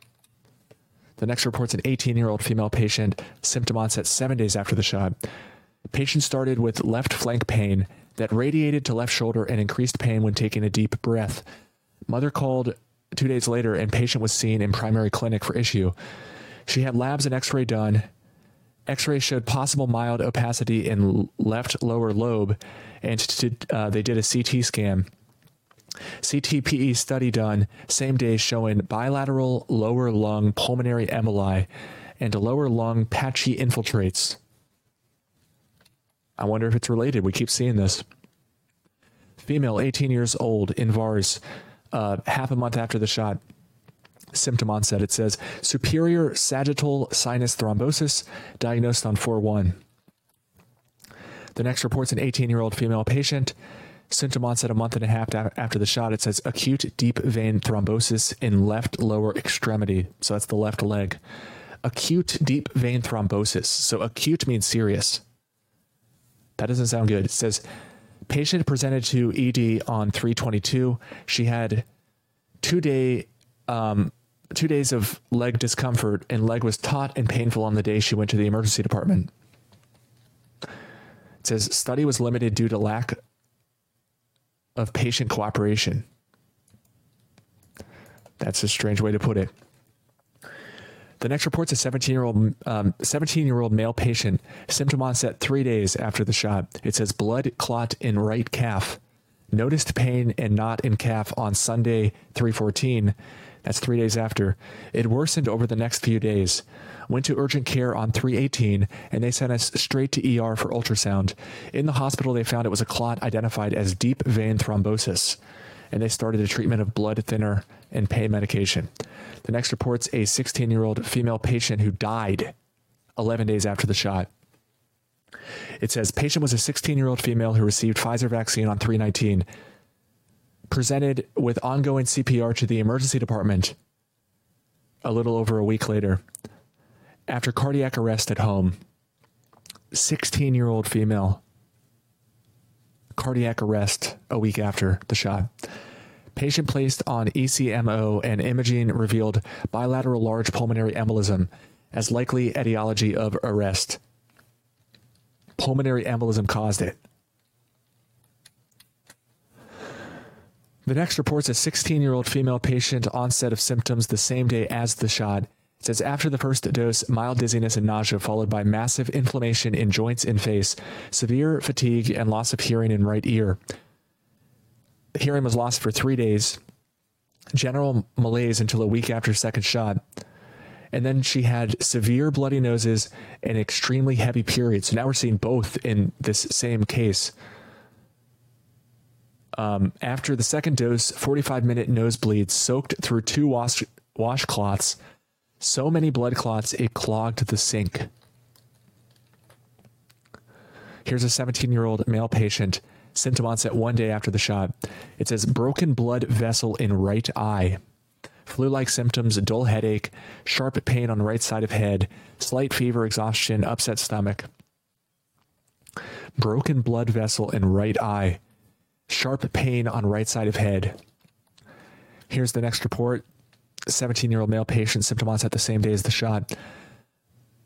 The next report's an 18 year old female patient, symptom onset seven days after the shot. Patient started with left flank pain that radiated to left shoulder and increased pain when taking a deep breath. Mother called two days later, and patient was seen in primary clinic for issue. She had labs and x ray done X-ray showed possible mild opacity in left lower lobe, and uh, they did a CT scan. CTPE study done same day showing bilateral lower lung pulmonary emboli and lower lung patchy infiltrates. I wonder if it's related. We keep seeing this. Female, 18 years old, in VAERS, uh, half a month after the shot symptom onset. It says superior sagittal sinus thrombosis diagnosed on 4 1. The next report's an 18 year old female patient. Symptom onset a month and a half after the shot. It says acute deep vein thrombosis in left lower extremity. So that's the left leg. Acute deep vein thrombosis. So acute means serious. That doesn't sound good. It says patient presented to ED on 322. She had two day um, two days of leg discomfort, and leg was taut and painful on the day she went to the emergency department. It says study was limited due to lack of patient cooperation. That's a strange way to put it. The next report's a 17 year old um, 17 year old male patient, symptom onset three days after the shot. It says blood clot in right calf. Noticed pain and knot in calf on Sunday 314. That's three days after. It worsened over the next few days. Went to urgent care on 318 and they sent us straight to ER for ultrasound. In the hospital, they found it was a clot identified as deep vein thrombosis and they started a treatment of blood thinner and pain medication. The next report's a 16 year old female patient who died 11 days after the shot. It says patient was a 16 year old female who received Pfizer vaccine on 319, presented with ongoing CPR to the emergency department a little over a week later. After cardiac arrest at home, 16 year old female, cardiac arrest a week after the shot. Patient placed on ECMO and imaging revealed bilateral large pulmonary embolism as likely etiology of arrest. Pulmonary embolism caused it. The next reports a 16 year old female patient onset of symptoms the same day as the shot. It says after the first dose, mild dizziness and nausea, followed by massive inflammation in joints and face, severe fatigue, and loss of hearing in right ear hearing was lost for three days, general malaise until a week after second shot. And then she had severe bloody noses and extremely heavy periods. So now we're seeing both in this same case. Um, after the second dose, 45 minute nosebleed soaked through two wash, washcloths. So many blood clots, it clogged the sink. Here's a 17 year old male patient symptom onset one day after the shot. It says broken blood vessel in right eye. Flu-like symptoms, dull headache, sharp pain on right side of head, slight fever, exhaustion, upset stomach. Broken blood vessel in right eye. Sharp pain on right side of head. Here's the next report. 17-year-old male patient symptom onset the same day as the shot.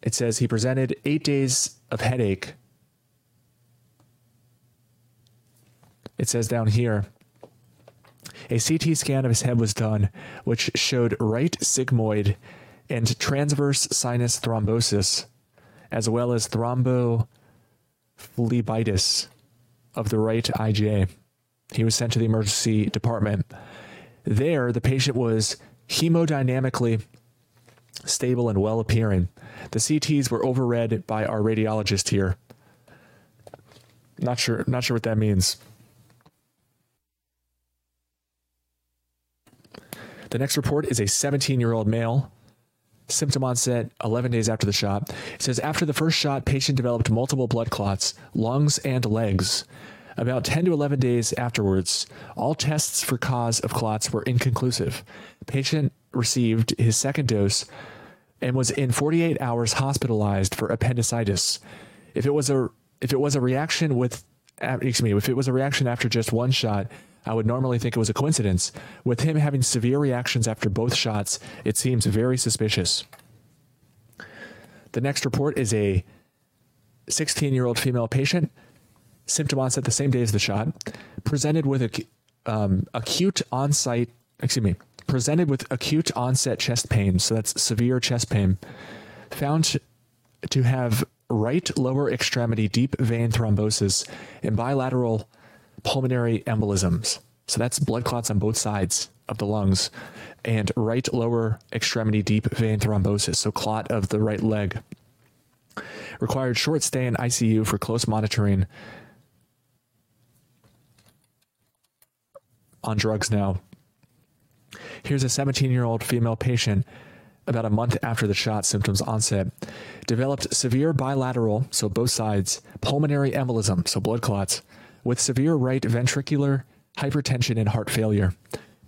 It says he presented 8 days of headache it says down here a CT scan of his head was done, which showed right sigmoid and transverse sinus thrombosis, as well as thrombophlebitis of the right IJ. He was sent to the emergency department. There, the patient was hemodynamically stable and well appearing. The CTs were overread by our radiologist here. Not sure not sure what that means. The next report is a 17 year old male. Symptom onset 11 days after the shot. It says after the first shot, patient developed multiple blood clots, lungs and legs. About 10 to 11 days afterwards, all tests for cause of clots were inconclusive. Patient received his second dose and was in 48 hours hospitalized for appendicitis. If it was a if it was a reaction with uh, excuse me, if it was a reaction after just one shot, I would normally think it was a coincidence. With him having severe reactions after both shots, it seems very suspicious. The next report is a 16 year old female patient, symptom onset the same day as the shot, presented with a, um, acute on-site, excuse me, presented with acute onset chest pain. So that's severe chest pain. Found to have right lower extremity deep vein thrombosis and bilateral pulmonary embolisms. So that's blood clots on both sides of the lungs and right lower extremity deep vein thrombosis, so clot of the right leg. Required short stay in ICU for close monitoring on drugs now. Here's a 17-year-old female patient about a month after the shot symptoms onset developed severe bilateral, so both sides, pulmonary embolism, so blood clots with severe right ventricular hypertension and heart failure.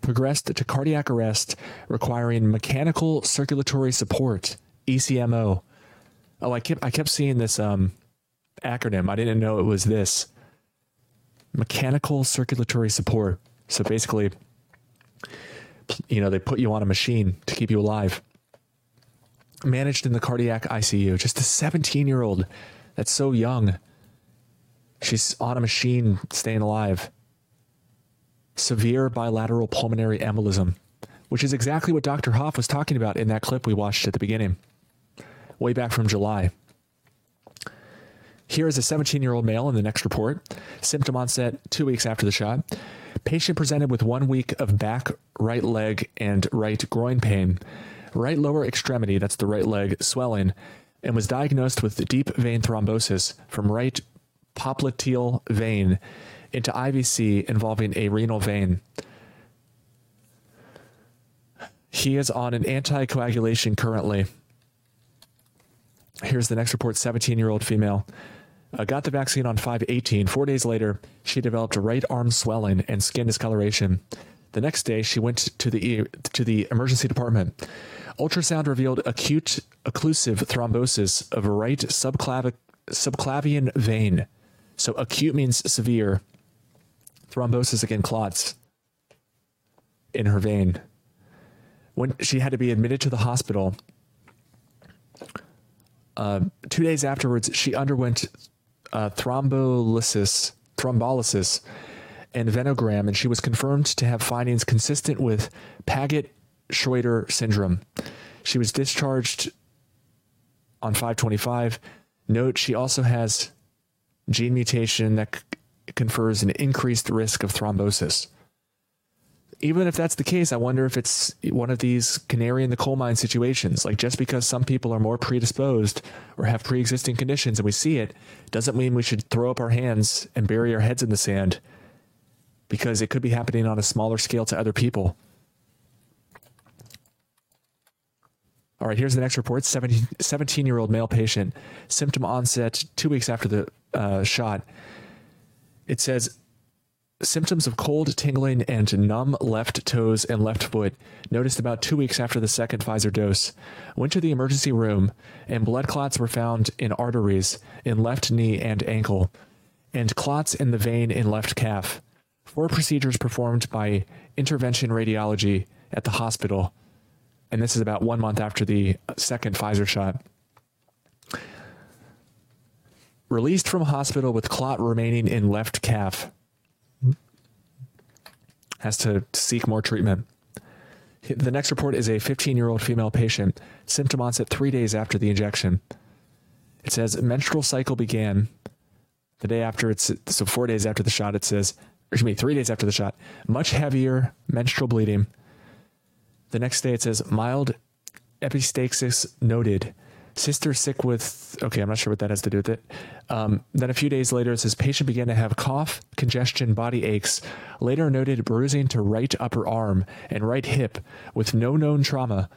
Progressed to cardiac arrest requiring mechanical circulatory support, ECMO. Oh, I kept I kept seeing this um acronym. I didn't know it was this. Mechanical circulatory support. So basically you know, they put you on a machine to keep you alive. Managed in the cardiac ICU. Just a 17-year-old that's so young She's on a machine staying alive. Severe bilateral pulmonary embolism. which is exactly what Dr. Hoffe was talking about in that clip we watched at the beginning, way back from July. Here is a 17 year old male in the next report. Symptom onset two weeks after the shot. Patient presented with one week of back, right leg, and right groin pain, right lower extremity, that's the right leg, swelling, and was diagnosed with deep vein thrombosis from right popliteal vein into IVC involving a renal vein. He is on an anticoagulation currently. Here's the next report 17 year old female. Got the vaccine on 518. Four days later, she developed right arm swelling and skin discoloration. The next day, she went to the to the emergency department. Ultrasound revealed acute occlusive thrombosis of right subclavic, subclavian vein. So acute means severe. Thrombosis again clots in her vein. When she had to be admitted to the hospital, uh, two days afterwards, she underwent uh, thrombolysis, thrombolysis, and venogram, and she was confirmed to have findings consistent with Paget Schroetter syndrome. She was discharged on 525. Note she also has gene mutation that confers an increased risk of thrombosis. Even if that's the case, I wonder if it's one of these canary in the coal mine situations. Like just because some people are more predisposed or have pre existing conditions and we see it, doesn't mean we should throw up our hands and bury our heads in the sand because it could be happening on a smaller scale to other people. All right, here's the next report 17 year old male patient, symptom onset two weeks after the uh, shot. It says symptoms of cold, tingling, and numb left toes and left foot noticed about two weeks after the second Pfizer dose. Went to the emergency room, and blood clots were found in arteries in left knee and ankle, and clots in the vein in left calf. Four procedures performed by intervention radiology at the hospital and this is about one month after the second Pfizer shot. Released from hospital with clot remaining in left calf. Has to seek more treatment. The next report is a 15 year old female patient, symptom onset three days after the injection. It says menstrual cycle began the day after it's so four days after the shot. It says, excuse me, three days after the shot, much heavier menstrual bleeding the next day it says mild epistaxis noted. Sister sick with, okay, I'm not sure what that has to do with it. Um, then a few days later, it says patient began to have cough, congestion, body aches. Later noted bruising to right upper arm and right hip with no known trauma.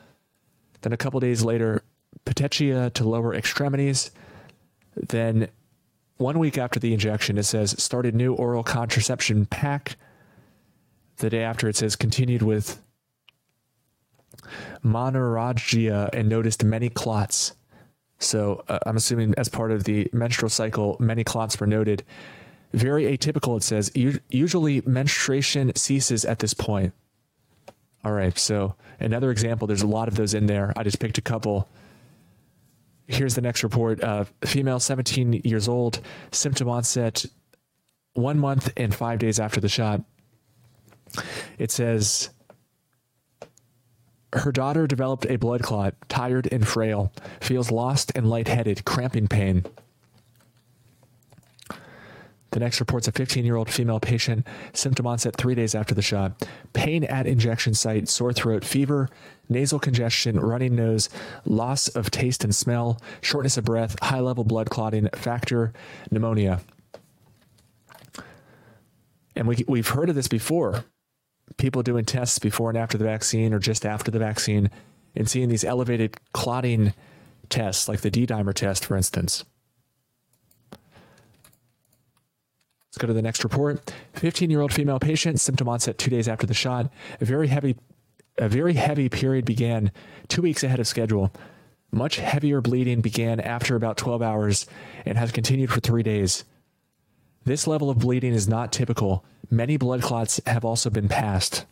Then a couple days later, petechia to lower extremities. Then one week after the injection, it says started new oral contraception pack. The day after, it says continued with menorrhagia and noticed many clots. So uh, I'm assuming as part of the menstrual cycle, many clots were noted. Very atypical, it says. usually menstruation ceases at this point. All right, so another example, there's a lot of those in there. I just picked a couple. Here's the next report. Uh, female, 17 years old, symptom onset one month and five days after the shot. It says her daughter developed a blood clot, tired and frail, feels lost and lightheaded, cramping pain. The next reports a 15 year old female patient, symptom onset three days after the shot. Pain at injection site, sore throat, fever, nasal congestion, running nose, loss of taste and smell, shortness of breath, high level blood clotting, factor, pneumonia. And we, we've heard of this before people doing tests before and after the vaccine or just after the vaccine and seeing these elevated clotting tests, like the D dimer test, for instance. Let's go to the next report. 15 year old female patient, symptom onset two days after the shot. A very heavy, a very heavy period began two weeks ahead of schedule. Much heavier bleeding began after about 12 hours and has continued for three days. This level of bleeding is not typical. Many blood clots have also been passed.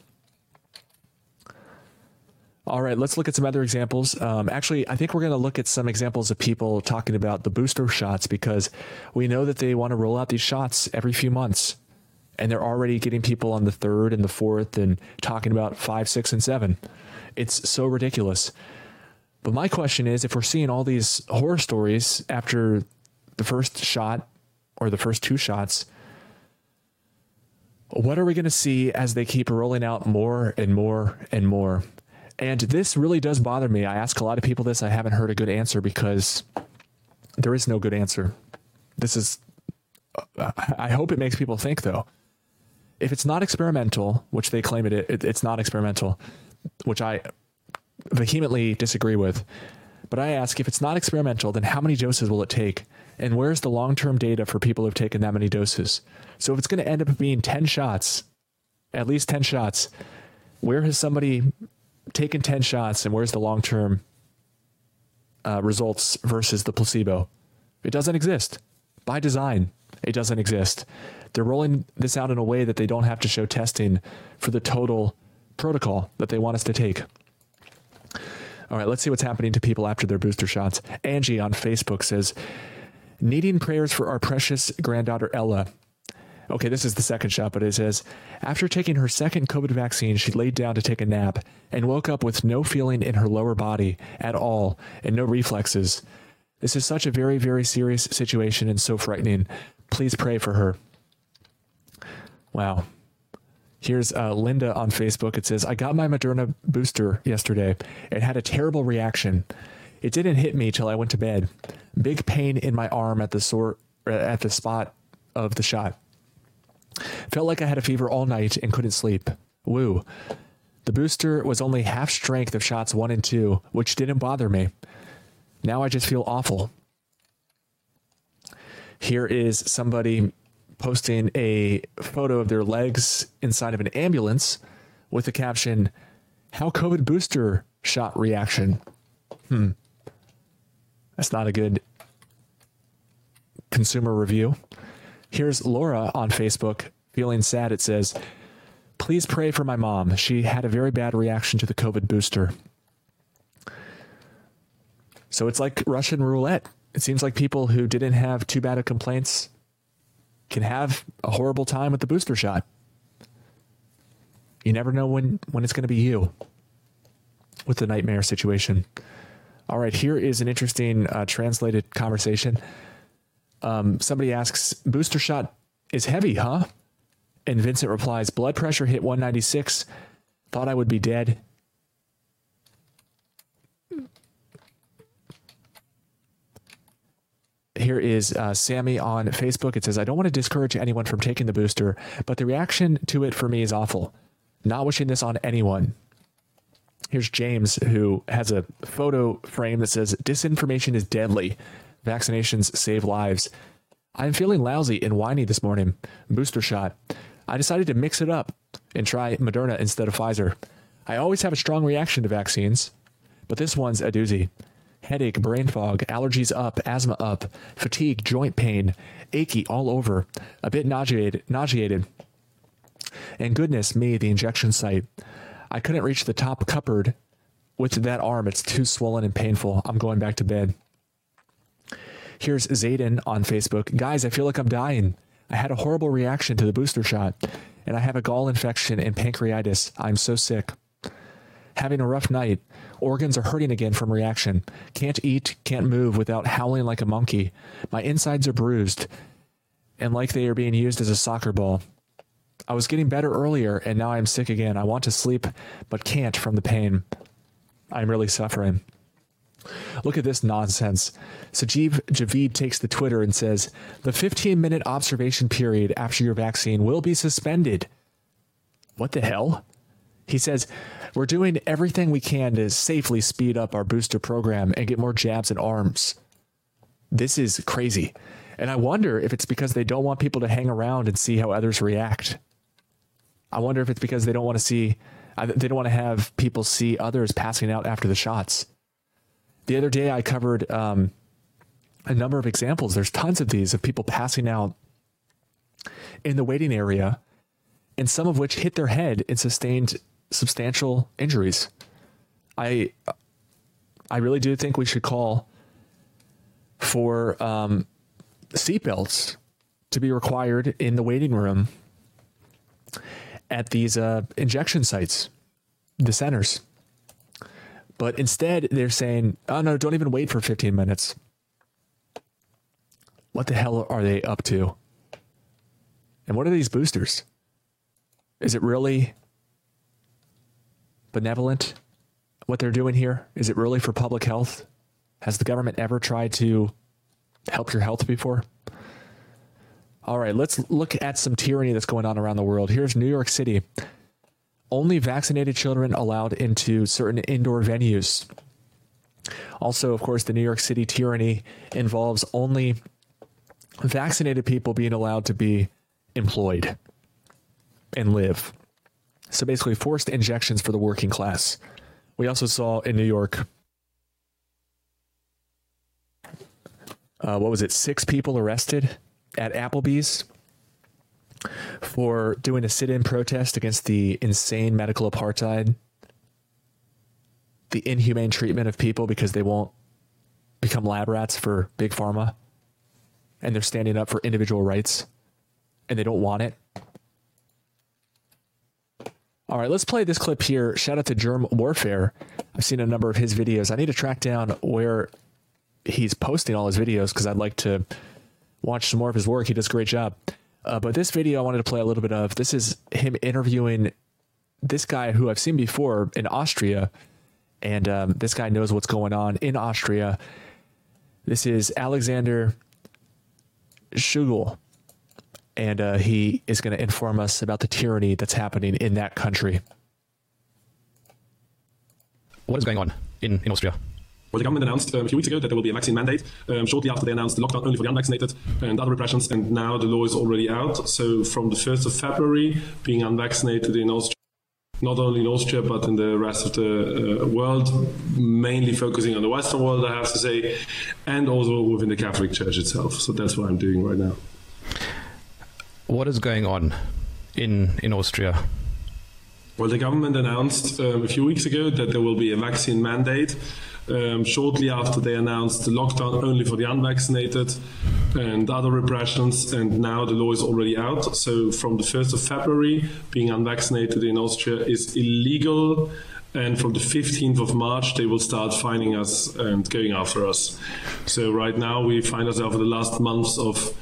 All right, let's look at some other examples. Um, actually, I think we're going to look at some examples of people talking about the booster shots because we know that they want to roll out these shots every few months. and they're already getting people on the third and the fourth and talking about five, six, and seven. It's so ridiculous. But my question is if we're seeing all these horror stories after the first shot or the first two shots, what are we going to see as they keep rolling out more and more and more? And this really does bother me. I ask a lot of people this. I haven't heard a good answer because there is no good answer. This is, uh, I hope it makes people think though. If it's not experimental, which they claim it, it it's not experimental, which I vehemently disagree with. But I ask if it's not experimental, then how many doses will it take? And where's the long term data for people who've taken that many doses? So if it's going to end up being 10 shots, at least 10 shots, where has somebody taken 10 shots and where's the long term uh, results versus the placebo? It doesn't exist. By design, it doesn't exist. They're rolling this out in a way that they don't have to show testing for the total protocol that they want us to take. All right, let's see what's happening to people after their booster shots. Angie on Facebook says, needing prayers for our precious granddaughter Ella. Okay, this is the second shot, but it says after taking her second COVID vaccine, she laid down to take a nap and woke up with no feeling in her lower body at all and no reflexes. This is such a very, very serious situation and so frightening. Please pray for her. Wow. Here's uh, Linda on Facebook. It says, I got my Moderna booster yesterday and had a terrible reaction. It didn't hit me till I went to bed. Big pain in my arm at the sore uh, at the spot of the shot. Felt like I had a fever all night and couldn't sleep. Woo. The booster was only half strength of shots 1 and 2, which didn't bother me. Now I just feel awful. Here is somebody posting a photo of their legs inside of an ambulance with the caption, How COVID booster shot reaction. Hmm. That's not a good consumer review. Here's Laura on Facebook feeling sad. It says, Please pray for my mom. She had a very bad reaction to the COVID booster. So it's like Russian roulette. It seems like people who didn't have too bad of complaints can have a horrible time with the booster shot. You never know when when it's going to be you with the nightmare situation. All right, here is an interesting uh, translated conversation. Um, somebody asks, "Booster shot is heavy, huh?" And Vincent replies, "Blood pressure hit 196. Thought I would be dead. here is uh, Sammy on Facebook. It says, I don't want to discourage anyone from taking the booster, but the reaction to it for me is awful. Not wishing this on anyone. Here's James, who has a photo frame that says, Disinformation is deadly. Vaccinations save lives. I'm feeling lousy and whiny this morning. Booster shot. I decided to mix it up and try Moderna instead of Pfizer. I always have a strong reaction to vaccines, but this one's a doozy headache, brain fog, allergies up, asthma up, fatigue, joint pain, achy all over, a bit nauseated, nauseated. And goodness me, the injection site. I couldn't reach the top cupboard with that arm. It's too swollen and painful. I'm going back to bed. Here's Zayden on Facebook. Guys, I feel like I'm dying. I had a horrible reaction to the booster shot, and I have a gall infection and pancreatitis. I'm so sick. Having a rough night. Organs are hurting again from reaction. Can't eat, can't move without howling like a monkey. My insides are bruised and like they are being used as a soccer ball. I was getting better earlier and now I'm sick again. I want to sleep but can't from the pain. I'm really suffering. Look at this nonsense. Sajid Javid takes the Twitter and says, "The 15-minute observation period after your vaccine will be suspended." What the hell? He says, we're doing everything we can to safely speed up our booster program and get more jabs and arms. This is crazy. And I wonder if it's because they don't want people to hang around and see how others react. I wonder if it's because they don't want to see they don't want to have people see others passing out after the shots. The other day I covered um, a number of examples. There's tons of these of people passing out in the waiting area and some of which hit their head and sustained substantial injuries. I I really do think we should call for um, seatbelts to be required in the waiting room at these uh, injection sites, the centers. But instead, they're saying, oh no, don't even wait for 15 minutes. What the hell are they up to? And what are these boosters? Is it really benevolent what they're doing here? Is it really for public health? Has the government ever tried to help your health before? All right, let's look at some tyranny that's going on around the world. Here's New York City. Only vaccinated children allowed into certain indoor venues. Also, of course, the New York City tyranny involves only vaccinated people being allowed to be employed and live. So basically, forced injections for the working class. We also saw in New York, uh, what was it, six people arrested at Applebee's for doing a sit in protest against the insane medical apartheid, the inhumane treatment of people because they won't become lab rats for Big Pharma and they're standing up for individual rights and they don't want it. All right, let's play this clip here. Shout out to Germ Warfare. I've seen a number of his videos. I need to track down where he's posting all his videos because I'd like to watch some more of his work. He does a great job. Uh, but this video I wanted to play a little bit of. This is him interviewing this guy who I've seen before in Austria, and um, this guy knows what's going on in Austria. This is Alexander Schugel, and uh, he is going to inform us about the tyranny that's happening in that country. What is going on in, in Austria? Well, the government announced um, a few weeks ago that there will be a vaccine mandate. Um, shortly after, they announced the lockdown only for the unvaccinated and other repressions, and now the law is already out. So, from the 1st of February, being unvaccinated in Austria, not only in Austria but in the rest of the uh, world, mainly focusing on the Western world, I have to say, and also within the Catholic Church itself. So that's what I'm doing right now. What is going on in in Austria? Well, the government announced um, a few weeks ago that there will be a vaccine mandate. Um, shortly after they announced the lockdown only for the unvaccinated and other repressions, and now the law is already out. So from the 1st of February, being unvaccinated in Austria is illegal. And from the 15th of March, they will start finding us and going after us. So right now, we find ourselves in the last months of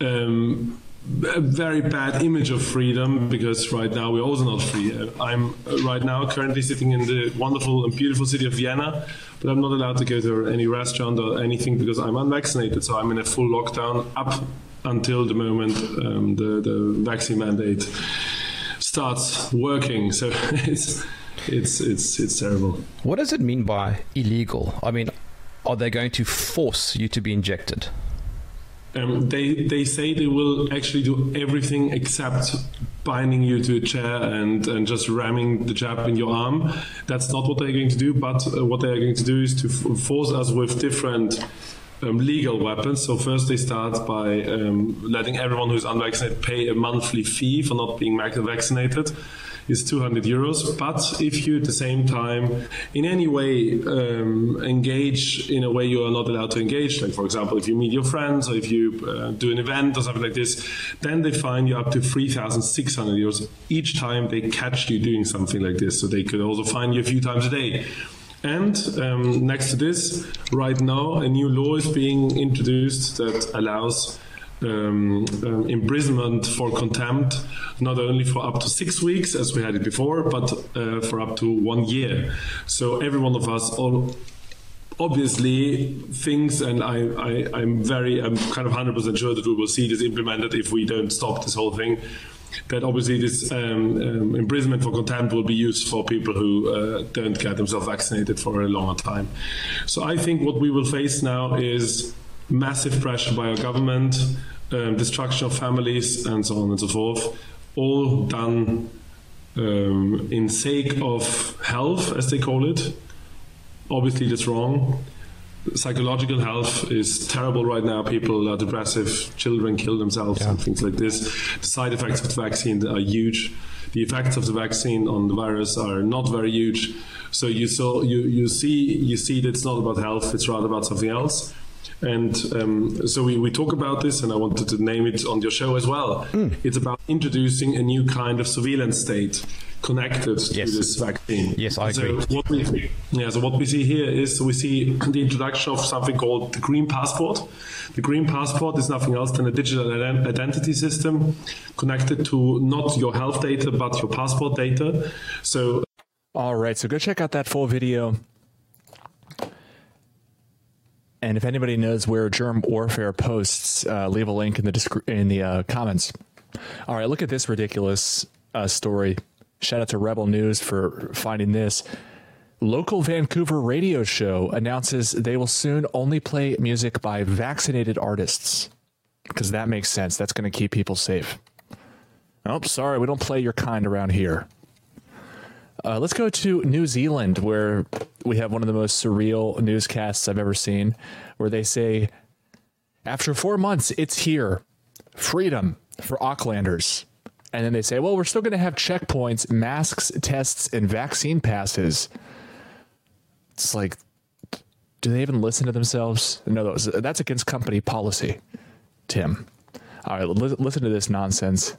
um, a very bad image of freedom because right now we're also not free. I'm right now currently sitting in the wonderful and beautiful city of Vienna, but I'm not allowed to go to any restaurant or anything because I'm unvaccinated. So I'm in a full lockdown up until the moment um, the, the vaccine mandate starts working. So it's it's it's it's terrible. What does it mean by illegal? I mean, are they going to force you to be injected? Um, they they say they will actually do everything except binding you to a chair and and just ramming the jab in your arm. That's not what they're going to do. But uh, what they are going to do is to force us with different. Um, legal weapons. So first they start by um, letting everyone who's unvaccinated pay a monthly fee for not being vaccinated is 200 euros. But if you at the same time in any way um, engage in a way you are not allowed to engage, like for example, if you meet your friends or if you uh, do an event or something like this, then they fine you up to 3,600 euros each time they catch you doing something like this. So they could also fine you a few times a day. And um, next to this, right now, a new law is being introduced that allows um, um, imprisonment for contempt, not only for up to six weeks as we had it before, but uh, for up to one year. So every one of us all obviously thinks and I, I I'm very I'm kind of 100% sure that we will see this implemented if we don't stop this whole thing that obviously this um, um, imprisonment for contempt will be used for people who uh, don't get themselves vaccinated for a longer time. So I think what we will face now is massive pressure by our government, um, destruction of families, and so on and so forth, all done um, in sake of health, as they call it. Obviously, that's wrong. Psychological health is terrible right now. People are depressive, children kill themselves, yeah. and things like this. The side effects of the vaccine are huge. The effects of the vaccine on the virus are not very huge. So you saw you you see you see that it's not about health; it's rather about something else. And um, so we, we talk about this, and I wanted to name it on your show as well. It's about introducing a new kind of surveillance state connected to this vaccine. Yes, I So agree. what we, yeah, so what we see here is we see the introduction of something called the Green Passport. The Green Passport is nothing else than a digital identity system connected to not your health data but your passport data. So All right, so go check out that full video. And if anybody knows where Germ Warfare posts, uh, leave a link in the in the uh, comments. All right, look at this ridiculous uh, story. Shout out to Rebel News for finding this. Local Vancouver radio show announces they will soon only play music by vaccinated artists because that makes sense. That's going to keep people safe. Oh, sorry, we don't play your kind around here. Uh, let's go to New Zealand, where we have one of the most surreal newscasts I've ever seen, where they say, after four months, it's here. Freedom for Aucklanders. And then they say, well, we're still going to have checkpoints, masks, tests, and vaccine passes. It's like, do they even listen to themselves? No, that's, that's against company policy, Tim. All right, listen to this nonsense.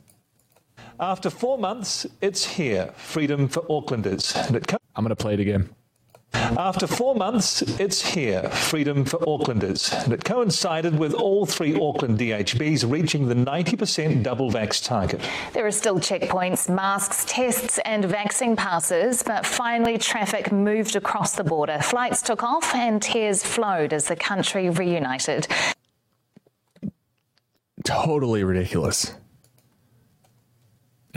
After four months, it's here. Freedom for Aucklanders. And it I'm going to play it again. After four months, it's here. Freedom for Aucklanders. And it coincided with all three Auckland DHBs reaching the 90% double vax target. There are still checkpoints, masks, tests, and vaccine passes, but finally traffic moved across the border. Flights took off and tears flowed as the country reunited. totally ridiculous.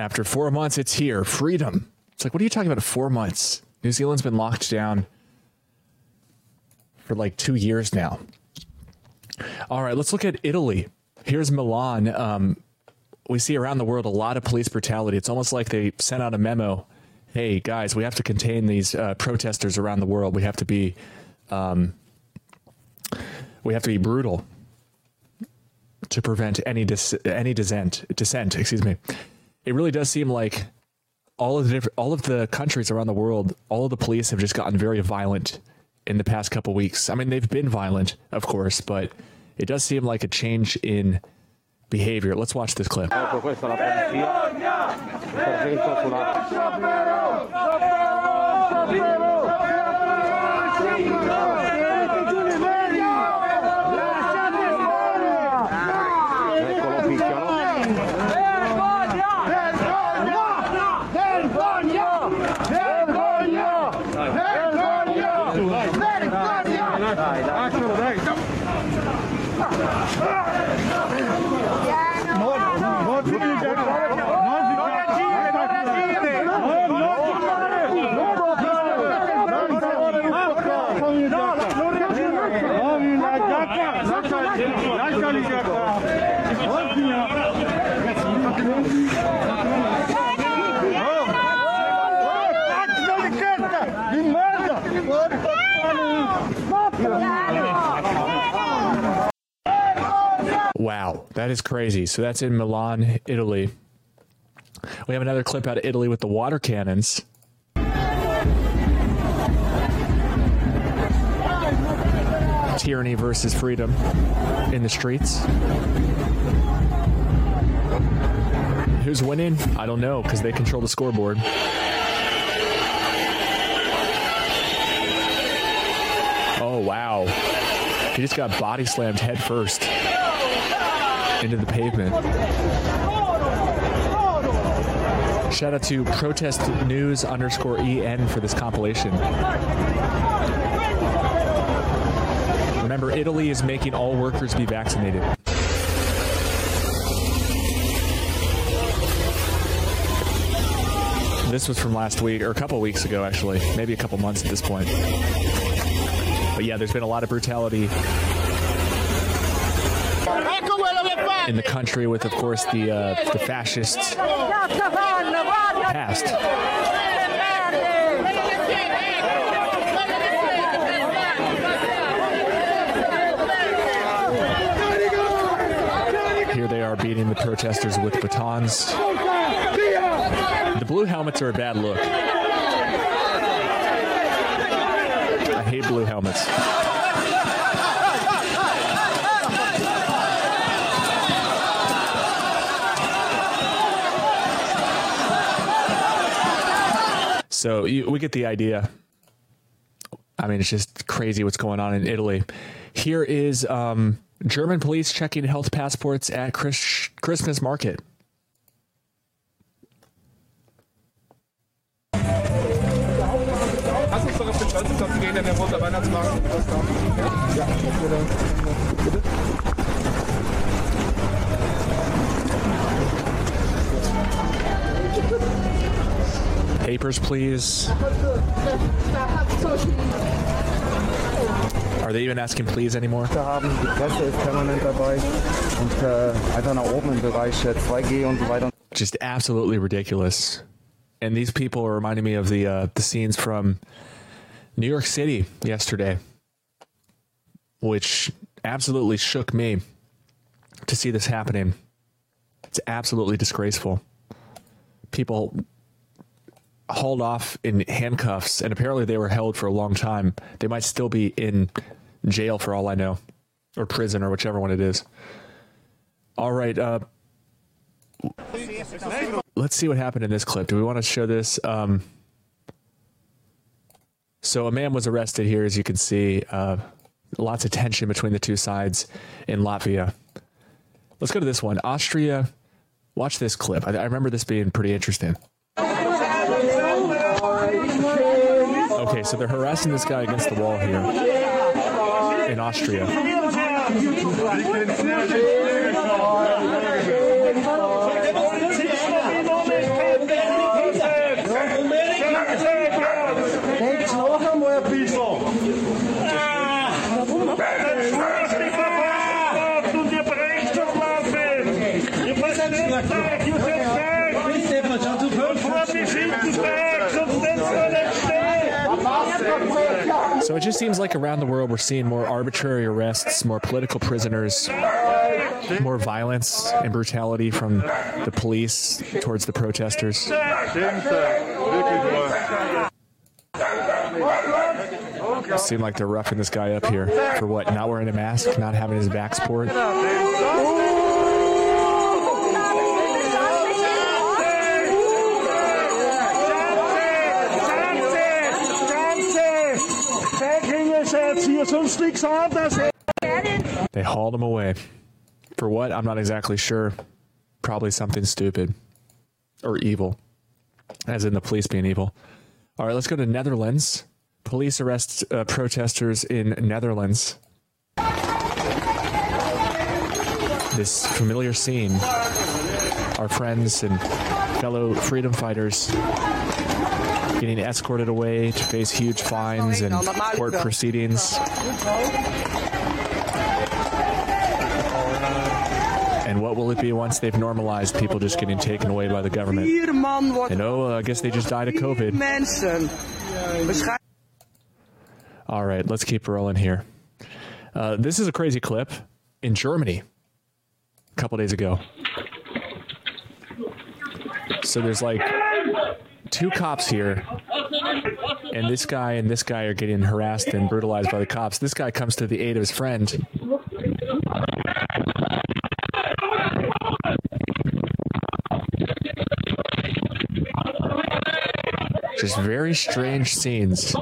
After four months, it's here. Freedom. It's like, what are you talking about? Four months. New Zealand's been locked down for like two years now. All right, let's look at Italy. Here's Milan. Um, we see around the world a lot of police brutality. It's almost like they sent out a memo. Hey guys, we have to contain these uh, protesters around the world. We have to be, um, we have to be brutal to prevent any dis- any dissent dissent excuse me it really does seem like all of the different, all of the countries around the world all of the police have just gotten very violent in the past couple weeks. I mean they've been violent of course but it does seem like a change in behavior. Let's watch this clip is crazy. So that's in Milan, Italy. We have another clip out of Italy with the water cannons. Tyranny versus freedom in the streets. Who's winning? I don't know because they control the scoreboard. Oh, wow. He just got body slammed head first into the pavement. Shout out to protest news underscore en for this compilation. Remember, Italy is making all workers be vaccinated. This was from last week, or a couple weeks ago, actually. Maybe a couple months at this point. But yeah, there's been a lot of brutality in the country with, of course, the uh, the fascists past. Here they are beating the protesters with batons. The blue helmets are a bad look. I hate blue helmets. So you, we get the idea. I mean, it's just crazy what's going on in Italy. Here is um, German police checking health passports at Chris, Christmas market. Papers, please. Are they even asking please anymore? Wir haben die Presse ist permanent dabei und äh, einfach nach oben im Bereich äh, 2G und so weiter. Just absolutely ridiculous. And these people are reminding me of the uh, the scenes from New York City yesterday, which absolutely shook me to see this happening. It's absolutely disgraceful. People hauled off in handcuffs and apparently they were held for a long time. They might still be in jail for all I know or prison or whichever one it is. All right, uh let's see what happened in this clip. Do we want to show this um so a man was arrested here as you can see uh lots of tension between the two sides in Latvia. Let's go to this one. Austria. Watch this clip. I, I remember this being pretty interesting. Okay, so they're harassing this guy against the wall here in Austria. Just seems like around the world we're seeing more arbitrary arrests, more political prisoners, more violence and brutality from the police towards the protesters. Seem like they're roughing this guy up here for what? Not wearing a mask, not having his back support. They hauled him away. For what? I'm not exactly sure. Probably something stupid or evil. As in the police being evil. All right, let's go to Netherlands. Police arrest uh, protesters in Netherlands. This familiar scene. Our friends and fellow freedom fighters getting escorted away to face huge fines and court proceedings. And what will it be once they've normalized people just getting taken away by the government? And oh, uh, I guess they just died of COVID. All right, let's keep rolling here. Uh, this is a crazy clip in Germany a couple days ago. So there's like two cops here and this guy and this guy are getting harassed and brutalized by the cops. This guy comes to the aid of his friend. Just very strange scenes.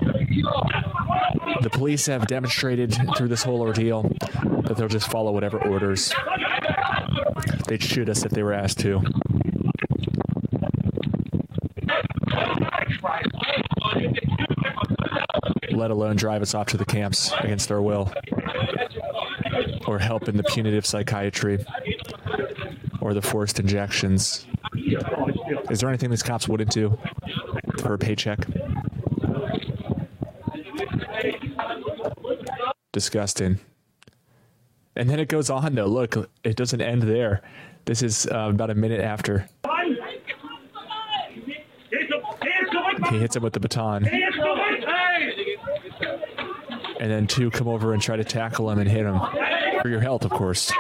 The police have demonstrated through this whole ordeal that they'll just follow whatever orders. They'd shoot us if they were asked to. Let alone drive us off to the camps against our will or help in the punitive psychiatry or the forced injections. Is there anything these cops wouldn't do for a paycheck? Disgusting. And then it goes on though. Look, it doesn't end there. This is uh, about a minute after. He hits him with the baton. And then two come over and try to tackle him and hit him. For your health, of course.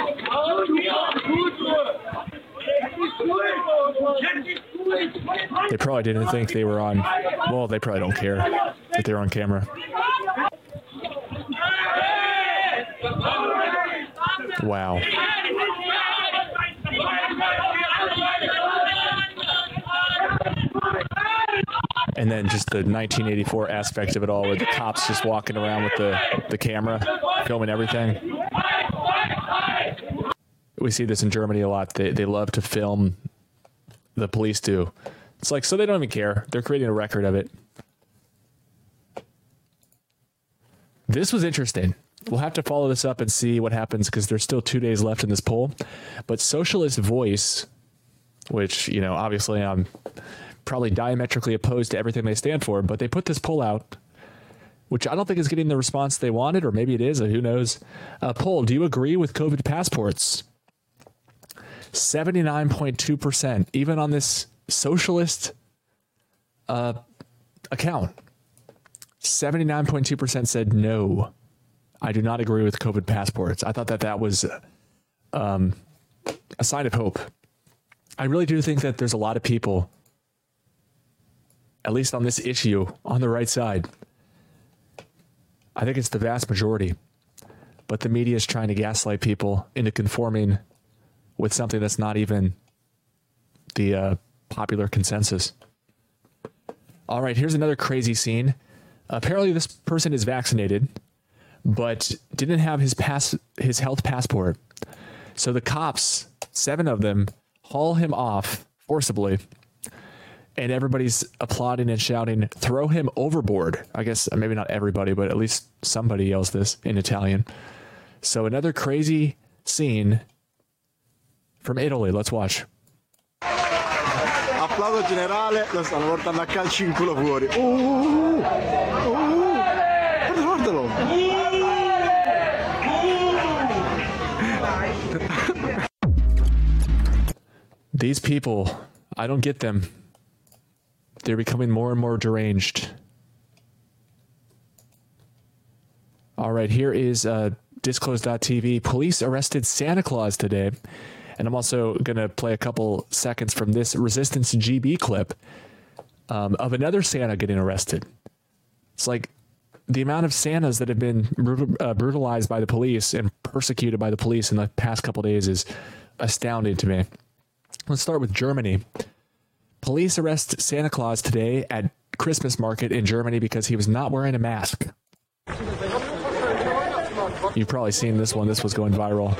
They probably didn't think they were on. Well, they probably don't care that they're on camera. Wow. And then just the 1984 aspect of it all, where the cops just walking around with the the camera, filming everything. We see this in Germany a lot. They they love to film. The police do. It's like so they don't even care. They're creating a record of it. This was interesting. We'll have to follow this up and see what happens because there's still two days left in this poll. But Socialist Voice, which, you know, obviously I'm probably diametrically opposed to everything they stand for, but they put this poll out, which I don't think is getting the response they wanted, or maybe it is, who knows. Uh, poll, do you agree with COVID passports? 79.2%, even on this socialist uh, account. 79.2% said no. I do not agree with COVID passports. I thought that that was um, a sign of hope. I really do think that there's a lot of people, at least on this issue, on the right side. I think it's the vast majority. But the media is trying to gaslight people into conforming with something that's not even the uh, popular consensus. All right, here's another crazy scene. Apparently, this person is vaccinated, but didn't have his pass his health passport. So the cops, seven of them, haul him off forcibly, and everybody's applauding and shouting, "Throw him overboard!" I guess maybe not everybody, but at least somebody yells this in Italian. So another crazy scene from Italy. Let's watch. Applauso generale, lo stanno portando a calci in culo fuori. Uh, uh, uh, guardalo, These people, I don't get them. They're becoming more and more deranged. All right, here is uh, Disclosed.tv. Police arrested Santa Claus today. And I'm also going to play a couple seconds from this Resistance GB clip um, of another Santa getting arrested. It's like the amount of Santas that have been uh, brutalized by the police and persecuted by the police in the past couple days is astounding to me. Let's start with Germany. Police arrest Santa Claus today at Christmas market in Germany because he was not wearing a mask. You've probably seen this one. This was going viral.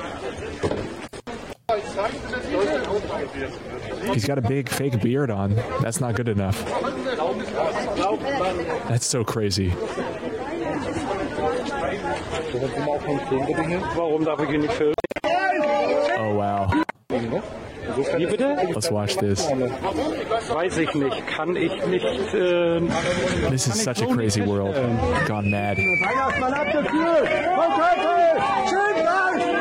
He's got a big fake beard on. That's not good enough. That's so crazy. Oh wow. Wie bitte? Let's watch this. Weiß ich nicht. Kann ich nicht. Äh, This is such a crazy world. Gone mad. Weihnachtsmann ab dafür! Kommt heute! Schön rein! Schön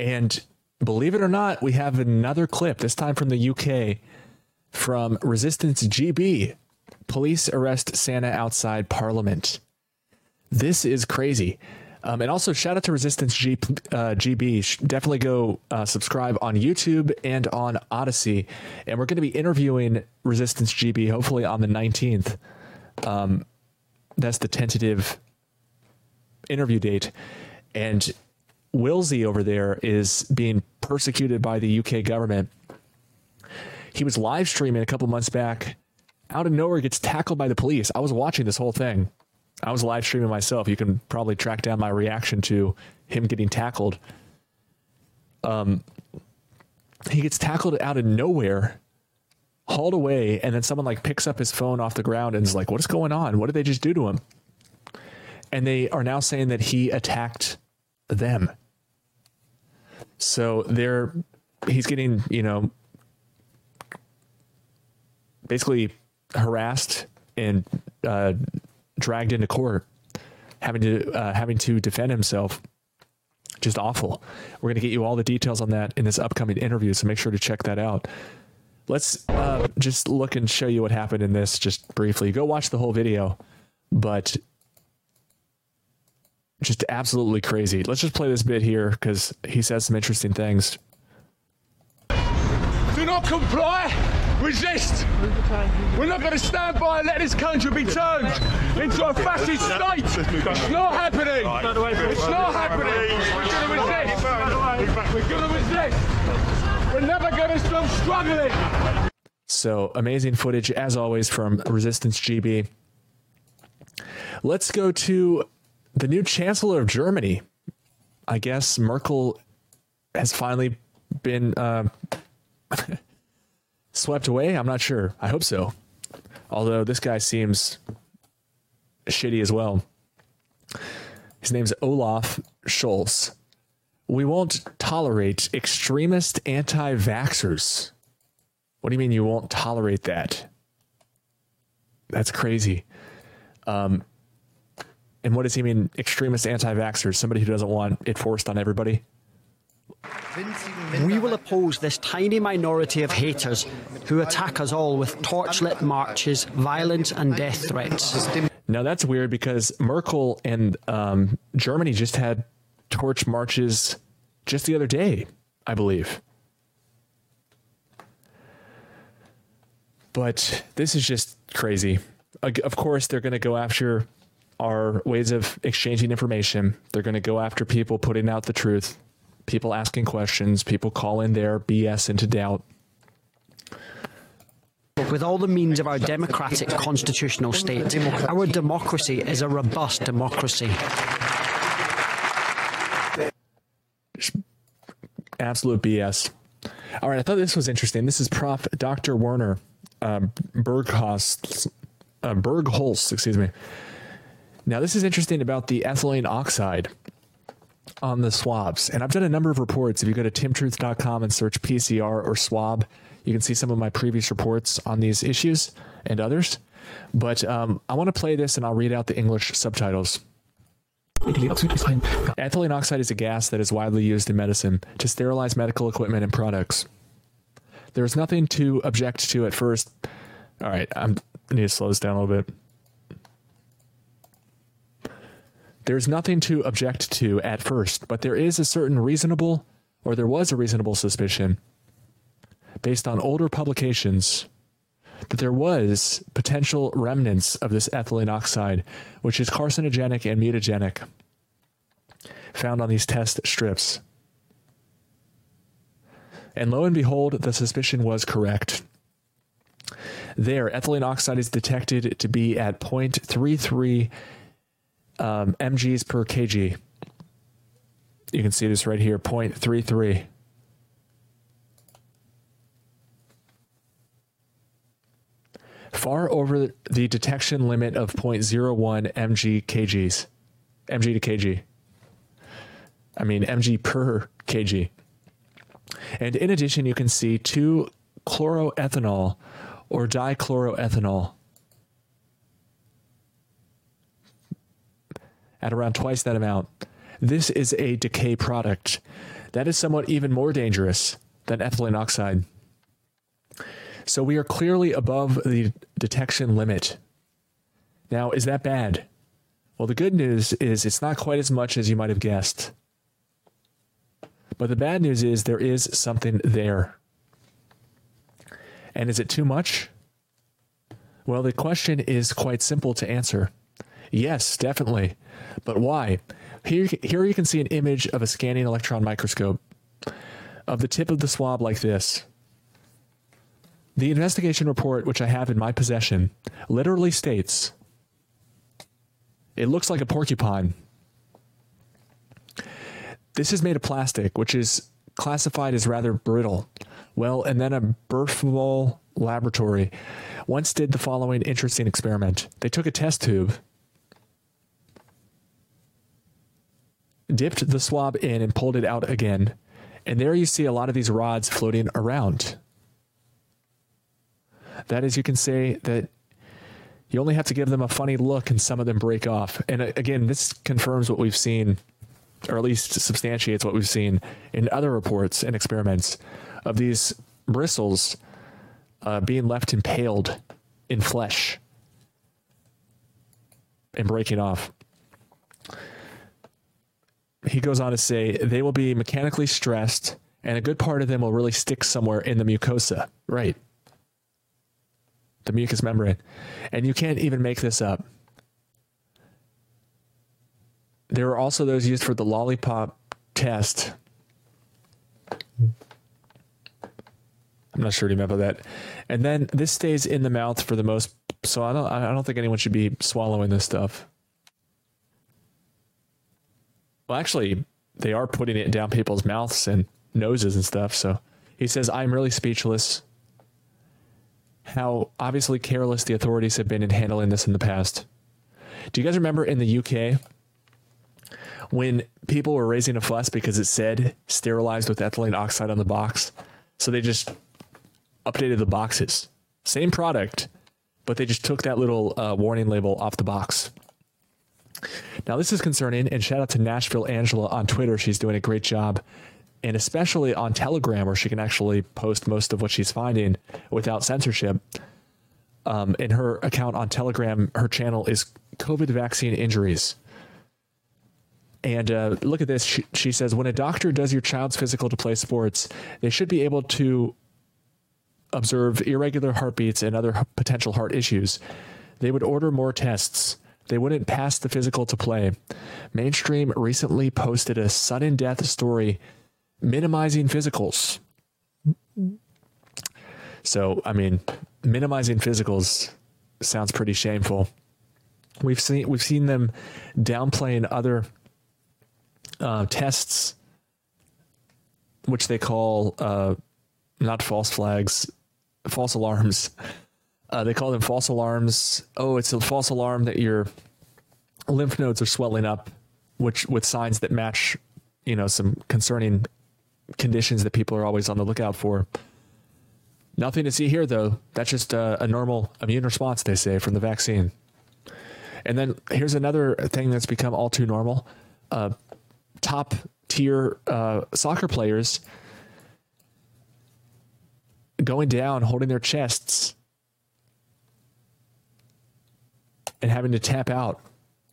And believe it or not, we have another clip, this time from the UK, from Resistance GB. Police arrest Santa outside Parliament. This is crazy. Um, and also, shout out to Resistance G, uh, GB. Definitely go uh, subscribe on YouTube and on Odysee. And we're going to be interviewing Resistance GB hopefully on the 19th. Um, that's the tentative interview date. And Wilsey over there is being persecuted by the UK government. He was live streaming a couple months back. Out of nowhere, gets tackled by the police. I was watching this whole thing. I was live streaming myself. You can probably track down my reaction to him getting tackled. Um, he gets tackled out of nowhere, hauled away, and then someone like picks up his phone off the ground and is like, "What is going on? What did they just do to him?" And they are now saying that he attacked them. So they're he's getting, you know, basically harassed and uh, dragged into court, having to uh, having to defend himself. Just awful. We're going to get you all the details on that in this upcoming interview, so make sure to check that out. Let's uh, just look and show you what happened in this just briefly. Go watch the whole video, but just absolutely crazy. Let's just play this bit here cuz he says some interesting things. Do not comply. Resist. We're not going to stand by and let this country be turned into a fascist state. It's not happening. It's not happening. We're going to resist. We're going to resist. We're never going to stop struggling. So amazing footage as always from Resistance GB. Let's go to the new chancellor of Germany. I guess Merkel has finally been uh, swept away. I'm not sure. I hope so. Although this guy seems shitty as well. His name's Olaf Scholz. We won't tolerate extremist anti vaxxers. What do you mean you won't tolerate that? That's crazy. Um, and what does he mean, extremist anti vaxxers? Somebody who doesn't want it forced on everybody? We will oppose this tiny minority of haters who attack us all with torchlit marches, violence, and death threats. Now that's weird because Merkel and um, Germany just had torch marches just the other day, I believe. But this is just crazy. Of course, they're going to go after our ways of exchanging information. They're going to go after people putting out the truth, people asking questions, people calling their BS into doubt. With all the means of our democratic constitutional state, our democracy is a robust democracy. Absolute BS. All right, I thought this was interesting. This is Prof. Dr. Werner uh, Bergholz, uh, Bergholz, excuse me. Now, this is interesting about the ethylene oxide on the swabs. And I've done a number of reports. If you go to timtruth.com and search PCR or swab, you can see some of my previous reports on these issues and others. But um, I want to play this and I'll read out the English subtitles. Ethylene oxide is a gas that is widely used in medicine to sterilize medical equipment and products. There is nothing to object to at first. All right, I'm, I need to slow this down a little bit. There's nothing to object to at first, but there is a certain reasonable, or there was a reasonable suspicion, based on older publications, that there was potential remnants of this ethylene oxide, which is carcinogenic and mutagenic, found on these test strips. And lo and behold, the suspicion was correct. There, ethylene oxide is detected to be at 0.33 um, mgs per kg. You can see this right here 0.33. Far over the detection limit of 0.01 mg kgs. mg to kg. I mean, mg per kg. And in addition, you can see 2 chloroethanol or dichloroethanol at around twice that amount. This is a decay product. That is somewhat even more dangerous than ethylene oxide. So we are clearly above the detection limit. Now, is that bad? Well, the good news is it's not quite as much as you might have guessed. But the bad news is there is something there. And is it too much? Well, the question is quite simple to answer. Yes, definitely. But why? Here, here you can see an image of a scanning electron microscope of the tip of the swab like this. The investigation report, which I have in my possession, literally states it looks like a porcupine. This is made of plastic, which is classified as rather brittle. Well, and then a Burfall laboratory once did the following interesting experiment. They took a test tube, dipped the swab in and pulled it out again, and there you see a lot of these rods floating around. That is, you can say that you only have to give them a funny look and some of them break off. And uh, again, this confirms what we've seen, or at least substantiates what we've seen in other reports and experiments of these bristles uh, being left impaled in flesh and breaking off. He goes on to say they will be mechanically stressed and a good part of them will really stick somewhere in the mucosa. Right. The mucous membrane. And you can't even make this up. There are also those used for the lollipop test. I'm not sure what by that. And then this stays in the mouth for the most so I don't I don't think anyone should be swallowing this stuff. Well, actually, they are putting it down people's mouths and noses and stuff. So he says, I'm really speechless. How obviously careless the authorities have been in handling this in the past. Do you guys remember in the UK when people were raising a fuss because it said sterilized with ethylene oxide on the box? So they just updated the boxes. Same product, but they just took that little uh, warning label off the box. Now, this is concerning, and shout out to Nashville Angela on Twitter. She's doing a great job, and especially on Telegram, where she can actually post most of what she's finding without censorship. Um, in her account on Telegram, her channel is COVID vaccine injuries. And uh, look at this. She, she says when a doctor does your child's physical to play sports, they should be able to observe irregular heartbeats and other potential heart issues. They would order more tests. They wouldn't pass the physical to play. Mainstream recently posted a sudden death story minimizing physicals. So, I mean, minimizing physicals sounds pretty shameful. We've seen we've seen them downplaying other uh, tests, which they call uh, not false flags, false alarms. Uh, they call them false alarms. Oh, it's a false alarm that your lymph nodes are swelling up, which with signs that match, you know, some concerning conditions that people are always on the lookout for. Nothing to see here, though. That's just a, a normal immune response, they say, from the vaccine. And then here's another thing that's become all too normal: uh, top tier uh, soccer players going down, holding their chests, and having to tap out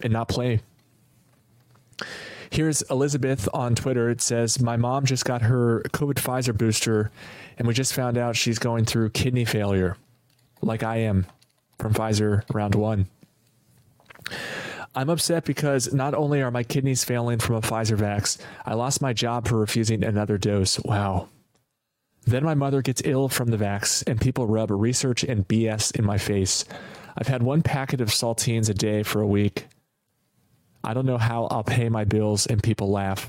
and not play. Here's Elizabeth on Twitter. It says, My mom just got her COVID Pfizer booster, and we just found out she's going through kidney failure, like I am from Pfizer round one. I'm upset because not only are my kidneys failing from a Pfizer vax, I lost my job for refusing another dose. Wow. Then my mother gets ill from the vax, and people rub research and BS in my face. I've had one packet of saltines a day for a week. I don't know how I'll pay my bills, and people laugh.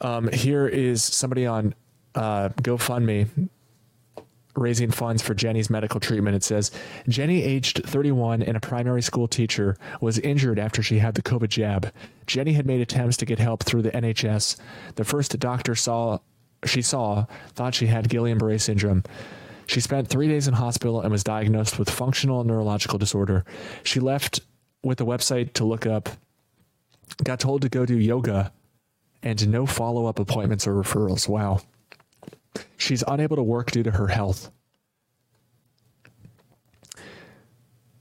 Um, here is somebody on uh, GoFundMe raising funds for Jenny's medical treatment. It says Jenny, aged 31 and a primary school teacher, was injured after she had the COVID jab. Jenny had made attempts to get help through the NHS. The first doctor saw she saw thought she had Guillain-Barré syndrome. She spent 3 days in hospital and was diagnosed with functional neurological disorder. She left with a website to look up got told to go do yoga and no follow-up appointments or referrals. Wow. She's unable to work due to her health.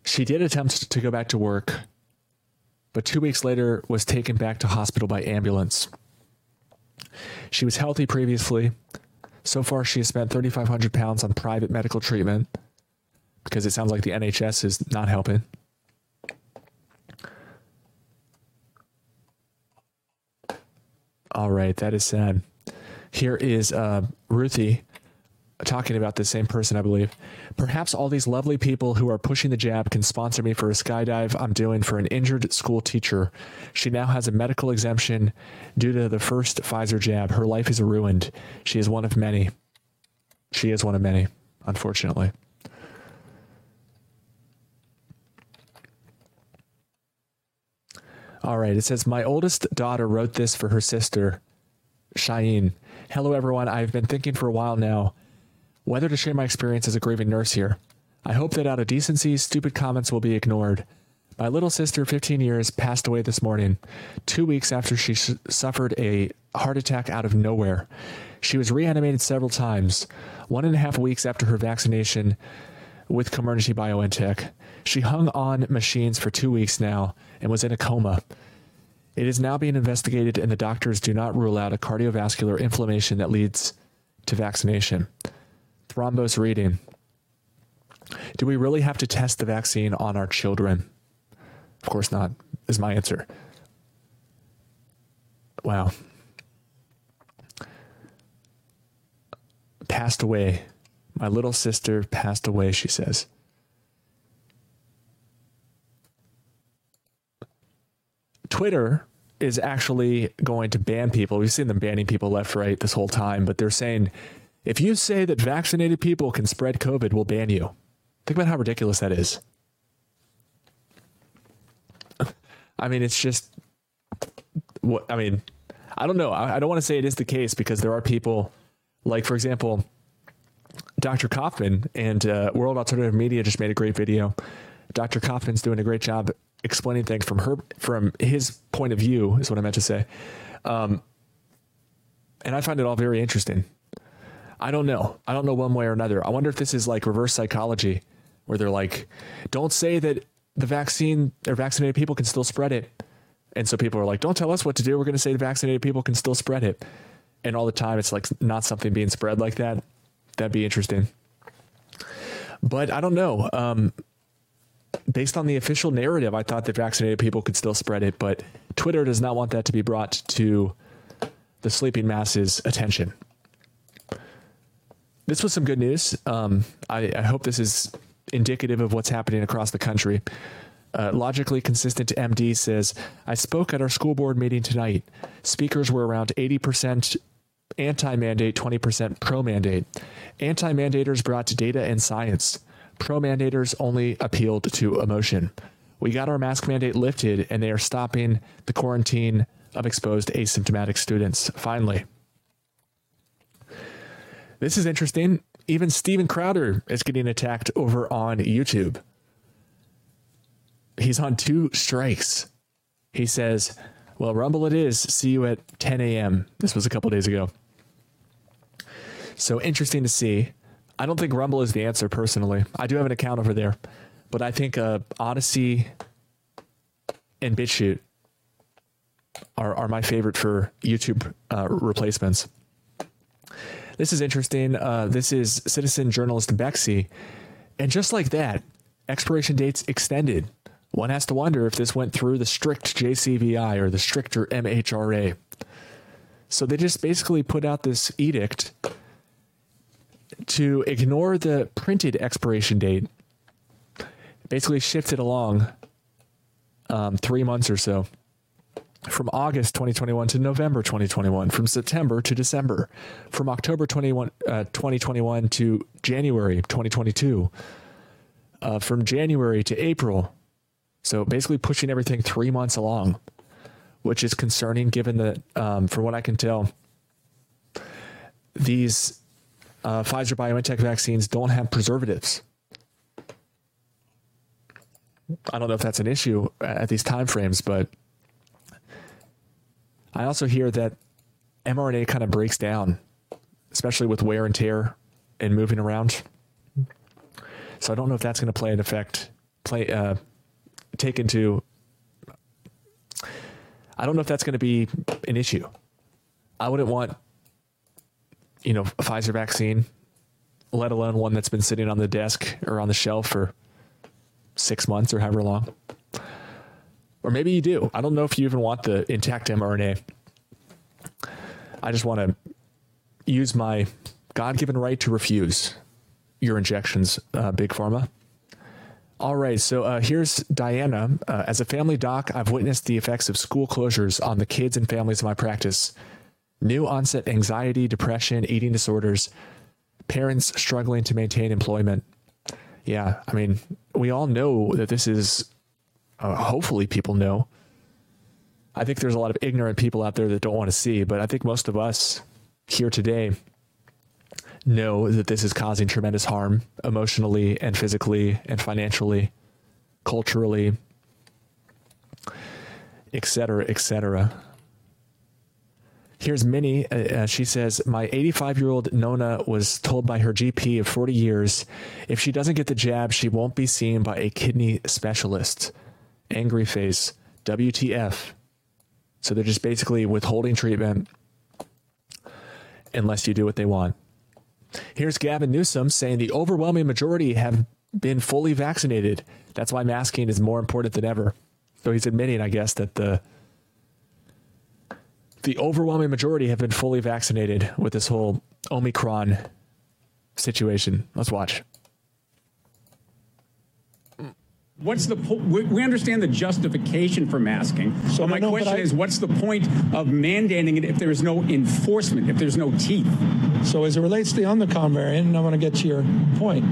She did attempt to go back to work, but 2 weeks later was taken back to hospital by ambulance. She was healthy previously. So far she has spent 3500 pounds on private medical treatment because it sounds like the NHS is not helping. All right, that is sad. Here is uh, Ruthie talking about the same person, I believe. Perhaps all these lovely people who are pushing the jab can sponsor me for a skydive I'm doing for an injured school teacher. She now has a medical exemption due to the first Pfizer jab. Her life is ruined. She is one of many. She is one of many, unfortunately. All right, it says my oldest daughter wrote this for her sister, Cheyenne. Hello everyone. I've been thinking for a while now whether to share my experience as a grieving nurse here. I hope that out of decency, stupid comments will be ignored. My little sister, 15 years, passed away this morning, two weeks after she suffered a heart attack out of nowhere. She was reanimated several times. One and a half weeks after her vaccination, with Comirnaty BioNTech. She hung on machines for 2 weeks now and was in a coma. It is now being investigated and the doctors do not rule out a cardiovascular inflammation that leads to vaccination. Thrombos reading. Do we really have to test the vaccine on our children? Of course not, is my answer. Wow. Passed away. My little sister passed away, she says. Twitter is actually going to ban people. We've seen them banning people left right this whole time, but they're saying if you say that vaccinated people can spread COVID, we'll ban you. Think about how ridiculous that is. I mean, it's just what I mean, I don't know. I, I don't want to say it is the case because there are people like for example, Dr. Kaufman and uh, World Alternative Media just made a great video. Dr. Kaufman's doing a great job explaining things from her from his point of view is what I meant to say. Um, and I find it all very interesting. I don't know. I don't know one way or another. I wonder if this is like reverse psychology where they're like don't say that the vaccine or vaccinated people can still spread it. And so people are like don't tell us what to do. We're going to say the vaccinated people can still spread it. And all the time it's like not something being spread like that. That'd be interesting. But I don't know. Um, based on the official narrative, I thought that vaccinated people could still spread it, but Twitter does not want that to be brought to the sleeping masses' attention. This was some good news. Um, I, I, hope this is indicative of what's happening across the country. Uh, logically consistent MD says, I spoke at our school board meeting tonight. Speakers were around 80% anti mandate, 20% pro mandate. Anti mandators brought data and science pro mandators only appealed to emotion. We got our mask mandate lifted and they are stopping the quarantine of exposed asymptomatic students finally. This is interesting. Even Steven Crowder is getting attacked over on YouTube. He's on two strikes. He says, Well, Rumble it is. See you at 10 a.m. This was a couple days ago. So interesting to see. I don't think Rumble is the answer personally. I do have an account over there, but I think uh, Odysee and BitChute are are my favorite for YouTube uh, replacements. This is interesting. Uh, this is citizen journalist Bexy, and just like that, expiration dates extended. One has to wonder if this went through the strict JCVI or the stricter MHRA. So they just basically put out this edict to ignore the printed expiration date, basically shift it along um, three months or so from August 2021 to November 2021, from September to December, from October 21, uh, 2021 to January 2022, uh, from January to April. So basically pushing everything three months along, which is concerning given that, um, from what I can tell, these uh, Pfizer BioNTech vaccines don't have preservatives. I don't know if that's an issue at these time frames, but I also hear that mRNA kind of breaks down, especially with wear and tear and moving around. So I don't know if that's going to play an effect, play uh, take into. I don't know if that's going to be an issue. I wouldn't want you know, a Pfizer vaccine, let alone one that's been sitting on the desk or on the shelf for 6 months or however long. Or maybe you do. I don't know if you even want the intact mRNA. I just want to use my God-given right to refuse your injections, uh, Big Pharma. All right, so uh, here's Diana. Uh, as a family doc, I've witnessed the effects of school closures on the kids and families of my practice new onset anxiety, depression, eating disorders, parents struggling to maintain employment. Yeah, I mean, we all know that this is uh, hopefully people know. I think there's a lot of ignorant people out there that don't want to see, but I think most of us here today know that this is causing tremendous harm emotionally and physically and financially, culturally, etc., etc. Here's Minnie. Uh, uh, she says, My 85 year old Nona was told by her GP of 40 years if she doesn't get the jab, she won't be seen by a kidney specialist. Angry face. WTF. So they're just basically withholding treatment unless you do what they want. Here's Gavin Newsom saying the overwhelming majority have been fully vaccinated. That's why masking is more important than ever. So he's admitting, I guess, that the the overwhelming majority have been fully vaccinated with this whole Omicron situation. Let's watch. What's the po- we, we understand the justification for masking. So my no, question I- is, what's the point of mandating it if there is no enforcement, if there's no teeth? So as it relates to on the Omicron variant, and I want to get to your point,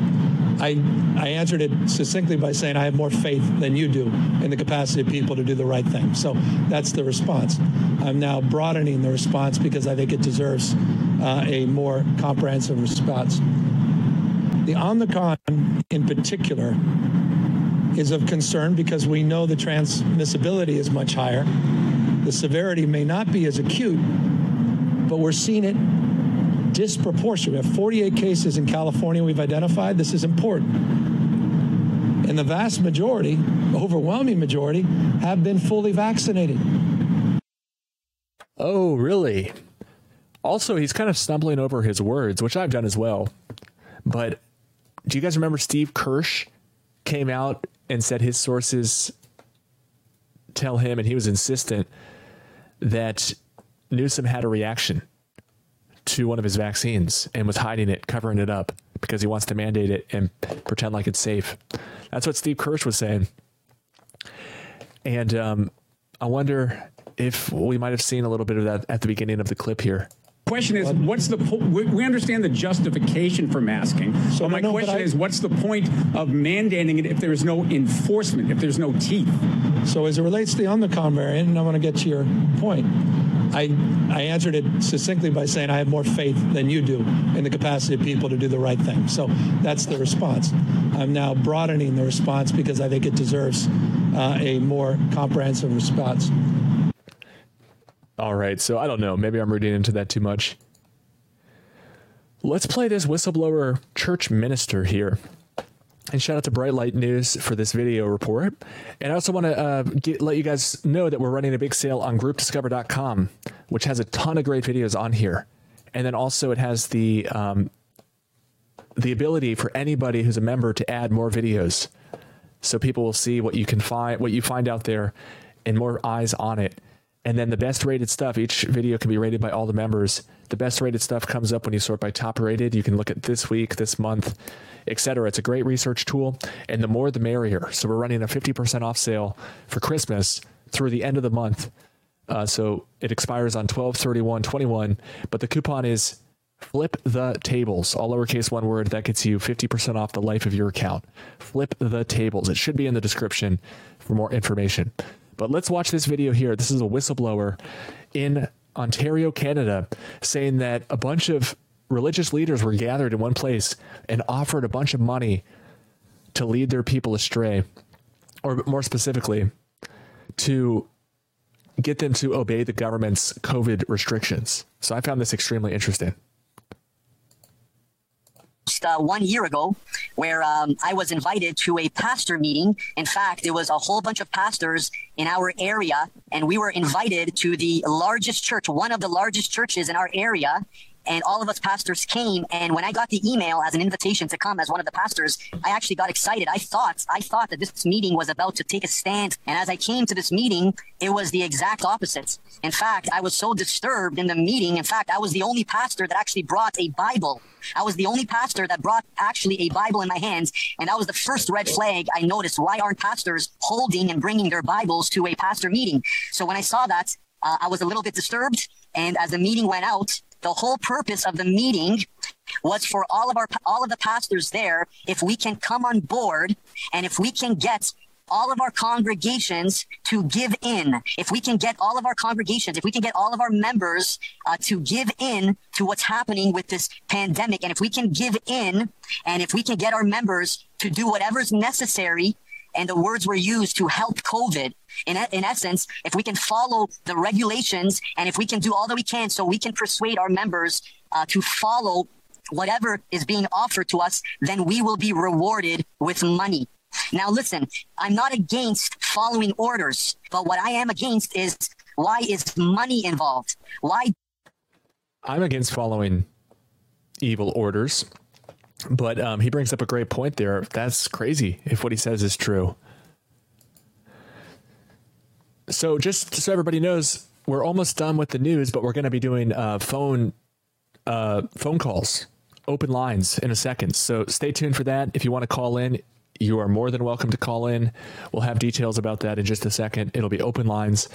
I, I answered it succinctly by saying I have more faith than you do in the capacity of people to do the right thing. So that's the response. I'm now broadening the response because I think it deserves uh, a more comprehensive response. The Omicron in particular is of concern because we know the transmissibility is much higher. The severity may not be as acute, but we're seeing it disproportionate. We have 48 cases in California we've identified. This is important. And the vast majority, overwhelming majority, have been fully vaccinated. Oh, really? Also, he's kind of stumbling over his words, which I've done as well. But do you guys remember Steve Kirsch came out and said his sources tell him, and he was insistent that Newsom had a reaction to one of his vaccines and was hiding it, covering it up because he wants to mandate it and pretend like it's safe. That's what Steve Kirsch was saying. And um, I wonder if we might have seen a little bit of that at the beginning of the clip here. Question is, what's the we, understand the justification for masking. So my no, question I- is, what's the point of mandating it if there is no enforcement, if there's no teeth? So as it relates to on the Omicron variant, and I want to get to your point, I, I answered it succinctly by saying I have more faith than you do in the capacity of people to do the right thing. So that's the response. I'm now broadening the response because I think it deserves uh, a more comprehensive response. All right, so I don't know. Maybe I'm reading into that too much. Let's play this whistleblower church minister here. And shout out to Bright Light News for this video report. And I also want to uh, get, let you guys know that we're running a big sale on groupdiscover.com, which has a ton of great videos on here. And then also it has the um, the ability for anybody who's a member to add more videos, so people will see what you can find, what you find out there, and more eyes on it. And then the best rated stuff, each video can be rated by all the members. The best rated stuff comes up when you sort by top rated. You can look at this week, this month, etc. It's a great research tool, and the more the merrier. So we're running a 50% off sale for Christmas through the end of the month. Uh, so it expires on 12 31 21, but the coupon is flip the tables, all lowercase one word. That gets you 50% off the life of your account. Flip the tables. It should be in the description for more information. But let's watch this video here. This is a whistleblower in Ontario, Canada, saying that a bunch of religious leaders were gathered in one place and offered a bunch of money to lead their people astray, or more specifically, to get them to obey the government's COVID restrictions. So I found this extremely interesting. Uh, one year ago where um, I was invited to a pastor meeting. In fact, it was a whole bunch of pastors in our area, and we were invited to the largest church, one of the largest churches in our area. And all of us pastors came, and when I got the email as an invitation to come as one of the pastors, I actually got excited. I thought, I thought that this meeting was about to take a stand. And as I came to this meeting, it was the exact opposite. In fact, I was so disturbed in the meeting. In fact, I was the only pastor that actually brought a Bible. I was the only pastor that brought actually a Bible in my hands. And that was the first red flag I noticed. Why aren't pastors holding and bringing their Bibles to a pastor meeting? So when I saw that, uh, I was a little bit disturbed. And as the meeting went out, the whole purpose of the meeting was for all of our all of the pastors there if we can come on board and if we can get all of our congregations to give in. If we can get all of our congregations, if we can get all of our members uh, to give in to what's happening with this pandemic, and if we can give in, and if we can get our members to do whatever's necessary and the words were used to help COVID. In, in essence, if we can follow the regulations and if we can do all that we can so we can persuade our members uh, to follow whatever is being offered to us, then we will be rewarded with money. Now listen, I'm not against following orders, but what I am against is why is money involved? Why I'm against following evil orders. But um, he brings up a great point there. That's crazy if what he says is true. So, just so everybody knows, we're almost done with the news, but we're going to be doing uh, phone uh, phone calls, open lines in a second. So, stay tuned for that. If you want to call in, you are more than welcome to call in. We'll have details about that in just a second. It'll be open lines.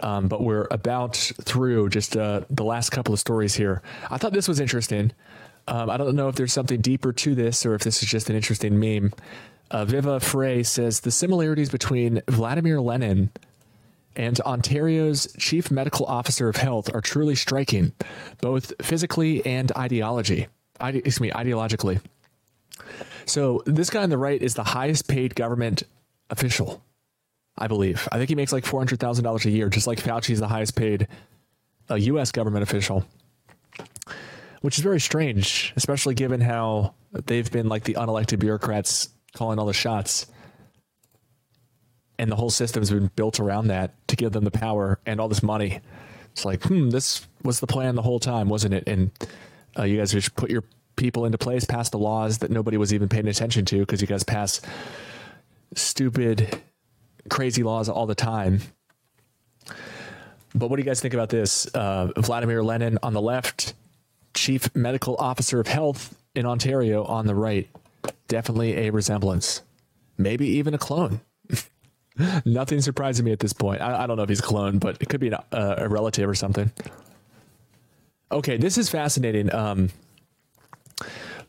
Um, but we're about through just uh, the last couple of stories here. I thought this was interesting. Um, I don't know if there's something deeper to this or if this is just an interesting meme. Uh, Viva Frei says the similarities between Vladimir Lenin and Ontario's chief medical officer of health are truly striking, both physically and ideology. Ide- excuse me, ideologically. So this guy on the right is the highest paid government official, I believe. I think he makes like four hundred thousand dollars a year, just like Fauci is the highest paid uh, U.S. government official which is very strange, especially given how they've been like the unelected bureaucrats calling all the shots. And the whole system's been built around that to give them the power and all this money. It's like, hmm, this was the plan the whole time, wasn't it? And uh, you guys just put your people into place, pass the laws that nobody was even paying attention to because you guys pass stupid, crazy laws all the time. But what do you guys think about this? Uh, Vladimir Lenin on the left, chief medical officer of health in Ontario on the right. Definitely a resemblance, maybe even a clone. Nothing surprising me at this point. I, I, don't know if he's a clone, but it could be uh, a relative or something. Okay, this is fascinating. Um,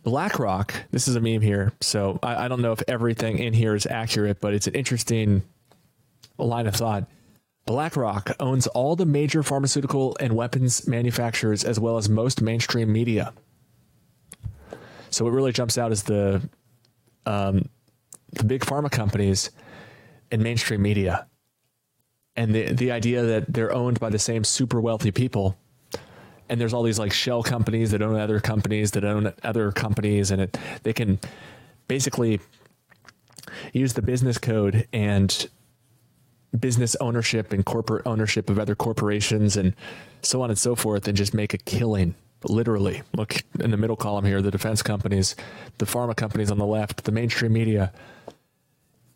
BlackRock, this is a meme here, so I, I don't know if everything in here is accurate, but it's an interesting line of thought. BlackRock owns all the major pharmaceutical and weapons manufacturers as well as most mainstream media. So what really jumps out is the um, the big pharma companies and mainstream media. And the the idea that they're owned by the same super wealthy people and there's all these like shell companies that own other companies that own other companies and it they can basically use the business code and business ownership and corporate ownership of other corporations and so on and so forth and just make a killing literally. Look in the middle column here the defense companies the pharma companies on the left the mainstream media.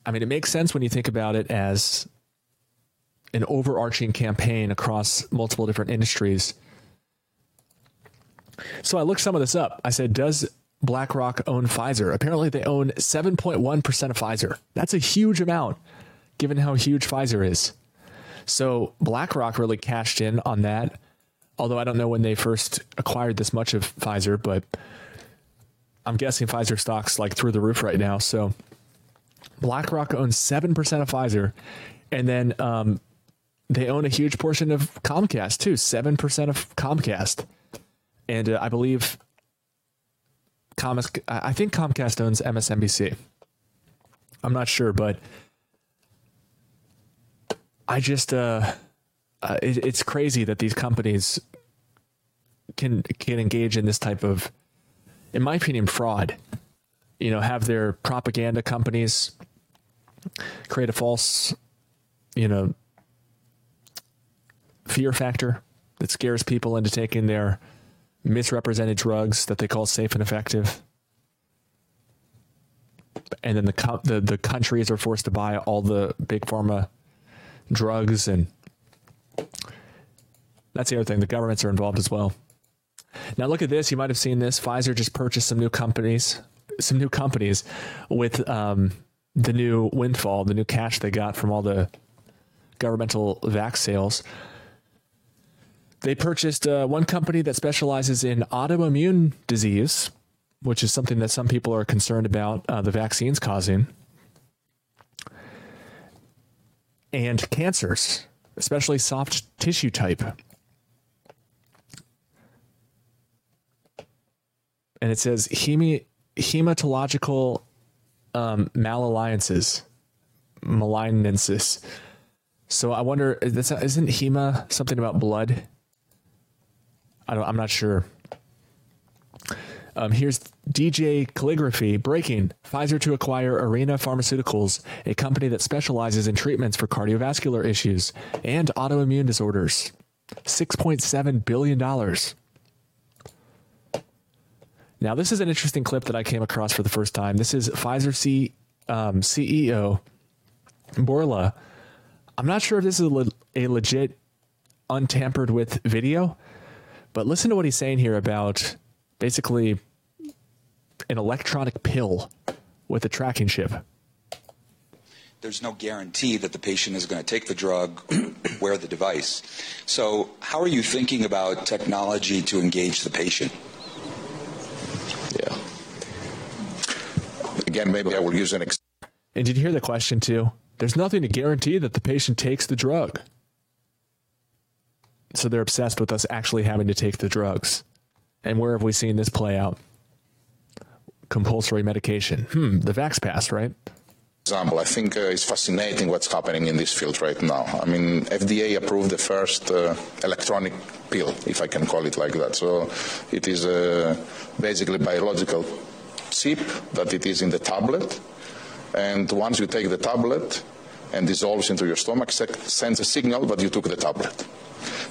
I mean it makes sense when you think about it as an overarching campaign across multiple different industries. So i looked some of this up. I said does BlackRock own Pfizer? Apparently they own 7.1% of Pfizer. That's a huge amount given how huge Pfizer is. So BlackRock really cashed in on that. Although I don't know when they first acquired this much of Pfizer, but I'm guessing Pfizer stock's like through the roof right now. So BlackRock owns 7% of Pfizer and then um, they own a huge portion of Comcast too, 7% of Comcast. And uh, I believe Comcast I think Comcast owns MSNBC. I'm not sure, but I just uh, uh it, it's crazy that these companies can can engage in this type of in my opinion fraud. You know, have their propaganda companies create a false, you know, fear factor that scares people into taking their misrepresented drugs that they call safe and effective. And then the the the countries are forced to buy all the big pharma drugs and that's the other thing the governments are involved as well. Now look at this, you might have seen this. Pfizer just purchased some new companies, some new companies with um, the new windfall, the new cash they got from all the governmental vac sales. They purchased uh, one company that specializes in autoimmune disease, which is something that some people are concerned about uh, the vaccines causing. And cancers, especially soft tissue type. And it says hematological um, malalliances, malignansis. So I wonder is isn't hema something about blood? I don't I'm not sure. Um, here's DJ Calligraphy breaking Pfizer to acquire Arena Pharmaceuticals, a company that specializes in treatments for cardiovascular issues and autoimmune disorders. 6.7 billion dollars. Now, this is an interesting clip that I came across for the first time. This is Pfizer C, um, CEO Bourla. I'm not sure if this is a, le- a legit untampered with video, but listen to what he's saying here about basically an electronic pill with a tracking chip. There's no guarantee that the patient is going to take the drug, wear the device. So, how are you thinking about technology to engage the patient? Yeah. Again, maybe I will use an. And did you hear the question too? There's nothing to guarantee that the patient takes the drug. So they're obsessed with us actually having to take the drugs. And where have we seen this play out? Compulsory medication. Hmm, the Vax Pass, right? example, I think uh, it's fascinating what's happening in this field right now. I mean, FDA approved the first uh, electronic pill, if I can call it like that. So it is uh, basically biological chip that it is in the tablet, and once you take the tablet and dissolves into your stomach, sends a signal that you took the tablet.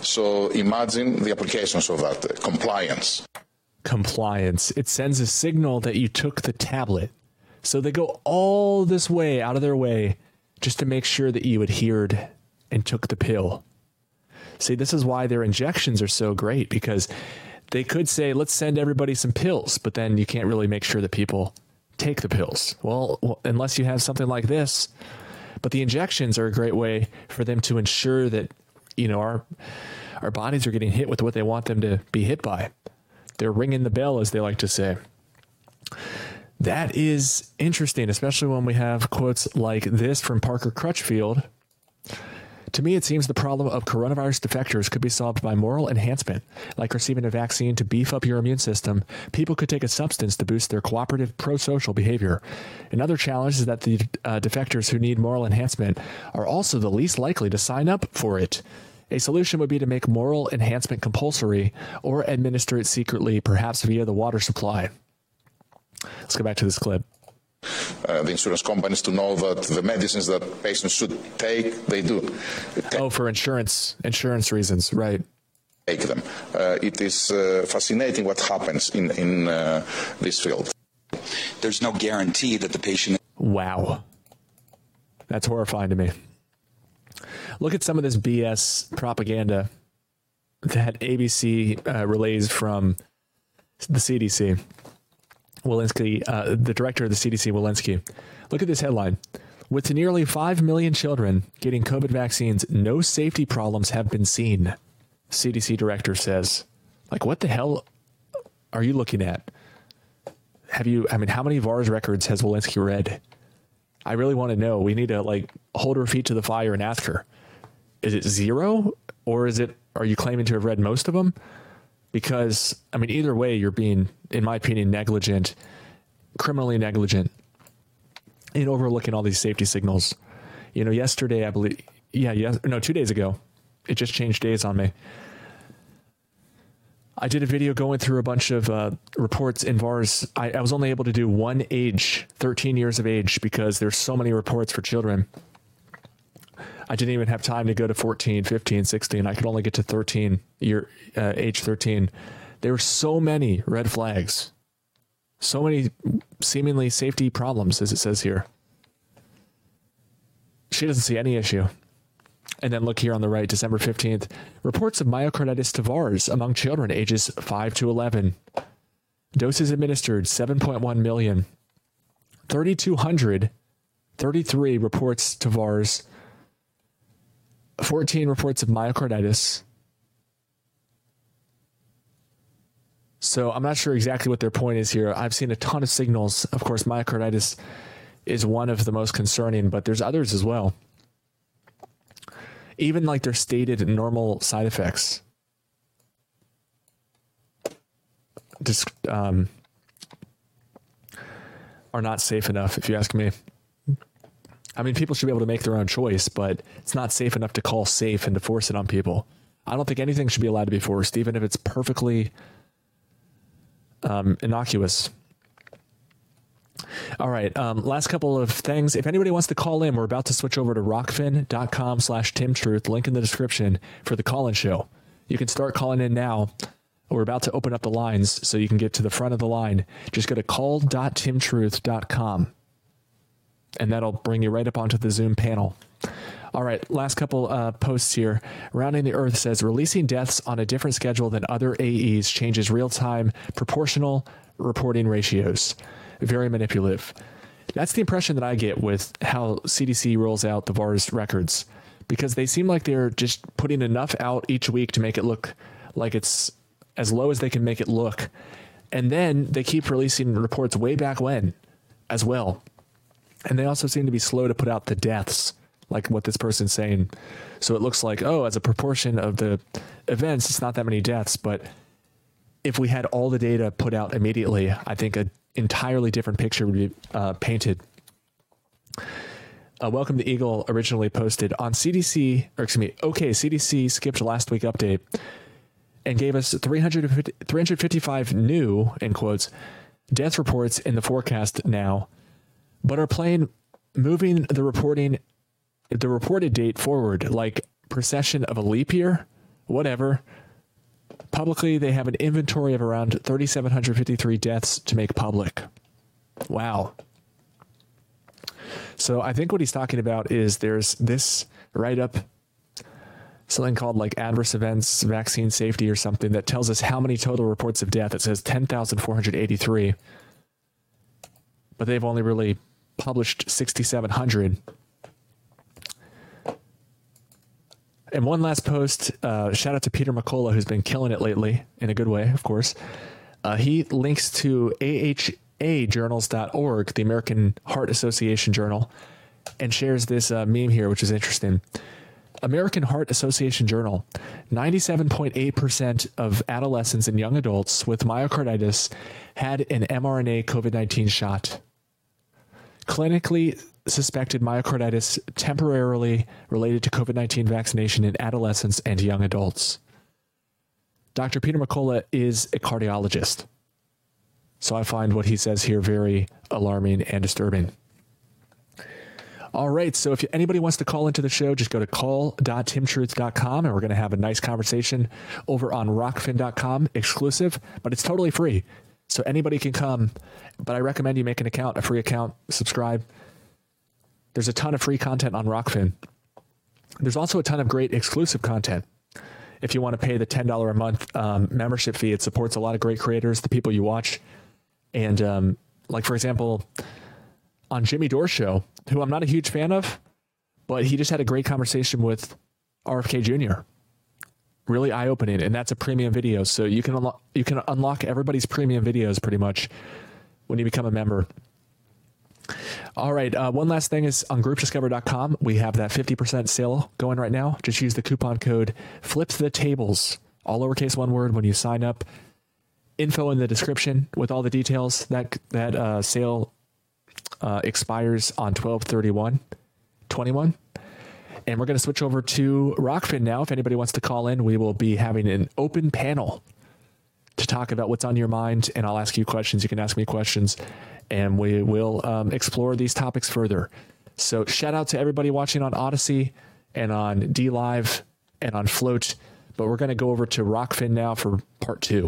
So imagine the applications of that uh, compliance. Compliance. It sends a signal that you took the tablet. So they go all this way out of their way just to make sure that you adhered and took the pill. See, this is why their injections are so great because they could say, let's send everybody some pills, but then you can't really make sure that people take the pills. Well, unless you have something like this. But the injections are a great way for them to ensure that, you know, our our bodies are getting hit with what they want them to be hit by. They're ringing the bell, as they like to say. That is interesting, especially when we have quotes like this from Parker Crutchfield. To me, it seems the problem of coronavirus defectors could be solved by moral enhancement, like receiving a vaccine to beef up your immune system. People could take a substance to boost their cooperative pro social behavior. Another challenge is that the uh, defectors who need moral enhancement are also the least likely to sign up for it. A solution would be to make moral enhancement compulsory or administer it secretly, perhaps via the water supply. Let's go back to this clip. Uh, the insurance companies to know that the medicines that patients should take, they do. Oh, for insurance insurance reasons, right? Take them. Uh, it is uh, fascinating what happens in in uh, this field. There's no guarantee that the patient. Wow, that's horrifying to me. Look at some of this BS propaganda that ABC uh, relays from the CDC. Walensky, uh, the director of the CDC, Walensky. Look at this headline. With nearly 5 million children getting COVID vaccines, no safety problems have been seen. CDC director says. Like, what the hell are you looking at? Have you, I mean, how many VAERS records has Walensky read? I really want to know. We need to, like, hold her feet to the fire and ask her. Is it zero? Or is it, are you claiming to have read most of them? because I mean either way you're being in my opinion negligent criminally negligent in overlooking all these safety signals you know yesterday I believe yeah yes no 2 days ago it just changed days on me I did a video going through a bunch of uh, reports in VAERS. I, I was only able to do one age, 13 years of age, because there's so many reports for children. I didn't even have time to go to 14, 15, 16. I could only get to 13 year uh, age 13. There were so many red flags. So many seemingly safety problems as it says here. She doesn't see any issue. And then look here on the right, December 15th, reports of myocarditis to among children ages 5 to 11. Doses administered 7.1 million. 3200 33 reports to VAERS 14 reports of myocarditis. So I'm not sure exactly what their point is here. I've seen a ton of signals. Of course, myocarditis is one of the most concerning, but there's others as well. Even like their stated normal side effects. Just um, are not safe enough, if you ask me. I mean, people should be able to make their own choice, but it's not safe enough to call safe and to force it on people. I don't think anything should be allowed to be forced, even if it's perfectly um, innocuous. All right. Um, last couple of things. If anybody wants to call in, we're about to switch over to rokfin.com slash timtruth, link in the description for the call in show. You can start calling in now. We're about to open up the lines so you can get to the front of the line. Just go to call.timtruth.com and that'll bring you right up onto the Zoom panel. All right, last couple uh, posts here. Rounding the Earth says releasing deaths on a different schedule than other AEs changes real time proportional reporting ratios. Very manipulative. That's the impression that I get with how CDC rolls out the VAERS records because they seem like they're just putting enough out each week to make it look like it's as low as they can make it look. And then they keep releasing reports way back when as well. And they also seem to be slow to put out the deaths, like what this person's saying. So it looks like, oh, as a proportion of the events, it's not that many deaths. But if we had all the data put out immediately, I think an entirely different picture would be uh, painted. Uh, Welcome to Eagle originally posted on CDC, or excuse me, okay, CDC skipped last week update and gave us 350, 355 new, in quotes, death reports in the forecast now but are playing moving the reporting the reported date forward like procession of a leap year, whatever. Publicly, they have an inventory of around 3753 deaths to make public. Wow. So I think what he's talking about is there's this write up something called like adverse events vaccine safety or something that tells us how many total reports of death. It says 10,483. But they've only really published 6700 and one last post uh, shout out to Peter McCullough who's been killing it lately in a good way of course. Uh, he links to ahajournals.org the American Heart Association journal and shares this uh, meme here which is interesting. American Heart Association Journal 97.8% of adolescents and young adults with myocarditis had an mRNA COVID 19 shot clinically suspected myocarditis temporarily related to COVID 19 vaccination in adolescents and young adults. Dr. Peter McCullough is a cardiologist. So I find what he says here very alarming and disturbing. All right, so if anybody wants to call into the show, just go to call.timtruth.com and we're going to have a nice conversation over on rokfin.com exclusive, but it's totally free. So anybody can come, but I recommend you make an account, a free account, subscribe. There's a ton of free content on Rokfin. There's also a ton of great exclusive content. If you want to pay the $10 a month um, membership fee, it supports a lot of great creators, the people you watch. And um, like, for example, on Jimmy Dore show, who I'm not a huge fan of, but he just had a great conversation with RFK Jr really eye opening, and that's a premium video. So you can unlock you can unlock everybody's premium videos pretty much when you become a member. All right. Uh, one last thing is on groupdiscover.com, we have that 50% sale going right now. Just use the coupon code flip the tables, all lowercase one word when you sign up. Info in the description with all the details. That that uh, sale uh, expires on 1231 21. And we're going to switch over to Rokfin now. If anybody wants to call in, we will be having an open panel to talk about what's on your mind. And I'll ask you questions. You can ask me questions, and we will um, explore these topics further. So, shout out to everybody watching on Odysee and on DLive and on Flote. But we're going to go over to Rokfin now for part two.